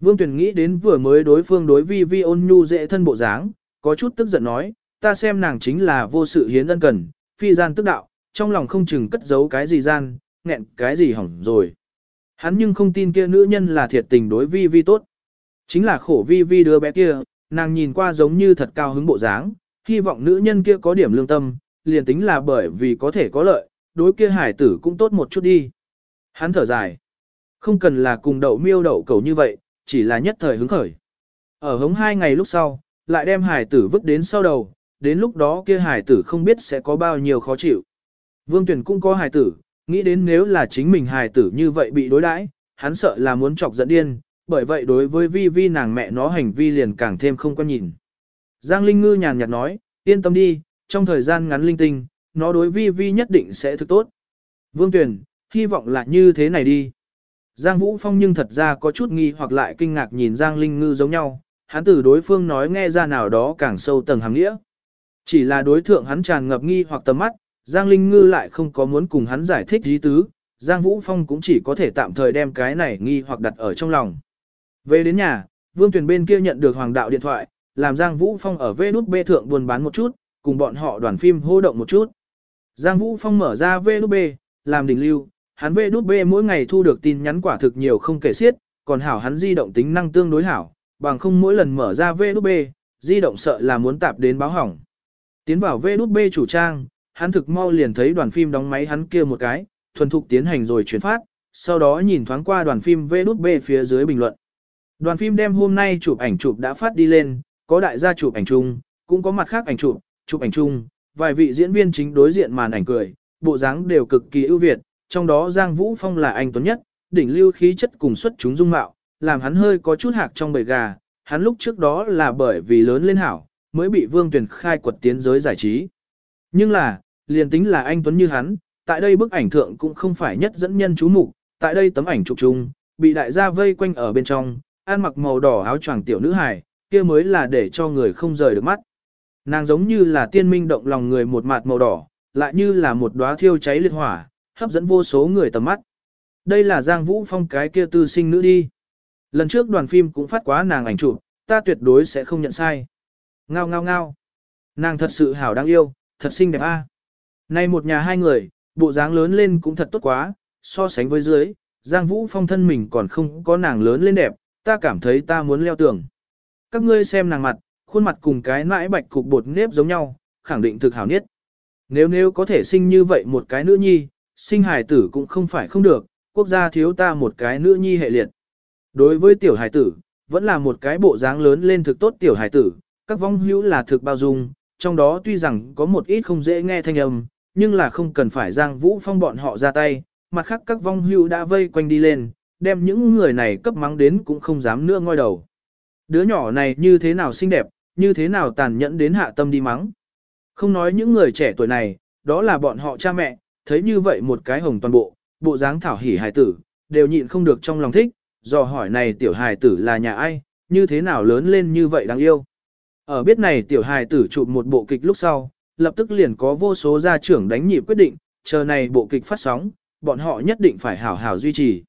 Vương Tuyền nghĩ đến vừa mới đối phương đối vi vi ôn nhu dễ thân bộ dáng, có chút tức giận nói, ta xem nàng chính là vô sự hiến ân cần, phi gian tức đạo, trong lòng không chừng cất giấu cái gì gian, nghẹn cái gì hỏng rồi. Hắn nhưng không tin kia nữ nhân là thiệt tình đối vi vi tốt. Chính là khổ vi vi đứa bé kia, nàng nhìn qua giống như thật cao hứng bộ dáng, hy vọng nữ nhân kia có điểm lương tâm, liền tính là bởi vì có thể có lợi, đối kia hải tử cũng tốt một chút đi. Hắn thở dài. Không cần là cùng đậu miêu đậu cầu như vậy, chỉ là nhất thời hứng khởi. Ở hống hai ngày lúc sau, lại đem hải tử vứt đến sau đầu, đến lúc đó kia hải tử không biết sẽ có bao nhiêu khó chịu. Vương Tuyển cũng có hài tử, nghĩ đến nếu là chính mình hài tử như vậy bị đối đãi, hắn sợ là muốn chọc giận điên, bởi vậy đối với vi vi nàng mẹ nó hành vi liền càng thêm không quan nhìn. Giang Linh Ngư nhàn nhạt nói, yên tâm đi, trong thời gian ngắn linh tinh, nó đối vi vi nhất định sẽ thực tốt. Vương Tuyền, hy vọng là như thế này đi. Giang Vũ Phong nhưng thật ra có chút nghi hoặc lại kinh ngạc nhìn Giang Linh Ngư giống nhau, hắn từ đối phương nói nghe ra nào đó càng sâu tầng hàng nghĩa. Chỉ là đối thượng hắn tràn ngập nghi hoặc tầm mắt, Giang Linh Ngư lại không có muốn cùng hắn giải thích lý tứ, Giang Vũ Phong cũng chỉ có thể tạm thời đem cái này nghi hoặc đặt ở trong lòng. Về đến nhà, Vương Tuyền bên kia nhận được Hoàng đạo điện thoại, làm Giang Vũ Phong ở vê bê thượng buôn bán một chút, cùng bọn họ đoàn phim hô động một chút. Giang Vũ Phong mở ra vê bê, làm đỉnh lưu, hắn vê bê mỗi ngày thu được tin nhắn quả thực nhiều không kể xiết, còn hảo hắn di động tính năng tương đối hảo, bằng không mỗi lần mở ra vê bê, di động sợ là muốn tạp đến báo hỏng. Tiến vào vê bê chủ trang, hắn thực mau liền thấy đoàn phim đóng máy hắn kia một cái, thuần thục tiến hành rồi chuyển phát, sau đó nhìn thoáng qua đoàn phim v nút b phía dưới bình luận. Đoàn phim đem hôm nay chụp ảnh chụp đã phát đi lên, có đại gia chụp ảnh chung, cũng có mặt khác ảnh chụp, chụp ảnh chung, vài vị diễn viên chính đối diện màn ảnh cười, bộ dáng đều cực kỳ ưu việt, trong đó Giang Vũ Phong là anh tuấn nhất, đỉnh lưu khí chất cùng xuất chúng dung mạo, làm hắn hơi có chút hạc trong bầy gà, hắn lúc trước đó là bởi vì lớn lên hảo, mới bị Vương Tuyền khai quật tiến giới giải trí. Nhưng là, liền tính là anh tuấn như hắn, tại đây bức ảnh thượng cũng không phải nhất dẫn nhân chú mục, tại đây tấm ảnh chụp chung, bị đại gia vây quanh ở bên trong, ăn mặc màu đỏ áo choàng tiểu nữ hài, kia mới là để cho người không rời được mắt. Nàng giống như là tiên minh động lòng người một mặt màu đỏ, lại như là một đóa thiêu cháy liệt hỏa, hấp dẫn vô số người tầm mắt. Đây là Giang Vũ Phong cái kia tư sinh nữ đi. Lần trước đoàn phim cũng phát quá nàng ảnh chụp, ta tuyệt đối sẽ không nhận sai. Ngao ngao ngao. Nàng thật sự hảo đáng yêu, thật xinh đẹp a. Nay một nhà hai người, bộ dáng lớn lên cũng thật tốt quá, so sánh với dưới, Giang Vũ Phong thân mình còn không có nàng lớn lên đẹp, ta cảm thấy ta muốn leo tường. Các ngươi xem nàng mặt, khuôn mặt cùng cái nãi bạch cục bột nếp giống nhau, khẳng định thực hảo nhất. Nếu nếu có thể sinh như vậy một cái nữ nhi, sinh hài tử cũng không phải không được, quốc gia thiếu ta một cái nữ nhi hệ liệt. Đối với tiểu hài tử, vẫn là một cái bộ dáng lớn lên thực tốt tiểu hài tử, các vong hữu là thực bao dung, trong đó tuy rằng có một ít không dễ nghe thanh âm, nhưng là không cần phải giang vũ phong bọn họ ra tay, mặt khác các vong hưu đã vây quanh đi lên, đem những người này cấp mắng đến cũng không dám nữa ngoi đầu. Đứa nhỏ này như thế nào xinh đẹp, như thế nào tàn nhẫn đến hạ tâm đi mắng. Không nói những người trẻ tuổi này, đó là bọn họ cha mẹ, thấy như vậy một cái hồng toàn bộ, bộ dáng thảo hỉ hài tử, đều nhịn không được trong lòng thích, dò hỏi này tiểu hài tử là nhà ai, như thế nào lớn lên như vậy đáng yêu. Ở biết này tiểu hài tử chụp một bộ kịch lúc sau, lập tức liền có vô số gia trưởng đánh nhịp quyết định, chờ này bộ kịch phát sóng, bọn họ nhất định phải hảo hảo duy trì.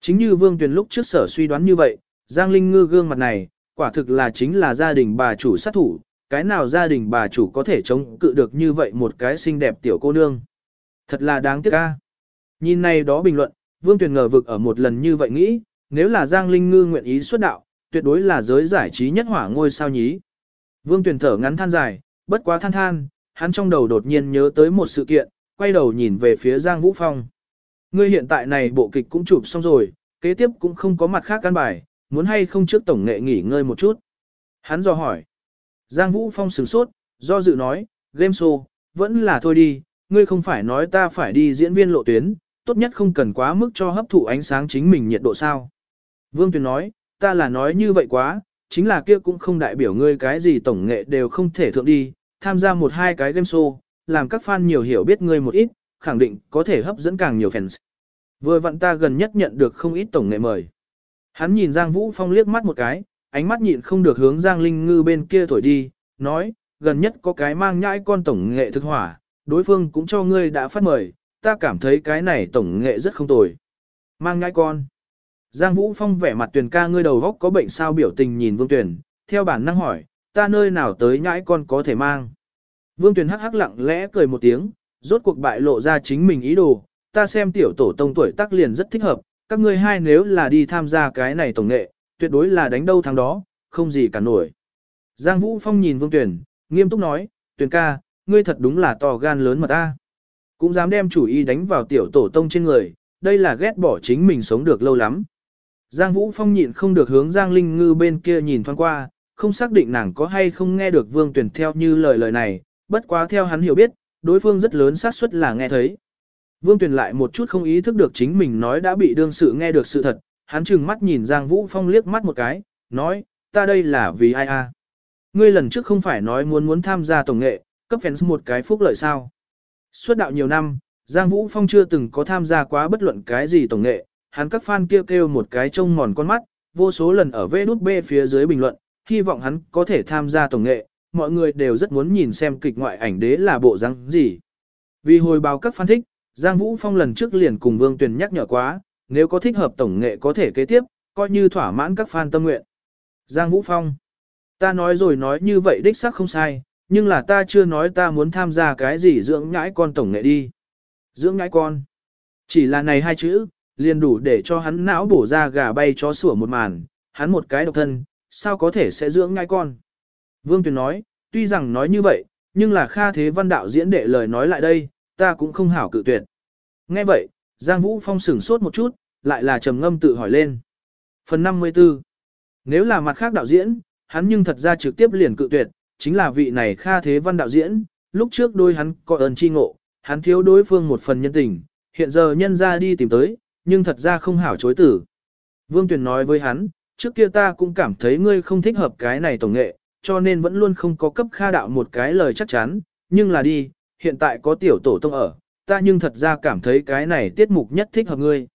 Chính như Vương Tuyền lúc trước sở suy đoán như vậy, Giang Linh Ngư gương mặt này, quả thực là chính là gia đình bà chủ sát thủ, cái nào gia đình bà chủ có thể chống cự được như vậy một cái xinh đẹp tiểu cô nương. Thật là đáng tiếc ca. Nhìn này đó bình luận, Vương Tuyền ngờ vực ở một lần như vậy nghĩ, nếu là Giang Linh Ngư nguyện ý xuất đạo, tuyệt đối là giới giải trí nhất hỏa ngôi sao nhí. Vương Tuyền thở ngắn than dài, bất quá than than, hắn trong đầu đột nhiên nhớ tới một sự kiện, quay đầu nhìn về phía Giang Vũ Phong. Ngươi hiện tại này bộ kịch cũng chụp xong rồi, kế tiếp cũng không có mặt khác căn bài, muốn hay không trước tổng nghệ nghỉ ngơi một chút. Hắn do hỏi. Giang Vũ Phong sửng sốt, do dự nói, game show, vẫn là thôi đi, ngươi không phải nói ta phải đi diễn viên lộ tuyến, tốt nhất không cần quá mức cho hấp thụ ánh sáng chính mình nhiệt độ sao. Vương Tuyền nói, ta là nói như vậy quá, chính là kia cũng không đại biểu ngươi cái gì tổng nghệ đều không thể thượng đi, tham gia một hai cái game show, làm các fan nhiều hiểu biết ngươi một ít, khẳng định có thể hấp dẫn càng nhiều fans. Vừa vặn ta gần nhất nhận được không ít tổng nghệ mời. Hắn nhìn Giang Vũ Phong liếc mắt một cái, ánh mắt nhịn không được hướng Giang Linh Ngư bên kia thổi đi, nói, gần nhất có cái mang nhãi con tổng nghệ thực hỏa, đối phương cũng cho ngươi đã phát mời, ta cảm thấy cái này tổng nghệ rất không tồi. Mang nhãi con. Giang Vũ Phong vẻ mặt tuyển ca ngươi đầu góc có bệnh sao biểu tình nhìn Vương Tuyển, theo bản năng hỏi, ta nơi nào tới nhãi con có thể mang. Vương Tuyền hắc hắc lặng lẽ cười một tiếng, rốt cuộc bại lộ ra chính mình ý đồ, ta xem tiểu tổ tông tuổi tác liền rất thích hợp, các ngươi hai nếu là đi tham gia cái này tổng nghệ, tuyệt đối là đánh đâu thắng đó, không gì cả nổi. Giang Vũ Phong nhìn Vương Tuyền, nghiêm túc nói, Tuyền ca, ngươi thật đúng là to gan lớn mà ta. Cũng dám đem chủ ý đánh vào tiểu tổ tông trên người, đây là ghét bỏ chính mình sống được lâu lắm. Giang Vũ Phong nhịn không được hướng Giang Linh Ngư bên kia nhìn thoáng qua, không xác định nàng có hay không nghe được Vương Tuyển theo như lời lời này, bất quá theo hắn hiểu biết, đối phương rất lớn xác suất là nghe thấy. Vương Tuyển lại một chút không ý thức được chính mình nói đã bị đương sự nghe được sự thật, hắn trừng mắt nhìn Giang Vũ Phong liếc mắt một cái, nói, ta đây là vì ai a? Ngươi lần trước không phải nói muốn muốn tham gia tổng nghệ, cấp fans một cái phúc lợi sao? Suốt đạo nhiều năm, Giang Vũ Phong chưa từng có tham gia quá bất luận cái gì tổng nghệ, hắn các fan kêu kêu một cái trông mòn con mắt, vô số lần ở vê nút bê phía dưới bình luận, hy vọng hắn có thể tham gia tổng nghệ, mọi người đều rất muốn nhìn xem kịch ngoại ảnh đế là bộ răng gì. Vì hồi báo các fan thích, Giang Vũ Phong lần trước liền cùng Vương Tuyền nhắc nhở quá, nếu có thích hợp tổng nghệ có thể kế tiếp, coi như thỏa mãn các fan tâm nguyện. Giang Vũ Phong Ta nói rồi nói như vậy đích xác không sai, nhưng là ta chưa nói ta muốn tham gia cái gì dưỡng nhãi con tổng nghệ đi. Dưỡng nhãi con. Chỉ là này hai chữ, liền đủ để cho hắn não bổ ra gà bay chó sủa một màn, hắn một cái độc thân, sao có thể sẽ dưỡng ngai con. Vương Tuyền nói, tuy rằng nói như vậy, nhưng là Kha Thế Văn đạo diễn đệ lời nói lại đây, ta cũng không hảo cự tuyệt. Nghe vậy, Giang Vũ Phong sửng sốt một chút, lại là trầm ngâm tự hỏi lên. Phần 54 Nếu là mặt khác đạo diễn, hắn nhưng thật ra trực tiếp liền cự tuyệt, chính là vị này Kha Thế Văn đạo diễn, lúc trước đôi hắn có ơn chi ngộ, hắn thiếu đối phương một phần nhân tình, hiện giờ nhân ra đi tìm tới, nhưng thật ra không hảo chối tử. Vương Tuyền nói với hắn, trước kia ta cũng cảm thấy ngươi không thích hợp cái này tổng nghệ, cho nên vẫn luôn không có cấp Kha đạo một cái lời chắc chắn, nhưng là đi, hiện tại có tiểu tổ tông ở, ta nhưng thật ra cảm thấy cái này tiết mục nhất thích hợp ngươi.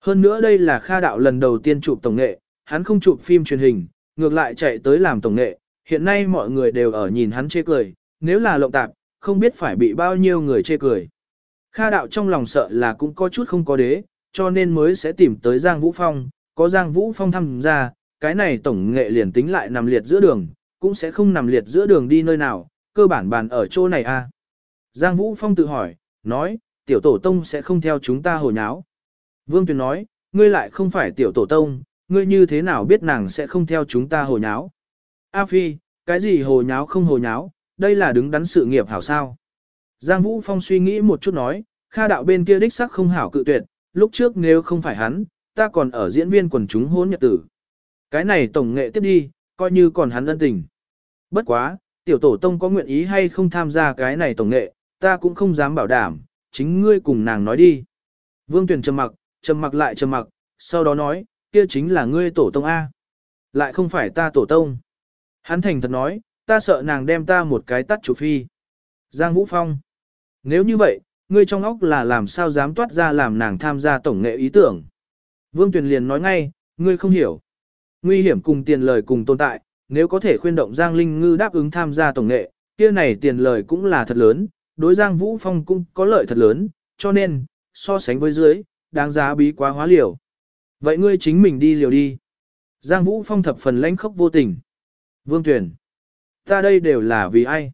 Hơn nữa đây là Kha đạo lần đầu tiên chụp tổng nghệ, hắn không chụp phim truyền hình, ngược lại chạy tới làm tổng nghệ, hiện nay mọi người đều ở nhìn hắn chê cười, nếu là lộng tạp, không biết phải bị bao nhiêu người chê cười. Kha đạo trong lòng sợ là cũng có chút không có đế, cho nên mới sẽ tìm tới Giang Vũ Phong, có Giang Vũ Phong tham gia, cái này tổng nghệ liền tính lại nằm liệt giữa đường, cũng sẽ không nằm liệt giữa đường đi nơi nào, cơ bản bàn ở chỗ này a. À. Giang Vũ Phong tự hỏi, nói, tiểu tổ tông sẽ không theo chúng ta hồi nháo. Vương Tuyền nói, ngươi lại không phải tiểu tổ tông, ngươi như thế nào biết nàng sẽ không theo chúng ta hồ nháo? A Phi, cái gì hồ nháo không hồ nháo, đây là đứng đắn sự nghiệp hảo sao? Giang Vũ Phong suy nghĩ một chút nói, Kha đạo bên kia đích sắc không hảo cự tuyệt, lúc trước nếu không phải hắn, ta còn ở diễn viên quần chúng hôn nhật tử. Cái này tổng nghệ tiếp đi, coi như còn hắn ân tình. Bất quá, tiểu tổ tông có nguyện ý hay không tham gia cái này tổng nghệ, ta cũng không dám bảo đảm, chính ngươi cùng nàng nói đi. Vương Tuyền trầm mặc, trầm mặc lại trầm mặc, sau đó nói, kia chính là ngươi tổ tông A. Lại không phải ta tổ tông. Hắn thành thật nói, ta sợ nàng đem ta một cái tắt chủ phi. Giang Vũ Phong. Nếu như vậy, ngươi trong óc là làm sao dám toát ra làm nàng tham gia tổng nghệ ý tưởng. Vương Tuyền liền nói ngay, Ngươi không hiểu. Nguy hiểm cùng tiền lời cùng tồn tại, nếu có thể khuyên động Giang Linh Ngư đáp ứng tham gia tổng nghệ, kia này tiền lời cũng là thật lớn, đối Giang Vũ Phong cũng có lợi thật lớn, cho nên, so sánh với dưới, đáng giá bí quá hóa liều. Vậy ngươi chính mình đi liều đi. Giang Vũ Phong thập phần lãnh khốc vô tình. Vương Tuyền, Ta đây đều là vì ai?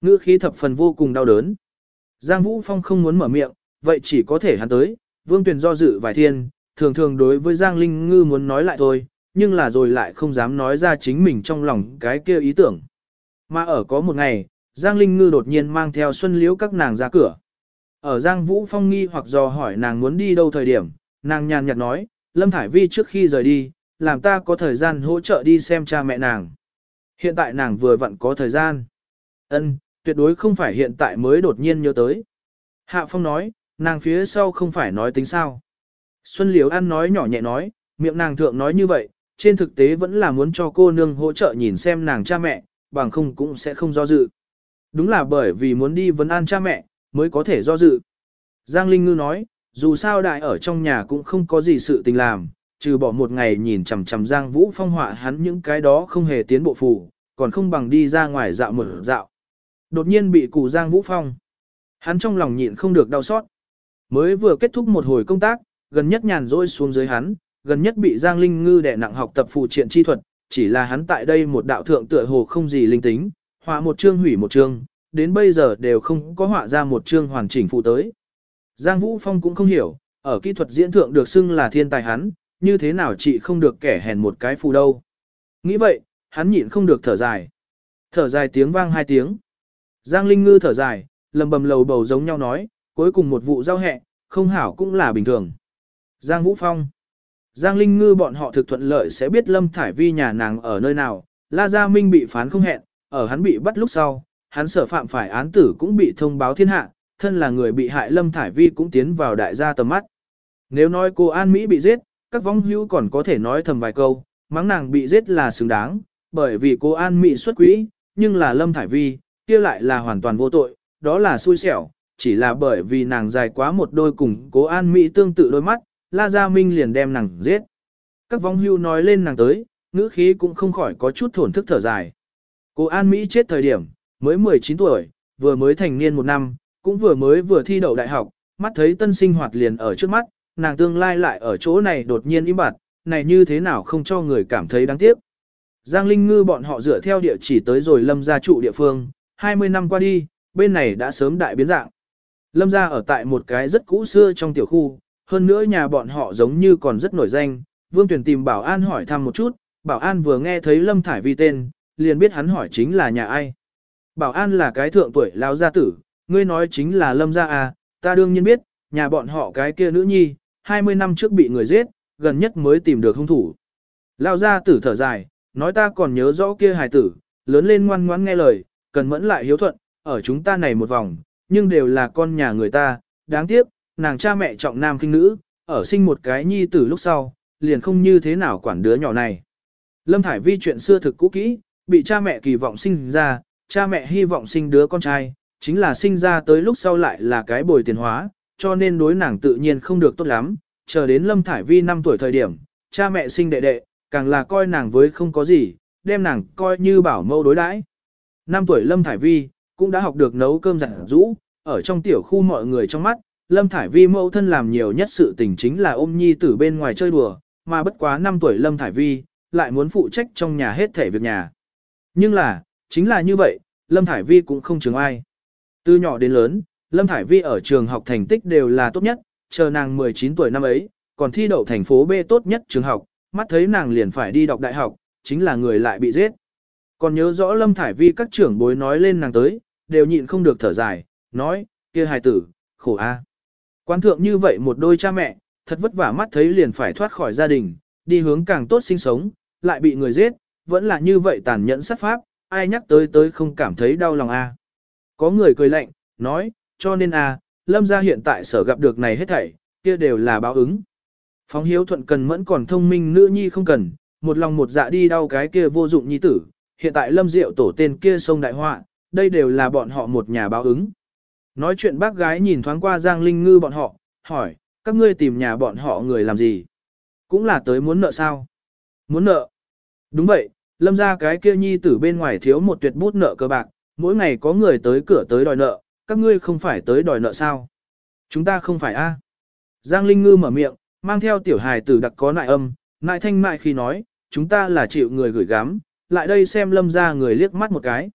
Ngữ khí thập phần vô cùng đau đớn. Giang Vũ Phong không muốn mở miệng, vậy chỉ có thể hắn tới. Vương Tuyền do dự vài thiên, thường thường đối với Giang Linh Ngư muốn nói lại thôi, nhưng là rồi lại không dám nói ra chính mình trong lòng cái kia ý tưởng. Mà ở có một ngày, Giang Linh Ngư đột nhiên mang theo Xuân Liễu các nàng ra cửa. Ở Giang Vũ Phong nghi hoặc dò hỏi nàng muốn đi đâu thời điểm, nàng nhàn nhạt nói, Lâm Thải Vi trước khi rời đi, làm ta có thời gian hỗ trợ đi xem cha mẹ nàng. Hiện tại nàng vừa vặn có thời gian. Ân, tuyệt đối không phải hiện tại mới đột nhiên nhớ tới. Hạ Phong nói, nàng phía sau không phải nói tính sao. Xuân Liễu ăn nói nhỏ nhẹ nói, miệng nàng thượng nói như vậy, trên thực tế vẫn là muốn cho cô nương hỗ trợ nhìn xem nàng cha mẹ, bằng không cũng sẽ không do dự. Đúng là bởi vì muốn đi vấn an cha mẹ, mới có thể do dự. Giang Linh Ngư nói, dù sao đại ở trong nhà cũng không có gì sự tình làm, trừ bỏ một ngày nhìn chằm chằm Giang Vũ Phong họa hắn những cái đó không hề tiến bộ phủ, còn không bằng đi ra ngoài dạo một dạo. Đột nhiên bị cụ Giang Vũ Phong. Hắn trong lòng nhịn không được đau xót. Mới vừa kết thúc một hồi công tác, gần nhất nhàn rỗi xuống dưới hắn, gần nhất bị Giang Linh Ngư đè nặng học tập phụ triện chi thuật, chỉ là hắn tại đây một đạo thượng tựa hồ không gì linh tính, họa một chương hủy một chương, đến bây giờ đều không có họa ra một chương hoàn chỉnh phụ tới. Giang Vũ Phong cũng không hiểu, ở kỹ thuật diễn thượng được xưng là thiên tài hắn, như thế nào chị không được kẻ hèn một cái phù đâu. Nghĩ vậy, hắn nhịn không được thở dài. Thở dài tiếng vang hai tiếng. Giang Linh Ngư thở dài, lầm bầm lầu bầu giống nhau nói, cuối cùng một vụ giao hẹ, không hảo cũng là bình thường. Giang Vũ Phong. Giang Linh Ngư bọn họ thực thuận lợi sẽ biết Lâm Thải Vi nhà nàng ở nơi nào, La Gia Minh bị phán không hẹn, ở hắn bị bắt lúc sau, hắn sở phạm phải án tử cũng bị thông báo thiên hạ, thân là người bị hại Lâm Thải Vi cũng tiến vào đại gia tầm mắt. Nếu nói cô An Mỹ bị giết, các vong hữu còn có thể nói thầm vài câu, mắng nàng bị giết là xứng đáng, bởi vì cô An Mỹ xuất quỹ, nhưng là Lâm Thải Vi, kia lại là hoàn toàn vô tội, đó là xui xẻo, chỉ là bởi vì nàng dài quá một đôi cùng cố An Mỹ tương tự đôi mắt, La Gia Minh liền đem nàng giết. Các vong hưu nói lên nàng tới, ngữ khí cũng không khỏi có chút thổn thức thở dài. Cô An Mỹ chết thời điểm, mới 19 tuổi, vừa mới thành niên một năm, cũng vừa mới vừa thi đậu đại học, mắt thấy tân sinh hoạt liền ở trước mắt, nàng tương lai lại ở chỗ này đột nhiên im bặt, này như thế nào không cho người cảm thấy đáng tiếc. Giang Linh Ngư bọn họ dựa theo địa chỉ tới rồi lâm gia trụ địa phương, 20 năm qua đi, bên này đã sớm đại biến dạng. Lâm gia ở tại một cái rất cũ xưa trong tiểu khu, hơn nữa nhà bọn họ giống như còn rất nổi danh, Vương Tuyền tìm Bảo An hỏi thăm một chút, Bảo An vừa nghe thấy Lâm Thải Vi tên, liền biết hắn hỏi chính là nhà ai. Bảo An là cái thượng tuổi lão gia tử, ngươi nói chính là Lâm gia à, ta đương nhiên biết, nhà bọn họ cái kia nữ nhi, 20 năm trước bị người giết, gần nhất mới tìm được hung thủ. Lão gia tử thở dài, nói ta còn nhớ rõ kia hài tử, lớn lên ngoan ngoãn nghe lời, cần mẫn lại hiếu thuận, ở chúng ta này một vòng, nhưng đều là con nhà người ta, đáng tiếc, nàng cha mẹ trọng nam kinh nữ, ở sinh một cái nhi tử lúc sau, liền không như thế nào quản đứa nhỏ này. Lâm Thải Vi chuyện xưa thực cũ kỹ, bị cha mẹ kỳ vọng sinh ra, cha mẹ hy vọng sinh đứa con trai, chính là sinh ra tới lúc sau lại là cái bồi tiền hóa, cho nên đối nàng tự nhiên không được tốt lắm, chờ đến Lâm Thải Vi 5 tuổi thời điểm, cha mẹ sinh đệ đệ, càng là coi nàng với không có gì, đem nàng coi như bảo mâu đối đãi. 5 tuổi Lâm Thải Vi, cũng đã học được nấu cơm giản rũ, ở trong tiểu khu mọi người trong mắt, Lâm Thải Vi mẫu thân làm nhiều nhất sự tình chính là ôm nhi tử bên ngoài chơi đùa, mà bất quá 5 tuổi Lâm Thải Vi, lại muốn phụ trách trong nhà hết thể việc nhà. Nhưng là, chính là như vậy, Lâm Thải Vi cũng không chừng ai. Từ nhỏ đến lớn, Lâm Thải Vi ở trường học thành tích đều là tốt nhất, chờ nàng 19 tuổi năm ấy, còn thi đậu thành phố B tốt nhất trường học, mắt thấy nàng liền phải đi đọc đại học, chính là người lại bị giết. Còn nhớ rõ Lâm Thải Vi các trưởng bối nói lên nàng tới, đều nhịn không được thở dài, nói, kia hài tử, khổ a. Quán thượng như vậy một đôi cha mẹ, thật vất vả mắt thấy liền phải thoát khỏi gia đình, đi hướng càng tốt sinh sống, lại bị người giết, vẫn là như vậy tàn nhẫn sát pháp, ai nhắc tới tới không cảm thấy đau lòng a. Có người cười lạnh, nói, cho nên a, lâm gia hiện tại sở gặp được này hết thảy, kia đều là báo ứng. Phóng hiếu thuận cần mẫn còn thông minh nữ nhi không cần, một lòng một dạ đi đau cái kia vô dụng nhi tử, hiện tại lâm diệu tổ tên kia sông đại họa, đây đều là bọn họ một nhà báo ứng. Nói chuyện bác gái nhìn thoáng qua Giang Linh Ngư bọn họ, hỏi, các ngươi tìm nhà bọn họ người làm gì? Cũng là tới muốn nợ sao? Muốn nợ. Đúng vậy, lâm ra cái kia nhi tử bên ngoài thiếu một tuyệt bút nợ cơ bạc, mỗi ngày có người tới cửa tới đòi nợ, các ngươi không phải tới đòi nợ sao? Chúng ta không phải a. Giang Linh Ngư mở miệng, mang theo tiểu hài tử đặc có nại âm, nại thanh mại khi nói, chúng ta là chịu người gửi gắm, lại đây xem lâm ra người liếc mắt một cái.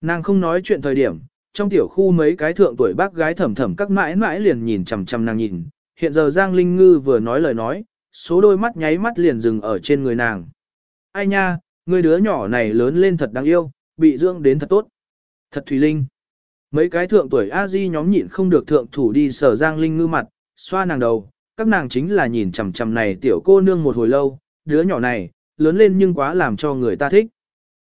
Nàng không nói chuyện thời điểm, trong tiểu khu mấy cái thượng tuổi bác gái thầm thầm các mãi mãi liền nhìn chằm chằm nàng nhìn, hiện giờ Giang Linh Ngư vừa nói lời nói, số đôi mắt nháy mắt liền dừng ở trên người nàng. Ai nha, người đứa nhỏ này lớn lên thật đáng yêu, bị dưỡng đến thật tốt. Thật Thùy Linh. Mấy cái thượng tuổi a di nhóm nhịn không được thượng thủ đi sở Giang Linh Ngư mặt, xoa nàng đầu, các nàng chính là nhìn chằm chằm này tiểu cô nương một hồi lâu, đứa nhỏ này, lớn lên nhưng quá làm cho người ta thích.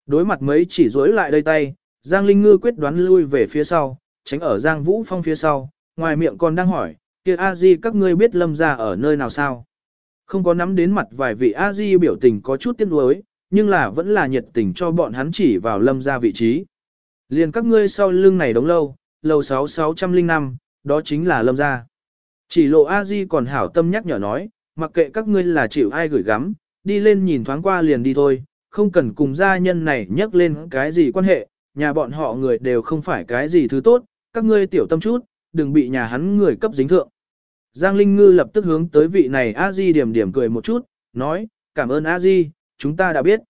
Đối mặt mấy chỉ rối lại đây tay, Giang Linh Ngư quyết đoán lui về phía sau, tránh ở Giang Vũ Phong phía sau, ngoài miệng còn đang hỏi, kia a di các ngươi biết lâm ra ở nơi nào sao? Không có nắm đến mặt vài vị a di biểu tình có chút tiếc nuối, nhưng là vẫn là nhiệt tình cho bọn hắn chỉ vào lâm ra vị trí. Liền các ngươi sau lưng này đóng lâu, lầu 6605, đó chính là lâm ra. Chỉ lộ a di còn hảo tâm nhắc nhở nói, mặc kệ các ngươi là chịu ai gửi gắm, đi lên nhìn thoáng qua liền đi thôi, không cần cùng gia nhân này nhắc lên cái gì quan hệ, nhà bọn họ người đều không phải cái gì thứ tốt, các ngươi tiểu tâm chút, đừng bị nhà hắn người cấp dính thượng. Giang Linh Ngư lập tức hướng tới vị này a di điểm điểm cười một chút, nói, cảm ơn a di, chúng ta đã biết.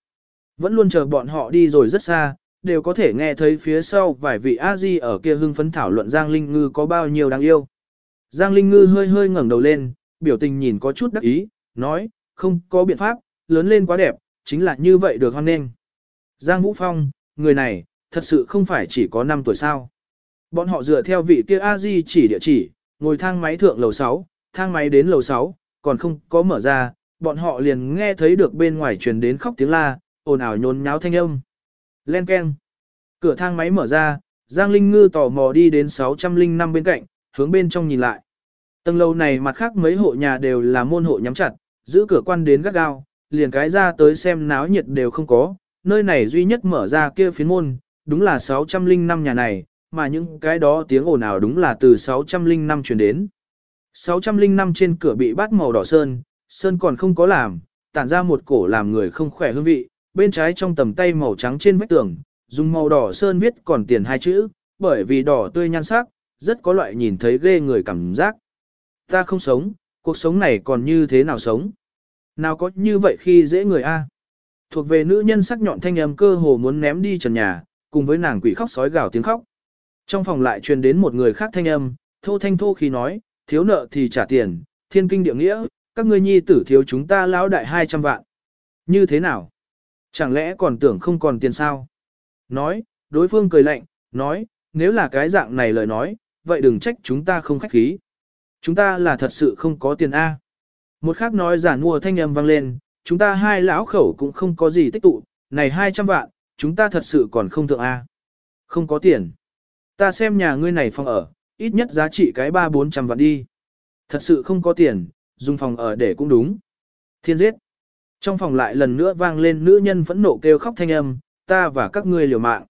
Vẫn luôn chờ bọn họ đi rồi rất xa, đều có thể nghe thấy phía sau vài vị a di ở kia hưng phấn thảo luận Giang Linh Ngư có bao nhiêu đáng yêu. Giang Linh Ngư hơi hơi ngẩng đầu lên, biểu tình nhìn có chút đắc ý, nói, không có biện pháp, lớn lên quá đẹp, chính là như vậy được hoan nên. Giang Vũ Phong, người này, thật sự không phải chỉ có 5 tuổi sao. Bọn họ dựa theo vị kia a di chỉ địa chỉ, ngồi thang máy thượng lầu 6, thang máy đến lầu 6, còn không có mở ra, bọn họ liền nghe thấy được bên ngoài truyền đến khóc tiếng la, ồn ào nhốn nháo thanh âm. Len keng. Cửa thang máy mở ra, Giang Linh Ngư tò mò đi đến 605 bên cạnh, hướng bên trong nhìn lại. Tầng lầu này mặt khác mấy hộ nhà đều là môn hộ nhắm chặt, giữ cửa quan đến gắt gao, liền cái ra tới xem náo nhiệt đều không có, nơi này duy nhất mở ra kia phiến môn, đúng là 605 nhà này, mà những cái đó tiếng ồn ào đúng là từ 605 truyền đến. 605 trên cửa bị bát màu đỏ sơn, sơn còn không có làm, tản ra một cổ làm người không khỏe hương vị, bên trái trong tầm tay màu trắng trên vách tường, dùng màu đỏ sơn viết còn tiền hai chữ, bởi vì đỏ tươi nhan sắc, rất có loại nhìn thấy ghê người cảm giác. Ta không sống, cuộc sống này còn như thế nào sống? Nào có như vậy khi dễ người a? Thuộc về nữ nhân sắc nhọn thanh âm cơ hồ muốn ném đi trần nhà, cùng với nàng quỷ khóc sói gào tiếng khóc. Trong phòng lại truyền đến một người khác thanh âm, thô thanh thô khi nói, thiếu nợ thì trả tiền, thiên kinh địa nghĩa, các ngươi nhi tử thiếu chúng ta lão đại 200 vạn. Như thế nào? Chẳng lẽ còn tưởng không còn tiền sao? Nói, đối phương cười lạnh, nói, nếu là cái dạng này lời nói, vậy đừng trách chúng ta không khách khí. Chúng ta là thật sự không có tiền A. Một khác nói giả mua thanh âm vang lên, chúng ta hai lão khẩu cũng không có gì tích tụ, này 200 vạn, chúng ta thật sự còn không thượng A. Không có tiền. Ta xem nhà ngươi này phòng ở, ít nhất giá trị cái ba bốn trăm vạn đi. Thật sự không có tiền, dùng phòng ở để cũng đúng. Thiên giết. Trong phòng lại lần nữa vang lên nữ nhân phẫn nộ kêu khóc thanh âm, ta và các ngươi liều mạng.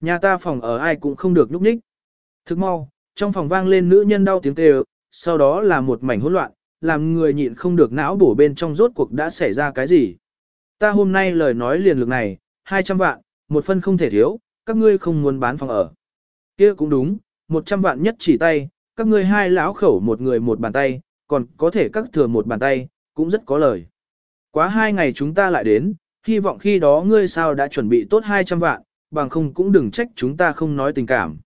Nhà ta phòng ở ai cũng không được nhúc nhích. Thức mau, trong phòng vang lên nữ nhân đau tiếng kêu, sau đó là một mảnh hỗn loạn, làm người nhịn không được não bổ bên trong rốt cuộc đã xảy ra cái gì. Ta hôm nay lời nói liền lực này, 200 vạn, một phân không thể thiếu, các ngươi không muốn bán phòng ở. kia cũng đúng, 100 vạn nhất chỉ tay, các ngươi hai lão khẩu một người một bàn tay, còn có thể cắt thừa một bàn tay, cũng rất có lời. Quá hai ngày chúng ta lại đến, hy vọng khi đó ngươi sao đã chuẩn bị tốt 200 vạn, bằng không cũng đừng trách chúng ta không nói tình cảm.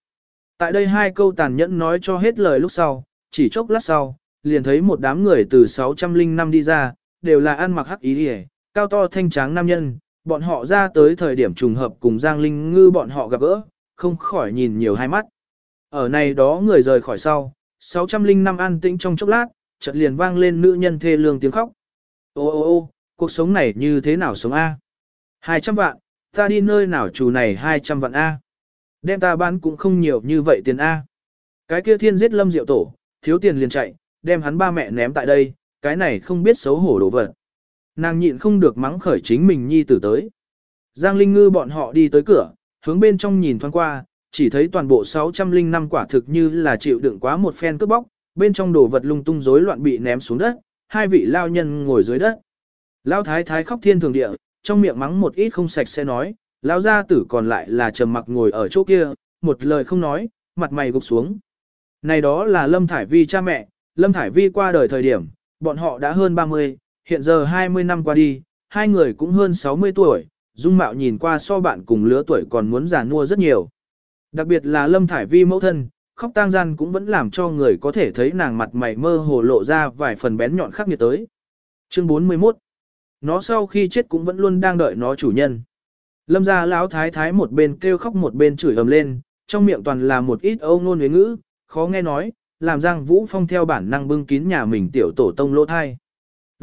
Tại đây hai câu tàn nhẫn nói cho hết lời lúc sau, chỉ chốc lát sau, liền thấy một đám người từ 605 đi ra, đều là ăn mặc hắc ý hề, cao to thanh tráng nam nhân, bọn họ ra tới thời điểm trùng hợp cùng Giang Linh Ngư bọn họ gặp gỡ, không khỏi nhìn nhiều hai mắt. Ở này đó người rời khỏi sau, 605 an tĩnh trong chốc lát, chợt liền vang lên nữ nhân thê lương tiếng khóc. Ô ô ô, cuộc sống này như thế nào sống A? 200 vạn, ta đi nơi nào chủ này 200 vạn A? Đem ta bán cũng không nhiều như vậy tiền A. Cái kia thiên giết lâm diệu tổ, thiếu tiền liền chạy, đem hắn ba mẹ ném tại đây, cái này không biết xấu hổ đổ vật. Nàng nhịn không được mắng khởi chính mình nhi tử tới. Giang Linh Ngư bọn họ đi tới cửa, hướng bên trong nhìn thoáng qua, chỉ thấy toàn bộ 605 quả thực như là chịu đựng quá một phen cướp bóc, bên trong đồ vật lung tung rối loạn bị ném xuống đất, hai vị lao nhân ngồi dưới đất. Lao thái thái khóc thiên thường địa, trong miệng mắng một ít không sạch sẽ nói, lao gia tử còn lại là trầm mặc ngồi ở chỗ kia, một lời không nói, mặt mày gục xuống. Này đó là Lâm Thải Vi cha mẹ, Lâm Thải Vi qua đời thời điểm, bọn họ đã hơn 30, hiện giờ 20 năm qua đi, hai người cũng hơn 60 tuổi, dung mạo nhìn qua so bạn cùng lứa tuổi còn muốn già nua rất nhiều. Đặc biệt là Lâm Thải Vi mẫu thân, khóc tang gian cũng vẫn làm cho người có thể thấy nàng mặt mày mơ hồ lộ ra vài phần bén nhọn khắc nghiệt tới. Chương 41 Nó sau khi chết cũng vẫn luôn đang đợi nó chủ nhân. Lâm gia lão thái thái một bên kêu khóc một bên chửi ầm lên, trong miệng toàn là một ít âu ngôn huế ngữ, khó nghe nói, làm Giang Vũ Phong theo bản năng bưng kín nhà mình tiểu tổ tông lỗ thai.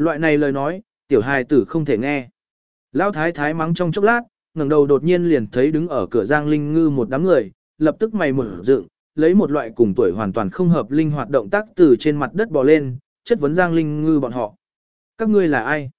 Loại này lời nói, tiểu hài tử không thể nghe. Lão thái thái mắng trong chốc lát, ngẩng đầu đột nhiên liền thấy đứng ở cửa Giang Linh Ngư một đám người, lập tức mày mở dựng, lấy một loại cùng tuổi hoàn toàn không hợp linh hoạt động tác từ trên mặt đất bò lên, chất vấn Giang Linh Ngư bọn họ. Các ngươi là ai?